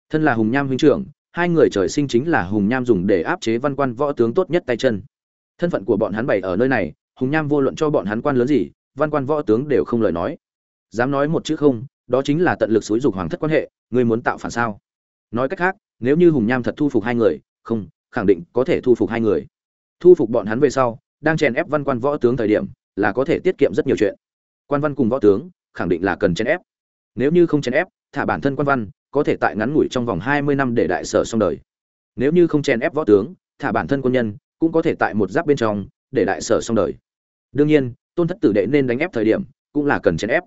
Thân là hùng nham huynh trưởng, hai người trời sinh chính là hùng nham dùng để áp chế văn quan võ tướng tốt nhất tay chân. Thân phận của bọn hắn bày ở nơi này, hùng nham vô luận cho bọn hắn quan lớn gì, văn quan võ tướng đều không lời nói. Dám nói một chữ không đó chính là tận lực xúi dục hoàng thất quan hệ, ngươi muốn tạo phản sao? Nói cách khác, nếu như hùng nham thật thu phục hai người, không, khẳng định có thể thu phục hai người. Thu phục bọn hắn về sau, đang chèn ép văn quan võ tướng thời điểm, là có thể tiết kiệm rất nhiều chuyện. Quan văn cùng võ tướng, khẳng định là cần chèn ép. Nếu như không chèn ép, thả bản thân quan văn, có thể tại ngắn ngủi trong vòng hai mươi năm để đại sở xong đời. Nếu như không chèn ép võ tướng, thả bản thân quân nhân, cũng có thể tại một giáp bên trong, để đại sở xong đời. Đương nhiên, tôn thất tử đệ nên đánh ép thời điểm, cũng là cần chèn ép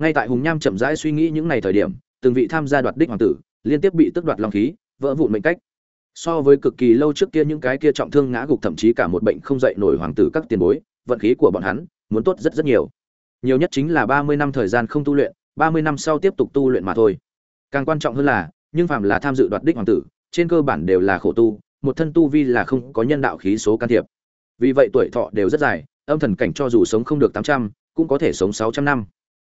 ngay tại hùng nham chậm rãi suy nghĩ những ngày thời điểm, từng vị tham gia đoạt đích hoàng tử liên tiếp bị tước đoạt long khí, vỡ vụn mệnh cách. So với cực kỳ lâu trước kia những cái kia trọng thương ngã gục thậm chí cả một bệnh không dậy nổi hoàng tử các tiền bối, vận khí của bọn hắn muốn tốt rất rất nhiều. Nhiều nhất chính là ba mươi năm thời gian không tu luyện, ba mươi năm sau tiếp tục tu luyện mà thôi. Càng quan trọng hơn là, nhưng phàm là tham dự đoạt đích hoàng tử, trên cơ bản đều là khổ tu, một thân tu vi là không có nhân đạo khí số can thiệp. Vì vậy tuổi thọ đều rất dài, âm thần cảnh cho dù sống không được tám trăm, cũng có thể sống sáu trăm năm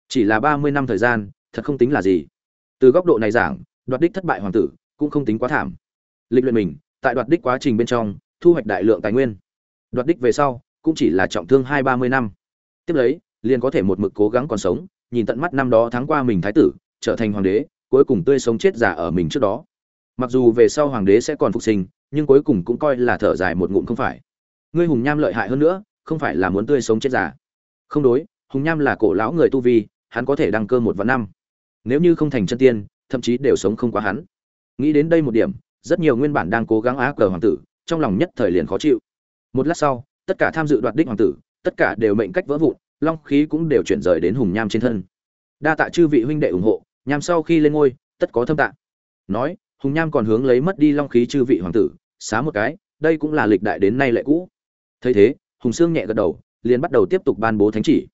chỉ là ba mươi năm thời gian, thật không tính là gì. Từ góc độ này giảng, đoạt đích thất bại hoàng tử cũng không tính quá thảm. Lịch luyện mình, tại đoạt đích quá trình bên trong, thu hoạch đại lượng tài nguyên. Đoạt đích về sau, cũng chỉ là trọng thương hai ba mươi năm. Tiếp lấy, liền có thể một mực cố gắng còn sống, nhìn tận mắt năm đó thắng qua mình thái tử, trở thành hoàng đế, cuối cùng tươi sống chết giả ở mình trước đó. Mặc dù về sau hoàng đế sẽ còn phục sinh, nhưng cuối cùng cũng coi là thở dài một ngụm không phải. Ngươi hùng nham lợi hại hơn nữa, không phải là muốn tươi sống chết giả không đối, hùng nham là cổ lão người tu vi hắn có thể đăng cơ một vạn năm. Nếu như không thành chân tiên, thậm chí đều sống không quá hắn. Nghĩ đến đây một điểm, rất nhiều nguyên bản đang cố gắng á cờ hoàng tử, trong lòng nhất thời liền khó chịu. Một lát sau, tất cả tham dự đoạt đích hoàng tử, tất cả đều mệnh cách vỡ vụn, long khí cũng đều chuyển rời đến hùng nham trên thân. Đa tạ chư vị huynh đệ ủng hộ nham sau khi lên ngôi, tất có thâm tạ. Nói, hùng nham còn hướng lấy mất đi long khí chư vị hoàng tử, xá một cái, đây cũng là lịch đại đến nay lệ cũ. Thấy thế, hùng sương nhẹ gật đầu, liền bắt đầu tiếp tục ban bố thánh chỉ.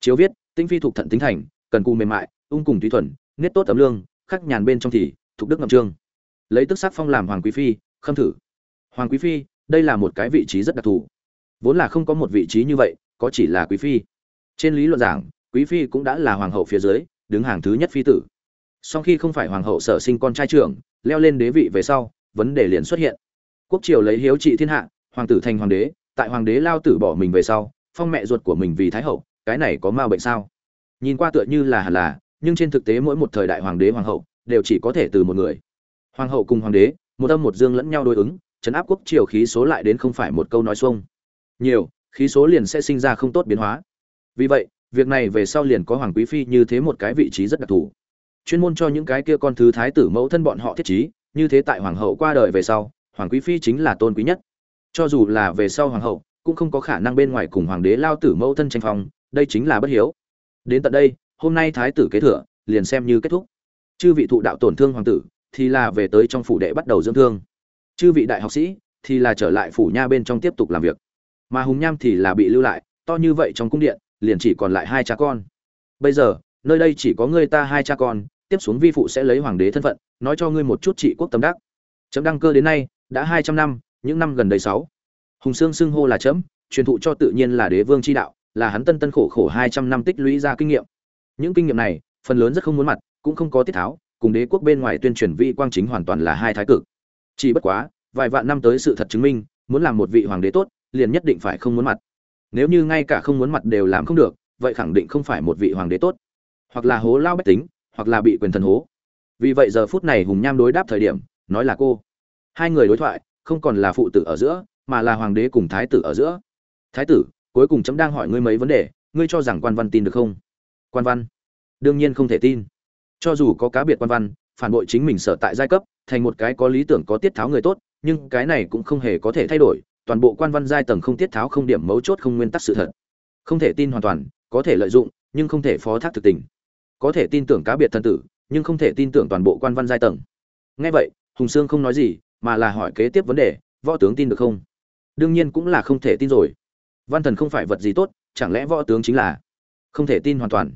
Chiếu viết tinh phi thuộc thận tính thành, cần cù mềm mại, ung cùng tùy thuần, niết tốt tấm lương, khắc nhàn bên trong thì thuộc đức ngậm trương. Lấy tức sắc phong làm hoàng quý phi, khâm thử. Hoàng quý phi, đây là một cái vị trí rất đặc thù. Vốn là không có một vị trí như vậy, có chỉ là quý phi. Trên lý luận giảng, quý phi cũng đã là hoàng hậu phía dưới, đứng hàng thứ nhất phi tử. Song khi không phải hoàng hậu sở sinh con trai trưởng, leo lên đế vị về sau, vấn đề liền xuất hiện. Quốc triều lấy hiếu trị thiên hạ, hoàng tử thành hoàng đế, tại hoàng đế lao tử bỏ mình về sau, phong mẹ ruột của mình vì thái hậu cái này có ma bệnh sao? Nhìn qua tựa như là hẳn là, nhưng trên thực tế mỗi một thời đại hoàng đế, hoàng hậu đều chỉ có thể từ một người. Hoàng hậu cùng hoàng đế, một âm một dương lẫn nhau đối ứng, chấn áp quốc triều khí số lại đến không phải một câu nói xuông. Nhiều, khí số liền sẽ sinh ra không tốt biến hóa. Vì vậy, việc này về sau liền có hoàng quý phi như thế một cái vị trí rất đặc thù. Chuyên môn cho những cái kia con thứ thái tử mẫu thân bọn họ thiết trí, như thế tại hoàng hậu qua đời về sau, hoàng quý phi chính là tôn quý nhất. Cho dù là về sau hoàng hậu, cũng không có khả năng bên ngoài cùng hoàng đế lao tử mẫu thân tranh phong đây chính là bất hiếu. Đến tận đây, hôm nay thái tử kế thừa, liền xem như kết thúc. Chư vị thụ đạo tổn thương hoàng tử, thì là về tới trong phủ đệ bắt đầu dưỡng thương. Chư vị đại học sĩ, thì là trở lại phủ nha bên trong tiếp tục làm việc. Mà hùng nham thì là bị lưu lại, to như vậy trong cung điện, liền chỉ còn lại hai cha con. Bây giờ, nơi đây chỉ có ngươi ta hai cha con, tiếp xuống vi phụ sẽ lấy hoàng đế thân phận, nói cho ngươi một chút trị quốc tâm đắc. Chấm đăng cơ đến nay, đã hai trăm năm, những năm gần đây sáu. Hùng sương xưng hô là chấm, truyền thụ cho tự nhiên là đế vương chi đạo là hắn tân tân khổ khổ hai trăm năm tích lũy ra kinh nghiệm. Những kinh nghiệm này, phần lớn rất không muốn mặt, cũng không có tiết tháo, cùng đế quốc bên ngoài tuyên truyền vị quang chính hoàn toàn là hai thái cực. Chỉ bất quá, vài vạn năm tới sự thật chứng minh, muốn làm một vị hoàng đế tốt, liền nhất định phải không muốn mặt. Nếu như ngay cả không muốn mặt đều làm không được, vậy khẳng định không phải một vị hoàng đế tốt. Hoặc là hố lao bách tính, hoặc là bị quyền thần hố. Vì vậy giờ phút này hùng nham đối đáp thời điểm, nói là cô. Hai người đối thoại, không còn là phụ tử ở giữa, mà là hoàng đế cùng thái tử ở giữa. Thái tử cuối cùng chấm đang hỏi ngươi mấy vấn đề, ngươi cho rằng quan văn tin được không? Quan văn? Đương nhiên không thể tin. Cho dù có cá biệt quan văn, phản bội chính mình sở tại giai cấp, thành một cái có lý tưởng có tiết tháo người tốt, nhưng cái này cũng không hề có thể thay đổi, toàn bộ quan văn giai tầng không tiết tháo không điểm mấu chốt không nguyên tắc sự thật. Không thể tin hoàn toàn, có thể lợi dụng, nhưng không thể phó thác thực tình. Có thể tin tưởng cá biệt thân tử, nhưng không thể tin tưởng toàn bộ quan văn giai tầng. Ngay vậy, hùng sương không nói gì, mà là hỏi kế tiếp vấn đề, võ tướng tin được không? Đương nhiên cũng là không thể tin rồi văn thần không phải vật gì tốt, chẳng lẽ võ tướng chính là không thể tin hoàn toàn?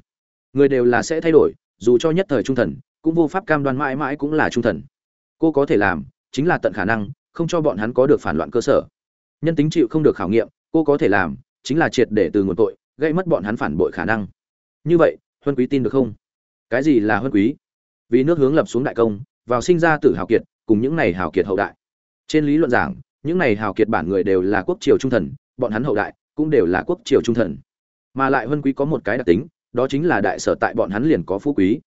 Người đều là sẽ thay đổi, dù cho nhất thời trung thần, cũng vô pháp cam đoan mãi mãi cũng là trung thần. Cô có thể làm, chính là tận khả năng, không cho bọn hắn có được phản loạn cơ sở. Nhân tính chịu không được khảo nghiệm, cô có thể làm, chính là triệt để từ nguồn tội, gây mất bọn hắn phản bội khả năng. Như vậy, huân quý tin được không? Cái gì là huân quý? Vì nước hướng lập xuống đại công, vào sinh ra tử hào kiệt, cùng những này hào kiệt hậu đại. Trên lý luận giảng, những này hào kiệt bản người đều là quốc triều trung thần, bọn hắn hậu đại cũng đều là quốc triều trung thần. Mà lại huân quý có một cái đặc tính, đó chính là đại sở tại bọn hắn liền có phú quý.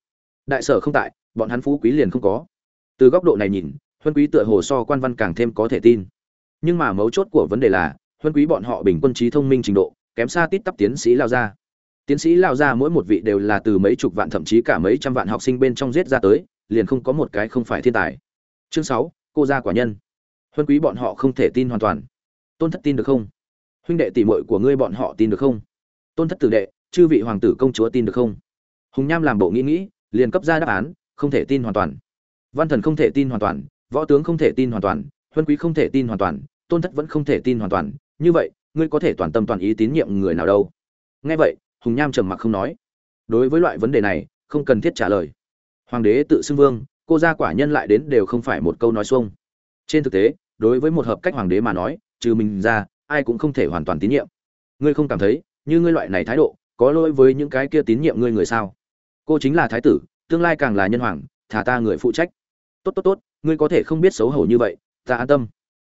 Đại sở không tại, bọn hắn phú quý liền không có. Từ góc độ này nhìn, huân quý tựa hồ so quan văn càng thêm có thể tin. Nhưng mà mấu chốt của vấn đề là, huân quý bọn họ bình quân trí thông minh trình độ, kém xa tít tắp tiến sĩ lao ra tiến sĩ lao ra mỗi một vị đều là từ mấy chục vạn thậm chí cả mấy trăm vạn học sinh bên trong giết ra tới, liền không có một cái không phải thiên tài. Chương sáu, cô gia quả nhân. Huân quý bọn họ không thể tin hoàn toàn. Tôn thất tin được không? Huynh đệ tỷ muội của ngươi bọn họ tin được không? Tôn thất tử đệ, chư vị hoàng tử công chúa tin được không? Hùng nham làm bộ nghĩ nghĩ, liền cấp ra đáp án, không thể tin hoàn toàn. Văn thần không thể tin hoàn toàn, võ tướng không thể tin hoàn toàn, huân quý không thể tin hoàn toàn, tôn thất vẫn không thể tin hoàn toàn. Như vậy, ngươi có thể toàn tâm toàn ý tín nhiệm người nào đâu? Nghe vậy, hùng nham trầm mặc không nói. Đối với loại vấn đề này, không cần thiết trả lời. Hoàng đế tự xưng vương, cô gia quả nhân lại đến đều không phải một câu nói xuông. Trên thực tế, đối với một hợp cách hoàng đế mà nói, trừ mình ra ai cũng không thể hoàn toàn tín nhiệm. Ngươi không cảm thấy, như ngươi loại này thái độ, có lỗi với những cái kia tín nhiệm ngươi người sao? Cô chính là thái tử, tương lai càng là nhân hoàng, thả ta người phụ trách. Tốt tốt tốt, ngươi có thể không biết xấu hổ như vậy, ta an tâm.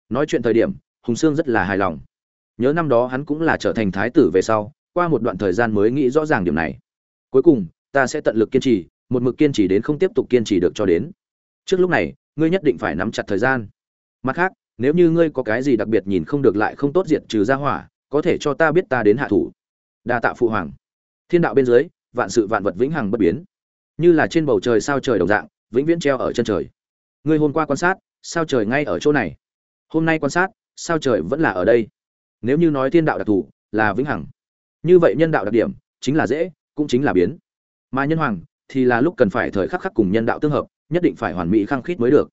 Nói chuyện thời điểm, hùng sương rất là hài lòng. Nhớ năm đó hắn cũng là trở thành thái tử về sau, qua một đoạn thời gian mới nghĩ rõ ràng điểm này. Cuối cùng, ta sẽ tận lực kiên trì, một mực kiên trì đến không tiếp tục kiên trì được cho đến. Trước lúc này, ngươi nhất định phải nắm chặt thời gian. Mặt khác nếu như ngươi có cái gì đặc biệt nhìn không được lại không tốt diệt trừ ra hỏa, có thể cho ta biết ta đến hạ thủ. Đa tạ phụ hoàng. Thiên đạo bên dưới, vạn sự vạn vật vĩnh hằng bất biến. Như là trên bầu trời sao trời đồng dạng, vĩnh viễn treo ở chân trời. Ngươi hôm qua quan sát, sao trời ngay ở chỗ này? Hôm nay quan sát, sao trời vẫn là ở đây? Nếu như nói thiên đạo đặc thù, là vĩnh hằng. Như vậy nhân đạo đặc điểm, chính là dễ, cũng chính là biến. Mà nhân hoàng, thì là lúc cần phải thời khắc khắc cùng nhân đạo tương hợp, nhất định phải hoàn mỹ khăng khít mới được.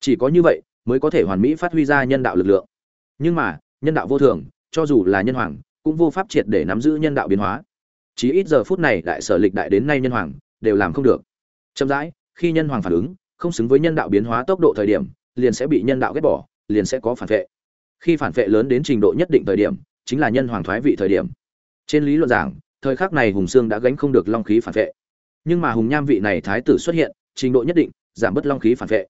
Chỉ có như vậy mới có thể hoàn mỹ phát huy ra nhân đạo lực lượng. Nhưng mà, nhân đạo vô thường, cho dù là nhân hoàng, cũng vô pháp triệt để nắm giữ nhân đạo biến hóa. Chỉ ít giờ phút này đại sở lịch đại đến nay nhân hoàng, đều làm không được. Chậm rãi, khi nhân hoàng phản ứng, không xứng với nhân đạo biến hóa tốc độ thời điểm, liền sẽ bị nhân đạo ghét bỏ, liền sẽ có phản vệ. Khi phản vệ lớn đến trình độ nhất định thời điểm, chính là nhân hoàng thoái vị thời điểm. Trên lý luận giảng, thời khắc này hùng sương đã gánh không được long khí phản vệ. Nhưng mà hùng nham vị này thái tử xuất hiện, trình độ nhất định, giảm bớt long khí phản vệ.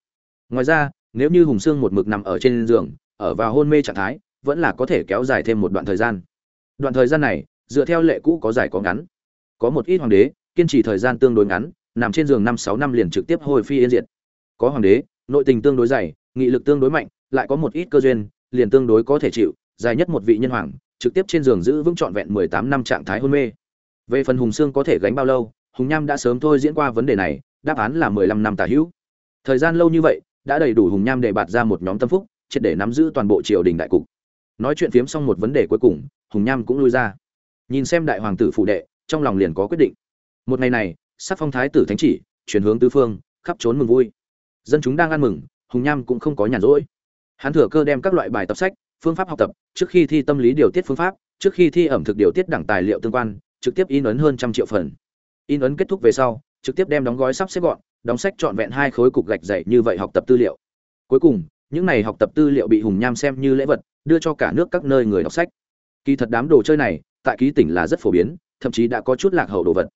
Ngoài ra nếu như hùng sương một mực nằm ở trên giường, ở vào hôn mê trạng thái, vẫn là có thể kéo dài thêm một đoạn thời gian. Đoạn thời gian này, dựa theo lệ cũ có dài có ngắn. Có một ít hoàng đế, kiên trì thời gian tương đối ngắn, nằm trên giường năm sáu năm liền trực tiếp hồi phi yên diệt. Có hoàng đế, nội tình tương đối dày, nghị lực tương đối mạnh, lại có một ít cơ duyên, liền tương đối có thể chịu, dài nhất một vị nhân hoàng, trực tiếp trên giường giữ vững trọn vẹn mười tám năm trạng thái hôn mê. Về phần hùng xương có thể gánh bao lâu, hùng nham đã sớm thôi diễn qua vấn đề này, đáp án là mười lăm năm tả hữu. Thời gian lâu như vậy đã đầy đủ hùng nham để bạt ra một nhóm tâm phúc, triệt để nắm giữ toàn bộ triều đình đại cục. Nói chuyện phiếm xong một vấn đề cuối cùng, hùng nham cũng lui ra. Nhìn xem đại hoàng tử phụ đệ, trong lòng liền có quyết định. Một ngày này, sắc phong thái tử thánh chỉ, chuyển hướng tứ phương, khắp trốn mừng vui. Dân chúng đang ăn mừng, hùng nham cũng không có nhàn rỗi. Hắn thừa cơ đem các loại bài tập sách, phương pháp học tập, trước khi thi tâm lý điều tiết phương pháp, trước khi thi ẩm thực điều tiết đẳng tài liệu tương quan, trực tiếp in ấn hơn trăm triệu phần. In ấn kết thúc về sau, trực tiếp đem đóng gói sắp xếp gọn đóng sách trọn vẹn hai khối cục gạch dày như vậy học tập tư liệu. Cuối cùng, những này học tập tư liệu bị hùng nham xem như lễ vật, đưa cho cả nước các nơi người đọc sách. Kỳ thật đám đồ chơi này, tại ký tỉnh là rất phổ biến, thậm chí đã có chút lạc hậu đồ vật.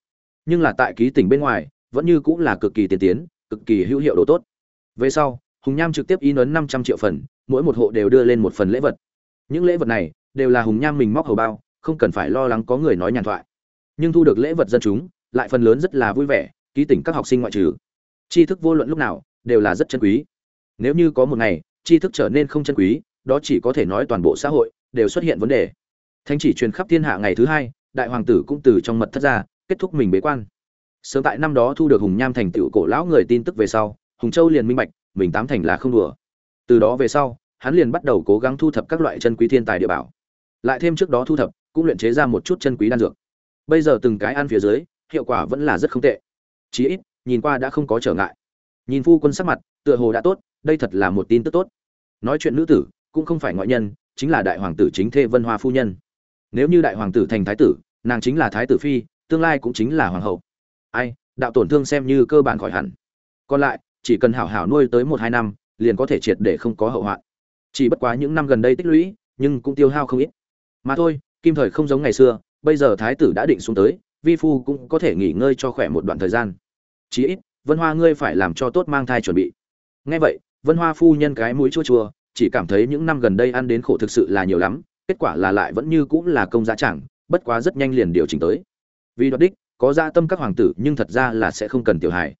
Nhưng là tại ký tỉnh bên ngoài, vẫn như cũng là cực kỳ tiên tiến, cực kỳ hữu hiệu đồ tốt. Về sau, hùng nham trực tiếp in ấn năm trăm triệu phần, mỗi một hộ đều đưa lên một phần lễ vật. Những lễ vật này, đều là hùng nham mình móc hầu bao, không cần phải lo lắng có người nói nhàn thoại. Nhưng thu được lễ vật dân chúng, lại phần lớn rất là vui vẻ, ký tỉnh các học sinh ngoại trừ tri thức vô luận lúc nào, đều là rất chân quý. Nếu như có một ngày, tri thức trở nên không chân quý, đó chỉ có thể nói toàn bộ xã hội đều xuất hiện vấn đề. Thánh chỉ truyền khắp thiên hạ ngày thứ hai, đại hoàng tử cũng từ trong mật thất ra, kết thúc mình bế quan. Sớm tại năm đó thu được hùng nham thành tựu cổ lão người tin tức về sau, hùng châu liền minh bạch, mình tám thành là không đùa. Từ đó về sau, hắn liền bắt đầu cố gắng thu thập các loại chân quý thiên tài địa bảo. Lại thêm trước đó thu thập, cũng luyện chế ra một chút chân quý đan dược. Bây giờ từng cái ăn phía dưới, hiệu quả vẫn là rất không tệ. Chí ít nhìn qua đã không có trở ngại. Nhìn phu quân sắc mặt, tựa hồ đã tốt, đây thật là một tin tức tốt. Nói chuyện nữ tử, cũng không phải ngoại nhân, chính là đại hoàng tử chính thê vân hoa phu nhân. Nếu như đại hoàng tử thành thái tử, nàng chính là thái tử phi, tương lai cũng chính là hoàng hậu. Ai, đạo tổn thương xem như cơ bản khỏi hẳn. Còn lại, chỉ cần hảo hảo nuôi tới một hai năm, liền có thể triệt để không có hậu hoạn. Chỉ bất quá những năm gần đây tích lũy, nhưng cũng tiêu hao không ít. Mà thôi, kim thời không giống ngày xưa, bây giờ thái tử đã định xuống tới, vi phu cũng có thể nghỉ ngơi cho khỏe một đoạn thời gian chí ít, vân hoa ngươi phải làm cho tốt mang thai chuẩn bị. Ngay vậy, vân hoa phu nhân cái mũi chua chua, chỉ cảm thấy những năm gần đây ăn đến khổ thực sự là nhiều lắm, kết quả là lại vẫn như cũng là công giá chẳng, bất quá rất nhanh liền điều chỉnh tới. Vì đoạt đích, có gia tâm các hoàng tử, nhưng thật ra là sẽ không cần tiểu hài.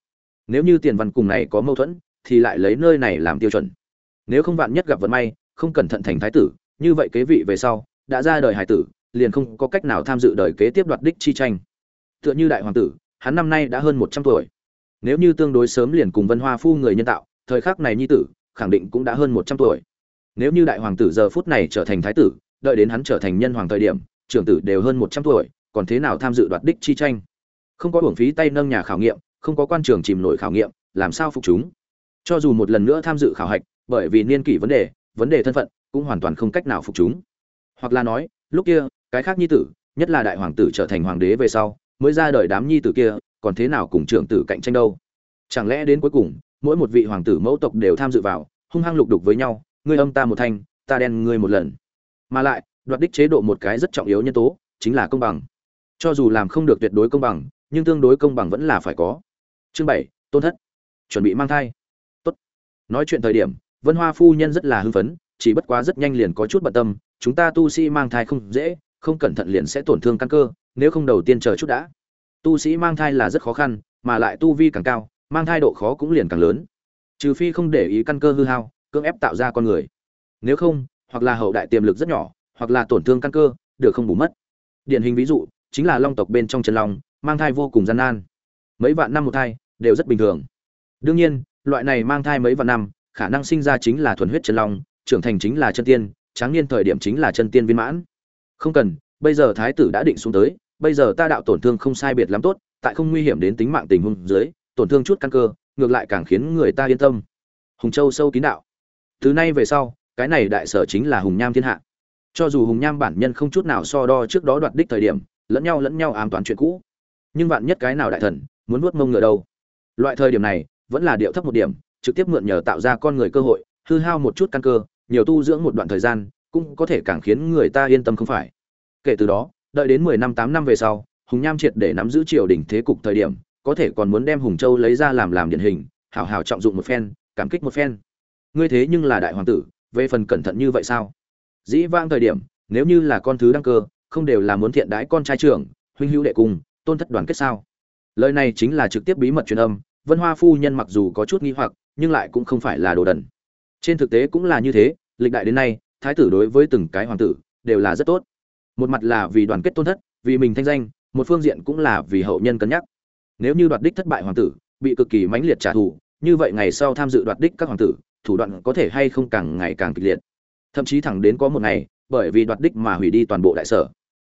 Nếu như tiền văn cùng này có mâu thuẫn, thì lại lấy nơi này làm tiêu chuẩn. Nếu không vạn nhất gặp vận may, không cẩn thận thành thái tử, như vậy kế vị về sau, đã ra đời hải tử, liền không có cách nào tham dự đời kế tiếp đoạt đích chi tranh. Tựa như đại hoàng tử, hắn năm nay đã hơn một trăm tuổi nếu như tương đối sớm liền cùng vân hoa phu người nhân tạo, thời khắc này nhi tử, khẳng định cũng đã hơn một trăm tuổi. Nếu như đại hoàng tử giờ phút này trở thành thái tử, đợi đến hắn trở thành nhân hoàng thời điểm, trưởng tử đều hơn một trăm tuổi, còn thế nào tham dự đoạt đích chi tranh? Không có hưởng phí tay nâng nhà khảo nghiệm, không có quan trường chìm nổi khảo nghiệm, làm sao phục chúng? Cho dù một lần nữa tham dự khảo hạch, bởi vì niên kỷ vấn đề vấn đề thân phận cũng hoàn toàn không cách nào phục chúng. Hoặc là nói, lúc kia, cái khác nhi tử, nhất là đại hoàng tử trở thành hoàng đế về sau, mới ra đời đám nhi tử kia còn thế nào cùng trưởng tử cạnh tranh đâu? Chẳng lẽ đến cuối cùng, mỗi một vị hoàng tử mẫu tộc đều tham dự vào, hung hăng lục đục với nhau, ngươi âm ta một thanh, ta đen ngươi một lần. Mà lại, đoạt đích chế độ một cái rất trọng yếu nhân tố, chính là công bằng. Cho dù làm không được tuyệt đối công bằng, nhưng tương đối công bằng vẫn là phải có. Chương bảy, tôn thất. Chuẩn bị mang thai. Tốt. nói chuyện thời điểm, vân hoa phu nhân rất là hưng phấn, chỉ bất quá rất nhanh liền có chút bận tâm, chúng ta tu sĩ mang thai không dễ, không cẩn thận liền sẽ tổn thương căn cơ, nếu không đầu tiên chờ chút đã tu sĩ mang thai là rất khó khăn, mà lại tu vi càng cao, mang thai độ khó cũng liền càng lớn. Trừ phi không để ý căn cơ hư hao, cưỡng ép tạo ra con người. Nếu không, hoặc là hậu đại tiềm lực rất nhỏ, hoặc là tổn thương căn cơ, được không bù mất. Điển hình ví dụ, chính là long tộc bên trong chân long, mang thai vô cùng gian nan. Mấy vạn năm một thai, đều rất bình thường. Đương nhiên, loại này mang thai mấy vạn năm, khả năng sinh ra chính là thuần huyết chân long, trưởng thành chính là chân tiên, tráng niên thời điểm chính là chân tiên viên mãn. Không cần, bây giờ thái tử đã định xuống tới bây giờ ta đạo tổn thương không sai biệt lắm tốt, tại không nguy hiểm đến tính mạng tình huống dưới, tổn thương chút căn cơ, ngược lại càng khiến người ta yên tâm. Hùng châu sâu kín đạo. Từ nay về sau, cái này đại sở chính là hùng nham thiên hạ. Cho dù hùng nham bản nhân không chút nào so đo trước đó đoạt đích thời điểm, lẫn nhau lẫn nhau ám toán chuyện cũ. Nhưng vạn nhất cái nào đại thần, muốn nuốt mông ngựa đâu? Loại thời điểm này, vẫn là điệu thấp một điểm, trực tiếp mượn nhờ tạo ra con người cơ hội, hư hao một chút căn cơ, nhiều tu dưỡng một đoạn thời gian, cũng có thể càng khiến người ta yên tâm không phải. Kể từ đó đợi đến mười năm tám năm về sau, hùng nham triệt để nắm giữ triều đình thế cục thời điểm, có thể còn muốn đem hùng châu lấy ra làm làm điển hình, hảo hảo trọng dụng một phen, cảm kích một phen. Ngươi thế nhưng là đại hoàng tử, về phần cẩn thận như vậy sao? Dĩ vãng thời điểm, nếu như là con thứ đăng cơ, không đều là muốn thiện đãi con trai trưởng, huynh hữu đệ cùng, tôn thất đoàn kết sao? Lời này chính là trực tiếp bí mật truyền âm, vân hoa phu nhân mặc dù có chút nghi hoặc, nhưng lại cũng không phải là đồ đần. Trên thực tế cũng là như thế, lịch đại đến nay, thái tử đối với từng cái hoàng tử, đều là rất tốt một mặt là vì đoàn kết tôn thất, vì mình thanh danh, một phương diện cũng là vì hậu nhân cân nhắc. Nếu như đoạt đích thất bại hoàng tử, bị cực kỳ mãnh liệt trả thù, như vậy ngày sau tham dự đoạt đích các hoàng tử, thủ đoạn có thể hay không càng ngày càng kịch liệt. Thậm chí thẳng đến có một ngày, bởi vì đoạt đích mà hủy đi toàn bộ đại sở.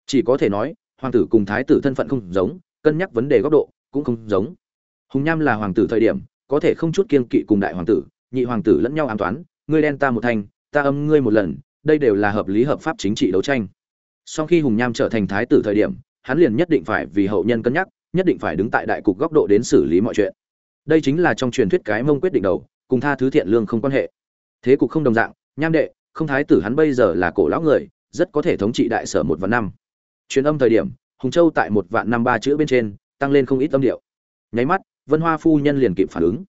Chỉ có thể nói, hoàng tử cùng thái tử thân phận không giống, cân nhắc vấn đề góc độ cũng không giống. Hùng nham là hoàng tử thời điểm, có thể không chút kiên kỵ cùng đại hoàng tử, nhị hoàng tử lẫn nhau an toán, ngươi đen ta một thanh ta âm ngươi một lần, đây đều là hợp lý hợp pháp chính trị đấu tranh sau khi hùng nham trở thành thái tử thời điểm, hắn liền nhất định phải vì hậu nhân cân nhắc, nhất định phải đứng tại đại cục góc độ đến xử lý mọi chuyện. Đây chính là trong truyền thuyết cái mông quyết định đầu, cùng tha thứ thiện lương không quan hệ. Thế cục không đồng dạng, nham đệ, không thái tử hắn bây giờ là cổ lão người, rất có thể thống trị đại sở một vạn năm. Truyền âm thời điểm, hùng châu tại một vạn năm ba chữ bên trên, tăng lên không ít âm điệu. Nháy mắt, vân hoa phu nhân liền kịp phản ứng.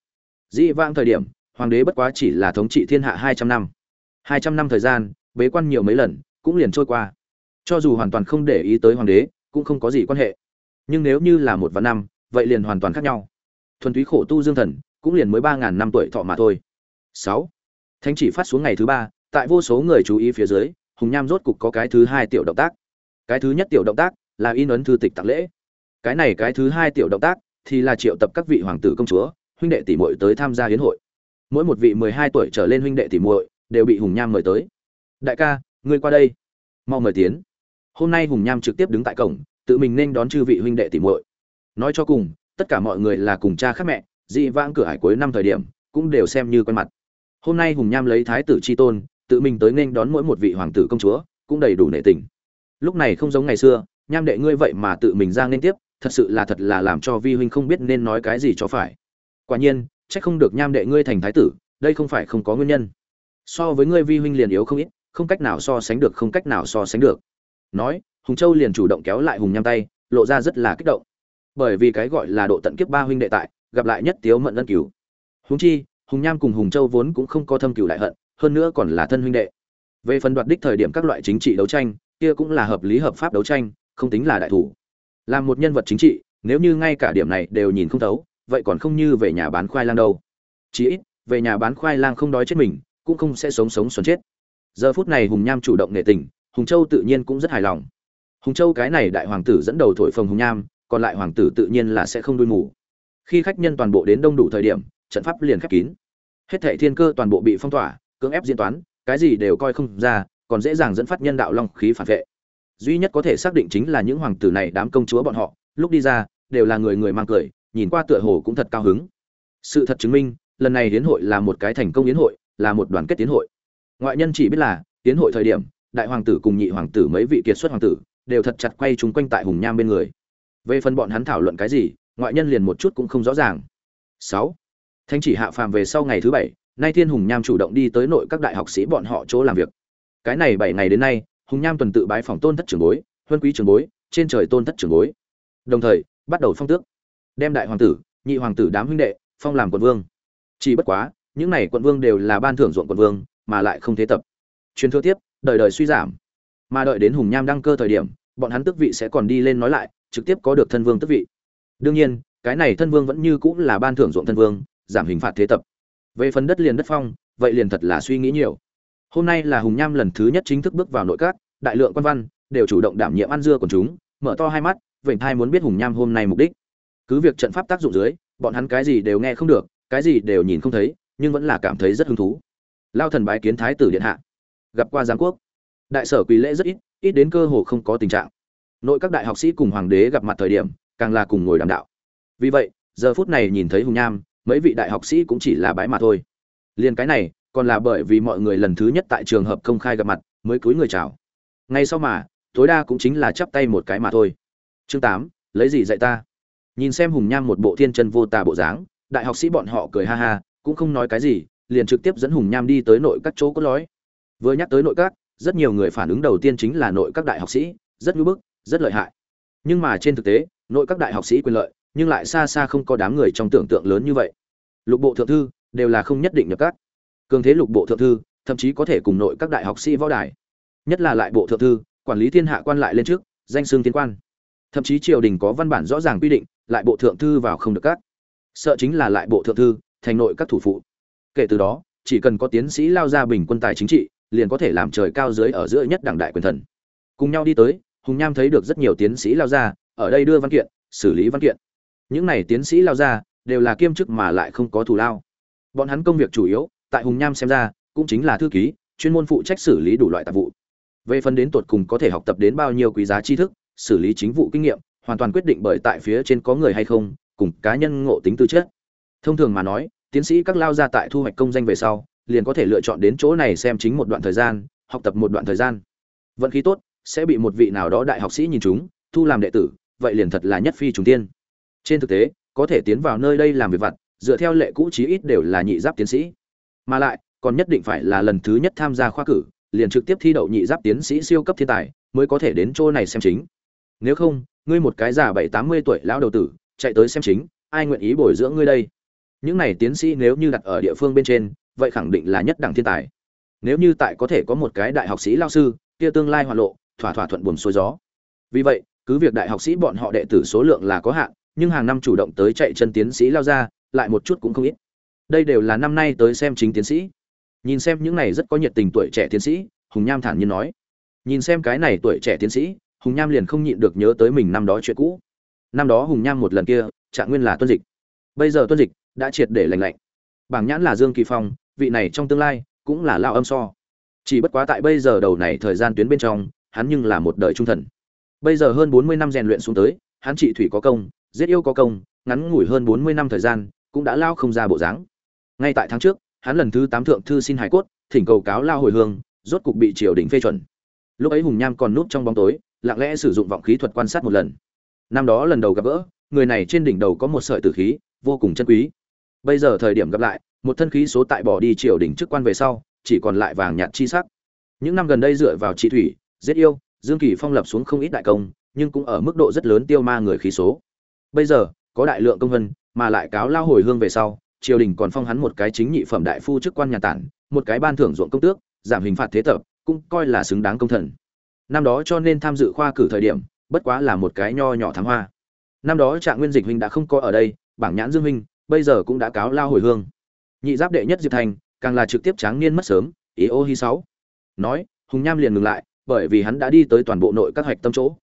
Dĩ vãng thời điểm, hoàng đế bất quá chỉ là thống trị thiên hạ hai trăm năm. Hai trăm năm thời gian, bế quan nhiều mấy lần, cũng liền trôi qua cho dù hoàn toàn không để ý tới hoàng đế, cũng không có gì quan hệ. Nhưng nếu như là một vạn năm, vậy liền hoàn toàn khác nhau. Thuần túy khổ tu dương thần, cũng liền mới ba ngàn năm tuổi thọ mà thôi. Sáu. Thánh chỉ phát xuống ngày thứ ba, tại vô số người chú ý phía dưới, hùng nham rốt cục có cái thứ hai tiểu động tác. Cái thứ nhất tiểu động tác là in ấn thư tịch tặng lễ. Cái này cái thứ hai tiểu động tác thì là triệu tập các vị hoàng tử công chúa, huynh đệ tỷ muội tới tham gia hiến hội. Mỗi một vị mười hai tuổi trở lên huynh đệ tỷ muội đều bị hùng nham mời tới. Đại ca, ngươi qua đây. Mau mời tiến hôm nay hùng nham trực tiếp đứng tại cổng, tự mình nên đón chư vị huynh đệ tỷ muội. Nói cho cùng, tất cả mọi người là cùng cha khác mẹ, dị vãng cửa hải cuối năm thời điểm, cũng đều xem như quen mặt. Hôm nay hùng nham lấy thái tử chi tôn, tự mình tới nên đón mỗi một vị hoàng tử công chúa, cũng đầy đủ nể tình. Lúc này không giống ngày xưa, nham đệ ngươi vậy mà tự mình ra nên tiếp, thật sự là thật là làm cho vi huynh không biết nên nói cái gì cho phải. Quả nhiên trách không được nham đệ ngươi thành thái tử, đây không phải không có nguyên nhân. So với ngươi vi huynh liền yếu không ít, không cách nào so sánh được, không cách nào so sánh được nói, hùng châu liền chủ động kéo lại hùng nham tay, lộ ra rất là kích động. Bởi vì cái gọi là độ tận kiếp ba huynh đệ tại, gặp lại nhất tiếu mận ân cửu. Hùng chi, hùng nham cùng hùng châu vốn cũng không có thâm cửu đại hận, hơn nữa còn là thân huynh đệ. Về phần đoạt đích thời điểm các loại chính trị đấu tranh, kia cũng là hợp lý hợp pháp đấu tranh, không tính là đại thủ. Làm một nhân vật chính trị, nếu như ngay cả điểm này đều nhìn không thấu, vậy còn không như về nhà bán khoai lang đâu. Chí ít, về nhà bán khoai lang không đói chết mình, cũng không sẽ sống sống xuân chết. Giờ phút này hùng nham chủ động nghệ tình hùng châu tự nhiên cũng rất hài lòng. Hùng châu cái này đại hoàng tử dẫn đầu thổi phồng hùng nham, còn lại hoàng tử tự nhiên là sẽ không đuôi mù. Khi khách nhân toàn bộ đến đông đủ thời điểm, trận pháp liền khép kín. Hết thệ thiên cơ toàn bộ bị phong tỏa, cưỡng ép diễn toán, cái gì đều coi không ra, còn dễ dàng dẫn phát nhân đạo long khí phản vệ. Duy nhất có thể xác định chính là những hoàng tử này đám công chúa bọn họ, lúc đi ra, đều là người người mang cười, nhìn qua tựa hồ cũng thật cao hứng. Sự thật chứng minh, lần này hiến hội là một cái thành công hiến hội, là một đoàn kết tiến hội. Ngoại nhân chỉ biết là hiến hội thời điểm đại hoàng tử cùng nhị hoàng tử mấy vị kiệt xuất hoàng tử đều thật chặt quay chúng quanh tại hùng nham bên người. Về phần bọn hắn thảo luận cái gì, ngoại nhân liền một chút cũng không rõ ràng. Sáu thanh chỉ hạ phàm về sau ngày thứ bảy, nay thiên hùng nham chủ động đi tới nội các đại học sĩ bọn họ chỗ làm việc. Cái này bảy ngày đến nay, hùng nham tuần tự bái phòng tôn thất trưởng bối, huân quý trưởng bối, trên trời tôn thất trưởng bối. Đồng thời, bắt đầu phong tước. Đem đại hoàng tử, nhị hoàng tử đám huynh đệ, phong làm quận vương. Chỉ bất quá, những này quận vương đều là ban thưởng ruộng quận vương, mà lại không thế tập. Truyền thừa tiếp đời đời suy giảm. Mà đợi đến hùng nham đăng cơ thời điểm, bọn hắn tước vị sẽ còn đi lên nói lại, trực tiếp có được thân vương tước vị. Đương nhiên, cái này thân vương vẫn như cũng là ban thưởng ruộng thân vương, giảm hình phạt thế tập. Về phần đất liền đất phong, vậy liền thật là suy nghĩ nhiều. Hôm nay là hùng nham lần thứ nhất chính thức bước vào nội các, đại lượng quan văn, đều chủ động đảm nhiệm ăn dưa của chúng, mở to hai mắt, vểnh thai muốn biết hùng nham hôm nay mục đích. Cứ việc trận pháp tác dụng dưới, bọn hắn cái gì đều nghe không được, cái gì đều nhìn không thấy, nhưng vẫn là cảm thấy rất hứng thú. Lao thần bái kiến thái tử điện hạ gặp qua giáng quốc. Đại sở quỳ lễ rất ít ít đến cơ hồ không có tình trạng. Nội các đại học sĩ cùng hoàng đế gặp mặt thời điểm, càng là cùng ngồi đàm đạo. Vì vậy, giờ phút này nhìn thấy hùng nham, mấy vị đại học sĩ cũng chỉ là bái mà thôi. Liền cái này, còn là bởi vì mọi người lần thứ nhất tại trường hợp công khai gặp mặt, mới cúi người chào. Ngay sau mà, tối đa cũng chính là chắp tay một cái mà thôi. Chương tám, lấy gì dạy ta? Nhìn xem hùng nham một bộ thiên chân vô tà bộ dáng, đại học sĩ bọn họ cười ha ha, cũng không nói cái gì, liền trực tiếp dẫn hùng nham đi tới nội các chỗ cốt lõi vừa nhắc tới nội các, rất nhiều người phản ứng đầu tiên chính là nội các đại học sĩ, rất ngưỡng bức, rất lợi hại. Nhưng mà trên thực tế, nội các đại học sĩ quyền lợi, nhưng lại xa xa không có đám người trong tưởng tượng lớn như vậy. Lục bộ thượng thư, đều là không nhất định nhập các. Cường thế lục bộ thượng thư, thậm chí có thể cùng nội các đại học sĩ võ đài. Nhất là lại bộ thượng thư, quản lý thiên hạ quan lại lên trước, danh xương tiến quan. Thậm chí triều đình có văn bản rõ ràng quy định, lại bộ thượng thư vào không được các. Sợ chính là lại bộ thượng thư, thành nội các thủ phụ. Kể từ đó, chỉ cần có tiến sĩ lao ra bình quân tài chính trị liền có thể làm trời cao dưới ở giữa nhất đảng đại quyền thần. Cùng nhau đi tới, hùng nham thấy được rất nhiều tiến sĩ lao ra ở đây đưa văn kiện, xử lý văn kiện. Những này tiến sĩ lao ra đều là kiêm chức mà lại không có thù lao. Bọn hắn công việc chủ yếu, tại hùng nham xem ra, cũng chính là thư ký, chuyên môn phụ trách xử lý đủ loại tạp vụ. Về phần đến tột cùng có thể học tập đến bao nhiêu quý giá tri thức, xử lý chính vụ kinh nghiệm, hoàn toàn quyết định bởi tại phía trên có người hay không, cùng cá nhân ngộ tính tư chất. Thông thường mà nói, tiến sĩ các lao ra tại thu hoạch công danh về sau liền có thể lựa chọn đến chỗ này xem chính một đoạn thời gian, học tập một đoạn thời gian. Vận khí tốt, sẽ bị một vị nào đó đại học sĩ nhìn chúng, thu làm đệ tử, vậy liền thật là nhất phi trùng tiên. Trên thực tế, có thể tiến vào nơi đây làm việc vặt, dựa theo lệ cũ chí ít đều là nhị giáp tiến sĩ. Mà lại, còn nhất định phải là lần thứ nhất tham gia khoa cử, liền trực tiếp thi đậu nhị giáp tiến sĩ siêu cấp thiên tài, mới có thể đến chỗ này xem chính. Nếu không, ngươi một cái già bảy tám mươi tuổi lão đầu tử, chạy tới xem chính, ai nguyện ý bồi dưỡng ngươi đây? Những này tiến sĩ nếu như đặt ở địa phương bên trên vậy khẳng định là nhất đẳng thiên tài. Nếu như tại có thể có một cái đại học sĩ lao sư, kia tương lai hoạt lộ, thỏa thỏa thuận buồn xuôi gió. Vì vậy, cứ việc đại học sĩ bọn họ đệ tử số lượng là có hạn, nhưng hàng năm chủ động tới chạy chân tiến sĩ lao ra, lại một chút cũng không ít. Đây đều là năm nay tới xem chính tiến sĩ. Nhìn xem những này rất có nhiệt tình tuổi trẻ tiến sĩ, hùng nham thản nhiên nói. Nhìn xem cái này tuổi trẻ tiến sĩ, hùng nham liền không nhịn được nhớ tới mình năm đó chuyện cũ. Năm đó hùng nham một lần kia, trạng nguyên là tuân dịch. Bây giờ tuân dịch đã triệt để lành lạnh. Bảng nhãn là dương kỳ phong vị này trong tương lai cũng là lao âm so. Chỉ bất quá tại bây giờ đầu này thời gian tuyến bên trong, hắn nhưng là một đời trung thần. Bây giờ hơn bốn mươi năm rèn luyện xuống tới, hắn trị thủy có công, giết yêu có công, ngắn ngủi hơn bốn mươi năm thời gian, cũng đã lao không ra bộ dáng. Ngay tại tháng trước, hắn lần thứ tám thượng thư xin hải cốt, thỉnh cầu cáo lao hồi hương, rốt cục bị triều đình phê chuẩn. Lúc ấy hùng nham còn núp trong bóng tối, lặng lẽ sử dụng vọng khí thuật quan sát một lần. Năm đó lần đầu gặp gỡ, người này trên đỉnh đầu có một sợi tử khí, vô cùng chân quý. Bây giờ thời điểm gặp lại một thân khí số tại bỏ đi triều đình chức quan về sau, chỉ còn lại vàng nhạt chi sắc. Những năm gần đây dựa vào trị thủy, giết yêu, dương kỳ phong lập xuống không ít đại công, nhưng cũng ở mức độ rất lớn tiêu ma người khí số. Bây giờ, có đại lượng công vân, mà lại cáo lao hồi hương về sau, triều đình còn phong hắn một cái chính nhị phẩm đại phu chức quan nhà tản, một cái ban thưởng ruộng công tước, giảm hình phạt thế tập, cũng coi là xứng đáng công thần. Năm đó cho nên tham dự khoa cử thời điểm, bất quá là một cái nho nhỏ thắng hoa. Năm đó trạng nguyên dịch huynh đã không có ở đây, bảng nhãn dương huynh, bây giờ cũng đã cáo lao hồi hương nhị giáp đệ nhất diệp thành, càng là trực tiếp tráng niên mất sớm ý ô hi sáu. Nói, hùng nham liền ngừng lại, bởi vì hắn đã đi tới toàn bộ nội các hoạch tâm chỗ.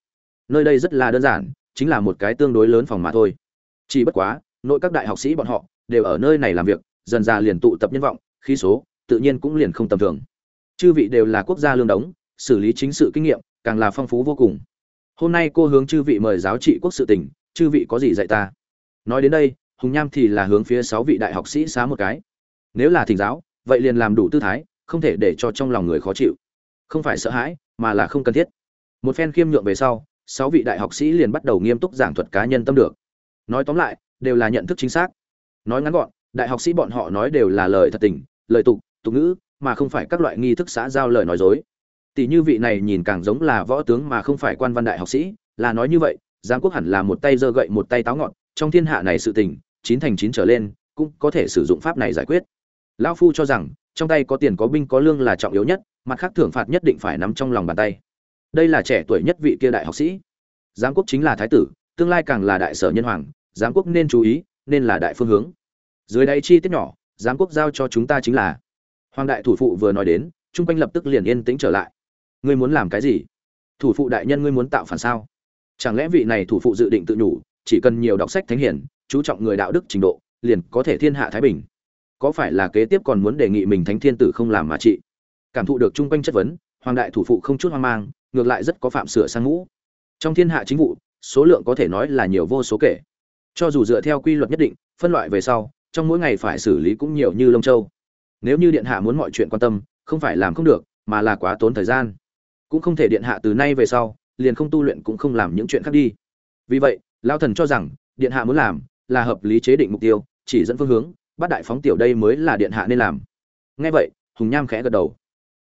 Nơi đây rất là đơn giản, chính là một cái tương đối lớn phòng mà thôi. Chỉ bất quá, nội các đại học sĩ bọn họ đều ở nơi này làm việc, dần ra liền tụ tập nhân vọng, khí số, tự nhiên cũng liền không tầm thường. Chư vị đều là quốc gia lương đống, xử lý chính sự kinh nghiệm, càng là phong phú vô cùng. Hôm nay cô hướng chư vị mời giáo trị quốc sự tỉnh chư vị có gì dạy ta? Nói đến đây, hùng nham thì là hướng phía sáu vị đại học sĩ xá một cái nếu là thỉnh giáo, vậy liền làm đủ tư thái, không thể để cho trong lòng người khó chịu. Không phải sợ hãi, mà là không cần thiết. Một phen khiêm nhượng về sau, sáu vị đại học sĩ liền bắt đầu nghiêm túc giảng thuật cá nhân tâm được. Nói tóm lại, đều là nhận thức chính xác. Nói ngắn gọn, đại học sĩ bọn họ nói đều là lời thật tình, lời tục tục ngữ, mà không phải các loại nghi thức xã giao lời nói dối. Tỷ như vị này nhìn càng giống là võ tướng mà không phải quan văn đại học sĩ, là nói như vậy, Giang quốc hẳn là một tay giơ gậy một tay táo ngọn, trong thiên hạ này sự tình, chín thành chín trở lên, cũng có thể sử dụng pháp này giải quyết lão phu cho rằng, trong tay có tiền có binh có lương là trọng yếu nhất, mặt khác thưởng phạt nhất định phải nắm trong lòng bàn tay. Đây là trẻ tuổi nhất vị kia đại học sĩ. Giám quốc chính là thái tử, tương lai càng là đại sở nhân hoàng, giám quốc nên chú ý, nên là đại phương hướng. Dưới đây chi tiết nhỏ, giám quốc giao cho chúng ta chính là. Hoàng đại thủ phụ vừa nói đến, chung quanh lập tức liền yên tĩnh trở lại. Ngươi muốn làm cái gì? Thủ phụ đại nhân ngươi muốn tạo phản sao? Chẳng lẽ vị này thủ phụ dự định tự nhủ, chỉ cần nhiều đọc sách thánh hiển, chú trọng người đạo đức trình độ, liền có thể thiên hạ thái bình? Có phải là kế tiếp còn muốn đề nghị mình thánh thiên tử không làm mà trị cảm thụ được chung quanh chất vấn, hoàng đại thủ phụ không chút hoang mang, ngược lại rất có phạm sửa sang ngũ. Trong thiên hạ chính vụ, số lượng có thể nói là nhiều vô số kể. Cho dù dựa theo quy luật nhất định, phân loại về sau, trong mỗi ngày phải xử lý cũng nhiều như lông châu. Nếu như điện hạ muốn mọi chuyện quan tâm, không phải làm không được, mà là quá tốn thời gian. Cũng không thể điện hạ từ nay về sau, liền không tu luyện cũng không làm những chuyện khác đi. Vì vậy lao thần cho rằng, điện hạ muốn làm là hợp lý chế định mục tiêu, chỉ dẫn phương hướng bắt đại phóng tiểu đây mới là điện hạ nên làm. Nghe vậy, hùng nham khẽ gật đầu.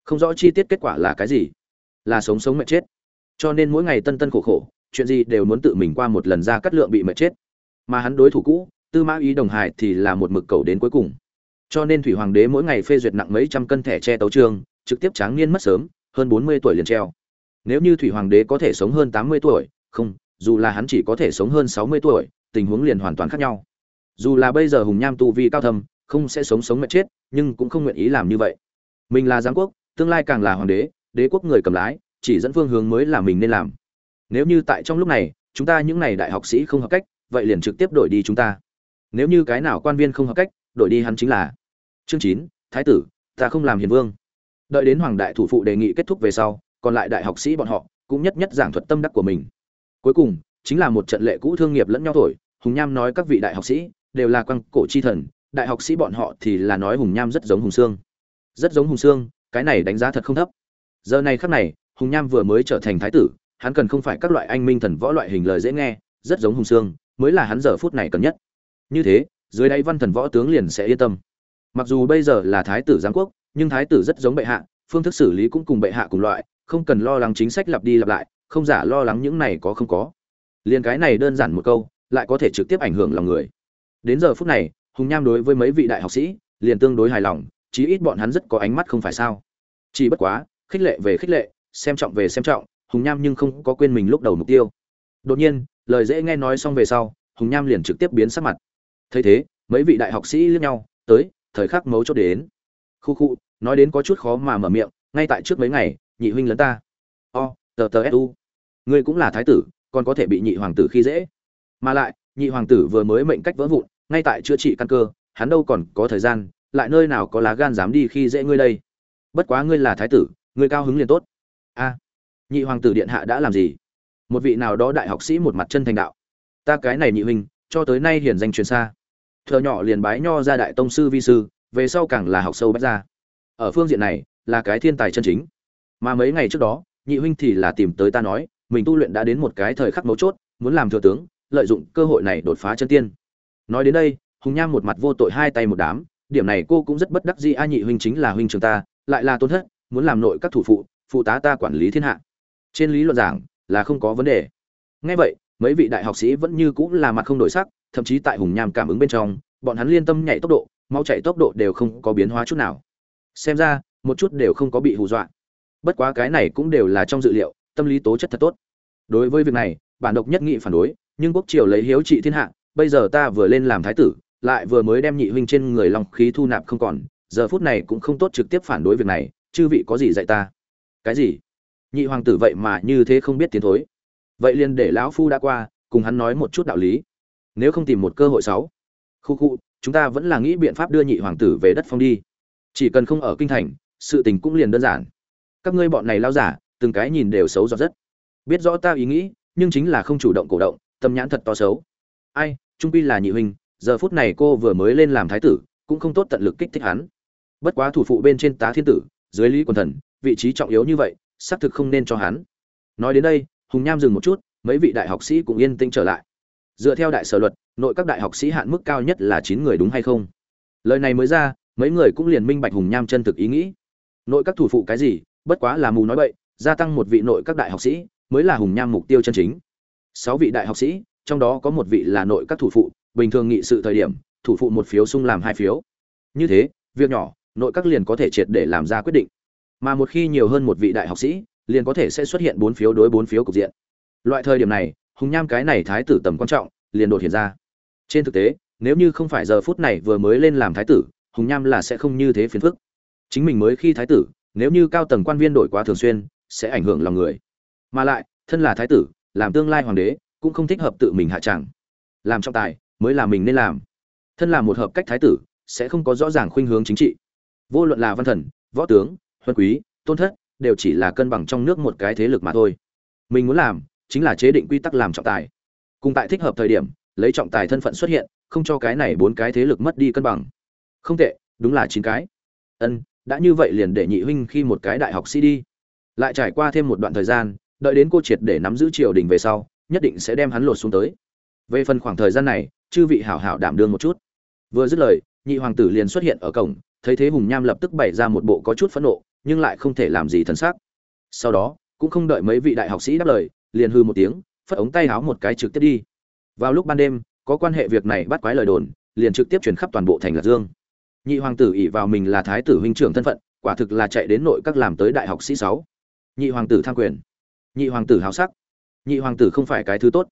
Không rõ chi tiết kết quả là cái gì. Là sống sống mệt chết. Cho nên mỗi ngày tân tân khổ khổ, chuyện gì đều muốn tự mình qua một lần ra cắt lượng bị mệt chết. Mà hắn đối thủ cũ, tư mã ý đồng hải thì là một mực cầu đến cuối cùng. Cho nên thủy hoàng đế mỗi ngày phê duyệt nặng mấy trăm cân thẻ che tấu trương trực tiếp tráng niên mất sớm, hơn bốn mươi tuổi liền treo. Nếu như thủy hoàng đế có thể sống hơn tám mươi tuổi, không, dù là hắn chỉ có thể sống hơn sáu mươi tuổi, tình huống liền hoàn toàn khác nhau dù là bây giờ hùng nham tu vi cao thâm, không sẽ sống sống mệt chết, nhưng cũng không nguyện ý làm như vậy. Mình là giáng quốc, tương lai càng là hoàng đế đế quốc người cầm lái, chỉ dẫn phương hướng mới là mình nên làm. Nếu như tại trong lúc này, chúng ta những này đại học sĩ không hợp cách, vậy liền trực tiếp đổi đi chúng ta. Nếu như cái nào quan viên không hợp cách, đổi đi hắn chính là chương chín, thái tử, ta không làm hiền vương. Đợi đến hoàng đại thủ phụ đề nghị kết thúc về sau, còn lại đại học sĩ bọn họ cũng nhất nhất giảng thuật tâm đắc của mình. Cuối cùng, chính là một trận lệ cũ thương nghiệp lẫn nhau thổi, hùng nham nói các vị đại học sĩ đều là quang cổ chi thần, đại học sĩ bọn họ thì là nói hùng nham rất giống hùng sương rất giống hùng sương cái này đánh giá thật không thấp. Giờ này khắc này, hùng nham vừa mới trở thành thái tử, hắn cần không phải các loại anh minh thần võ loại hình lời dễ nghe, rất giống hùng sương mới là hắn giờ phút này cần nhất. Như thế, dưới đáy văn thần võ tướng liền sẽ yên tâm. Mặc dù bây giờ là thái tử giáng quốc, nhưng thái tử rất giống bệ hạ, phương thức xử lý cũng cùng bệ hạ cùng loại, không cần lo lắng chính sách lặp đi lặp lại, không giả lo lắng những này có không có. Liền cái này đơn giản một câu, lại có thể trực tiếp ảnh hưởng lòng người đến giờ phút này, hùng nham đối với mấy vị đại học sĩ liền tương đối hài lòng, chí ít bọn hắn rất có ánh mắt không phải sao. Chỉ bất quá, khích lệ về khích lệ, xem trọng về xem trọng, hùng nham nhưng không có quên mình lúc đầu mục tiêu. Đột nhiên, lời dễ nghe nói xong về sau, hùng nham liền trực tiếp biến sắc mặt. Thấy thế, mấy vị đại học sĩ liếc nhau, tới, thời khắc mấu chốt đến. Khu khu, nói đến có chút khó mà mở miệng, ngay tại trước mấy ngày, nhị huynh lớn ta. O tờ tờ su ngươi cũng là thái tử, còn có thể bị nhị hoàng tử khi dễ. Mà lại nhị hoàng tử vừa mới mệnh cách vỡ vụn, ngay tại chữa trị căn cơ, hắn đâu còn có thời gian, lại nơi nào có lá gan dám đi khi dễ ngươi đây? Bất quá ngươi là thái tử, ngươi cao hứng liền tốt. A, nhị hoàng tử điện hạ đã làm gì? Một vị nào đó đại học sĩ một mặt chân thành đạo. Ta cái này nhị huynh, cho tới nay hiển danh truyền xa. Thợ nhỏ liền bái nho ra đại tông sư vi sư, về sau càng là học sâu bách ra ở phương diện này, là cái thiên tài chân chính. Mà mấy ngày trước đó, nhị huynh thì là tìm tới ta nói, mình tu luyện đã đến một cái thời khắc mấu chốt, muốn làm thừa tướng lợi dụng cơ hội này đột phá chân tiên. Nói đến đây, hùng nham một mặt vô tội hai tay một đám, điểm này cô cũng rất bất đắc dĩ, a nhị huynh chính là huynh trường ta, lại là tôn thất, muốn làm nội các thủ phụ phụ tá ta quản lý thiên hạ. Trên lý luận giảng, là không có vấn đề. Ngay vậy, mấy vị đại học sĩ vẫn như cũng là mặt không đổi sắc, thậm chí tại hùng nham cảm ứng bên trong, bọn hắn liên tâm nhảy tốc độ, mau chạy tốc độ đều không có biến hóa chút nào. Xem ra, một chút đều không có bị hù dọa. Bất quá cái này cũng đều là trong dự liệu, tâm lý tố chất thật tốt. Đối với việc này, bản độc nhất nghị phản đối nhưng quốc triều lấy hiếu trị thiên hạ, bây giờ ta vừa lên làm thái tử, lại vừa mới đem nhị huynh trên người lòng khí thu nạp không còn, giờ phút này cũng không tốt trực tiếp phản đối việc này, chư vị có gì dạy ta? Cái gì? Nhị hoàng tử vậy mà như thế không biết tiến thối. Vậy liền để lão phu đã qua, cùng hắn nói một chút đạo lý. Nếu không tìm một cơ hội sáu. Khu khu, chúng ta vẫn là nghĩ biện pháp đưa nhị hoàng tử về đất phong đi. Chỉ cần không ở kinh thành, sự tình cũng liền đơn giản. Các ngươi bọn này lao giả, từng cái nhìn đều xấu giọt rất. Biết rõ ta ý nghĩ, nhưng chính là không chủ động cổ động tâm nhãn thật to xấu. Ai, trung quy là nhị huynh, giờ phút này cô vừa mới lên làm thái tử, cũng không tốt tận lực kích thích hắn. Bất quá thủ phụ bên trên tá thiên tử, dưới lý quần thần, vị trí trọng yếu như vậy, xác thực không nên cho hắn. Nói đến đây, hùng nham dừng một chút, mấy vị đại học sĩ cũng yên tĩnh trở lại. Dựa theo đại sở luật, nội các đại học sĩ hạn mức cao nhất là chín người đúng hay không? Lời này mới ra, mấy người cũng liền minh bạch hùng nham chân thực ý nghĩ. Nội các thủ phụ cái gì, bất quá là mù nói bậy, gia tăng một vị nội các đại học sĩ, mới là hùng nham mục tiêu chân chính sáu vị đại học sĩ, trong đó có một vị là nội các thủ phụ, bình thường nghị sự thời điểm, thủ phụ một phiếu sung làm hai phiếu. Như thế, việc nhỏ, nội các liền có thể triệt để làm ra quyết định. Mà một khi nhiều hơn một vị đại học sĩ, liền có thể sẽ xuất hiện bốn phiếu đối bốn phiếu cục diện. Loại thời điểm này, hùng nham cái này thái tử tầm quan trọng, liền đột hiện ra. Trên thực tế, nếu như không phải giờ phút này vừa mới lên làm thái tử, hùng nham là sẽ không như thế phiền phức. Chính mình mới khi thái tử, nếu như cao tầng quan viên đổi quá thường xuyên, sẽ ảnh hưởng lòng người. Mà lại, thân là thái tử làm tương lai hoàng đế, cũng không thích hợp tự mình hạ tràng. Làm trọng tài, mới là mình nên làm. Thân là một hợp cách thái tử, sẽ không có rõ ràng khuynh hướng chính trị. Vô luận là văn thần, võ tướng, huân quý, tôn thất, đều chỉ là cân bằng trong nước một cái thế lực mà thôi. Mình muốn làm, chính là chế định quy tắc làm trọng tài. Cùng tại thích hợp thời điểm, lấy trọng tài thân phận xuất hiện, không cho cái này bốn cái thế lực mất đi cân bằng. Không tệ, đúng là chín cái. Ân, đã như vậy liền để nhị huynh khi một cái đại học sĩ đi lại trải qua thêm một đoạn thời gian đợi đến cô triệt để nắm giữ triều đình về sau, nhất định sẽ đem hắn lột xuống tới. Về phần khoảng thời gian này, chư vị hảo hảo đảm đương một chút. Vừa dứt lời, nhị hoàng tử liền xuất hiện ở cổng, thấy thế hùng nham lập tức bày ra một bộ có chút phẫn nộ, nhưng lại không thể làm gì thần sắc. Sau đó, cũng không đợi mấy vị đại học sĩ đáp lời, liền hư một tiếng, phất ống tay háo một cái trực tiếp đi. Vào lúc ban đêm, có quan hệ việc này bắt quái lời đồn, liền trực tiếp truyền khắp toàn bộ thành lạc dương. Nhị hoàng tử ỉ vào mình là thái tử huynh trưởng thân phận, quả thực là chạy đến nội các làm tới đại học sĩ sáu. Nhị hoàng tử tham quyền nhị hoàng tử hào sắc. Nhị hoàng tử không phải cái thứ tốt.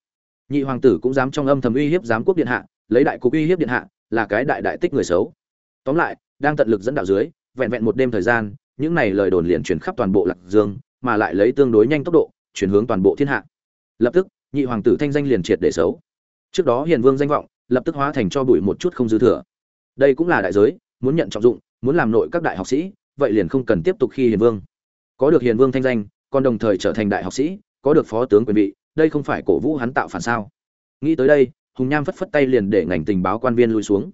Nhị hoàng tử cũng dám trong âm thầm uy hiếp giám quốc điện hạ, lấy đại cục uy hiếp điện hạ, là cái đại đại tích người xấu. Tóm lại, đang tận lực dẫn đạo dưới, vẹn vẹn một đêm thời gian, những này lời đồn liền truyền khắp toàn bộ lạc dương, mà lại lấy tương đối nhanh tốc độ, chuyển hướng toàn bộ thiên hạ. Lập tức, nhị hoàng tử thanh danh liền triệt để xấu. Trước đó hiền vương danh vọng, lập tức hóa thành cho bụi một chút không dư thừa. Đây cũng là đại giới, muốn nhận trọng dụng, muốn làm nội các đại học sĩ, vậy liền không cần tiếp tục khi hiền vương. Có được hiền vương thanh danh còn đồng thời trở thành đại học sĩ, có được phó tướng quyền vị, đây không phải cổ vũ hắn tạo phản sao? Nghĩ tới đây, hùng nham phất phất tay liền để ngành tình báo quan viên lui xuống.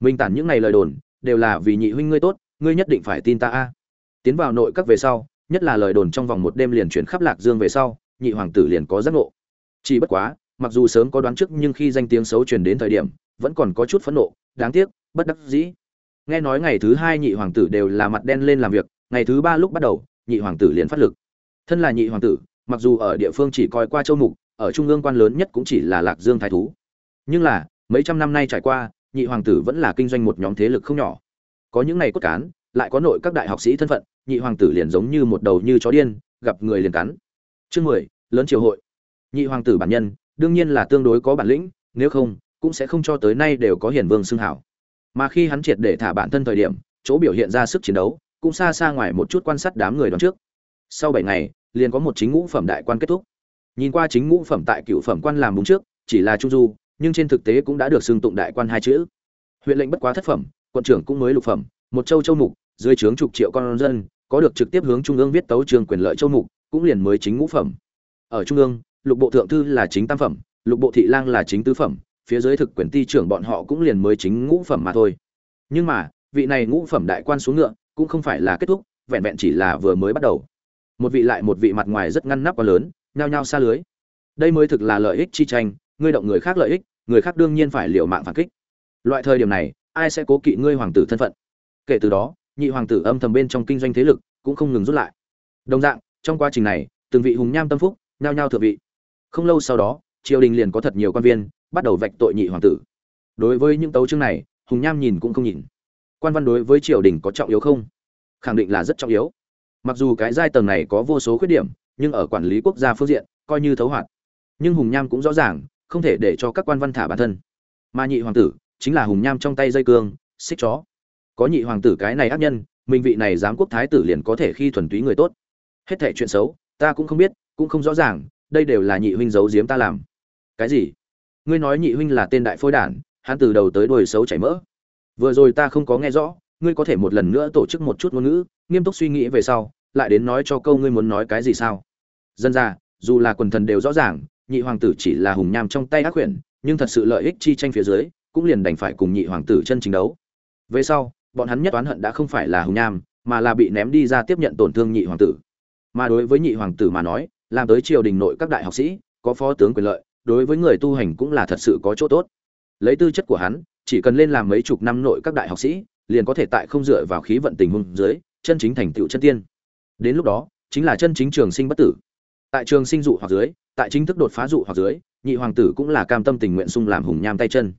Minh tản những ngày lời đồn, đều là vì nhị huynh ngươi tốt, ngươi nhất định phải tin ta a. Tiến vào nội các về sau, nhất là lời đồn trong vòng một đêm liền chuyển khắp lạc dương về sau, nhị hoàng tử liền có giác ngộ. Chỉ bất quá, mặc dù sớm có đoán trước nhưng khi danh tiếng xấu truyền đến thời điểm, vẫn còn có chút phẫn nộ, đáng tiếc, bất đắc dĩ. Nghe nói ngày thứ hai nhị hoàng tử đều là mặt đen lên làm việc, ngày thứ ba lúc bắt đầu, nhị hoàng tử liền phát lực thân là nhị hoàng tử, mặc dù ở địa phương chỉ coi qua châu mục, ở trung ương quan lớn nhất cũng chỉ là lạc dương thái thú. Nhưng là, mấy trăm năm nay trải qua, nhị hoàng tử vẫn là kinh doanh một nhóm thế lực không nhỏ. Có những ngày cốt cán, lại có nội các đại học sĩ thân phận, nhị hoàng tử liền giống như một đầu như chó điên, gặp người liền cắn. Chương mười, lớn triều hội. Nhị hoàng tử bản nhân, đương nhiên là tương đối có bản lĩnh, nếu không, cũng sẽ không cho tới nay đều có hiền vương xưng hảo. Mà khi hắn triệt để thả bản thân thời điểm, chỗ biểu hiện ra sức chiến đấu, cũng xa xa ngoài một chút quan sát đám người đón trước sau bảy ngày, liền có một chính ngũ phẩm đại quan kết thúc. Nhìn qua chính ngũ phẩm tại cựu phẩm quan làm đúng trước, chỉ là trung du, nhưng trên thực tế cũng đã được xưng tụng đại quan hai chữ. Huyện lệnh bất quá thất phẩm, quận trưởng cũng mới lục phẩm, một châu châu mục, dưới trướng chục triệu con dân, có được trực tiếp hướng trung ương viết tấu trường quyền lợi châu mục, cũng liền mới chính ngũ phẩm. Ở trung ương, lục bộ thượng thư là chính tam phẩm, lục bộ thị lang là chính tứ phẩm, phía dưới thực quyền ty trưởng bọn họ cũng liền mới chính ngũ phẩm mà thôi. Nhưng mà, vị này ngũ phẩm đại quan xuống ngựa cũng không phải là kết thúc, vẹn vẹn chỉ là vừa mới bắt đầu một vị lại một vị mặt ngoài rất ngăn nắp quá lớn, nhao nhao xa lưới. Đây mới thực là lợi ích chi tranh, ngươi động người khác lợi ích, người khác đương nhiên phải liều mạng phản kích. Loại thời điểm này, ai sẽ cố kỵ ngươi hoàng tử thân phận? Kể từ đó, nhị hoàng tử âm thầm bên trong kinh doanh thế lực cũng không ngừng rút lại. Đồng dạng, trong quá trình này, từng vị hùng nham tâm phúc, nhao nhao thượng vị. Không lâu sau đó, triều đình liền có thật nhiều quan viên bắt đầu vạch tội nhị hoàng tử. Đối với những tấu chương này, hùng nham nhìn cũng không nhìn. Quan văn đối với triều đình có trọng yếu không? Khẳng định là rất trọng yếu mặc dù cái giai tầng này có vô số khuyết điểm, nhưng ở quản lý quốc gia phương diện, coi như thấu hoạt. Nhưng hùng nham cũng rõ ràng, không thể để cho các quan văn thả bản thân. Mà nhị hoàng tử chính là hùng nham trong tay dây cương, xích chó. Có nhị hoàng tử cái này ác nhân minh vị này giám quốc thái tử liền có thể khi thuần túy người tốt. Hết thệ chuyện xấu, ta cũng không biết, cũng không rõ ràng, đây đều là nhị huynh giấu giếm ta làm. Cái gì? Ngươi nói nhị huynh là tên đại phôi đản, hắn từ đầu tới đuôi xấu chảy mỡ. Vừa rồi ta không có nghe rõ ngươi có thể một lần nữa tổ chức một chút ngôn ngữ, nghiêm túc suy nghĩ về sau, lại đến nói cho câu ngươi muốn nói cái gì sao? Dân ra dù là quần thần đều rõ ràng, nhị hoàng tử chỉ là hùng nham trong tay ác quyển nhưng thật sự lợi ích chi tranh phía dưới, cũng liền đành phải cùng nhị hoàng tử chân chính đấu. Về sau, bọn hắn nhất oán hận đã không phải là hùng nham, mà là bị ném đi ra tiếp nhận tổn thương nhị hoàng tử. Mà đối với nhị hoàng tử mà nói, làm tới triều đình nội các đại học sĩ, có phó tướng quyền lợi, đối với người tu hành cũng là thật sự có chỗ tốt. Lấy tư chất của hắn, chỉ cần lên làm mấy chục năm nội các đại học sĩ liền có thể tại không dựa vào khí vận tình huống dưới, chân chính thành tựu chân tiên. Đến lúc đó, chính là chân chính trường sinh bất tử. Tại trường sinh dụ hoặc dưới, tại chính thức đột phá dụ hoặc dưới, nhị hoàng tử cũng là cam tâm tình nguyện sung làm hùng nham tay chân.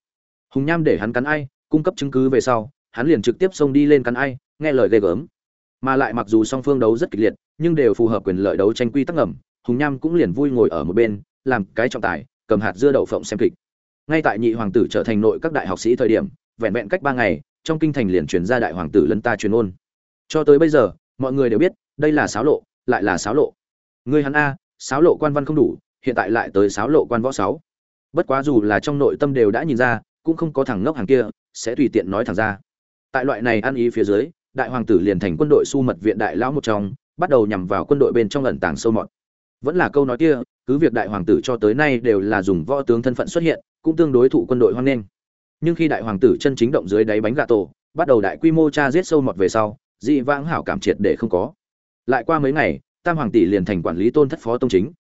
Hùng nham để hắn cắn ai, cung cấp chứng cứ về sau, hắn liền trực tiếp xông đi lên cắn ai, nghe lời ghê gớm. Mà lại mặc dù song phương đấu rất kịch liệt, nhưng đều phù hợp quyền lợi đấu tranh quy tắc ngầm, hùng nham cũng liền vui ngồi ở một bên, làm cái trọng tài, cầm hạt dưa đậu phộng xem kịch. Ngay tại nhị hoàng tử trở thành nội các đại học sĩ thời điểm, vẹn vẹn cách ba ngày trong kinh thành liền truyền ra đại hoàng tử lân ta truyền ôn. Cho tới bây giờ, mọi người đều biết, đây là sáo lộ, lại là sáo lộ. Người hắn a, sáo lộ quan văn không đủ, hiện tại lại tới sáo lộ quan võ sáu. Bất quá dù là trong nội tâm đều đã nhìn ra, cũng không có thằng ngốc hàng kia, sẽ tùy tiện nói thẳng ra. Tại loại này ăn ý phía dưới, đại hoàng tử liền thành quân đội su mật viện đại lão một trong, bắt đầu nhằm vào quân đội bên trong ẩn tàng sâu mọt. Vẫn là câu nói kia, cứ việc đại hoàng tử cho tới nay đều là dùng võ tướng thân phận xuất hiện, cũng tương đối thụ quân đội hoan nghênh nhưng khi đại hoàng tử chân chính động dưới đáy bánh gà tổ, bắt đầu đại quy mô tra giết sâu mọt về sau, dị vãng hảo cảm triệt để không có. Lại qua mấy ngày, tam hoàng tỷ liền thành quản lý tôn thất phó tông chính.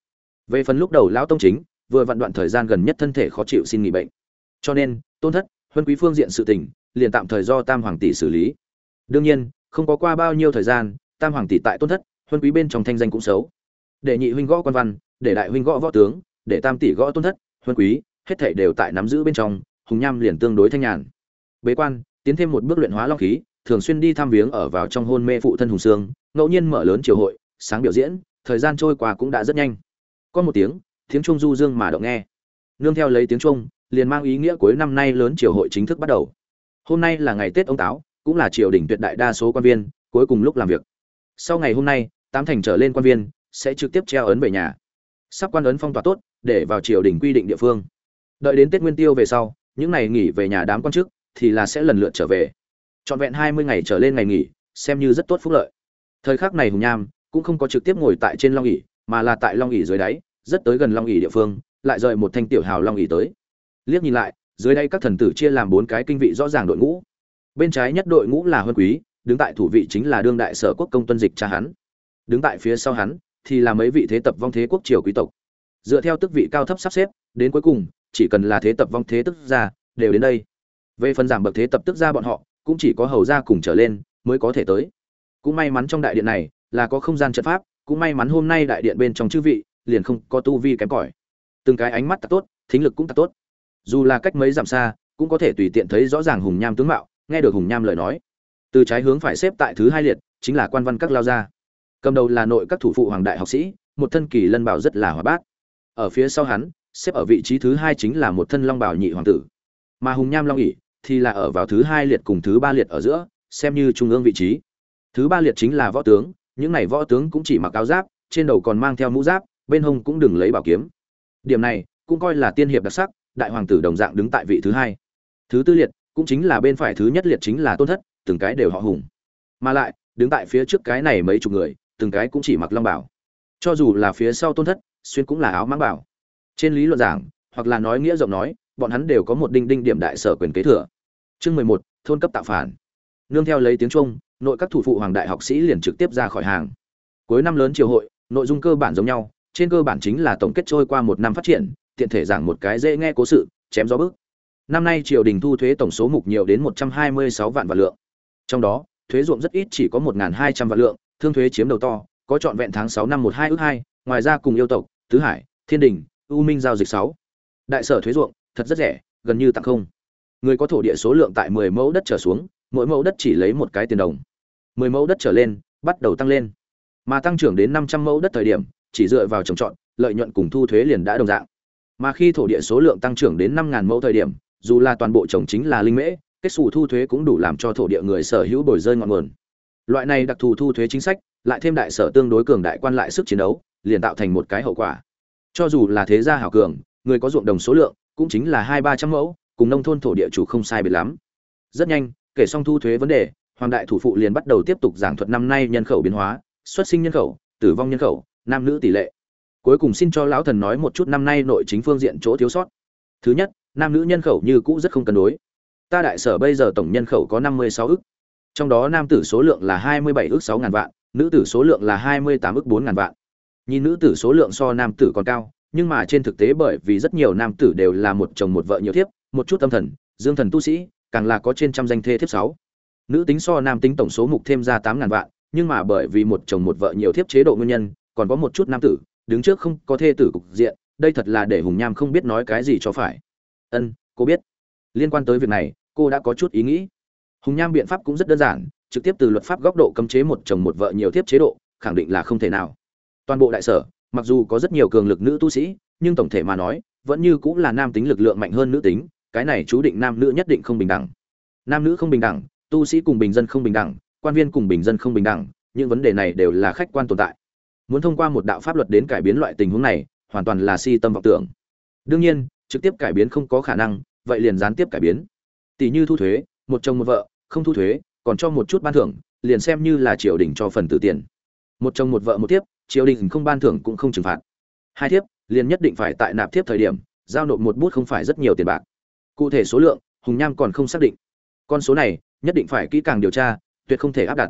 Về phần lúc đầu lão tông chính, vừa vặn đoạn thời gian gần nhất thân thể khó chịu xin nghỉ bệnh. Cho nên, tôn thất, huân quý phương diện sự tình, liền tạm thời do tam hoàng tỷ xử lý. Đương nhiên, không có qua bao nhiêu thời gian, tam hoàng tỷ tại tôn thất, huân quý bên trong thanh danh cũng xấu. Để nhị huynh gõ quan văn, để đại huynh gõ võ tướng, để tam tỷ gõ tôn thất, huân quý, hết thảy đều tại nắm giữ bên trong hùng nham liền tương đối thanh nhàn. Bế quan, tiến thêm một bước luyện hóa long khí, thường xuyên đi thăm viếng ở vào trong hôn mê phụ thân hùng sương, ngẫu nhiên mở lớn triều hội, sáng biểu diễn, thời gian trôi qua cũng đã rất nhanh. Có một tiếng tiếng trung du dương mà động nghe. Nương theo lấy tiếng trung, liền mang ý nghĩa cuối năm nay lớn triều hội chính thức bắt đầu. Hôm nay là ngày tết ông táo, cũng là triều đình tuyệt đại đa số quan viên, cuối cùng lúc làm việc. Sau ngày hôm nay, tám thành trở lên quan viên sẽ trực tiếp treo ấn về nhà. Sắp quan ấn phong tỏa tốt, để vào triều đình quy định địa phương. Đợi đến tết nguyên tiêu về sau những ngày nghỉ về nhà đám quan chức thì là sẽ lần lượt trở về. Trọn vẹn hai mươi ngày trở lên ngày nghỉ, xem như rất tốt phúc lợi. Thời khắc này hùng nham cũng không có trực tiếp ngồi tại trên long ỉ mà là tại long ỉ dưới đáy, rất tới gần long ỉ địa phương, lại rời một thanh tiểu hào long ỉ tới. Liếc nhìn lại, dưới đây các thần tử chia làm bốn cái kinh vị rõ ràng đội ngũ. Bên trái nhất đội ngũ là huân quý, đứng tại thủ vị chính là đương đại sở quốc công tuân dịch cha hắn. Đứng tại phía sau hắn thì là mấy vị thế tập vong thế quốc triều quý tộc. Dựa theo tức vị cao thấp sắp xếp, đến cuối cùng chỉ cần là thế tập vong thế tức gia, đều đến đây. Về phần giảm bậc thế tập tức gia bọn họ, cũng chỉ có hầu gia cùng trở lên mới có thể tới. Cũng may mắn trong đại điện này là có không gian trận pháp, cũng may mắn hôm nay đại điện bên trong chư vị liền không có tu vi kém cỏi. Từng cái ánh mắt ta tốt, thính lực cũng ta tốt. Dù là cách mấy dặm xa, cũng có thể tùy tiện thấy rõ ràng hùng nham tướng mạo, nghe được hùng nham lời nói. Từ trái hướng phải xếp tại thứ hai liệt, chính là quan văn các lao gia. Cầm đầu là nội các thủ phụ hoàng đại học sĩ, một thân kỳ lân bảo rất là hòa bát. Ở phía sau hắn xếp ở vị trí thứ hai chính là một thân long bảo nhị hoàng tử. Mà hùng nham long ỉ thì là ở vào thứ hai liệt cùng thứ ba liệt ở giữa, xem như trung ương vị trí. Thứ ba liệt chính là võ tướng, những này võ tướng cũng chỉ mặc áo giáp, trên đầu còn mang theo mũ giáp, bên hông cũng đừng lấy bảo kiếm. Điểm này cũng coi là tiên hiệp đặc sắc, đại hoàng tử đồng dạng đứng tại vị thứ hai. Thứ tư liệt cũng chính là bên phải thứ nhất liệt chính là tôn thất, từng cái đều họ hùng. Mà lại, đứng tại phía trước cái này mấy chục người, từng cái cũng chỉ mặc long bảo. Cho dù là phía sau tôn thất, xuyên cũng là áo mang bảo trên lý luận giảng, hoặc là nói nghĩa rộng nói, bọn hắn đều có một đinh đinh điểm đại sở quyền kế thừa. Chương mười một, thôn cấp tạo phản. Nương theo lấy tiếng trung, nội các thủ phụ hoàng đại học sĩ liền trực tiếp ra khỏi hàng. Cuối năm lớn triều hội, nội dung cơ bản giống nhau, trên cơ bản chính là tổng kết trôi qua một năm phát triển, tiện thể giảng một cái dễ nghe cố sự, chém gió bước. Năm nay triều đình thu thuế tổng số mục nhiều đến một trăm hai mươi sáu vạn vạn lượng. Trong đó, thuế ruộng rất ít chỉ có một hai trăm vạn lượng, thương thuế chiếm đầu to, có trọn vẹn tháng sáu năm một hai ước hai, ngoài ra cùng yêu tộc, tứ hải, thiên đình u minh giao dịch sáu. Đại sở thuế ruộng, thật rất rẻ, gần như tặng không. Người có thổ địa số lượng tại mười mẫu đất trở xuống, mỗi mẫu đất chỉ lấy một cái tiền đồng. Mười mẫu đất trở lên, bắt đầu tăng lên. Mà tăng trưởng đến năm trăm mẫu đất thời điểm, chỉ dựa vào trồng trọt, lợi nhuận cùng thu thuế liền đã đồng dạng. Mà khi thổ địa số lượng tăng trưởng đến năm ngàn mẫu thời điểm, dù là toàn bộ trồng chính là linh mễ, kết xù thu thuế cũng đủ làm cho thổ địa người sở hữu bồi rơi ngọn nguồn. Loại này đặc thù thu thuế chính sách, lại thêm đại sở tương đối cường đại quan lại sức chiến đấu, liền tạo thành một cái hậu quả cho dù là thế gia hảo cường, người có ruộng đồng số lượng cũng chính là hai ba trăm mẫu, cùng nông thôn thổ địa chủ không sai biệt lắm. Rất nhanh, kể xong thu thuế vấn đề, hoàng đại thủ phụ liền bắt đầu tiếp tục giảng thuật năm nay nhân khẩu biến hóa, xuất sinh nhân khẩu, tử vong nhân khẩu, nam nữ tỷ lệ. Cuối cùng xin cho lão thần nói một chút năm nay nội chính phương diện chỗ thiếu sót. Thứ nhất, nam nữ nhân khẩu như cũ rất không cân đối. Ta đại sở bây giờ tổng nhân khẩu có năm mươi sáu ức. Trong đó nam tử số lượng là hai mươi bảy ước sáu ngàn vạn, nữ tử số lượng là hai mươi tám ước bốn ngàn vạn nhìn nữ tử số lượng so nam tử còn cao, nhưng mà trên thực tế bởi vì rất nhiều nam tử đều là một chồng một vợ nhiều thiếp, một chút tâm thần, dương thần tu sĩ, càng là có trên trăm danh thê thiếp sáu. Nữ tính so nam tính tổng số mục thêm ra tám ngàn vạn, nhưng mà bởi vì một chồng một vợ nhiều thiếp chế độ nguyên nhân, còn có một chút nam tử, đứng trước không có thê tử cục diện, đây thật là để hùng nham không biết nói cái gì cho phải. Ân, cô biết. Liên quan tới việc này, cô đã có chút ý nghĩ. Hùng nham biện pháp cũng rất đơn giản, trực tiếp từ luật pháp góc độ cấm chế một chồng một vợ nhiều thiếp chế độ, khẳng định là không thể nào toàn bộ đại sở, mặc dù có rất nhiều cường lực nữ tu sĩ, nhưng tổng thể mà nói, vẫn như cũng là nam tính lực lượng mạnh hơn nữ tính, cái này chú định nam nữ nhất định không bình đẳng. Nam nữ không bình đẳng, tu sĩ cùng bình dân không bình đẳng, quan viên cùng bình dân không bình đẳng, những vấn đề này đều là khách quan tồn tại. Muốn thông qua một đạo pháp luật đến cải biến loại tình huống này, hoàn toàn là si tâm vọng tưởng. Đương nhiên, trực tiếp cải biến không có khả năng, vậy liền gián tiếp cải biến. Tỷ như thu thuế, một chồng một vợ, không thu thuế, còn cho một chút ban thưởng, liền xem như là triều đình cho phần tử tiền. Một chồng một vợ một tiếp triều đình không ban thưởng cũng không trừng phạt. Hai thiếp, liền nhất định phải tại nạp thiếp thời điểm, giao nộp một bút không phải rất nhiều tiền bạc. Cụ thể số lượng, hùng nham còn không xác định. Con số này, nhất định phải kỹ càng điều tra, tuyệt không thể áp đặt.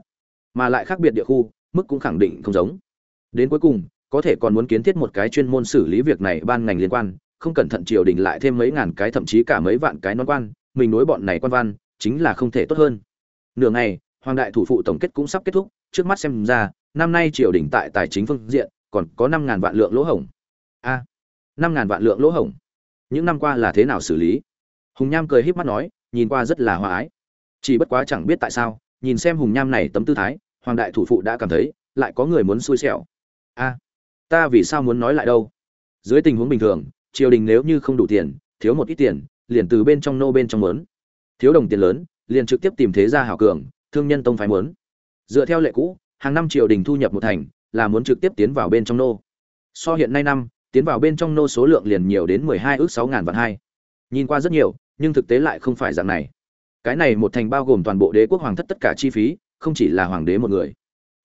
Mà lại khác biệt địa khu, mức cũng khẳng định không giống. Đến cuối cùng, có thể còn muốn kiến thiết một cái chuyên môn xử lý việc này ban ngành liên quan, không cẩn thận triều đình lại thêm mấy ngàn cái thậm chí cả mấy vạn cái non quan, mình nối bọn này quan văn, chính là không thể tốt hơn. Nửa ngày, hoàng đại thủ phụ tổng kết cũng sắp kết thúc, trước mắt xem ra năm nay triều đình tại tài chính phương diện, còn có năm ngàn vạn lượng lỗ hổng. A, năm ngàn vạn lượng lỗ hổng. Những năm qua là thế nào xử lý? Hùng nham cười híp mắt nói, nhìn qua rất là hòa ái. Chỉ bất quá chẳng biết tại sao, nhìn xem hùng nham này tấm tư thái, hoàng đại thủ phụ đã cảm thấy, lại có người muốn xui xẻo. A, ta vì sao muốn nói lại đâu? Dưới tình huống bình thường, triều đình nếu như không đủ tiền, thiếu một ít tiền, liền từ bên trong nô bên trong mớn thiếu đồng tiền lớn, liền trực tiếp tìm thế gia hảo cường, thương nhân tông phái mớn dựa theo lệ cũ hàng năm triều đình thu nhập một thành, là muốn trực tiếp tiến vào bên trong nô. So hiện nay năm, tiến vào bên trong nô số lượng liền nhiều đến mười hai ước sáu ngàn vạn hai. Nhìn qua rất nhiều, nhưng thực tế lại không phải dạng này. Cái này một thành bao gồm toàn bộ đế quốc hoàng thất tất cả chi phí, không chỉ là hoàng đế một người.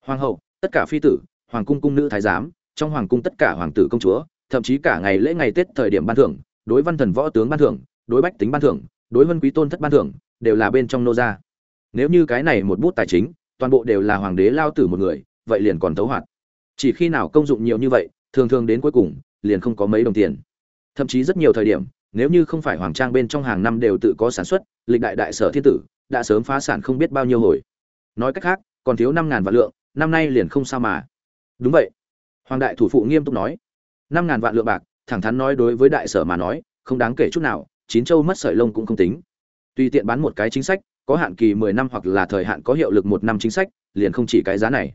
Hoàng hậu, tất cả phi tử, hoàng cung cung nữ thái giám, trong hoàng cung tất cả hoàng tử công chúa, thậm chí cả ngày lễ ngày tết thời điểm ban thưởng, đối văn thần võ tướng ban thưởng, đối bách tính ban thưởng, đối vân quý tôn thất ban thưởng, đều là bên trong nô gia nếu như cái này một bút tài chính toàn bộ đều là hoàng đế lao tử một người, vậy liền còn thấu hoạt. Chỉ khi nào công dụng nhiều như vậy, thường thường đến cuối cùng, liền không có mấy đồng tiền. Thậm chí rất nhiều thời điểm, nếu như không phải hoàng trang bên trong hàng năm đều tự có sản xuất, lịch đại đại sở thiên tử, đã sớm phá sản không biết bao nhiêu hồi. Nói cách khác, còn thiếu năm ngàn vạn lượng, năm nay liền không sao mà. Đúng vậy. Hoàng đại thủ phụ nghiêm túc nói. Năm ngàn vạn lượng bạc, thẳng thắn nói đối với đại sở mà nói, không đáng kể chút nào, chín châu mất sợi lông cũng không tính. Tùy tiện bán một cái chính sách có hạn kỳ mười năm hoặc là thời hạn có hiệu lực một năm chính sách, liền không chỉ cái giá này.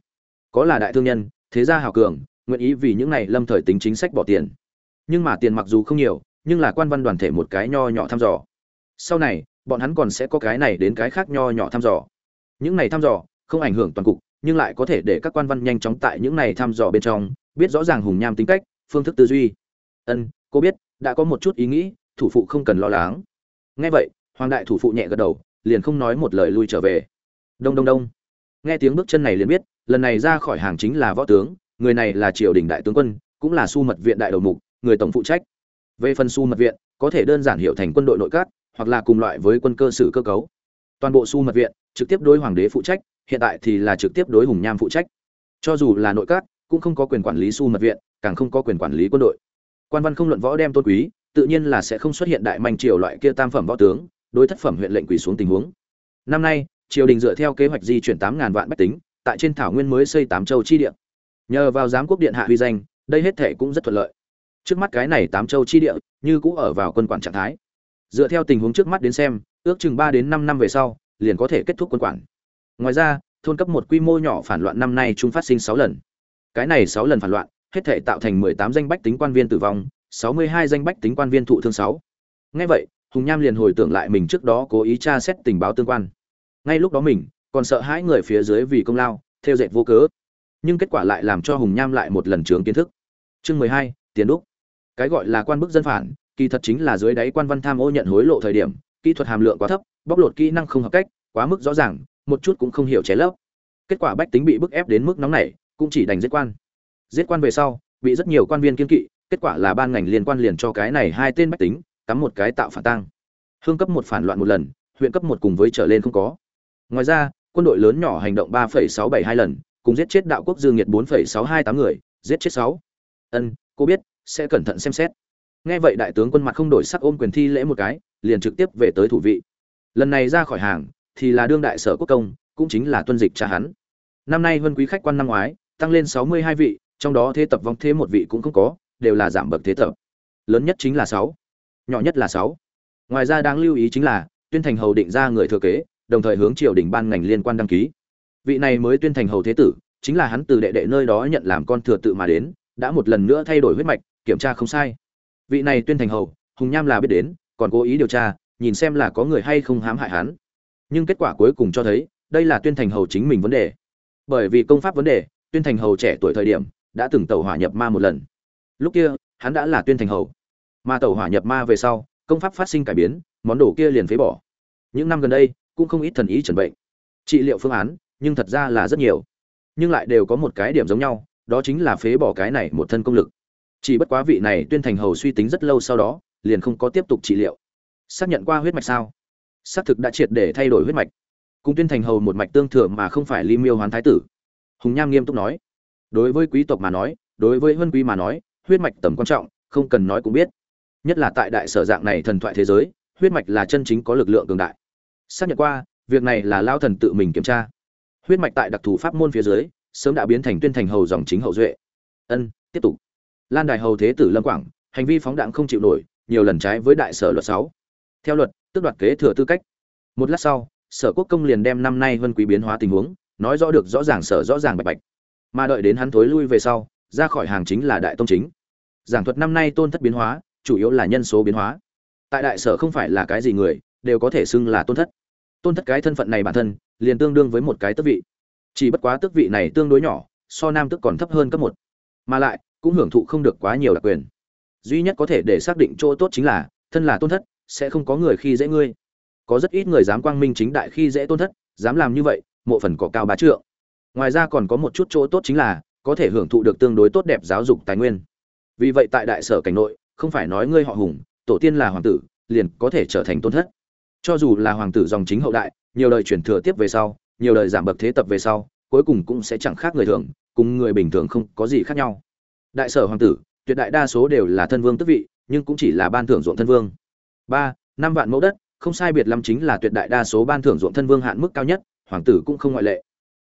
Có là đại thương nhân, thế gia hào cường, nguyện ý vì những này lâm thời tính chính sách bỏ tiền. Nhưng mà tiền mặc dù không nhiều, nhưng là quan văn đoàn thể một cái nho nhỏ thăm dò. Sau này, bọn hắn còn sẽ có cái này đến cái khác nho nhỏ thăm dò. Những này thăm dò, không ảnh hưởng toàn cục, nhưng lại có thể để các quan văn nhanh chóng tại những này thăm dò bên trong, biết rõ ràng hùng nham tính cách, phương thức tư duy. Ân, cô biết, đã có một chút ý nghĩ, thủ phụ không cần lo lắng. Nghe vậy, hoàng đại thủ phụ nhẹ gật đầu liền không nói một lời lui trở về. Đông đông đông. Nghe tiếng bước chân này liền biết, lần này ra khỏi hàng chính là võ tướng, người này là triều đình đại tướng quân, cũng là su mật viện đại đầu mục, người tổng phụ trách. Về phần su mật viện, có thể đơn giản hiểu thành quân đội nội các, hoặc là cùng loại với quân cơ sử cơ cấu. Toàn bộ su mật viện, trực tiếp đối hoàng đế phụ trách, hiện tại thì là trực tiếp đối hùng nham phụ trách. Cho dù là nội các, cũng không có quyền quản lý su mật viện, càng không có quyền quản lý quân đội. Quan văn không luận võ đem tôn quý, tự nhiên là sẽ không xuất hiện đại manh triều loại kia tam phẩm võ tướng đối thất phẩm huyện lệnh quỳ xuống tình huống. Năm nay, triều đình dựa theo kế hoạch di chuyển tám ngàn vạn bách tính, tại trên thảo nguyên mới xây tám châu chi địa. Nhờ vào giám quốc điện hạ huy danh, đây hết thể cũng rất thuận lợi. Trước mắt cái này tám châu chi địa, như cũ ở vào quân quản trạng thái. Dựa theo tình huống trước mắt đến xem, ước chừng ba đến năm năm về sau, liền có thể kết thúc quân quản. Ngoài ra, thôn cấp một quy mô nhỏ phản loạn năm nay chúng phát sinh sáu lần. Cái này sáu lần phản loạn, hết thể tạo thành mười tám danh bách tính quan viên tử vong, sáu mươi hai danh bách tính quan viên thụ thương sáu. Ngay vậy hùng nham liền hồi tưởng lại mình trước đó cố ý tra xét tình báo tương quan. Ngay lúc đó mình còn sợ hãi người phía dưới vì công lao, theo dệt vô cớ. Nhưng kết quả lại làm cho hùng nham lại một lần trướng kiến thức. Chương mười hai, tiền đúc. Cái gọi là quan bức dân phản, kỳ thật chính là dưới đáy quan văn tham ô nhận hối lộ thời điểm, kỹ thuật hàm lượng quá thấp, bóc lột kỹ năng không hợp cách, quá mức rõ ràng, một chút cũng không hiểu chế lấp kết quả bách tính bị bức ép đến mức nóng này cũng chỉ đành giết quan. Giết quan về sau, bị rất nhiều quan viên kiên kỵ, kết quả là ban ngành liên quan liền cho cái này hai tên bách tính cắm một cái tạo phản tăng hương cấp một phản loạn một lần, huyện cấp một cùng với trở lên không có. Ngoài ra, quân đội lớn nhỏ hành động ba sáu bảy hai lần, cùng giết chết đạo quốc dương nhiệt bốn sáu hai tám người, giết chết sáu. Ân, cô biết, sẽ cẩn thận xem xét. Nghe vậy đại tướng quân mặt không đổi sắc ôm quyền thi lễ một cái, liền trực tiếp về tới thủ vị. Lần này ra khỏi hàng, thì là đương đại sở quốc công, cũng chính là tuân dịch cha hắn. Năm nay vân quý khách quan năm ngoái, tăng lên sáu mươi hai vị, trong đó thế tập vong thế một vị cũng không có, đều là giảm bậc thế tập. Lớn nhất chính là sáu nhỏ nhất là sáu. Ngoài ra đáng lưu ý chính là, tuyên thành hầu định ra người thừa kế, đồng thời hướng triều đình ban ngành liên quan đăng ký. Vị này mới tuyên thành hầu thế tử, chính là hắn từ đệ đệ nơi đó nhận làm con thừa tự mà đến, đã một lần nữa thay đổi huyết mạch, kiểm tra không sai. Vị này tuyên thành hầu, hùng nham là biết đến, còn cố ý điều tra, nhìn xem là có người hay không hãm hại hắn. Nhưng kết quả cuối cùng cho thấy, đây là tuyên thành hầu chính mình vấn đề. Bởi vì công pháp vấn đề, tuyên thành hầu trẻ tuổi thời điểm, đã từng tẩu hỏa nhập ma một lần. Lúc kia, hắn đã là tuyên thành hầu mà tẩu hỏa nhập ma về sau, công pháp phát sinh cải biến, món đồ kia liền phế bỏ. Những năm gần đây, cũng không ít thần ý chuẩn bệnh. Trị liệu phương án, nhưng thật ra là rất nhiều. Nhưng lại đều có một cái điểm giống nhau, đó chính là phế bỏ cái này một thân công lực. Chỉ bất quá vị này tuyên thành hầu suy tính rất lâu sau đó, liền không có tiếp tục trị liệu. Xác nhận qua huyết mạch sao? Xác thực đã triệt để thay đổi huyết mạch. Cùng tuyên thành hầu một mạch tương thừa mà không phải ly miêu hoán thái tử. Hùng nham nghiêm túc nói. Đối với quý tộc mà nói, đối với huân quý mà nói, huyết mạch tầm quan trọng, không cần nói cũng biết nhất là tại đại sở dạng này thần thoại thế giới, huyết mạch là chân chính có lực lượng cường đại. Xác nhận qua, việc này là lao thần tự mình kiểm tra. Huyết mạch tại đặc thù pháp môn phía dưới, sớm đã biến thành tuyên thành hầu dòng chính hậu duệ. Ân, tiếp tục. Lan đài hầu thế tử lâm quảng, hành vi phóng đạn không chịu nổi, nhiều lần trái với đại sở luật sáu. Theo luật, tước đoạt kế thừa tư cách. Một lát sau, sở quốc công liền đem năm nay vân quý biến hóa tình huống, nói rõ được rõ ràng sở rõ ràng bạch bạch. Mà đợi đến hắn thối lui về sau, ra khỏi hàng chính là đại tông chính. Giảng thuật năm nay tôn thất biến hóa chủ yếu là nhân số biến hóa. Tại đại sở không phải là cái gì người, đều có thể xưng là tôn thất. Tôn thất cái thân phận này bản thân, liền tương đương với một cái tước vị. Chỉ bất quá tước vị này tương đối nhỏ, so nam tước còn thấp hơn cấp một. Mà lại, cũng hưởng thụ không được quá nhiều đặc quyền. Duy nhất có thể để xác định chỗ tốt chính là, thân là tôn thất, sẽ không có người khi dễ ngươi. Có rất ít người dám quang minh chính đại khi dễ tôn thất, dám làm như vậy, mộ phần cỏ cao bá trượng. Ngoài ra còn có một chút chỗ tốt chính là, có thể hưởng thụ được tương đối tốt đẹp giáo dục tài nguyên. Vì vậy tại đại sở cảnh nội không phải nói ngươi họ hùng, tổ tiên là hoàng tử, liền có thể trở thành tôn thất. Cho dù là hoàng tử dòng chính hậu đại, nhiều đời chuyển thừa tiếp về sau, nhiều đời giảm bậc thế tập về sau, cuối cùng cũng sẽ chẳng khác người thường, cùng người bình thường không có gì khác nhau. Đại sở hoàng tử, tuyệt đại đa số đều là thân vương tức vị, nhưng cũng chỉ là ban thưởng ruộng thân vương. Ba, năm vạn mẫu đất, không sai biệt lắm chính là tuyệt đại đa số ban thưởng ruộng thân vương hạn mức cao nhất, hoàng tử cũng không ngoại lệ.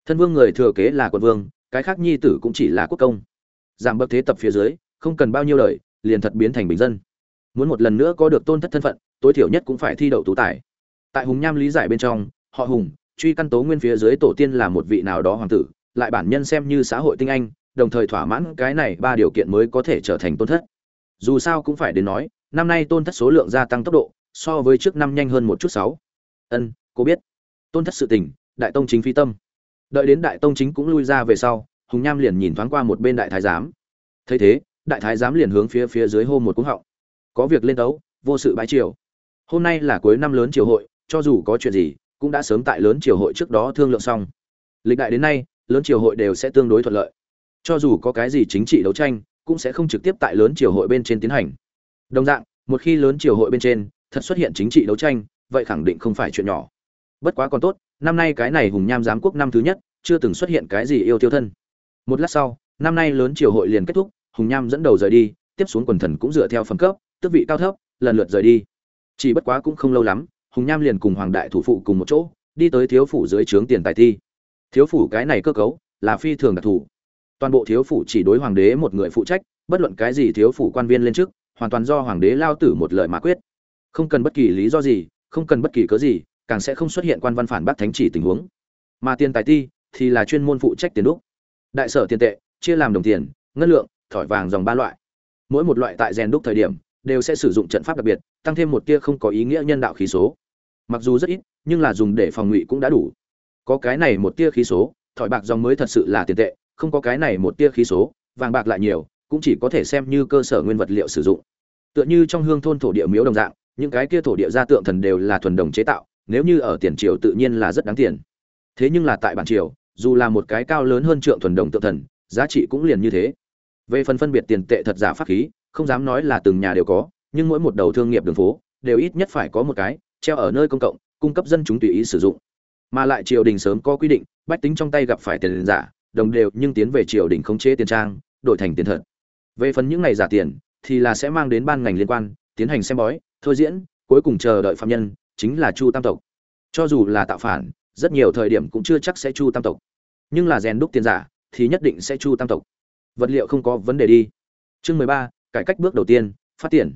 Thân vương người thừa kế là quận vương, cái khác nhi tử cũng chỉ là quốc công. Giảm bậc thế tập phía dưới, không cần bao nhiêu lời liền thật biến thành bình dân. Muốn một lần nữa có được tôn thất thân phận, tối thiểu nhất cũng phải thi đậu tú tài. Tại hùng nham lý giải bên trong, họ hùng, truy căn tố nguyên phía dưới tổ tiên là một vị nào đó hoàng tử, lại bản nhân xem như xã hội tinh anh, đồng thời thỏa mãn cái này ba điều kiện mới có thể trở thành tôn thất. Dù sao cũng phải đến nói, năm nay tôn thất số lượng gia tăng tốc độ, so với trước năm nhanh hơn một chút sáu. Ân, cô biết. Tôn thất sự tình, đại tông chính phi tâm. Đợi đến đại tông chính cũng lui ra về sau, hùng nham liền nhìn thoáng qua một bên đại thái giám. Thấy thế đại thái giám liền hướng phía phía dưới hô một cúng họng. Có việc lên đấu, vô sự bãi triều. Hôm nay là cuối năm lớn triều hội, cho dù có chuyện gì, cũng đã sớm tại lớn triều hội trước đó thương lượng xong. Lịch đại đến nay, lớn triều hội đều sẽ tương đối thuận lợi. Cho dù có cái gì chính trị đấu tranh, cũng sẽ không trực tiếp tại lớn triều hội bên trên tiến hành. Đồng dạng, một khi lớn triều hội bên trên thật xuất hiện chính trị đấu tranh, vậy khẳng định không phải chuyện nhỏ. Bất quá còn tốt, năm nay cái này hùng nham giám quốc năm thứ nhất, chưa từng xuất hiện cái gì yêu tiêu thân. Một lát sau, năm nay lớn triều hội liền kết thúc hùng nham dẫn đầu rời đi tiếp xuống quần thần cũng dựa theo phẩm cấp tước vị cao thấp lần lượt rời đi. Chỉ bất quá cũng không lâu lắm hùng nham liền cùng hoàng đại thủ phụ cùng một chỗ đi tới thiếu phủ dưới trướng tiền tài thi. Thiếu phủ cái này cơ cấu là phi thường đặc thù. Toàn bộ thiếu phủ chỉ đối hoàng đế một người phụ trách bất luận cái gì thiếu phủ quan viên lên chức, hoàn toàn do hoàng đế lao tử một lời mà quyết. Không cần bất kỳ lý do gì không cần bất kỳ cớ gì càng sẽ không xuất hiện quan văn phản bác thánh chỉ tình huống. Mà tiền tài ti thì là chuyên môn phụ trách tiền đúc. Đại sở tiền tệ chia làm đồng tiền ngân lượng thỏi vàng dòng ba loại. Mỗi một loại tại rèn đúc thời điểm, đều sẽ sử dụng trận pháp đặc biệt, tăng thêm một tia không có ý nghĩa nhân đạo khí số. Mặc dù rất ít, nhưng là dùng để phòng ngụy cũng đã đủ. Có cái này một tia khí số, thỏi bạc dòng mới thật sự là tiền tệ, không có cái này một tia khí số, vàng bạc lại nhiều, cũng chỉ có thể xem như cơ sở nguyên vật liệu sử dụng. Tựa như trong hương thôn thổ địa miếu đồng dạng, những cái kia thổ địa gia tượng thần đều là thuần đồng chế tạo, nếu như ở tiền triều tự nhiên là rất đáng tiền. Thế nhưng là tại bản triều, dù là một cái cao lớn hơn trượng thuần đồng tượng thần, giá trị cũng liền như thế về phần phân biệt tiền tệ thật giả pháp khí, không dám nói là từng nhà đều có, nhưng mỗi một đầu thương nghiệp đường phố, đều ít nhất phải có một cái, treo ở nơi công cộng, cung cấp dân chúng tùy ý sử dụng. Mà lại triều đình sớm có quy định, bách tính trong tay gặp phải tiền giả, đồng đều nhưng tiến về triều đình khống chế tiền trang, đổi thành tiền thật. Về phần những ngày giả tiền, thì là sẽ mang đến ban ngành liên quan, tiến hành xem bói, thôi diễn, cuối cùng chờ đợi phạm nhân, chính là chu tam tộc. Cho dù là tạo phản, rất nhiều thời điểm cũng chưa chắc sẽ chu tam tộc. Nhưng là rèn đúc tiền giả, thì nhất định sẽ chu tam tộc vật liệu không có vấn đề đi. Chương mười ba, cải cách bước đầu tiên, phát tiền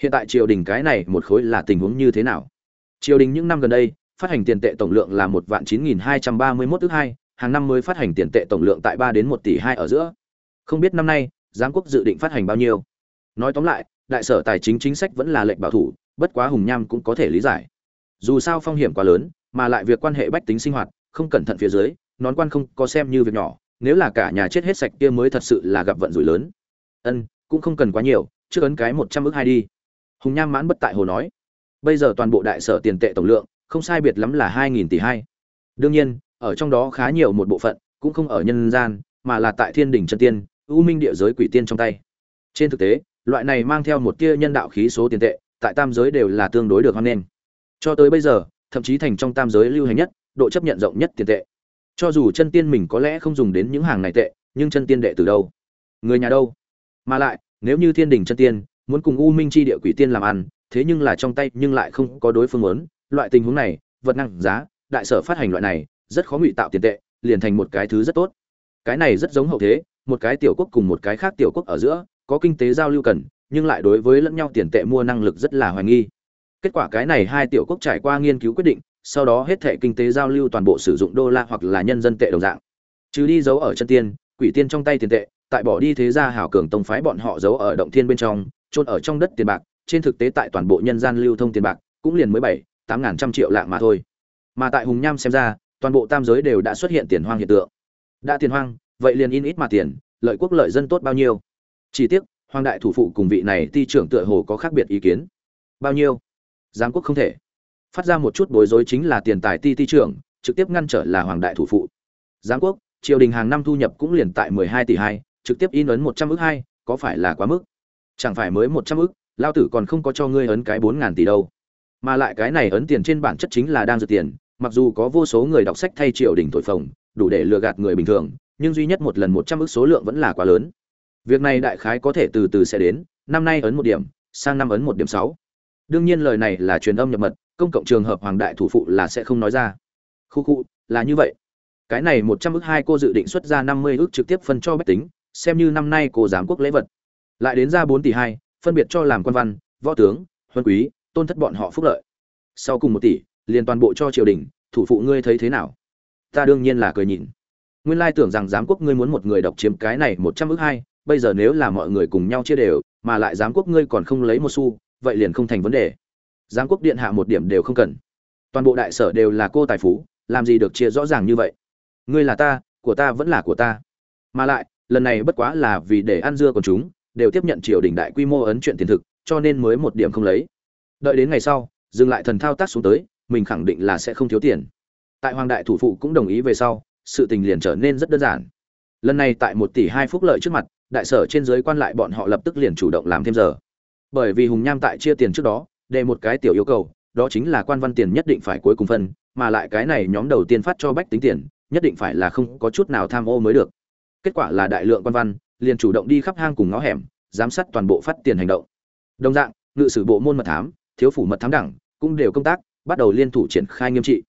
hiện tại triều đình cái này một khối là tình huống như thế nào? Triều đình những năm gần đây, phát hành tiền tệ tổng lượng là một vạn chín nghìn hai trăm ba mươi mốt ước hai, hàng năm mới phát hành tiền tệ tổng lượng tại ba đến một tỷ hai ở giữa. Không biết năm nay, giám quốc dự định phát hành bao nhiêu? Nói tóm lại, đại sở tài chính chính sách vẫn là lệnh bảo thủ, bất quá hùng nham cũng có thể lý giải. Dù sao phong hiểm quá lớn, mà lại việc quan hệ bách tính sinh hoạt, không cẩn thận phía dưới, nón quan không có xem như việc nhỏ nếu là cả nhà chết hết sạch kia mới thật sự là gặp vận rủi lớn. Ân, cũng không cần quá nhiều, trước ấn cái một trăm ước hai đi. Hùng nham mãn bất tại hồ nói. Bây giờ toàn bộ đại sở tiền tệ tổng lượng, không sai biệt lắm là hai nghìn tỷ hai. Đương nhiên, ở trong đó khá nhiều một bộ phận, cũng không ở nhân gian, mà là tại thiên đình chân tiên u minh địa giới quỷ tiên trong tay. Trên thực tế, loại này mang theo một tia nhân đạo khí số tiền tệ, tại tam giới đều là tương đối được hoan nghênh. Cho tới bây giờ, thậm chí thành trong tam giới lưu hành nhất, độ chấp nhận rộng nhất tiền tệ cho dù chân tiên mình có lẽ không dùng đến những hàng này tệ, nhưng chân tiên đệ từ đâu? Người nhà đâu? Mà lại, nếu như thiên đình chân tiên, muốn cùng u minh chi địa quỷ tiên làm ăn, thế nhưng là trong tay nhưng lại không có đối phương muốn, loại tình huống này, vật năng giá, đại sở phát hành loại này, rất khó ngụy tạo tiền tệ, liền thành một cái thứ rất tốt. Cái này rất giống hậu thế, một cái tiểu quốc cùng một cái khác tiểu quốc ở giữa, có kinh tế giao lưu cần, nhưng lại đối với lẫn nhau tiền tệ mua năng lực rất là hoài nghi. Kết quả cái này hai tiểu quốc trải qua nghiên cứu quyết định sau đó hết thệ kinh tế giao lưu toàn bộ sử dụng đô la hoặc là nhân dân tệ đồng dạng. Trừ đi giấu ở chân tiên, quỷ tiên trong tay tiền tệ, tại bỏ đi thế gia hảo cường tông phái bọn họ giấu ở động thiên bên trong, chôn ở trong đất tiền bạc, trên thực tế tại toàn bộ nhân gian lưu thông tiền bạc, cũng liền mới bảy, tám ngàn trăm triệu lạng mà thôi. Mà tại hùng nham xem ra, toàn bộ tam giới đều đã xuất hiện tiền hoang hiện tượng. Đã tiền hoang, vậy liền in ít mà tiền, lợi quốc lợi dân tốt bao nhiêu? Chỉ tiếc, hoàng đại thủ phụ cùng vị này ti trưởng tựa hồ có khác biệt ý kiến. Bao nhiêu? Giám quốc không thể phát ra một chút bối rối chính là tiền tài ti ti trưởng, trực tiếp ngăn trở là hoàng đại thủ phụ. Giám quốc, triều đình hàng năm thu nhập cũng liền tại mười hai tỷ hai, trực tiếp in ấn một trăm ước hai, có phải là quá mức? Chẳng phải mới một trăm ước lao tử còn không có cho ngươi ấn cái bốn ngàn tỷ đâu. Mà lại cái này ấn tiền trên bản chất chính là đang dự tiền, mặc dù có vô số người đọc sách thay triều đình thổi phồng, đủ để lừa gạt người bình thường, nhưng duy nhất một lần một trăm ước số lượng vẫn là quá lớn. Việc này đại khái có thể từ từ sẽ đến, năm nay ấn một điểm, sang năm ấn một điểm sáu. Đương nhiên lời này là truyền âm nhập mật công cộng trường hợp hoàng đại thủ phụ là sẽ không nói ra. Khu khu, là như vậy. Cái này một trăm ước hai cô dự định xuất ra năm mươi ước trực tiếp phân cho bách tính, xem như năm nay cô giám quốc lễ vật. Lại đến ra bốn tỷ hai, phân biệt cho làm quan văn, võ tướng, huân quý, tôn thất bọn họ phúc lợi. Sau cùng một tỷ, liền toàn bộ cho triều đình, thủ phụ ngươi thấy thế nào? Ta đương nhiên là cười nhìn. Nguyên lai tưởng rằng giám quốc ngươi muốn một người độc chiếm cái này một trăm ước hai, bây giờ nếu là mọi người cùng nhau chia đều, mà lại giám quốc ngươi còn không lấy một xu, vậy liền không thành vấn đề giám quốc điện hạ một điểm đều không cần. Toàn bộ đại sở đều là cô tài phú, làm gì được chia rõ ràng như vậy. Ngươi là ta, của ta vẫn là của ta. Mà lại, lần này bất quá là vì để ăn dưa còn chúng, đều tiếp nhận triều đình đại quy mô ấn chuyện tiền thực, cho nên mới một điểm không lấy. Đợi đến ngày sau, dừng lại thần thao tác xuống tới, mình khẳng định là sẽ không thiếu tiền. Tại hoàng đại thủ phụ cũng đồng ý về sau, sự tình liền trở nên rất đơn giản. Lần này tại một tỷ hai phúc lợi trước mặt, đại sở trên giới quan lại bọn họ lập tức liền chủ động làm thêm giờ. Bởi vì hùng nham tại chia tiền trước đó đề một cái tiểu yêu cầu, đó chính là quan văn tiền nhất định phải cuối cùng phân, mà lại cái này nhóm đầu tiên phát cho bách tính tiền, nhất định phải là không có chút nào tham ô mới được. Kết quả là đại lượng quan văn, liền chủ động đi khắp hang cùng ngõ hẻm, giám sát toàn bộ phát tiền hành động. Đồng dạng, ngự sử bộ môn mật thám, thiếu phủ mật thám đẳng, cũng đều công tác, bắt đầu liên thủ triển khai nghiêm trị.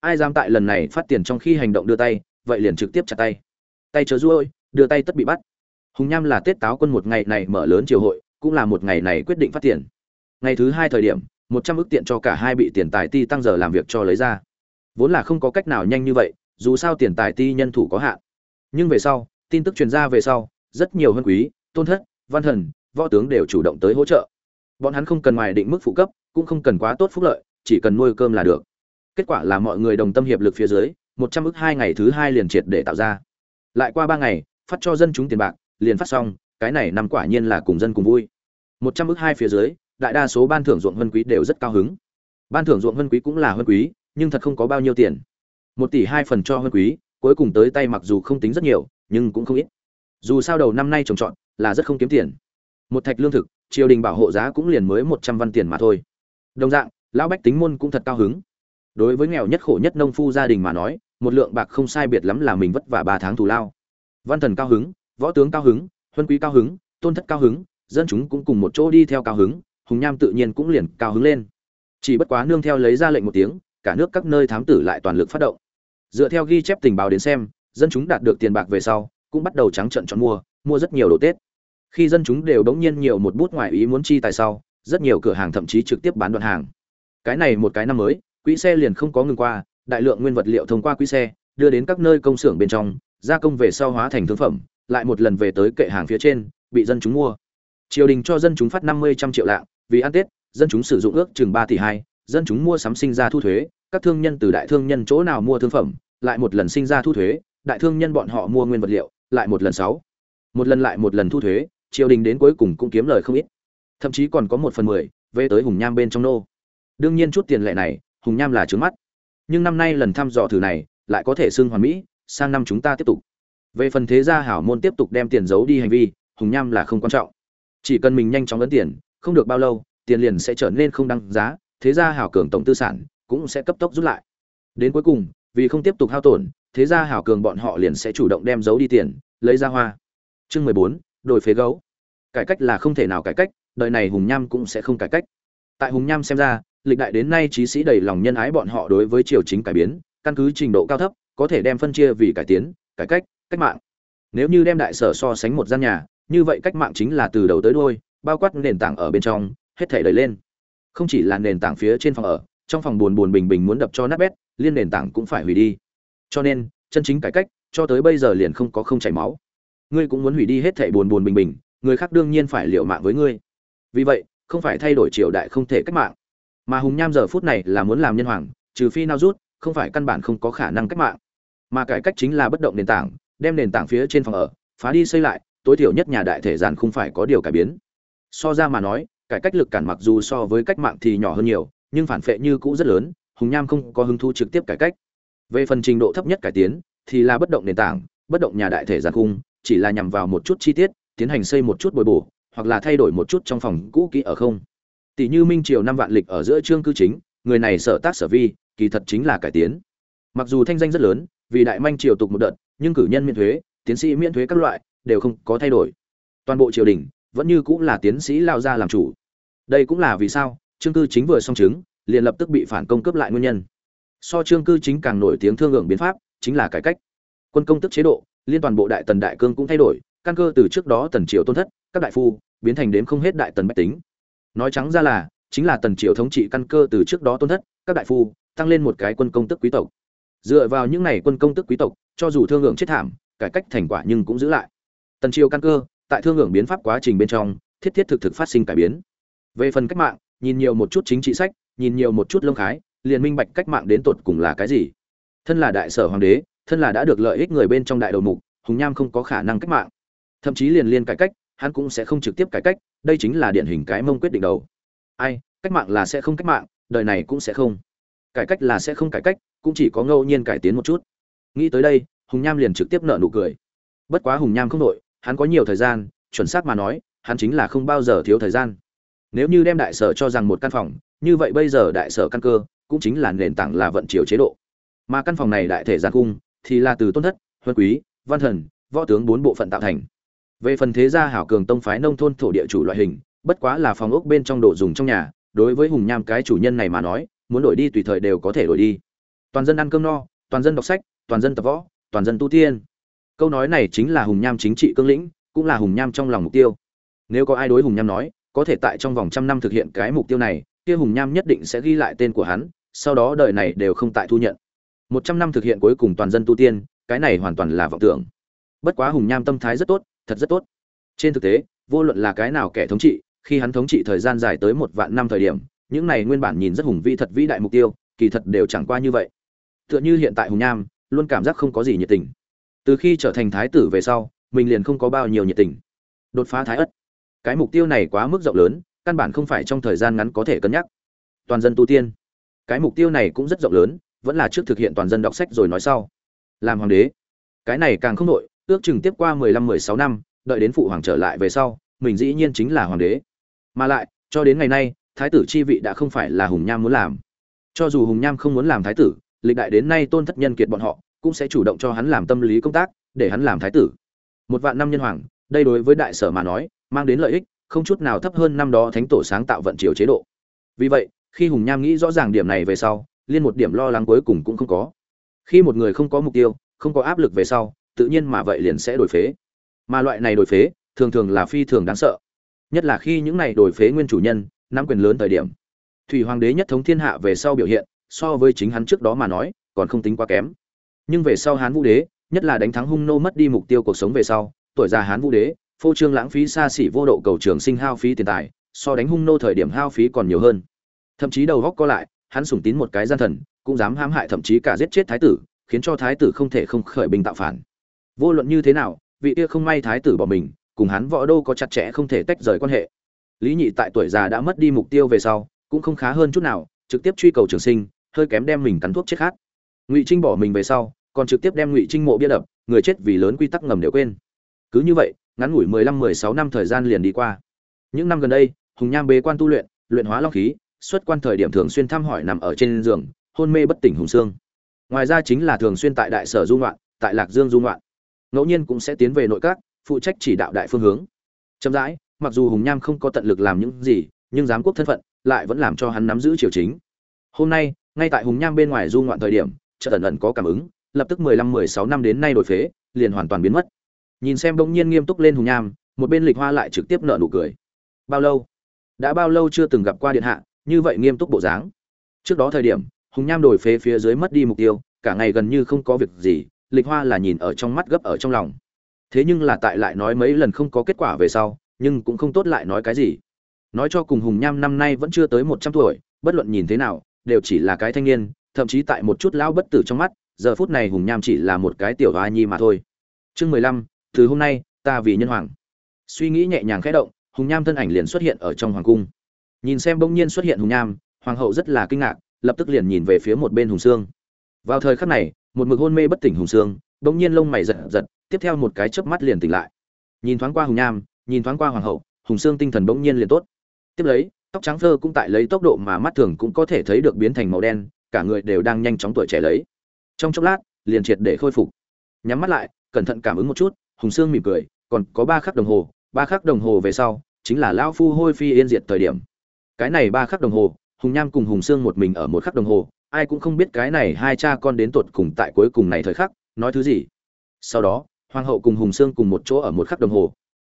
Ai dám tại lần này phát tiền trong khi hành động đưa tay, vậy liền trực tiếp chặt tay. Tay chớ ruôi đưa tay tất bị bắt. Hùng nham là tết táo quân một ngày này mở lớn triều hội, cũng là một ngày này quyết định phát tiền ngày thứ hai thời điểm, một trăm ước tiện cho cả hai bị tiền tài ti tăng giờ làm việc cho lấy ra. Vốn là không có cách nào nhanh như vậy, dù sao tiền tài ti nhân thủ có hạn. Nhưng về sau, tin tức truyền ra về sau, rất nhiều hơn quý, tôn thất, văn thần, võ tướng đều chủ động tới hỗ trợ. Bọn hắn không cần ngoài định mức phụ cấp, cũng không cần quá tốt phúc lợi, chỉ cần nuôi cơm là được. Kết quả là mọi người đồng tâm hiệp lực phía dưới, một trăm ước hai ngày thứ hai liền triệt để tạo ra. Lại qua ba ngày, phát cho dân chúng tiền bạc, liền phát xong, cái này nằm quả nhiên là cùng dân cùng vui. Một trăm ước hai phía dưới đại đa số ban thưởng ruộng vân quý đều rất cao hứng. Ban thưởng ruộng vân quý cũng là vân quý, nhưng thật không có bao nhiêu tiền. Một tỷ hai phần cho vân quý, cuối cùng tới tay mặc dù không tính rất nhiều, nhưng cũng không ít. Dù sao đầu năm nay trồng trọt là rất không kiếm tiền. Một thạch lương thực, triều đình bảo hộ giá cũng liền mới một trăm văn tiền mà thôi. Đồng dạng, lão bách tính môn cũng thật cao hứng. Đối với nghèo nhất khổ nhất nông phu gia đình mà nói, một lượng bạc không sai biệt lắm là mình vất vả ba tháng thù lao. Văn thần cao hứng, võ tướng cao hứng, huân quý cao hứng, tôn thất cao hứng, dân chúng cũng cùng một chỗ đi theo cao hứng hùng nham tự nhiên cũng liền cao hứng lên. Chỉ bất quá nương theo lấy ra lệnh một tiếng, cả nước các nơi thám tử lại toàn lực phát động. Dựa theo ghi chép tình báo đến xem, dân chúng đạt được tiền bạc về sau, cũng bắt đầu trắng trận chọn mua mua rất nhiều đồ tết. Khi dân chúng đều đống nhiên nhiều một bút ngoại ý muốn chi tại sau, rất nhiều cửa hàng thậm chí trực tiếp bán đoạn hàng. Cái này một cái năm mới, quỹ xe liền không có ngừng qua, đại lượng nguyên vật liệu thông qua quỹ xe, đưa đến các nơi công xưởng bên trong, gia công về sau hóa thành thương phẩm, lại một lần về tới kệ hàng phía trên, bị dân chúng mua. Triều đình cho dân chúng phát năm mươi trăm triệu lạng vì ăn tết, dân chúng sử dụng ước chừng ba tỷ hai, dân chúng mua sắm sinh ra thu thuế, các thương nhân từ đại thương nhân chỗ nào mua thương phẩm, lại một lần sinh ra thu thuế, đại thương nhân bọn họ mua nguyên vật liệu, lại một lần sáu. Một lần lại một lần thu thuế, triều đình đến cuối cùng cũng kiếm lời không ít. Thậm chí còn có một phần mười về tới hùng nham bên trong nô. Đương nhiên chút tiền lệ này, hùng nham là trướng mắt. Nhưng năm nay lần thăm dò thử này, lại có thể xưng hoàn mỹ, sang năm chúng ta tiếp tục. Về phần thế gia hảo môn tiếp tục đem tiền giấu đi hành vi, hùng nham là không quan trọng. Chỉ cần mình nhanh chóng lấn tiền không được bao lâu, tiền liền sẽ trở nên không đăng giá, thế gia hảo cường tổng tư sản cũng sẽ cấp tốc rút lại. Đến cuối cùng, vì không tiếp tục hao tổn, thế gia hảo cường bọn họ liền sẽ chủ động đem giấu đi tiền, lấy ra hoa. Chương mười bốn, đổi phế gấu. Cải cách là không thể nào cải cách, đời này hùng nham cũng sẽ không cải cách. Tại hùng nham xem ra, lịch đại đến nay trí sĩ đầy lòng nhân ái bọn họ đối với triều chính cải biến, căn cứ trình độ cao thấp, có thể đem phân chia vì cải tiến, cải cách cách mạng. Nếu như đem đại sở so sánh một gian nhà, như vậy cách mạng chính là từ đầu tới đuôi bao quát nền tảng ở bên trong, hết thể đẩy lên. Không chỉ là nền tảng phía trên phòng ở, trong phòng buồn buồn bình bình muốn đập cho nát bét, liên nền tảng cũng phải hủy đi. Cho nên, chân chính cải cách, cho tới bây giờ liền không có không chảy máu. Ngươi cũng muốn hủy đi hết thể buồn buồn bình bình, người khác đương nhiên phải liều mạng với ngươi. Vì vậy, không phải thay đổi triều đại không thể cách mạng. Mà hùng nham giờ phút này là muốn làm nhân hoàng, trừ phi nào rút, không phải căn bản không có khả năng cách mạng. Mà cải cách chính là bất động nền tảng, đem nền tảng phía trên phòng ở, phá đi xây lại, tối thiểu nhất nhà đại thể giàn không phải có điều cải biến so ra mà nói cải cách lực cản mặc dù so với cách mạng thì nhỏ hơn nhiều nhưng phản phệ như cũ rất lớn hùng nham không có hứng thu trực tiếp cải cách. Về phần trình độ thấp nhất cải tiến thì là bất động nền tảng bất động nhà đại thể giàn cung, chỉ là nhằm vào một chút chi tiết tiến hành xây một chút bồi bổ hoặc là thay đổi một chút trong phòng cũ kỹ ở không. Tỷ như minh triều năm vạn lịch ở giữa trương cư chính người này sở tác sở vi kỳ thật chính là cải tiến. Mặc dù thanh danh rất lớn vì đại manh triều tục một đợt nhưng cử nhân miễn thuế tiến sĩ miễn thuế các loại đều không có thay đổi. Toàn bộ triều đình vẫn như cũng là tiến sĩ lao ra làm chủ. Đây cũng là vì sao, trương cư chính vừa xong chứng, liền lập tức bị phản công cướp lại nguyên nhân. So trương cư chính càng nổi tiếng thương hưởng biến pháp, chính là cải cách. Quân công tức chế độ, liên toàn bộ đại tần đại cương cũng thay đổi, căn cơ từ trước đó tần triều tôn thất, các đại phu, biến thành đến không hết đại tần bách tính. Nói trắng ra là, chính là tần triều thống trị căn cơ từ trước đó tôn thất, các đại phu, tăng lên một cái quân công tức quý tộc. Dựa vào những này quân công tức quý tộc, cho dù thương hưởng chết thảm, cải cách thành quả nhưng cũng giữ lại. Tần triều căn cơ tại thương hưởng biến pháp quá trình bên trong, thiết thiết thực thực phát sinh cải biến. Về phần cách mạng, nhìn nhiều một chút chính trị sách, nhìn nhiều một chút lông khái, liền minh bạch cách mạng đến tột cùng là cái gì. Thân là đại sở hoàng đế, thân là đã được lợi ích người bên trong đại đầu mục, hùng nham không có khả năng cách mạng. Thậm chí liền liên cải cách, hắn cũng sẽ không trực tiếp cải cách, đây chính là điển hình cái mông quyết định đầu. Ai, cách mạng là sẽ không cách mạng, đời này cũng sẽ không. Cải cách là sẽ không cải cách, cũng chỉ có ngẫu nhiên cải tiến một chút. Nghĩ tới đây, hùng nham liền trực tiếp nợ nụ cười. Bất quá hùng nham không nội hắn có nhiều thời gian, chuẩn xác mà nói, hắn chính là không bao giờ thiếu thời gian. Nếu như đem đại sở cho rằng một căn phòng, như vậy bây giờ đại sở căn cơ cũng chính là nền tảng là vận chiều chế độ. Mà căn phòng này đại thể gian cung thì là từ tôn thất, huân quý, văn thần, võ tướng bốn bộ phận tạo thành. Về phần thế gia hảo cường tông phái nông thôn thổ địa chủ loại hình, bất quá là phòng ốc bên trong đồ dùng trong nhà, đối với hùng nham cái chủ nhân này mà nói, muốn đổi đi tùy thời đều có thể đổi đi. Toàn dân ăn cơm no, toàn dân đọc sách, toàn dân tập võ, toàn dân tu tiên câu nói này chính là hùng nham chính trị cương lĩnh, cũng là hùng nham trong lòng mục tiêu. Nếu có ai đối hùng nham nói, có thể tại trong vòng trăm năm thực hiện cái mục tiêu này, kia hùng nham nhất định sẽ ghi lại tên của hắn, sau đó đời này đều không tại thu nhận. Một trăm năm thực hiện cuối cùng toàn dân tu tiên, cái này hoàn toàn là vọng tưởng. Bất quá hùng nham tâm thái rất tốt, thật rất tốt. Trên thực tế, vô luận là cái nào kẻ thống trị, khi hắn thống trị thời gian dài tới một vạn năm thời điểm, những này nguyên bản nhìn rất hùng vĩ thật vĩ đại mục tiêu, kỳ thật đều chẳng qua như vậy. Tựa như hiện tại hùng nham, luôn cảm giác không có gì nhiệt tình từ khi trở thành thái tử về sau, mình liền không có bao nhiêu nhiệt tình. Đột phá thái ất. Cái mục tiêu này quá mức rộng lớn, căn bản không phải trong thời gian ngắn có thể cân nhắc. Toàn dân tu tiên. Cái mục tiêu này cũng rất rộng lớn, vẫn là trước thực hiện toàn dân đọc sách rồi nói sau. Làm hoàng đế. Cái này càng không nội ước chừng tiếp qua mười lăm, mười sáu năm, đợi đến phụ hoàng trở lại về sau, mình dĩ nhiên chính là hoàng đế. Mà lại, cho đến ngày nay, thái tử chi vị đã không phải là hùng nham muốn làm. Cho dù hùng nham không muốn làm thái tử, lịch đại đến nay tôn thất nhân kiệt bọn họ cũng sẽ chủ động cho hắn làm tâm lý công tác, để hắn làm thái tử. Một vạn năm nhân hoàng, đây đối với đại sở mà nói, mang đến lợi ích, không chút nào thấp hơn năm đó thánh tổ sáng tạo vận triều chế độ. Vì vậy, khi hùng nham nghĩ rõ ràng điểm này về sau, liên một điểm lo lắng cuối cùng cũng không có. Khi một người không có mục tiêu, không có áp lực về sau, tự nhiên mà vậy liền sẽ đổi phế. Mà loại này đổi phế, thường thường là phi thường đáng sợ. Nhất là khi những này đổi phế nguyên chủ nhân, nắm quyền lớn thời điểm. Thủy hoàng đế nhất thống thiên hạ về sau biểu hiện, so với chính hắn trước đó mà nói, còn không tính quá kém nhưng về sau hán vũ đế, nhất là đánh thắng hung nô mất đi mục tiêu cuộc sống về sau, tuổi già hán vũ đế, phô trương lãng phí xa xỉ vô độ cầu trường sinh hao phí tiền tài, so đánh hung nô thời điểm hao phí còn nhiều hơn. Thậm chí đầu góc co lại, hắn sủng tín một cái gian thần, cũng dám hãm hại thậm chí cả giết chết thái tử, khiến cho thái tử không thể không khởi binh tạo phản. Vô luận như thế nào, vị kia không may thái tử bỏ mình, cùng hắn võ đô có chặt chẽ không thể tách rời quan hệ. Lý nhị tại tuổi già đã mất đi mục tiêu về sau, cũng không khá hơn chút nào, trực tiếp truy cầu trường sinh, hơi kém đem mình cắn thuốc chết khát. Ngụy trinh bỏ mình về sau còn trực tiếp đem ngụy trinh mộ bia đập, người chết vì lớn quy tắc ngầm đều quên. Cứ như vậy, ngắn ngủi mười lăm, mười sáu năm thời gian liền đi qua. Những năm gần đây, hùng nham bế quan tu luyện luyện hóa long khí, xuất quan thời điểm thường xuyên thăm hỏi nằm ở trên giường, hôn mê bất tỉnh hùng xương. Ngoài ra chính là thường xuyên tại đại sở du ngoạn, tại lạc dương du ngoạn. Ngẫu nhiên cũng sẽ tiến về nội các, phụ trách chỉ đạo đại phương hướng. Chậm rãi, mặc dù hùng nham không có tận lực làm những gì, nhưng giám quốc thân phận lại vẫn làm cho hắn nắm giữ triều chính. Hôm nay, ngay tại hùng nham bên ngoài du ngoạn thời điểm, chợt ẩn ẩn có cảm ứng lập tức mười lăm, mười sáu năm đến nay đổi phế, liền hoàn toàn biến mất. Nhìn xem bỗng nhiên nghiêm túc lên hùng nham, một bên lịch hoa lại trực tiếp nở nụ cười. Bao lâu? Đã bao lâu chưa từng gặp qua điện hạ, như vậy nghiêm túc bộ dáng. Trước đó thời điểm, hùng nham đổi phế phía dưới mất đi mục tiêu, cả ngày gần như không có việc gì, lịch hoa là nhìn ở trong mắt gấp ở trong lòng. Thế nhưng là tại lại nói mấy lần không có kết quả về sau, nhưng cũng không tốt lại nói cái gì. Nói cho cùng hùng nham năm nay vẫn chưa tới một trăm tuổi, bất luận nhìn thế nào, đều chỉ là cái thanh niên, thậm chí tại một chút lão bất tử trong mắt giờ phút này hùng nham chỉ là một cái tiểu hoa nhi mà thôi. Chương mười lăm, từ hôm nay, ta vì nhân hoàng. Suy nghĩ nhẹ nhàng khẽ động, hùng nham thân ảnh liền xuất hiện ở trong hoàng cung. Nhìn xem bỗng nhiên xuất hiện hùng nham, hoàng hậu rất là kinh ngạc, lập tức liền nhìn về phía một bên hùng sương. Vào thời khắc này, một mực hôn mê bất tỉnh hùng sương, bỗng nhiên lông mày giật giật, tiếp theo một cái chớp mắt liền tỉnh lại. Nhìn thoáng qua hùng nham, nhìn thoáng qua hoàng hậu, hùng sương tinh thần bỗng nhiên liền tốt. Tiếp lấy, tóc trắng phơ cũng tại lấy tốc độ mà mắt thường cũng có thể thấy được biến thành màu đen, cả người đều đang nhanh chóng tuổi trẻ lấy trong chốc lát, liền triệt để khôi phục. Nhắm mắt lại, cẩn thận cảm ứng một chút, hùng sương mỉm cười, còn có ba khắc đồng hồ, ba khắc đồng hồ về sau, chính là lão phu hôi phi yên diệt thời điểm. Cái này ba khắc đồng hồ, hùng nham cùng hùng sương một mình ở một khắc đồng hồ, ai cũng không biết cái này hai cha con đến tột cùng tại cuối cùng này thời khắc, nói thứ gì. Sau đó, hoàng hậu cùng hùng sương cùng một chỗ ở một khắc đồng hồ.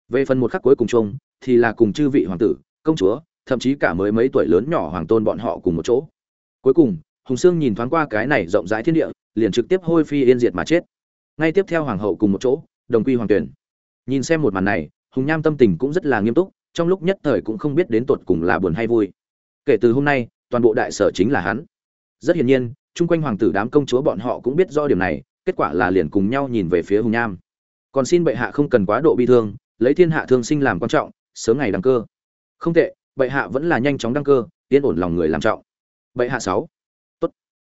Về phần một khắc cuối cùng chung, thì là cùng chư vị hoàng tử, công chúa, thậm chí cả mới mấy tuổi lớn nhỏ hoàng tôn bọn họ cùng một chỗ. Cuối cùng, hùng sương nhìn thoáng qua cái này rộng rãi thiên địa liền trực tiếp hôi phi yên diệt mà chết. Ngay tiếp theo hoàng hậu cùng một chỗ, đồng quy hoàng tuyển. Nhìn xem một màn này, hùng nham tâm tình cũng rất là nghiêm túc, trong lúc nhất thời cũng không biết đến tột cùng là buồn hay vui. Kể từ hôm nay, toàn bộ đại sở chính là hắn. Rất hiển nhiên, chung quanh hoàng tử đám công chúa bọn họ cũng biết do điểm này, kết quả là liền cùng nhau nhìn về phía hùng nham. Còn xin bệ hạ không cần quá độ bi thương, lấy thiên hạ thương sinh làm quan trọng, sớm ngày đăng cơ. Không tệ, bệ hạ vẫn là nhanh chóng đăng cơ, yên ổn lòng người làm trọng. Bệ hạ sáu. Tốt.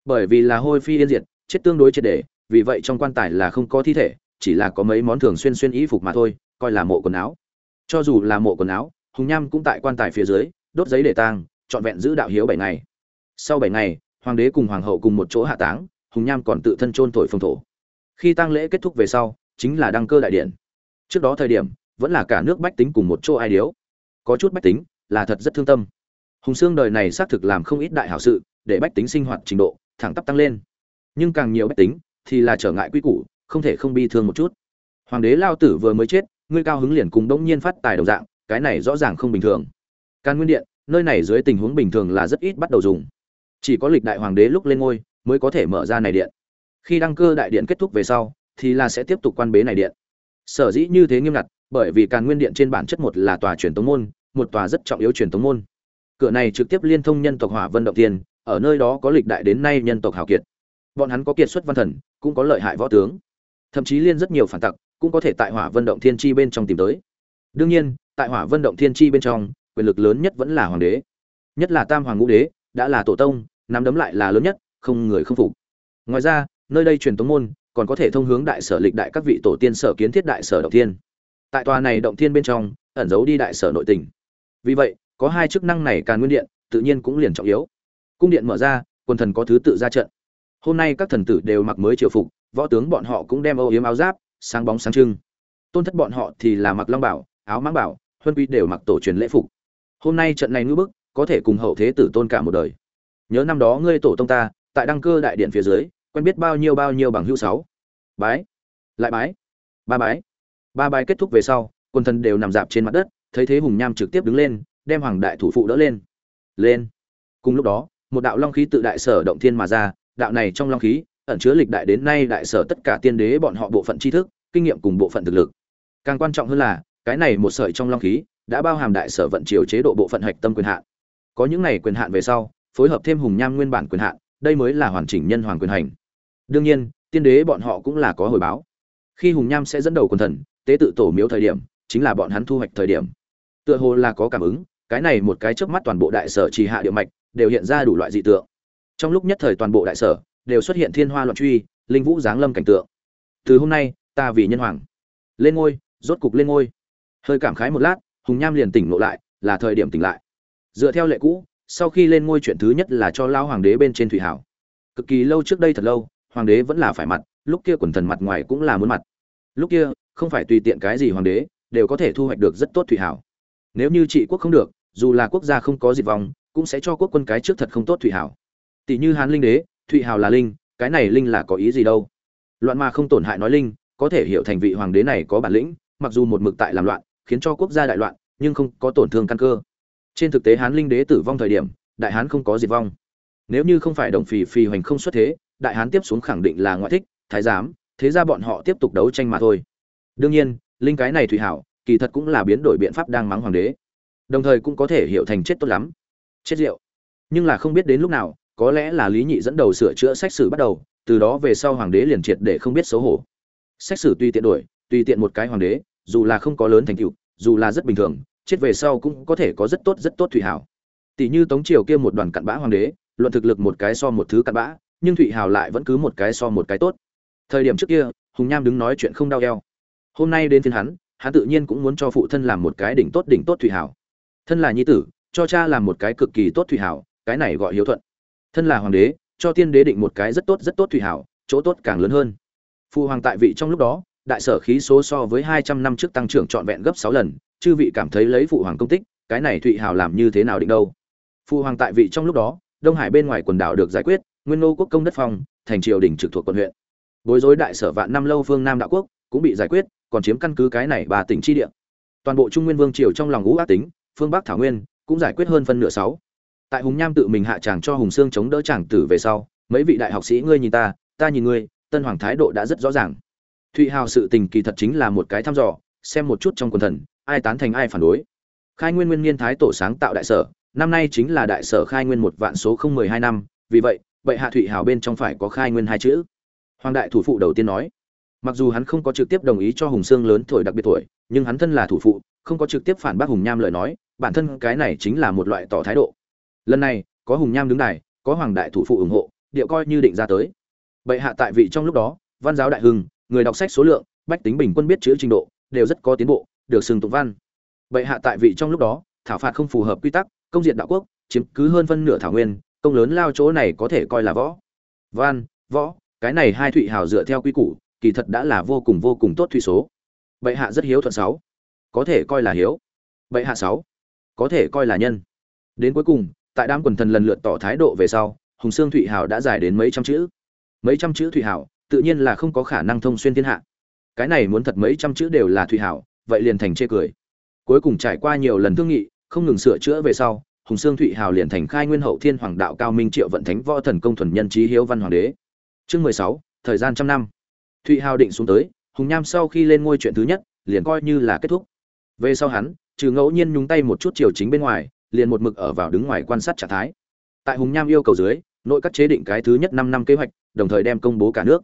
Bởi vì là hôi phi yên diệt chết tương đối triệt để, vì vậy trong quan tài là không có thi thể, chỉ là có mấy món thường xuyên xuyên y phục mà thôi, coi là mộ quần áo. Cho dù là mộ quần áo, hùng nham cũng tại quan tài phía dưới, đốt giấy để tang, trọn vẹn giữ đạo hiếu bảy ngày. Sau bảy ngày, hoàng đế cùng hoàng hậu cùng một chỗ hạ táng, hùng nham còn tự thân chôn thổi phong thổ. Khi tang lễ kết thúc về sau, chính là đăng cơ đại điện. Trước đó thời điểm, vẫn là cả nước bách tính cùng một chỗ ai điếu. Có chút bách tính, là thật rất thương tâm. Hùng xương đời này xác thực làm không ít đại hảo sự, để bách tính sinh hoạt trình độ, thẳng tắp tăng lên nhưng càng nhiều bách tính thì là trở ngại quy củ, không thể không bi thương một chút. Hoàng đế lao tử vừa mới chết, ngươi cao hứng liền cùng đống nhiên phát tài đồng dạng, cái này rõ ràng không bình thường. Can nguyên điện, nơi này dưới tình huống bình thường là rất ít bắt đầu dùng. Chỉ có lịch đại hoàng đế lúc lên ngôi mới có thể mở ra này điện. Khi đăng cơ đại điện kết thúc về sau, thì là sẽ tiếp tục quan bế này điện. Sở dĩ như thế nghiêm ngặt, bởi vì càn nguyên điện trên bản chất một là tòa truyền tống môn, một tòa rất trọng yếu truyền tống môn. Cửa này trực tiếp liên thông nhân tộc hỏa vân động tiên ở nơi đó có lịch đại đến nay nhân tộc hào kiệt bọn hắn có kiệt xuất văn thần, cũng có lợi hại võ tướng. Thậm chí liên rất nhiều phản tặc cũng có thể tại hỏa vân động thiên chi bên trong tìm tới. Đương nhiên, tại hỏa vân động thiên chi bên trong, quyền lực lớn nhất vẫn là hoàng đế. Nhất là tam hoàng ngũ đế, đã là tổ tông, nắm đấm lại là lớn nhất, không người không phục. Ngoài ra, nơi đây truyền tống môn còn có thể thông hướng đại sở lịch đại các vị tổ tiên sở kiến thiết đại sở động thiên. Tại tòa này động thiên bên trong, ẩn giấu đi đại sở nội tình. Vì vậy, có hai chức năng này càn nguyên điện, tự nhiên cũng liền trọng yếu. Cung điện mở ra, quần thần có thứ tự ra trận hôm nay các thần tử đều mặc mới triều phục, võ tướng bọn họ cũng đem âu yếm áo giáp, sáng bóng sáng trưng. Tôn thất bọn họ thì là mặc long bảo, áo mãng bảo, huân quy đều mặc tổ truyền lễ phục. Hôm nay trận này ngữ bức, có thể cùng hậu thế tử tôn cả một đời. Nhớ năm đó ngươi tổ tông ta, tại đăng cơ đại điện phía dưới, quen biết bao nhiêu bao nhiêu bằng hữu sáu. Bái. Lại bái. Ba bái. Ba bái kết thúc về sau quân thần đều nằm dạp trên mặt đất, thấy thế hùng nham trực tiếp đứng lên, đem hoàng đại thủ phụ đỡ lên. Lên. Cùng lúc đó, một đạo long khí tự đại sở động thiên mà ra đạo này trong long khí, ẩn chứa lịch đại đến nay đại sở tất cả tiên đế bọn họ bộ phận tri thức, kinh nghiệm cùng bộ phận thực lực. Càng quan trọng hơn là, cái này một sợi trong long khí đã bao hàm đại sở vận triều chế độ bộ phận hạch tâm quyền hạn. Có những này quyền hạn về sau, phối hợp thêm hùng nham nguyên bản quyền hạn, đây mới là hoàn chỉnh nhân hoàng quyền hành. Đương nhiên, tiên đế bọn họ cũng là có hồi báo. Khi hùng nham sẽ dẫn đầu quần thần, tế tự tổ miếu thời điểm, chính là bọn hắn thu hoạch thời điểm. Tựa hồ là có cảm ứng, cái này một cái trước mắt toàn bộ đại sở trì hạ địa mạch, đều hiện ra đủ loại dị tượng trong lúc nhất thời toàn bộ đại sở đều xuất hiện thiên hoa loạn truy, linh vũ giáng lâm cảnh tượng. Từ hôm nay, ta vì nhân hoàng. Lên ngôi, rốt cục lên ngôi. Hơi cảm khái một lát, hùng nham liền tỉnh ngộ lại, là thời điểm tỉnh lại. Dựa theo lệ cũ, sau khi lên ngôi chuyện thứ nhất là cho lao hoàng đế bên trên thủy hảo. Cực kỳ lâu trước đây thật lâu, hoàng đế vẫn là phải mặt, lúc kia quần thần mặt ngoài cũng là muốn mặt. Lúc kia, không phải tùy tiện cái gì hoàng đế đều có thể thu hoạch được rất tốt thủy hảo. Nếu như trị quốc không được, dù là quốc gia không có diệt vong, cũng sẽ cho quốc quân cái trước thật không tốt thủy hảo tỷ như hán linh đế, thụy hào là linh, cái này linh là có ý gì đâu? Loạn mà không tổn hại nói linh, có thể hiểu thành vị hoàng đế này có bản lĩnh, mặc dù một mực tại làm loạn, khiến cho quốc gia đại loạn, nhưng không có tổn thương căn cơ. Trên thực tế hán linh đế tử vong thời điểm, đại hán không có diệt vong. Nếu như không phải đồng phì phì hoành không xuất thế, đại hán tiếp xuống khẳng định là ngoại thích, thái giám, thế ra bọn họ tiếp tục đấu tranh mà thôi. Đương nhiên, linh cái này thủy hảo kỳ thật cũng là biến đổi biện pháp đang mắng hoàng đế. Đồng thời cũng có thể hiểu thành chết tốt lắm. Chết rượu. Nhưng là không biết đến lúc nào có lẽ là lý nhị dẫn đầu sửa chữa sách sử bắt đầu, từ đó về sau hoàng đế liền triệt để không biết xấu hổ. Sách sử tùy tiện đổi, tùy tiện một cái hoàng đế, dù là không có lớn thành tựu, dù là rất bình thường, chết về sau cũng có thể có rất tốt rất tốt thụy hảo tỷ như tống triều kia một đoàn cặn bã hoàng đế, luận thực lực một cái so một thứ cặn bã, nhưng thụy hảo lại vẫn cứ một cái so một cái tốt. Thời điểm trước kia, hùng nham đứng nói chuyện không đau eo. Hôm nay đến thiên hắn hắn tự nhiên cũng muốn cho phụ thân làm một cái đỉnh tốt đỉnh tốt thụy hảo thân là nhi tử, cho cha làm một cái cực kỳ tốt thụy hảo cái này gọi hiếu thuận thân là hoàng đế, cho tiên đế định một cái rất tốt rất tốt thủy hảo, chỗ tốt càng lớn hơn. Phụ hoàng tại vị trong lúc đó, đại sở khí số so với hai trăm năm trước tăng trưởng trọn vẹn gấp sáu lần, chư vị cảm thấy lấy phụ hoàng công tích, cái này thụy hào làm như thế nào định đâu? Phụ hoàng tại vị trong lúc đó, đông hải bên ngoài quần đảo được giải quyết, nguyên nô quốc công đất phong, thành triều đình trực thuộc quận huyện. Bối rối đại sở vạn năm lâu phương nam đạo quốc cũng bị giải quyết, còn chiếm căn cứ cái này ba tỉnh chi địa. Toàn bộ trung nguyên vương triều trong lòng ngũ ác tính, phương bắc thảo nguyên cũng giải quyết hơn phân nửa sáu tại hùng nham tự mình hạ tràng cho hùng sương chống đỡ chàng tử về sau, mấy vị đại học sĩ ngươi nhìn ta ta nhìn ngươi, tân hoàng thái độ đã rất rõ ràng. Thụy hào sự tình kỳ thật chính là một cái thăm dò, xem một chút trong quần thần, ai tán thành ai phản đối. Khai nguyên nguyên niên thái tổ sáng tạo đại sở, năm nay chính là đại sở khai nguyên một vạn số không mười hai năm, vì vậy vậy hạ thụy hào bên trong phải có khai nguyên hai chữ. Hoàng đại thủ phụ đầu tiên nói. Mặc dù hắn không có trực tiếp đồng ý cho hùng sương lớn tuổi đặc biệt tuổi, nhưng hắn thân là thủ phụ, không có trực tiếp phản bác hùng nham lời nói, bản thân cái này chính là một loại tỏ thái độ lần này, có hùng nham đứng đài, có hoàng đại thủ phụ ủng hộ điệu coi như định ra tới. Bệ hạ tại vị trong lúc đó, văn giáo đại hưng, người đọc sách số lượng, bách tính bình quân biết chữ trình độ, đều rất có tiến bộ, được sừng tụng văn. Bệ hạ tại vị trong lúc đó, thảo phạt không phù hợp quy tắc, công diện đạo quốc, chiếm cứ hơn phân nửa thảo nguyên, công lớn lao chỗ này có thể coi là võ. Văn, võ, cái này hai thụy hào dựa theo quy củ, kỳ thật đã là vô cùng vô cùng tốt thủy số. Bệ hạ rất hiếu thuận sáu. Có thể coi là hiếu. Bệ hạ sáu. Có thể coi là nhân. Đến cuối cùng tại đám quần thần lần lượt tỏ thái độ về sau hùng sương thụy Hảo đã dài đến mấy trăm chữ. Mấy trăm chữ thụy Hảo, tự nhiên là không có khả năng thông xuyên thiên hạ. Cái này muốn thật mấy trăm chữ đều là thụy Hảo, vậy liền thành chê cười. Cuối cùng trải qua nhiều lần thương nghị không ngừng sửa chữa về sau hùng sương thụy hào liền thành khai nguyên hậu thiên hoàng đạo cao minh triệu vận thánh võ thần công thuần nhân trí hiếu văn hoàng đế. Chương mười sáu thời gian trăm năm. Thụy hào định xuống tới hùng nham sau khi lên ngôi chuyện thứ nhất liền coi như là kết thúc. Về sau hắn trừ ngẫu nhiên nhúng tay một chút triều chính bên ngoài liền một mực ở vào đứng ngoài quan sát trạng thái. Tại hùng nham yêu cầu dưới, nội các chế định cái thứ nhất năm năm kế hoạch, đồng thời đem công bố cả nước.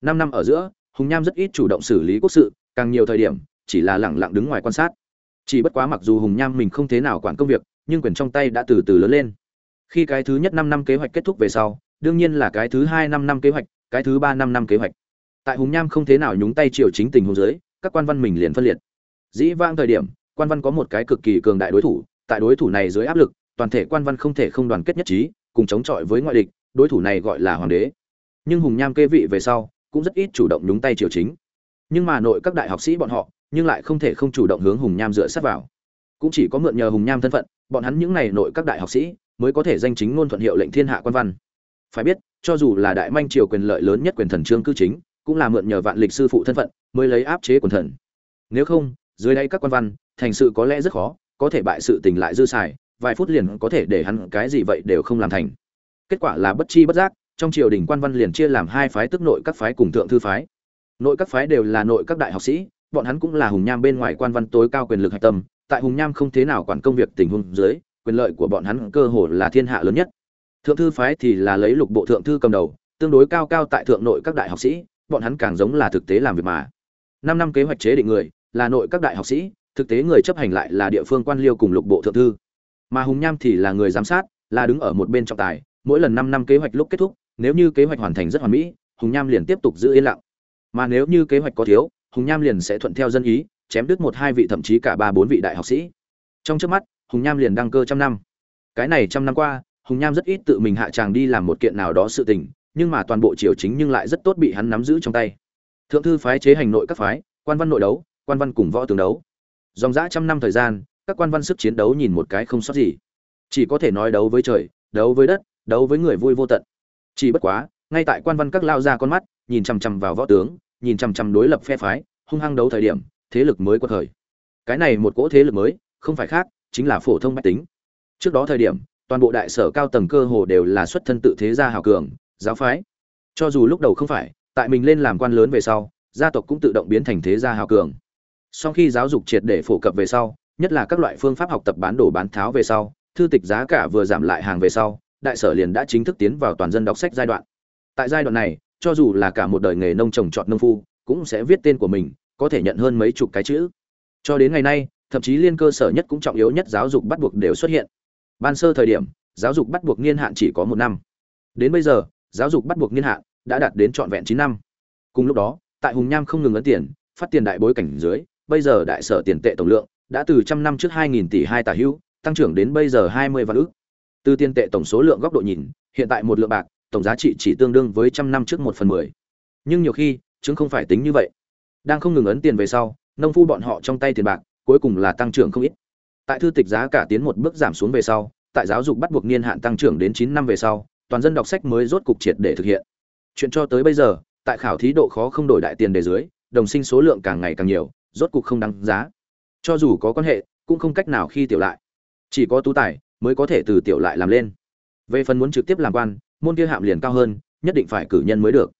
Năm năm ở giữa, hùng nham rất ít chủ động xử lý quốc sự, càng nhiều thời điểm, chỉ là lẳng lặng đứng ngoài quan sát. Chỉ bất quá mặc dù hùng nham mình không thế nào quản công việc, nhưng quyền trong tay đã từ từ lớn lên. Khi cái thứ nhất năm năm kế hoạch kết thúc về sau, đương nhiên là cái thứ hai năm năm kế hoạch, cái thứ ba năm năm kế hoạch. Tại hùng nham không thế nào nhúng tay triều chính tình huống dưới, các quan văn mình liền phân liệt. Dĩ vãng thời điểm, quan văn có một cái cực kỳ cường đại đối thủ tại đối thủ này dưới áp lực, toàn thể quan văn không thể không đoàn kết nhất trí, cùng chống chọi với ngoại địch, đối thủ này gọi là hoàng đế. Nhưng hùng nham kê vị về sau, cũng rất ít chủ động nhúng tay triều chính. Nhưng mà nội các đại học sĩ bọn họ, nhưng lại không thể không chủ động hướng hùng nham dựa sát vào. Cũng chỉ có mượn nhờ hùng nham thân phận, bọn hắn những này nội các đại học sĩ, mới có thể danh chính ngôn thuận hiệu lệnh thiên hạ quan văn. Phải biết, cho dù là đại manh triều quyền lợi lớn nhất quyền thần trương cư chính, cũng là mượn nhờ vạn lịch sư phụ thân phận, mới lấy áp chế quần thần. Nếu không, dưới đây các quan văn, thành sự có lẽ rất khó có thể bại sự tình lại dư xài, vài phút liền có thể để hắn cái gì vậy đều không làm thành. Kết quả là bất chi bất giác, trong triều đình quan văn liền chia làm hai phái tức nội các phái cùng thượng thư phái. Nội các phái đều là nội các đại học sĩ, bọn hắn cũng là hùng nham bên ngoài quan văn tối cao quyền lực hạch tâm, tại hùng nham không thế nào quản công việc tình huống dưới, quyền lợi của bọn hắn cơ hồ là thiên hạ lớn nhất. Thượng thư phái thì là lấy lục bộ thượng thư cầm đầu, tương đối cao cao tại thượng nội các đại học sĩ, bọn hắn càng giống là thực tế làm việc mà. Năm năm kế hoạch chế định người, là nội các đại học sĩ thực tế người chấp hành lại là địa phương quan liêu cùng lục bộ thượng thư. Mà hùng nham thì là người giám sát, là đứng ở một bên trọng tài, mỗi lần năm năm kế hoạch lúc kết thúc, nếu như kế hoạch hoàn thành rất hoàn mỹ, hùng nham liền tiếp tục giữ yên lặng. Mà nếu như kế hoạch có thiếu, hùng nham liền sẽ thuận theo dân ý, chém đứt một hai vị thậm chí cả ba bốn vị đại học sĩ. Trong trước mắt, hùng nham liền đăng cơ trăm năm. Cái này trăm năm qua, hùng nham rất ít tự mình hạ tràng đi làm một kiện nào đó sự tình, nhưng mà toàn bộ triều chính nhưng lại rất tốt bị hắn nắm giữ trong tay. Thượng thư phái chế hành nội các phái, quan văn nội đấu, quan văn cùng võ tướng đấu dòng dã trăm năm thời gian, các quan văn sức chiến đấu nhìn một cái không sót gì. Chỉ có thể nói đấu với trời, đấu với đất, đấu với người vui vô tận. Chỉ bất quá, ngay tại quan văn các lao ra con mắt, nhìn chằm chằm vào võ tướng, nhìn chằm chằm đối lập phe phái, hung hăng đấu thời điểm, thế lực mới quật khởi. Cái này một cỗ thế lực mới, không phải khác, chính là phổ thông bách tính. Trước đó thời điểm, toàn bộ đại sở cao tầng cơ hồ đều là xuất thân tự thế gia hào cường, giáo phái. Cho dù lúc đầu không phải, tại mình lên làm quan lớn về sau, gia tộc cũng tự động biến thành thế gia hào cường sau khi giáo dục triệt để phổ cập về sau, nhất là các loại phương pháp học tập bán đồ bán tháo về sau, thư tịch giá cả vừa giảm lại hàng về sau, đại sở liền đã chính thức tiến vào toàn dân đọc sách giai đoạn. Tại giai đoạn này, cho dù là cả một đời nghề nông trồng trọt nông phu, cũng sẽ viết tên của mình, có thể nhận hơn mấy chục cái chữ. Cho đến ngày nay, thậm chí liên cơ sở nhất cũng trọng yếu nhất giáo dục bắt buộc đều xuất hiện. Ban sơ thời điểm, giáo dục bắt buộc niên hạn chỉ có một năm. Đến bây giờ, giáo dục bắt buộc niên hạn đã đạt đến trọn vẹn chín năm. Cùng lúc đó, tại hùng nham không ngừng ấn tiền, phát tiền đại bối cảnh dưới bây giờ đại sở tiền tệ tổng lượng đã từ trăm năm trước hai nghìn tỷ hai tà hữu, tăng trưởng đến bây giờ hai mươi vạn ức. Từ tiền tệ tổng số lượng góc độ nhìn, hiện tại một lượng bạc, tổng giá trị chỉ tương đương với trăm năm trước một phần mười. Nhưng nhiều khi, chứng không phải tính như vậy. Đang không ngừng ấn tiền về sau, nông phu bọn họ trong tay tiền bạc, cuối cùng là tăng trưởng không ít. Tại thư tịch giá cả tiến một bước giảm xuống về sau, tại giáo dục bắt buộc niên hạn tăng trưởng đến chín năm về sau, toàn dân đọc sách mới rốt cục triệt để thực hiện. Chuyện cho tới bây giờ, tại khảo thí độ khó không đổi đại tiền đề dưới, đồng sinh số lượng càng ngày càng nhiều rốt cục không đáng giá. Cho dù có quan hệ, cũng không cách nào khi tiểu lại. Chỉ có tú tài mới có thể từ tiểu lại làm lên. Về phần muốn trực tiếp làm quan, môn kia hạm liền cao hơn, nhất định phải cử nhân mới được.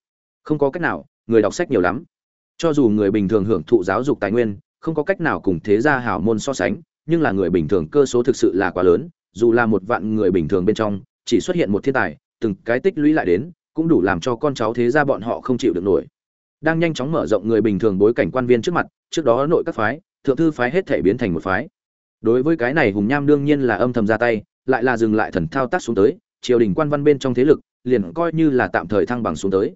Không có cách nào, người đọc sách nhiều lắm. Cho dù người bình thường hưởng thụ giáo dục tài nguyên, không có cách nào cùng thế gia hảo môn so sánh, nhưng là người bình thường cơ số thực sự là quá lớn, dù là một vạn người bình thường bên trong, chỉ xuất hiện một thiên tài, từng cái tích lũy lại đến, cũng đủ làm cho con cháu thế gia bọn họ không chịu được nổi đang nhanh chóng mở rộng người bình thường bối cảnh quan viên trước mặt, trước đó nội các phái, thượng thư phái hết thể biến thành một phái. Đối với cái này hùng nham đương nhiên là âm thầm ra tay, lại là dừng lại thần thao tác xuống tới, triều đình quan văn bên trong thế lực liền coi như là tạm thời thăng bằng xuống tới.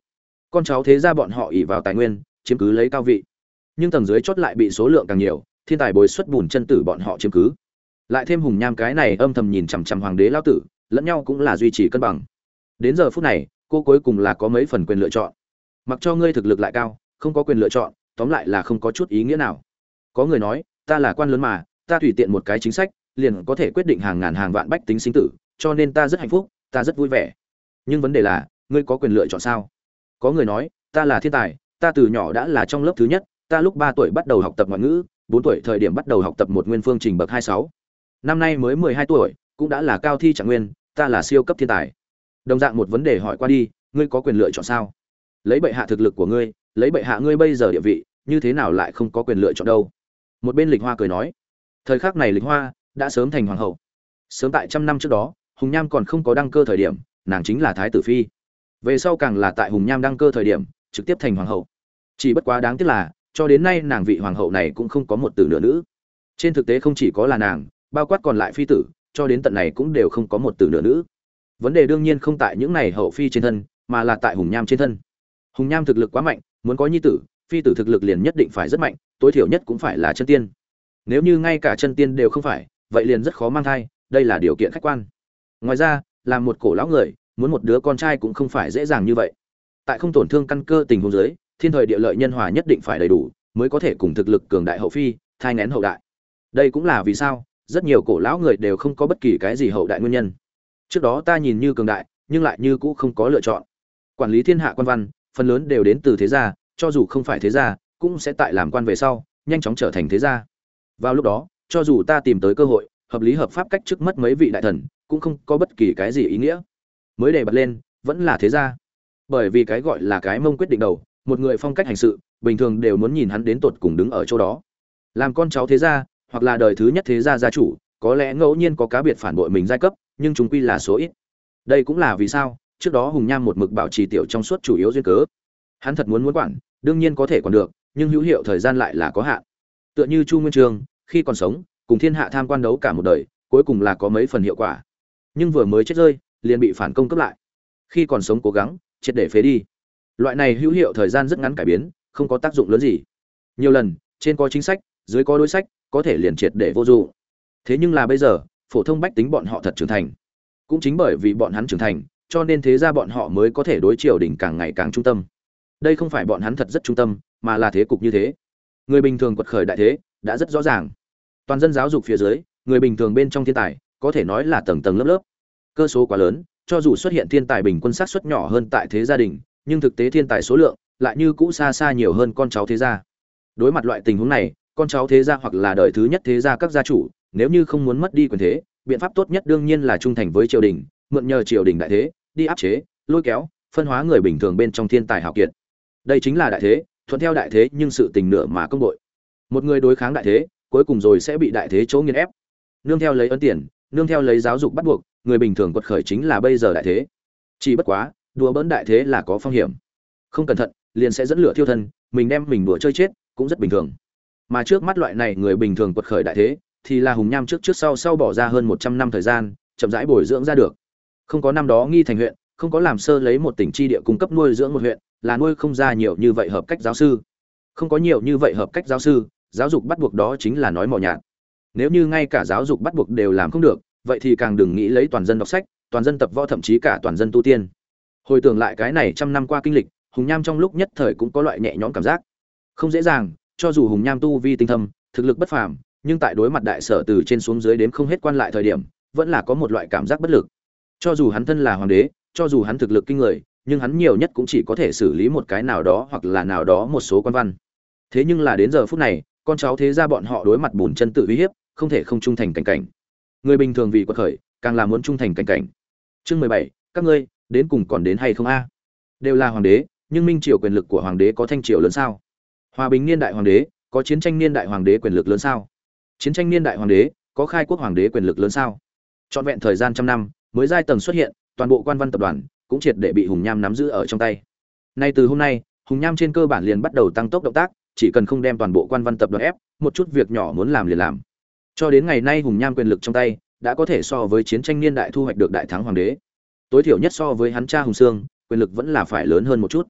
Con cháu thế ra bọn họ ỉ vào tài nguyên, chiếm cứ lấy cao vị. Nhưng tầng dưới chót lại bị số lượng càng nhiều, thiên tài bồi xuất bùn chân tử bọn họ chiếm cứ. Lại thêm hùng nham cái này âm thầm nhìn chằm chằm hoàng đế lao tử, lẫn nhau cũng là duy trì cân bằng. Đến giờ phút này, cô cuối cùng là có mấy phần quyền lựa chọn mặc cho ngươi thực lực lại cao, không có quyền lựa chọn, tóm lại là không có chút ý nghĩa nào. Có người nói, ta là quan lớn mà, ta tùy tiện một cái chính sách, liền có thể quyết định hàng ngàn hàng vạn bách tính sinh tử, cho nên ta rất hạnh phúc, ta rất vui vẻ. Nhưng vấn đề là, ngươi có quyền lựa chọn sao? Có người nói, ta là thiên tài, ta từ nhỏ đã là trong lớp thứ nhất, ta lúc ba tuổi bắt đầu học tập ngoại ngữ, bốn tuổi thời điểm bắt đầu học tập một nguyên phương trình bậc hai sáu. Năm nay mới mười hai tuổi, cũng đã là cao thi trạng nguyên, ta là siêu cấp thiên tài. Đồng dạng một vấn đề hỏi qua đi, ngươi có quyền lựa chọn sao? Lấy bệ hạ thực lực của ngươi, lấy bệ hạ ngươi bây giờ địa vị, như thế nào lại không có quyền lựa chọn đâu? Một bên lịch hoa cười nói, thời khắc này lịch hoa đã sớm thành hoàng hậu. Sớm tại trăm năm trước đó, hùng nham còn không có đăng cơ thời điểm, nàng chính là thái tử phi. Về sau càng là tại hùng nham đăng cơ thời điểm, trực tiếp thành hoàng hậu. Chỉ bất quá đáng tiếc là, cho đến nay nàng vị hoàng hậu này cũng không có một từ nửa nữ. Trên thực tế không chỉ có là nàng, bao quát còn lại phi tử, cho đến tận này cũng đều không có một từ nửa nữ. Vấn đề đương nhiên không tại những này hậu phi trên thân, mà là tại hùng nham trên thân hùng nham thực lực quá mạnh, muốn có nhi tử, phi tử thực lực liền nhất định phải rất mạnh, tối thiểu nhất cũng phải là chân tiên. Nếu như ngay cả chân tiên đều không phải, vậy liền rất khó mang thai, đây là điều kiện khách quan. Ngoài ra làm một cổ lão người, muốn một đứa con trai cũng không phải dễ dàng như vậy. Tại không tổn thương căn cơ tình huống giới thiên thời địa lợi nhân hòa nhất định phải đầy đủ, mới có thể cùng thực lực cường đại hậu phi, thai ngén hậu đại. Đây cũng là vì sao, rất nhiều cổ lão người đều không có bất kỳ cái gì hậu đại nguyên nhân. Trước đó ta nhìn như cường đại, nhưng lại như cũ không có lựa chọn. Quản lý thiên hạ quan văn phần lớn đều đến từ thế gia, cho dù không phải thế gia, cũng sẽ tại làm quan về sau, nhanh chóng trở thành thế gia. Vào lúc đó, cho dù ta tìm tới cơ hội, hợp lý hợp pháp cách trước mất mấy vị đại thần, cũng không có bất kỳ cái gì ý nghĩa. Mới đề bật lên, vẫn là thế gia. Bởi vì cái gọi là cái mông quyết định đầu, một người phong cách hành sự, bình thường đều muốn nhìn hắn đến tột cùng đứng ở chỗ đó. Làm con cháu thế gia, hoặc là đời thứ nhất thế gia gia chủ, có lẽ ngẫu nhiên có cá biệt phản bội mình giai cấp, nhưng chúng quy là số ít. Đây cũng là vì sao? Trước đó hùng nham một mực bảo trì tiểu trong suốt chủ yếu duyên cớ. Hắn thật muốn muốn quản, đương nhiên có thể còn được, nhưng hữu hiệu thời gian lại là có hạn. Tựa như chu nguyên trường, khi còn sống, cùng thiên hạ tham quan đấu cả một đời, cuối cùng là có mấy phần hiệu quả. Nhưng vừa mới chết rơi, liền bị phản công cấp lại. Khi còn sống cố gắng, triệt để phế đi. Loại này hữu hiệu thời gian rất ngắn cải biến, không có tác dụng lớn gì. Nhiều lần, trên có chính sách, dưới có đối sách, có thể liền triệt để vô dụng. Thế nhưng là bây giờ, phổ thông bách tính bọn họ thật trưởng thành. Cũng chính bởi vì bọn hắn trưởng thành cho nên thế ra bọn họ mới có thể đối triều đình càng ngày càng trung tâm. Đây không phải bọn hắn thật rất trung tâm, mà là thế cục như thế. Người bình thường quật khởi đại thế, đã rất rõ ràng. Toàn dân giáo dục phía dưới, người bình thường bên trong thiên tài, có thể nói là tầng tầng lớp lớp. Cơ số quá lớn, cho dù xuất hiện thiên tài bình quân sát suất nhỏ hơn tại thế gia đình, nhưng thực tế thiên tài số lượng lại như cũ xa xa nhiều hơn con cháu thế gia. Đối mặt loại tình huống này, con cháu thế gia hoặc là đời thứ nhất thế gia các gia chủ, nếu như không muốn mất đi quyền thế, biện pháp tốt nhất đương nhiên là trung thành với triều đình, mượn nhờ triều đình đại thế đi áp chế, lôi kéo, phân hóa người bình thường bên trong thiên tài hào kiệt. Đây chính là đại thế, thuận theo đại thế nhưng sự tình nửa mà công đội. Một người đối kháng đại thế, cuối cùng rồi sẽ bị đại thế chỗ nghiền ép. Nương theo lấy ấn tiền, nương theo lấy giáo dục bắt buộc, người bình thường quật khởi chính là bây giờ đại thế. Chỉ bất quá, đùa bỡn đại thế là có phong hiểm. Không cẩn thận, liền sẽ dẫn lửa thiêu thân, mình đem mình đùa chơi chết, cũng rất bình thường. Mà trước mắt loại này người bình thường quật khởi đại thế, thì là hùng nham trước trước sau sau bỏ ra hơn một trăm năm thời gian, chậm rãi bồi dưỡng ra được không có năm đó nghi thành huyện, không có làm sơ lấy một tỉnh tri địa cung cấp nuôi dưỡng một huyện, là nuôi không ra nhiều như vậy hợp cách giáo sư. Không có nhiều như vậy hợp cách giáo sư, giáo dục bắt buộc đó chính là nói mỏ nhạt. Nếu như ngay cả giáo dục bắt buộc đều làm không được, vậy thì càng đừng nghĩ lấy toàn dân đọc sách, toàn dân tập võ thậm chí cả toàn dân tu tiên. Hồi tưởng lại cái này trăm năm qua kinh lịch, hùng nham trong lúc nhất thời cũng có loại nhẹ nhõm cảm giác. Không dễ dàng, cho dù hùng nham tu vi tinh thâm, thực lực bất phàm, nhưng tại đối mặt đại sở từ trên xuống dưới đến không hết quan lại thời điểm, vẫn là có một loại cảm giác bất lực cho dù hắn thân là hoàng đế, cho dù hắn thực lực kinh người, nhưng hắn nhiều nhất cũng chỉ có thể xử lý một cái nào đó hoặc là nào đó một số quan văn. Thế nhưng là đến giờ phút này, con cháu thế ra bọn họ đối mặt bùn chân tự uy hiếp, không thể không trung thành cảnh cảnh. Người bình thường vì quật khởi, càng là muốn trung thành cảnh cảnh. Chương mười bảy, các ngươi, đến cùng còn đến hay không a? Đều là hoàng đế, nhưng minh triều quyền lực của hoàng đế có thanh triều lớn sao? Hòa bình niên đại hoàng đế, có chiến tranh niên đại hoàng đế quyền lực lớn sao? Chiến tranh niên đại hoàng đế, có khai quốc hoàng đế quyền lực lớn sao? Trọn vẹn thời gian trăm năm mới giai tầng xuất hiện, toàn bộ quan văn tập đoàn cũng triệt để bị hùng nham nắm giữ ở trong tay. Nay từ hôm nay, hùng nham trên cơ bản liền bắt đầu tăng tốc động tác, chỉ cần không đem toàn bộ quan văn tập đoàn ép, một chút việc nhỏ muốn làm liền làm. Cho đến ngày nay hùng nham quyền lực trong tay đã có thể so với chiến tranh niên đại thu hoạch được đại thắng hoàng đế. Tối thiểu nhất so với hắn cha hùng sương, quyền lực vẫn là phải lớn hơn một chút.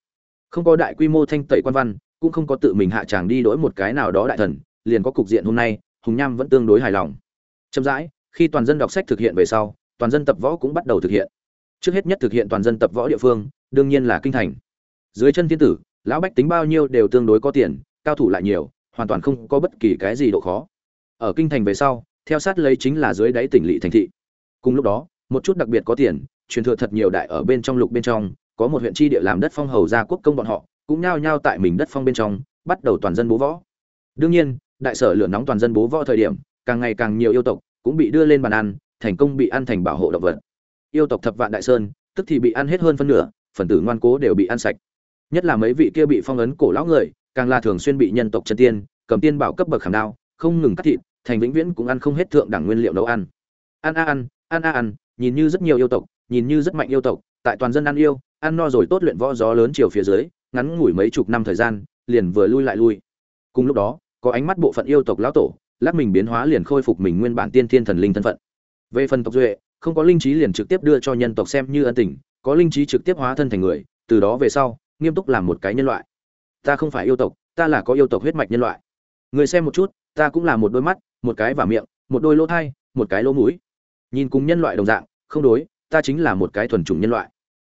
Không có đại quy mô thanh tẩy quan văn, cũng không có tự mình hạ tràng đi đổi một cái nào đó đại thần, liền có cục diện hôm nay, hùng nham vẫn tương đối hài lòng. Chậm rãi, khi toàn dân đọc sách thực hiện về sau toàn dân tập võ cũng bắt đầu thực hiện. Trước hết nhất thực hiện toàn dân tập võ địa phương, đương nhiên là kinh thành. Dưới chân thiên tử, lão bách tính bao nhiêu đều tương đối có tiền, cao thủ lại nhiều, hoàn toàn không có bất kỳ cái gì độ khó. Ở kinh thành về sau, theo sát lấy chính là dưới đáy tỉnh lỵ thành thị. Cùng lúc đó, một chút đặc biệt có tiền, truyền thừa thật nhiều đại ở bên trong lục bên trong, có một huyện tri địa làm đất phong hầu gia quốc công bọn họ, cũng nhao nhao tại mình đất phong bên trong, bắt đầu toàn dân bố võ. Đương nhiên, đại sở lửa nóng toàn dân bố võ thời điểm, càng ngày càng nhiều yêu tộc cũng bị đưa lên bàn ăn thành công bị ăn thành bảo hộ động vật. Yêu tộc thập vạn đại sơn, tức thì bị ăn hết hơn phân nửa, phần tử ngoan cố đều bị ăn sạch. Nhất là mấy vị kia bị phong ấn cổ lão người, càng là thường xuyên bị nhân tộc chân tiên, cầm tiên bảo cấp bậc khảm đao, không ngừng cắt thịt, thành vĩnh viễn cũng ăn không hết thượng đẳng nguyên liệu nấu ăn. Ăn a ăn ăn a ăn, nhìn như rất nhiều yêu tộc, nhìn như rất mạnh yêu tộc, tại toàn dân ăn yêu, ăn no rồi tốt luyện võ gió lớn chiều phía dưới, ngắn ngủi mấy chục năm thời gian, liền vừa lui lại lui. Cùng lúc đó, có ánh mắt bộ phận yêu tộc lão tổ lát mình biến hóa liền khôi phục mình nguyên bản tiên thiên thần linh thân phận về phần tộc duệ, không có linh trí liền trực tiếp đưa cho nhân tộc xem như ân tình, có linh trí trực tiếp hóa thân thành người, từ đó về sau, nghiêm túc làm một cái nhân loại. Ta không phải yêu tộc, ta là có yêu tộc huyết mạch nhân loại. Người xem một chút, ta cũng là một đôi mắt, một cái và miệng, một đôi lỗ thai, một cái lỗ mũi. Nhìn cùng nhân loại đồng dạng, không đối, ta chính là một cái thuần chủng nhân loại.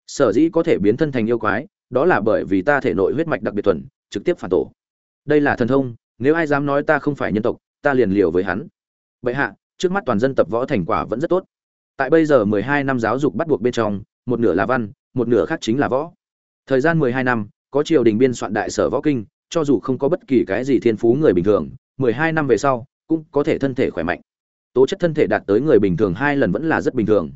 Sở dĩ có thể biến thân thành yêu quái, đó là bởi vì ta thể nội huyết mạch đặc biệt thuần, trực tiếp phản tổ. Đây là thần thông, nếu ai dám nói ta không phải nhân tộc, ta liền liều với hắn. Bệ hạ trước mắt toàn dân tập võ thành quả vẫn rất tốt. Tại bây giờ mười hai năm giáo dục bắt buộc bên trong, một nửa là văn, một nửa khác chính là võ. Thời gian mười hai năm, có triều đình biên soạn đại sở võ kinh, cho dù không có bất kỳ cái gì thiên phú người bình thường, mười hai năm về sau, cũng có thể thân thể khỏe mạnh. Tố chất thân thể đạt tới người bình thường hai lần vẫn là rất bình thường.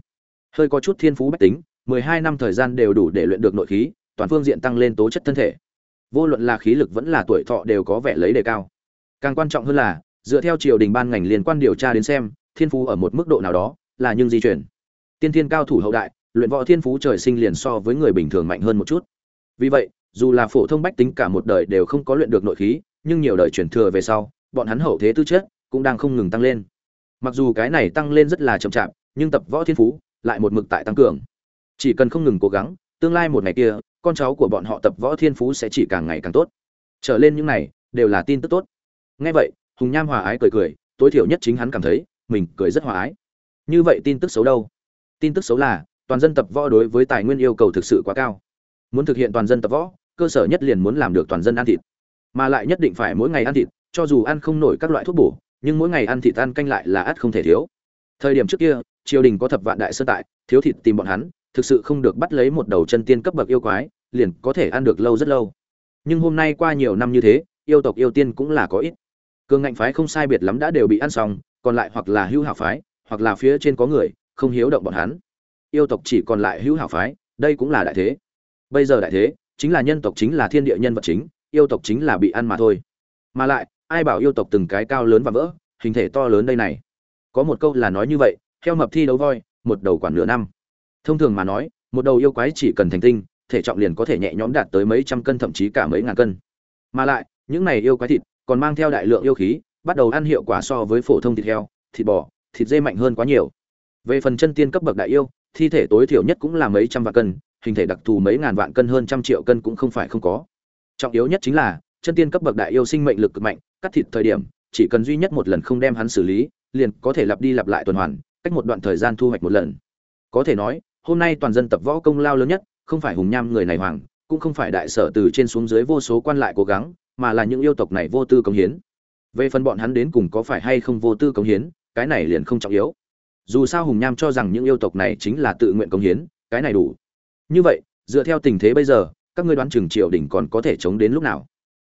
Hơi có chút thiên phú bách tính, mười hai năm thời gian đều đủ để luyện được nội khí, toàn phương diện tăng lên tố chất thân thể. Vô luận là khí lực vẫn là tuổi thọ đều có vẻ lấy đề cao. Càng quan trọng hơn là dựa theo triều đình ban ngành liên quan điều tra đến xem, thiên phú ở một mức độ nào đó là nhưng di chuyển. Tiên thiên cao thủ hậu đại, luyện võ thiên phú trời sinh liền so với người bình thường mạnh hơn một chút. Vì vậy, dù là phổ thông bách tính cả một đời đều không có luyện được nội khí, nhưng nhiều đời chuyển thừa về sau, bọn hắn hậu thế tư chất cũng đang không ngừng tăng lên. Mặc dù cái này tăng lên rất là chậm chạp, nhưng tập võ thiên phú lại một mực tại tăng cường. Chỉ cần không ngừng cố gắng, tương lai một ngày kia, con cháu của bọn họ tập võ thiên phú sẽ chỉ càng ngày càng tốt. Trở lên những này đều là tin tức tốt. Ngay vậy hùng nham hòa ái cười cười, tối thiểu nhất chính hắn cảm thấy, mình cười rất hòa ái. Như vậy tin tức xấu đâu? Tin tức xấu là, toàn dân tập võ đối với tài nguyên yêu cầu thực sự quá cao. Muốn thực hiện toàn dân tập võ, cơ sở nhất liền muốn làm được toàn dân ăn thịt. Mà lại nhất định phải mỗi ngày ăn thịt, cho dù ăn không nổi các loại thuốc bổ, nhưng mỗi ngày ăn thịt ăn canh lại là ắt không thể thiếu. Thời điểm trước kia, triều đình có thập vạn đại sơn tại, thiếu thịt tìm bọn hắn, thực sự không được bắt lấy một đầu chân tiên cấp bậc yêu quái, liền có thể ăn được lâu rất lâu. Nhưng hôm nay qua nhiều năm như thế, yêu tộc yêu tiên cũng là có ít cường ngạnh phái không sai biệt lắm đã đều bị ăn xong, còn lại hoặc là hưu hảo phái, hoặc là phía trên có người, không hiếu động bọn hắn. Yêu tộc chỉ còn lại hữu hảo phái, đây cũng là đại thế. Bây giờ đại thế, chính là nhân tộc chính là thiên địa nhân vật chính, yêu tộc chính là bị ăn mà thôi. Mà lại, ai bảo yêu tộc từng cái cao lớn và vỡ, hình thể to lớn đây này? Có một câu là nói như vậy theo mập thi đấu voi, một đầu quản nửa năm. Thông thường mà nói, một đầu yêu quái chỉ cần thành tinh, thể trọng liền có thể nhẹ nhõm đạt tới mấy trăm cân, thậm chí cả mấy ngàn cân. Mà lại, những này yêu quái thịt còn mang theo đại lượng yêu khí, bắt đầu ăn hiệu quả so với phổ thông thịt heo, thịt bò, thịt dê mạnh hơn quá nhiều. Về phần chân tiên cấp bậc đại yêu, thi thể tối thiểu nhất cũng là mấy trăm vạn cân, hình thể đặc thù mấy ngàn vạn cân hơn trăm triệu cân cũng không phải không có. Trọng yếu nhất chính là, chân tiên cấp bậc đại yêu sinh mệnh lực cực mạnh, cắt thịt thời điểm, chỉ cần duy nhất một lần không đem hắn xử lý, liền có thể lặp đi lặp lại tuần hoàn, cách một đoạn thời gian thu hoạch một lần. Có thể nói, hôm nay toàn dân tập võ công lao lớn nhất, không phải hùng nham người này hoàng cũng không phải đại sở từ trên xuống dưới vô số quan lại cố gắng mà là những yêu tộc này vô tư công hiến. Về phần bọn hắn đến cùng có phải hay không vô tư công hiến, cái này liền không trọng yếu. Dù sao hùng nham cho rằng những yêu tộc này chính là tự nguyện công hiến, cái này đủ. Như vậy, dựa theo tình thế bây giờ, các ngươi đoán chừng triều đình còn có thể chống đến lúc nào?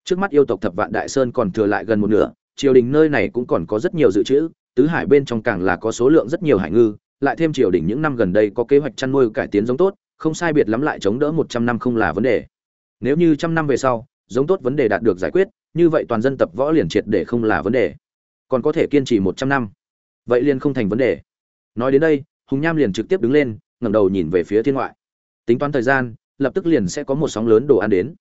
Trước mắt yêu tộc thập vạn đại sơn còn thừa lại gần một nửa, triều đình nơi này cũng còn có rất nhiều dự trữ, tứ hải bên trong càng là có số lượng rất nhiều hải ngư, lại thêm triều đình những năm gần đây có kế hoạch chăn nuôi cải tiến giống tốt, không sai biệt lắm lại chống đỡ một trăm năm không là vấn đề. Nếu như trăm năm về sau giống tốt vấn đề đạt được giải quyết, như vậy toàn dân tập võ liền triệt để không là vấn đề. Còn có thể kiên trì một trăm năm. Vậy liền không thành vấn đề. Nói đến đây, hùng nham liền trực tiếp đứng lên, ngẩng đầu nhìn về phía thiên ngoại. Tính toán thời gian, lập tức liền sẽ có một sóng lớn đồ ăn đến.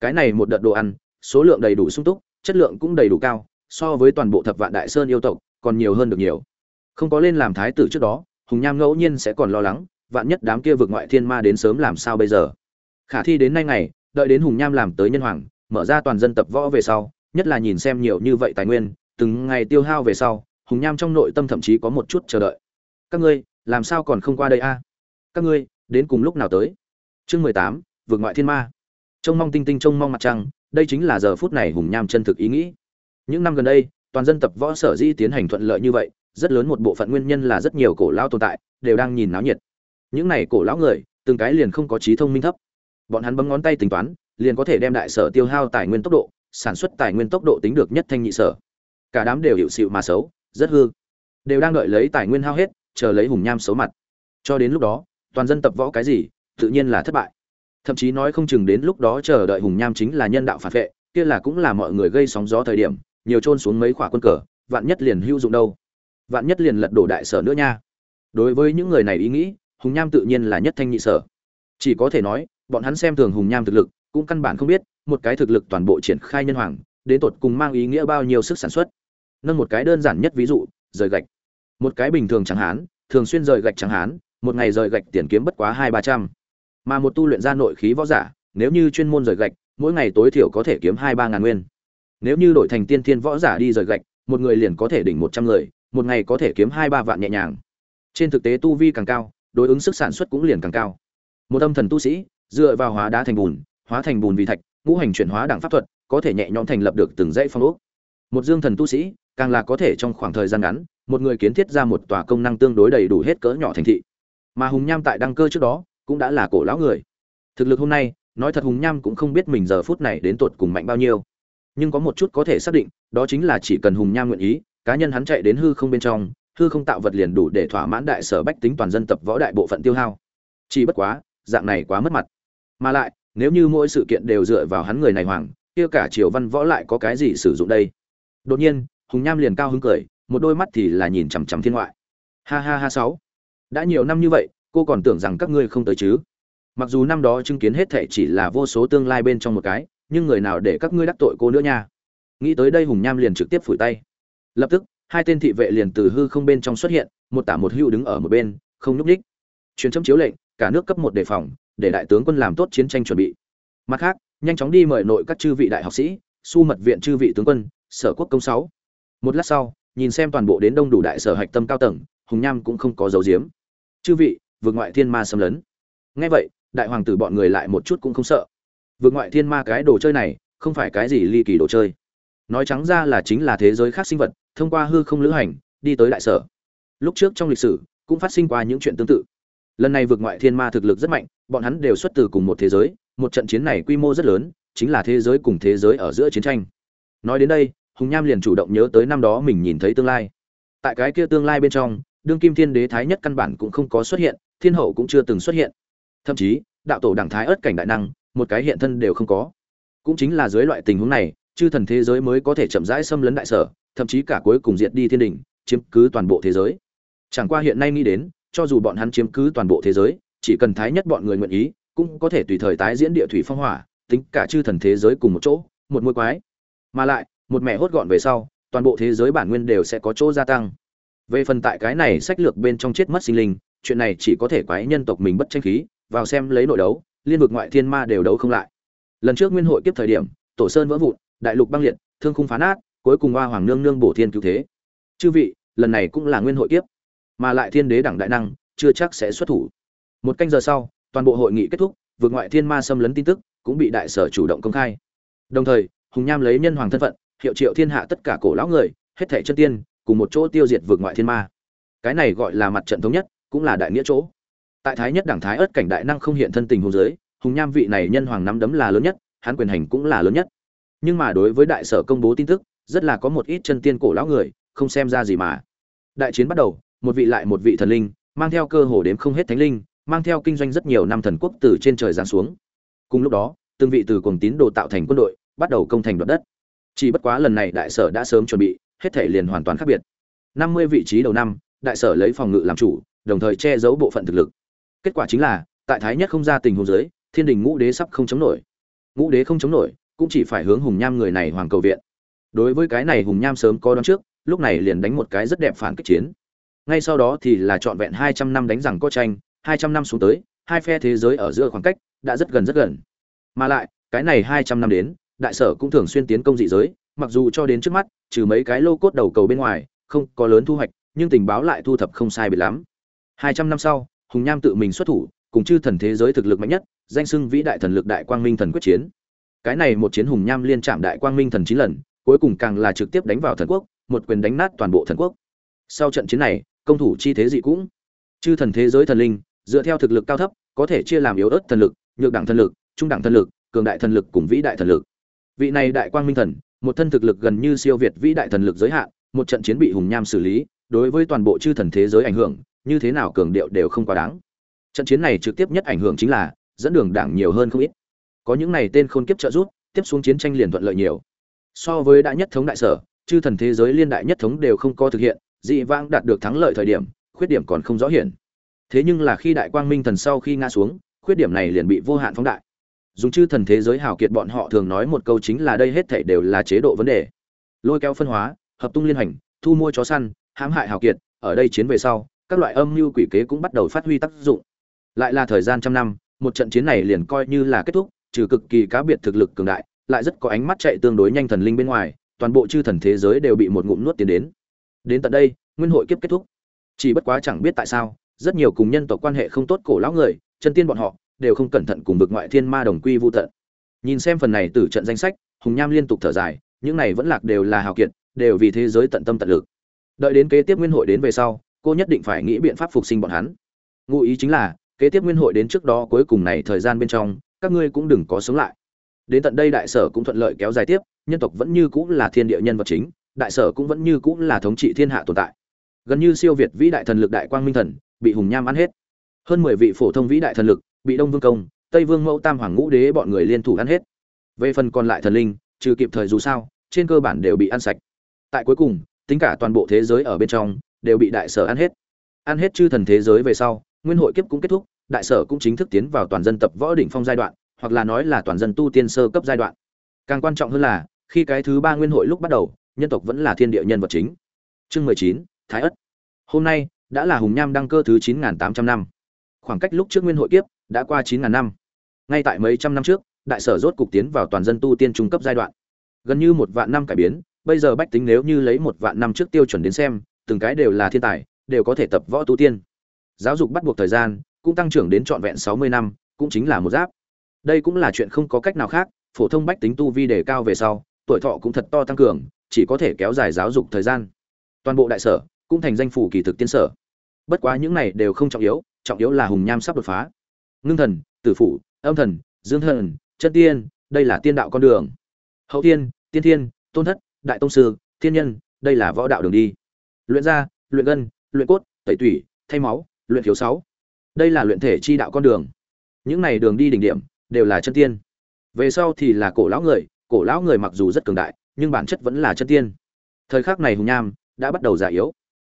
Cái này một đợt đồ ăn, số lượng đầy đủ sung túc, chất lượng cũng đầy đủ cao, so với toàn bộ thập vạn đại sơn yêu tộc, còn nhiều hơn được nhiều. Không có lên làm thái tử trước đó, hùng nham ngẫu nhiên sẽ còn lo lắng, vạn nhất đám kia vượt ngoại thiên ma đến sớm làm sao bây giờ. Khả thi đến nay ngày đợi đến hùng nham làm tới nhân hoàng, mở ra toàn dân tập võ về sau, nhất là nhìn xem nhiều như vậy tài nguyên, từng ngày tiêu hao về sau, hùng nham trong nội tâm thậm chí có một chút chờ đợi. Các ngươi, làm sao còn không qua đây a? Các ngươi, đến cùng lúc nào tới? Chương mười tám, vượt ngoại thiên ma. Trông mong tinh tinh, trông mong mặt trăng, đây chính là giờ phút này hùng nham chân thực ý nghĩ. Những năm gần đây, toàn dân tập võ sở di tiến hành thuận lợi như vậy, rất lớn một bộ phận nguyên nhân là rất nhiều cổ lão tồn tại, đều đang nhìn náo nhiệt. Những này cổ lão người, từng cái liền không có trí thông minh thấp bọn hắn bấm ngón tay tính toán, liền có thể đem đại sở tiêu hao tài nguyên tốc độ, sản xuất tài nguyên tốc độ tính được nhất thanh nhị sở. Cả đám đều hiệu xịu mà xấu, rất hư. Đều đang đợi lấy tài nguyên hao hết, chờ lấy hùng nham xấu mặt. Cho đến lúc đó, toàn dân tập võ cái gì, tự nhiên là thất bại. Thậm chí nói không chừng đến lúc đó chờ đợi hùng nham chính là nhân đạo phản vệ, kia là cũng là mọi người gây sóng gió thời điểm, nhiều trôn xuống mấy quả quân cờ, vạn nhất liền hữu dụng đâu. Vạn nhất liền lật đổ đại sở nữa nha. Đối với những người này ý nghĩ, hùng nham tự nhiên là nhất thanh nhị sở. Chỉ có thể nói bọn hắn xem thường hùng nham thực lực, cũng căn bản không biết, một cái thực lực toàn bộ triển khai nhân hoàng, đến tột cùng mang ý nghĩa bao nhiêu sức sản xuất. Nâng một cái đơn giản nhất ví dụ, rời gạch. Một cái bình thường chẳng hán, thường xuyên rời gạch chẳng hán, một ngày rời gạch tiền kiếm bất quá hai ba trăm. Mà một tu luyện ra nội khí võ giả, nếu như chuyên môn rời gạch, mỗi ngày tối thiểu có thể kiếm hai ba ngàn nguyên. Nếu như đổi thành tiên thiên võ giả đi rời gạch, một người liền có thể đỉnh một trăm người, một ngày có thể kiếm hai ba vạn nhẹ nhàng. Trên thực tế tu vi càng cao, đối ứng sức sản xuất cũng liền càng cao. Một âm thần tu sĩ dựa vào hóa đá thành bùn, hóa thành bùn vì thạch, ngũ hành chuyển hóa đẳng pháp thuật, có thể nhẹ nhõm thành lập được từng dãy phong ốc. Một dương thần tu sĩ, càng là có thể trong khoảng thời gian ngắn, một người kiến thiết ra một tòa công năng tương đối đầy đủ hết cỡ nhỏ thành thị. Mà hùng nham tại đăng cơ trước đó, cũng đã là cổ lão người. Thực lực hôm nay, nói thật hùng nham cũng không biết mình giờ phút này đến tột cùng mạnh bao nhiêu. Nhưng có một chút có thể xác định, đó chính là chỉ cần hùng nham nguyện ý, cá nhân hắn chạy đến hư không bên trong, hư không tạo vật liền đủ để thỏa mãn đại sở bách tính toàn dân tập võ đại bộ phận tiêu hao. Chỉ bất quá, dạng này quá mất mặt mà lại, nếu như mỗi sự kiện đều dựa vào hắn người này hoàng kia cả triều văn võ lại có cái gì sử dụng đây? Đột nhiên, hùng nham liền cao hứng cười, một đôi mắt thì là nhìn chằm chằm thiên ngoại. Ha ha ha sáu. Đã nhiều năm như vậy, cô còn tưởng rằng các ngươi không tới chứ? Mặc dù năm đó chứng kiến hết thệ chỉ là vô số tương lai bên trong một cái, nhưng người nào để các ngươi đắc tội cô nữa nha? Nghĩ tới đây hùng nham liền trực tiếp phủi tay. Lập tức, hai tên thị vệ liền từ hư không bên trong xuất hiện, một tả một hữu đứng ở một bên, không nhúc ních truyền chấm chiếu lệnh, cả nước cấp một đề phòng để đại tướng quân làm tốt chiến tranh chuẩn bị. Mặt khác, nhanh chóng đi mời nội các chư vị đại học sĩ, su mật viện chư vị tướng quân, sở quốc công sáu. Một lát sau, nhìn xem toàn bộ đến đông đủ đại sở hạch tâm cao tầng, hùng nham cũng không có dấu diếm chư vị, vượt ngoại thiên ma xâm lấn. Ngay vậy, đại hoàng tử bọn người lại một chút cũng không sợ. Vượt ngoại thiên ma cái đồ chơi này, không phải cái gì ly kỳ đồ chơi. Nói trắng ra là chính là thế giới khác sinh vật, thông qua hư không lữ hành, đi tới đại sở. Lúc trước trong lịch sử, cũng phát sinh qua những chuyện tương tự lần này vượt ngoại thiên ma thực lực rất mạnh, bọn hắn đều xuất từ cùng một thế giới, một trận chiến này quy mô rất lớn, chính là thế giới cùng thế giới ở giữa chiến tranh. Nói đến đây, hùng nham liền chủ động nhớ tới năm đó mình nhìn thấy tương lai. Tại cái kia tương lai bên trong, đương kim thiên đế thái nhất căn bản cũng không có xuất hiện, thiên hậu cũng chưa từng xuất hiện. Thậm chí, đạo tổ đảng thái ớt cảnh đại năng, một cái hiện thân đều không có. Cũng chính là dưới loại tình huống này, chư thần thế giới mới có thể chậm rãi xâm lấn đại sở, thậm chí cả cuối cùng diệt đi thiên đình chiếm cứ toàn bộ thế giới. Chẳng qua hiện nay nghĩ đến cho dù bọn hắn chiếm cứ toàn bộ thế giới, chỉ cần thái nhất bọn người nguyện ý, cũng có thể tùy thời tái diễn địa thủy phong hỏa, tính cả chư thần thế giới cùng một chỗ, một môi quái. Mà lại, một mẹ hốt gọn về sau, toàn bộ thế giới bản nguyên đều sẽ có chỗ gia tăng. Về phần tại cái này sách lược bên trong chết mất sinh linh, chuyện này chỉ có thể quái nhân tộc mình bất tranh khí, vào xem lấy nội đấu, liên vực ngoại thiên ma đều đấu không lại. Lần trước nguyên hội kiếp thời điểm, tổ sơn vỡ vụn, đại lục băng liệt, thương khung phá nát, cuối cùng hoa hoàng nương nương bổ thiên cứu thế. Chư vị, lần này cũng là nguyên hội kiếp mà lại thiên đế đẳng đại năng, chưa chắc sẽ xuất thủ. Một canh giờ sau, toàn bộ hội nghị kết thúc, vượt ngoại thiên ma xâm lấn tin tức cũng bị đại sở chủ động công khai. Đồng thời, hùng nham lấy nhân hoàng thân phận, hiệu triệu thiên hạ tất cả cổ lão người, hết thảy chân tiên, cùng một chỗ tiêu diệt vượt ngoại thiên ma. Cái này gọi là mặt trận thống nhất, cũng là đại nghĩa chỗ. Tại thái nhất đảng thái ớt cảnh đại năng không hiện thân tình hùng giới hùng nham vị này nhân hoàng nắm đấm là lớn nhất, hắn quyền hành cũng là lớn nhất. Nhưng mà đối với đại sở công bố tin tức, rất là có một ít chân tiên cổ lão người, không xem ra gì mà. Đại chiến bắt đầu một vị lại một vị thần linh, mang theo cơ hồ đếm không hết thánh linh, mang theo kinh doanh rất nhiều năm thần quốc từ trên trời giáng xuống. Cùng lúc đó, từng vị từ cuồng tín đồ tạo thành quân đội, bắt đầu công thành đoạt đất. Chỉ bất quá lần này đại sở đã sớm chuẩn bị, hết thể liền hoàn toàn khác biệt. Năm mươi vị trí đầu năm, đại sở lấy phòng ngự làm chủ, đồng thời che giấu bộ phận thực lực. Kết quả chính là, tại thái nhất không ra tình huống dưới, thiên đình ngũ đế sắp không chống nổi. Ngũ đế không chống nổi, cũng chỉ phải hướng hùng nham người này hoàng cầu viện. Đối với cái này hùng nham sớm có đoán trước, lúc này liền đánh một cái rất đẹp phản kích chiến ngay sau đó thì là trọn vẹn hai trăm năm đánh rằng có tranh, hai trăm năm xuống tới, hai phe thế giới ở giữa khoảng cách đã rất gần rất gần. Mà lại, cái này hai trăm năm đến, đại sở cũng thường xuyên tiến công dị giới, mặc dù cho đến trước mắt, trừ mấy cái lô cốt đầu cầu bên ngoài, không có lớn thu hoạch, nhưng tình báo lại thu thập không sai biệt lắm. Hai trăm năm sau, hùng Nam tự mình xuất thủ, cùng chư thần thế giới thực lực mạnh nhất, danh xưng vĩ đại thần lực đại quang minh thần quyết chiến. Cái này một chiến hùng Nam liên chạm đại quang minh thần chín lần, cuối cùng càng là trực tiếp đánh vào thần quốc, một quyền đánh nát toàn bộ thần quốc. Sau trận chiến này công thủ chi thế dị cũng. Chư thần thế giới thần linh, dựa theo thực lực cao thấp, có thể chia làm yếu ớt thần lực, nhược đẳng thần lực, trung đẳng thần lực, cường đại thần lực cùng vĩ đại thần lực. Vị này đại quang minh thần, một thân thực lực gần như siêu việt vĩ đại thần lực giới hạn, một trận chiến bị hùng nham xử lý, đối với toàn bộ chư thần thế giới ảnh hưởng, như thế nào cường điệu đều không quá đáng. Trận chiến này trực tiếp nhất ảnh hưởng chính là, dẫn đường đảng nhiều hơn không ít. Có những này tên khôn kiếp trợ giúp, tiếp xuống chiến tranh liền thuận lợi nhiều. So với đại nhất thống đại sở, chư thần thế giới liên đại nhất thống đều không có thực hiện dị vãng đạt được thắng lợi thời điểm, khuyết điểm còn không rõ hiển. Thế nhưng là khi đại quang minh thần sau khi ngã xuống, khuyết điểm này liền bị vô hạn phóng đại. Dùng chư thần thế giới hào kiệt bọn họ thường nói một câu chính là đây hết thảy đều là chế độ vấn đề. Lôi kéo phân hóa, hợp tung liên hành, thu mua chó săn, hãm hại hào kiệt, ở đây chiến về sau, các loại âm mưu quỷ kế cũng bắt đầu phát huy tác dụng. Lại là thời gian trăm năm, một trận chiến này liền coi như là kết thúc, trừ cực kỳ cá biệt thực lực cường đại, lại rất có ánh mắt chạy tương đối nhanh thần linh bên ngoài, toàn bộ chư thần thế giới đều bị một ngụm nuốt tiến đến đến tận đây, nguyên hội kiếp kết thúc. Chỉ bất quá chẳng biết tại sao, rất nhiều cùng nhân tộc quan hệ không tốt cổ lão người, chân tiên bọn họ, đều không cẩn thận cùng vực ngoại thiên ma đồng quy vu tận. Nhìn xem phần này từ trận danh sách, hùng nham liên tục thở dài, những này vẫn lạc đều là hào kiệt, đều vì thế giới tận tâm tận lực. Đợi đến kế tiếp nguyên hội đến về sau, cô nhất định phải nghĩ biện pháp phục sinh bọn hắn. Ngụ ý chính là, kế tiếp nguyên hội đến trước đó cuối cùng này thời gian bên trong, các ngươi cũng đừng có sống lại. Đến tận đây đại sở cũng thuận lợi kéo dài tiếp, nhân tộc vẫn như cũng là thiên địa nhân vật chính đại sở cũng vẫn như cũng là thống trị thiên hạ tồn tại. Gần như siêu việt vĩ đại thần lực đại quang minh thần, bị hùng nham ăn hết. Hơn mười vị phổ thông vĩ đại thần lực, bị đông vương công, tây vương mẫu tam hoàng ngũ đế bọn người liên thủ ăn hết. Về phần còn lại thần linh, trừ kịp thời dù sao, trên cơ bản đều bị ăn sạch. Tại cuối cùng, tính cả toàn bộ thế giới ở bên trong, đều bị đại sở ăn hết. Ăn hết chư thần thế giới về sau, nguyên hội kiếp cũng kết thúc, đại sở cũng chính thức tiến vào toàn dân tập võ đỉnh phong giai đoạn, hoặc là nói là toàn dân tu tiên sơ cấp giai đoạn. Càng quan trọng hơn là, khi cái thứ ba nguyên hội lúc bắt đầu nhân tộc vẫn là thiên địa nhân vật chính. Chương mười chín, thái ất. Hôm nay, đã là hùng nham đăng cơ thứ chín tám trăm năm. Khoảng cách lúc trước nguyên hội kiếp, đã qua chín năm. Ngay tại mấy trăm năm trước, đại sở rốt cục tiến vào toàn dân tu tiên trung cấp giai đoạn. Gần như một vạn năm cải biến, bây giờ bách tính nếu như lấy một vạn năm trước tiêu chuẩn đến xem, từng cái đều là thiên tài, đều có thể tập võ tu tiên. Giáo dục bắt buộc thời gian, cũng tăng trưởng đến trọn vẹn sáu mươi năm, cũng chính là một giáp. Đây cũng là chuyện không có cách nào khác, phổ thông bách tính tu vi đề cao về sau, tuổi thọ cũng thật to tăng cường chỉ có thể kéo dài giáo dục thời gian. Toàn bộ đại sở cũng thành danh phủ kỳ thực tiên sở. Bất quá những này đều không trọng yếu trọng yếu là hùng nham sắp đột phá. Ngưng thần, tử phủ, âm thần, dương thần, chân tiên, đây là tiên đạo con đường. Hậu tiên tiên thiên, tôn thất, đại tông sư, thiên nhân, đây là võ đạo đường đi. Luyện da, luyện gân, luyện cốt, tẩy tủy, thay máu, luyện thiếu sáu. Đây là luyện thể chi đạo con đường. Những này đường đi đỉnh điểm đều là chân tiên. Về sau thì là cổ lão người, cổ lão người mặc dù rất cường đại nhưng bản chất vẫn là chân tiên. Thời khắc này hùng nham đã bắt đầu già yếu.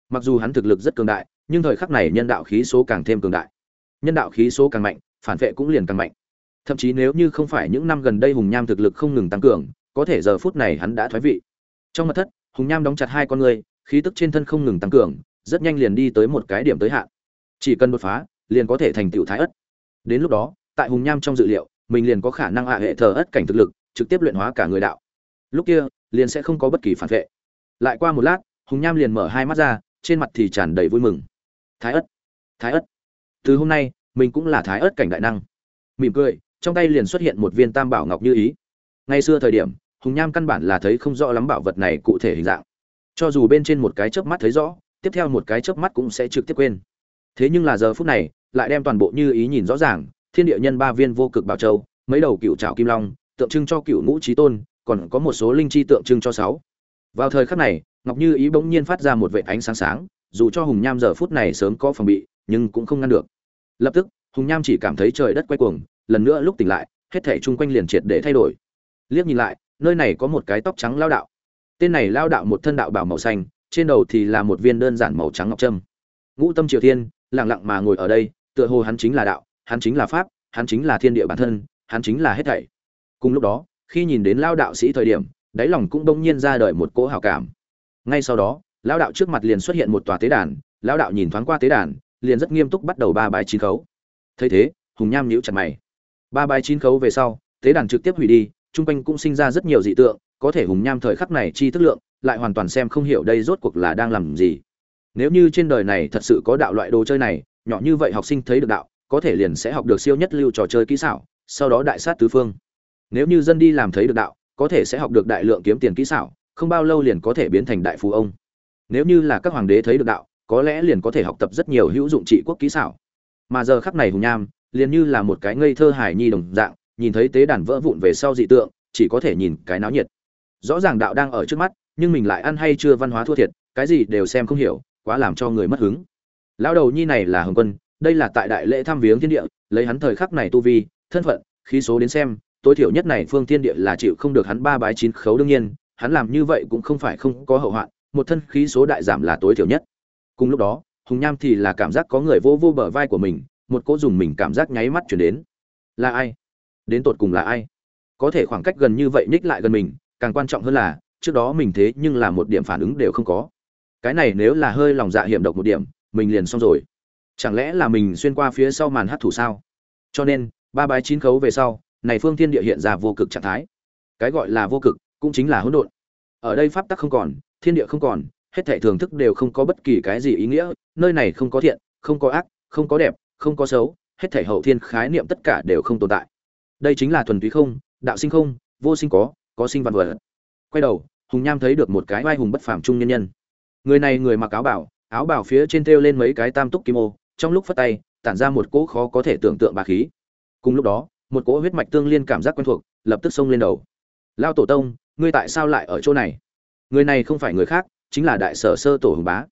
Mặc dù hắn thực lực rất cường đại, nhưng thời khắc này nhân đạo khí số càng thêm cường đại. Nhân đạo khí số càng mạnh, phản vệ cũng liền càng mạnh. Thậm chí nếu như không phải những năm gần đây hùng nham thực lực không ngừng tăng cường, có thể giờ phút này hắn đã thoái vị. Trong mặt thất, hùng nham đóng chặt hai con người, khí tức trên thân không ngừng tăng cường, rất nhanh liền đi tới một cái điểm tới hạn. Chỉ cần đột phá, liền có thể thành tựu thái ất. Đến lúc đó, tại hùng nham trong dự liệu, mình liền có khả năng hạ hệ thờ ất cảnh thực lực, trực tiếp luyện hóa cả người đạo lúc kia, liền sẽ không có bất kỳ phản vệ. Lại qua một lát, hùng nham liền mở hai mắt ra, trên mặt thì tràn đầy vui mừng. Thái ất thái ất từ hôm nay, mình cũng là thái ất cảnh đại năng. Mỉm cười, trong tay liền xuất hiện một viên tam bảo ngọc như ý. Ngày xưa thời điểm, hùng nham căn bản là thấy không rõ lắm bảo vật này cụ thể hình dạng. Cho dù bên trên một cái chớp mắt thấy rõ, tiếp theo một cái chớp mắt cũng sẽ trực tiếp quên. Thế nhưng là giờ phút này, lại đem toàn bộ như ý nhìn rõ ràng, thiên địa nhân ba viên vô cực bảo châu, mấy đầu cựu trảo kim long, tượng trưng cho cựu ngũ trí tôn còn có một số linh chi tượng trưng cho sáu. Vào thời khắc này, ngọc như ý bỗng nhiên phát ra một vệ ánh sáng sáng, dù cho hùng nham giờ phút này sớm có phòng bị, nhưng cũng không ngăn được. Lập tức, hùng nham chỉ cảm thấy trời đất quay cuồng, lần nữa lúc tỉnh lại, hết thảy chung quanh liền triệt để thay đổi. Liếc nhìn lại, nơi này có một cái tóc trắng lao đạo. Tên này lao đạo một thân đạo bảo màu xanh, trên đầu thì là một viên đơn giản màu trắng ngọc trâm. Ngũ tâm triều thiên, lặng lặng mà ngồi ở đây, tựa hồ hắn chính là đạo, hắn chính là pháp, hắn chính là thiên địa bản thân, hắn chính là hết thảy. Cùng lúc đó khi nhìn đến lao đạo sĩ thời điểm, đáy lòng cũng đông nhiên ra đời một cỗ hào cảm. Ngay sau đó, lao đạo trước mặt liền xuất hiện một tòa tế đàn, lao đạo nhìn thoáng qua tế đàn, liền rất nghiêm túc bắt đầu ba bài chín khấu. Thấy thế, hùng nham nhíu chặt mày. Ba bài chín khấu về sau, tế đàn trực tiếp hủy đi, chung quanh cũng sinh ra rất nhiều dị tượng, có thể hùng nham thời khắc này chi thức lượng, lại hoàn toàn xem không hiểu đây rốt cuộc là đang làm gì. Nếu như trên đời này thật sự có đạo loại đồ chơi này, nhỏ như vậy học sinh thấy được đạo, có thể liền sẽ học được siêu nhất lưu trò chơi kỹ xảo, sau đó đại sát tứ phương nếu như dân đi làm thấy được đạo, có thể sẽ học được đại lượng kiếm tiền kỹ xảo, không bao lâu liền có thể biến thành đại phú ông. Nếu như là các hoàng đế thấy được đạo, có lẽ liền có thể học tập rất nhiều hữu dụng trị quốc kỹ xảo. Mà giờ khắc này hùng nham, liền như là một cái ngây thơ hài nhi đồng dạng, nhìn thấy tế đàn vỡ vụn về sau dị tượng, chỉ có thể nhìn cái náo nhiệt. Rõ ràng đạo đang ở trước mắt, nhưng mình lại ăn hay chưa văn hóa thua thiệt, cái gì đều xem không hiểu, quá làm cho người mất hứng. Lão đầu nhi này là hồng quân, đây là tại đại lễ thăm viếng thiên địa, lấy hắn thời khắc này tu vi, thân phận, khí số đến xem tối thiểu nhất này phương thiên địa là chịu không được hắn ba bái chín khấu đương nhiên, hắn làm như vậy cũng không phải không có hậu hoạn, một thân khí số đại giảm là tối thiểu nhất. Cùng lúc đó, hùng nham thì là cảm giác có người vô vô bờ vai của mình, một cỗ dùng mình cảm giác nháy mắt chuyển đến. Là ai? Đến tột cùng là ai? Có thể khoảng cách gần như vậy nhích lại gần mình, càng quan trọng hơn là, trước đó mình thế nhưng là một điểm phản ứng đều không có. Cái này nếu là hơi lòng dạ hiểm độc một điểm, mình liền xong rồi. Chẳng lẽ là mình xuyên qua phía sau màn hát thủ sao? Cho nên, ba bái chín khấu về sau này phương thiên địa hiện ra vô cực trạng thái. Cái gọi là vô cực cũng chính là hỗn độn. Ở đây pháp tắc không còn, thiên địa không còn, hết thảy thường thức đều không có bất kỳ cái gì ý nghĩa, nơi này không có thiện, không có ác, không có đẹp, không có xấu, hết thảy hậu thiên khái niệm tất cả đều không tồn tại. Đây chính là thuần túy không, đạo sinh không, vô sinh có có sinh văn vật. Quay đầu, hùng nham thấy được một cái vai hùng bất phàm trung nhân nhân. Người này người mặc áo bảo áo bảo phía trên thêu lên mấy cái tam túc kim ô, trong lúc phất tay, tản ra một cỗ khó có thể tưởng tượng bà khí. Cùng lúc đó một cỗ huyết mạch tương liên cảm giác quen thuộc, lập tức xông lên đầu. Lao tổ tông, ngươi tại sao lại ở chỗ này? Người này không phải người khác, chính là đại sở sơ tổ hùng bá.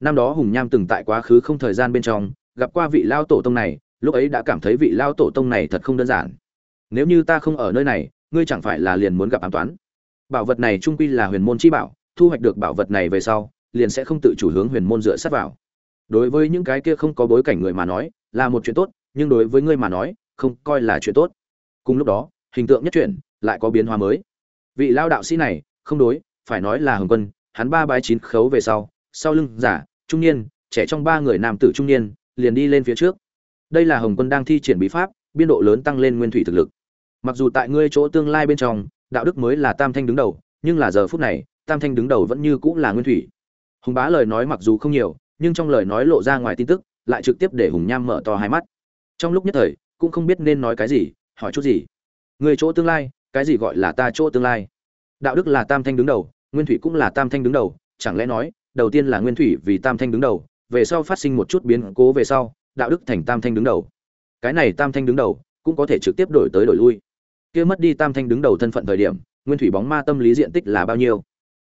Năm đó hùng nham từng tại quá khứ không thời gian bên trong, gặp qua vị lao tổ tông này, lúc ấy đã cảm thấy vị lao tổ tông này thật không đơn giản. Nếu như ta không ở nơi này, ngươi chẳng phải là liền muốn gặp ám toán? Bảo vật này trung quy là huyền môn chi bảo, thu hoạch được bảo vật này về sau, liền sẽ không tự chủ hướng huyền môn dựa sát vào. Đối với những cái kia không có bối cảnh người mà nói, là một chuyện tốt, nhưng đối với ngươi mà nói không coi là chuyện tốt. Cùng lúc đó, hình tượng nhất chuyển, lại có biến hóa mới. Vị lao đạo sĩ này, không đối, phải nói là hồng quân, hắn ba bái chín khấu về sau sau lưng giả, trung niên, trẻ trong ba người nam tử trung niên, liền đi lên phía trước. Đây là hồng quân đang thi triển bí pháp, biên độ lớn tăng lên nguyên thủy thực lực. Mặc dù tại ngươi chỗ tương lai bên trong, đạo đức mới là tam thanh đứng đầu, nhưng là giờ phút này, tam thanh đứng đầu vẫn như cũng là nguyên thủy. Hùng bá lời nói mặc dù không nhiều, nhưng trong lời nói lộ ra ngoài tin tức, lại trực tiếp để hùng nham mở to hai mắt. Trong lúc nhất thời cũng không biết nên nói cái gì, hỏi chút gì. Người chỗ tương lai, cái gì gọi là ta chỗ tương lai? Đạo đức là tam thanh đứng đầu, nguyên thủy cũng là tam thanh đứng đầu, chẳng lẽ nói, đầu tiên là nguyên thủy vì tam thanh đứng đầu, về sau phát sinh một chút biến cố về sau, đạo đức thành tam thanh đứng đầu. Cái này tam thanh đứng đầu, cũng có thể trực tiếp đổi tới đổi lui. Kia mất đi tam thanh đứng đầu thân phận thời điểm, nguyên thủy bóng ma tâm lý diện tích là bao nhiêu?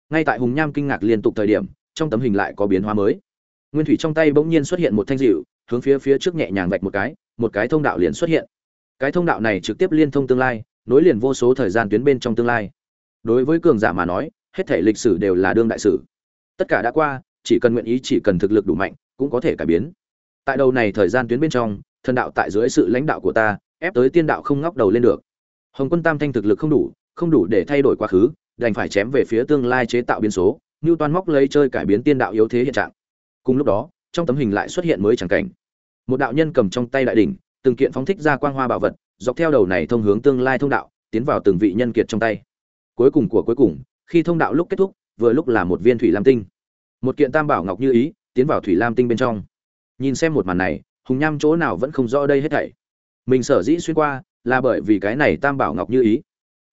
Ngay tại hùng nham kinh ngạc liên tục thời điểm, trong tấm hình lại có biến hóa mới. Nguyên thủy trong tay bỗng nhiên xuất hiện một thanh dịu, hướng phía phía trước nhẹ nhàng vạch một cái một cái thông đạo liền xuất hiện. Cái thông đạo này trực tiếp liên thông tương lai, nối liền vô số thời gian tuyến bên trong tương lai. Đối với cường giả mà nói, hết thể lịch sử đều là đương đại sử tất cả đã qua, chỉ cần nguyện ý, chỉ cần thực lực đủ mạnh, cũng có thể cải biến. Tại đầu này thời gian tuyến bên trong, thần đạo tại dưới sự lãnh đạo của ta, ép tới tiên đạo không ngóc đầu lên được. Hồng quân tam thanh thực lực không đủ không đủ để thay đổi quá khứ, đành phải chém về phía tương lai chế tạo biến số. Như toàn móc lấy chơi cải biến tiên đạo yếu thế hiện trạng. Cùng lúc đó, trong tấm hình lại xuất hiện mới chẳng cảnh một đạo nhân cầm trong tay đại đỉnh, từng kiện phóng thích ra quang hoa bảo vật, dọc theo đầu này thông hướng tương lai thông đạo, tiến vào từng vị nhân kiệt trong tay. Cuối cùng của cuối cùng, khi thông đạo lúc kết thúc, vừa lúc là một viên thủy lam tinh. Một kiện tam bảo ngọc như ý, tiến vào thủy lam tinh bên trong. Nhìn xem một màn này, hùng nham chỗ nào vẫn không rõ đây hết thảy. Mình sở dĩ xuyên qua, là bởi vì cái này tam bảo ngọc như ý.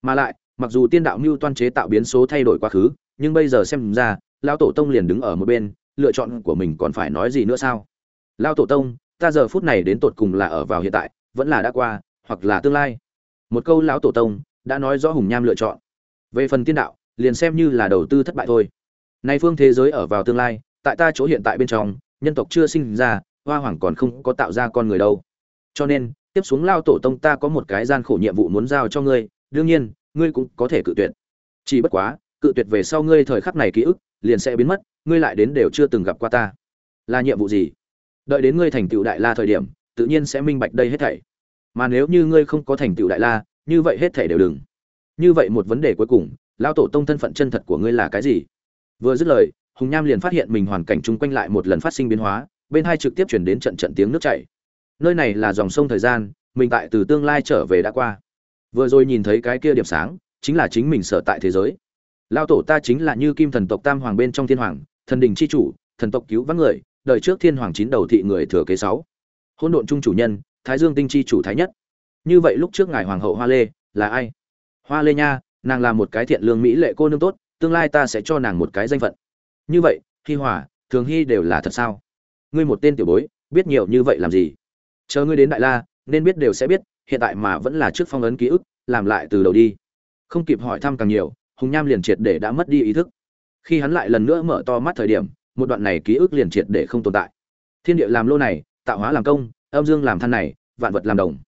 Mà lại, mặc dù tiên đạo mưu toan chế tạo biến số thay đổi quá khứ, nhưng bây giờ xem ra lao tổ tông liền đứng ở một bên, lựa chọn của mình còn phải nói gì nữa sao? Lao tổ tông ta giờ phút này đến tột cùng là ở vào hiện tại, vẫn là đã qua, hoặc là tương lai. Một câu lão tổ tông đã nói rõ hùng nham lựa chọn. Về phần tiên đạo, liền xem như là đầu tư thất bại thôi. Nay phương thế giới ở vào tương lai, tại ta chỗ hiện tại bên trong, nhân tộc chưa sinh ra, hoa hoàng còn không có tạo ra con người đâu. Cho nên, tiếp xuống lao tổ tông ta có một cái gian khổ nhiệm vụ muốn giao cho ngươi, đương nhiên, ngươi cũng có thể cự tuyệt. Chỉ bất quá, cự tuyệt về sau ngươi thời khắc này ký ức, liền sẽ biến mất, ngươi lại đến đều chưa từng gặp qua ta. Là nhiệm vụ gì? Đợi đến ngươi thành tựu đại la thời điểm, tự nhiên sẽ minh bạch đây hết thảy. Mà nếu như ngươi không có thành tựu đại la, như vậy hết thảy đều đừng. Như vậy một vấn đề cuối cùng lao tổ tông thân phận chân thật của ngươi là cái gì? Vừa dứt lời, hùng nham liền phát hiện mình hoàn cảnh chung quanh lại một lần phát sinh biến hóa, bên hai trực tiếp chuyển đến trận trận tiếng nước chảy. Nơi này là dòng sông thời gian, mình tại từ tương lai trở về đã qua. Vừa rồi nhìn thấy cái kia điểm sáng, chính là chính mình sở tại thế giới. Lao tổ ta chính là như kim thần tộc tam hoàng bên trong thiên hoàng, thần đình c h i chủ, thần tộc cứu vãn người đời trước thiên hoàng chín đầu thị người thừa kế sáu. Hôn độn trung chủ nhân, thái dương tinh chi chủ thái nhất. Như vậy lúc trước ngài hoàng hậu hoa lê, là ai? Hoa lê nha, nàng là một cái thiện lương mỹ lệ cô nương tốt, tương lai ta sẽ cho nàng một cái danh phận. Như vậy, hi hòa, thường hy đều là thật sao? Ngươi một tên tiểu bối, biết nhiều như vậy làm gì? Chờ ngươi đến đại la, nên biết đều sẽ biết, hiện tại mà vẫn là trước phong ấn ký ức, làm lại từ đầu đi. Không kịp hỏi thăm càng nhiều, hùng nham liền triệt để đã mất đi ý thức. Khi hắn lại lần nữa mở to mắt thời điểm một đoạn này ký ức liền triệt để không tồn tại. Thiên địa làm lô này, tạo hóa làm công, âm dương làm than này, vạn vật làm đồng.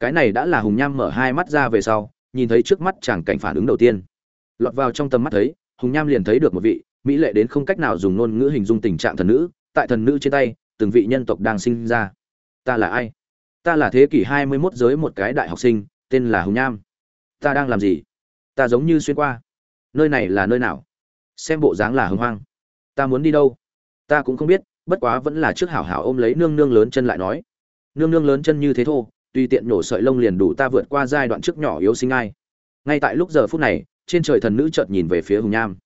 Cái này đã là hùng nham mở hai mắt ra về sau, nhìn thấy trước mắt chàng cảnh phản ứng đầu tiên. Lọt vào trong tầm mắt thấy, hùng nham liền thấy được một vị mỹ lệ đến không cách nào dùng ngôn ngữ hình dung tình trạng thần nữ, tại thần nữ trên tay, từng vị nhân tộc đang sinh ra. Ta là ai? Ta là thế kỷ hai mươi 21 giới một cái đại học sinh, tên là hùng nham. Ta đang làm gì? Ta giống như xuyên qua. Nơi này là nơi nào? Xem bộ dáng là hưng hoang ta muốn đi đâu? Ta cũng không biết, bất quá vẫn là trước hảo hảo ôm lấy nương nương lớn chân lại nói. Nương nương lớn chân như thế thô, tùy tiện nhổ sợi lông liền đủ ta vượt qua giai đoạn trước nhỏ yếu sinh ai. Ngay tại lúc giờ phút này, trên trời thần nữ chợt nhìn về phía hùng nham.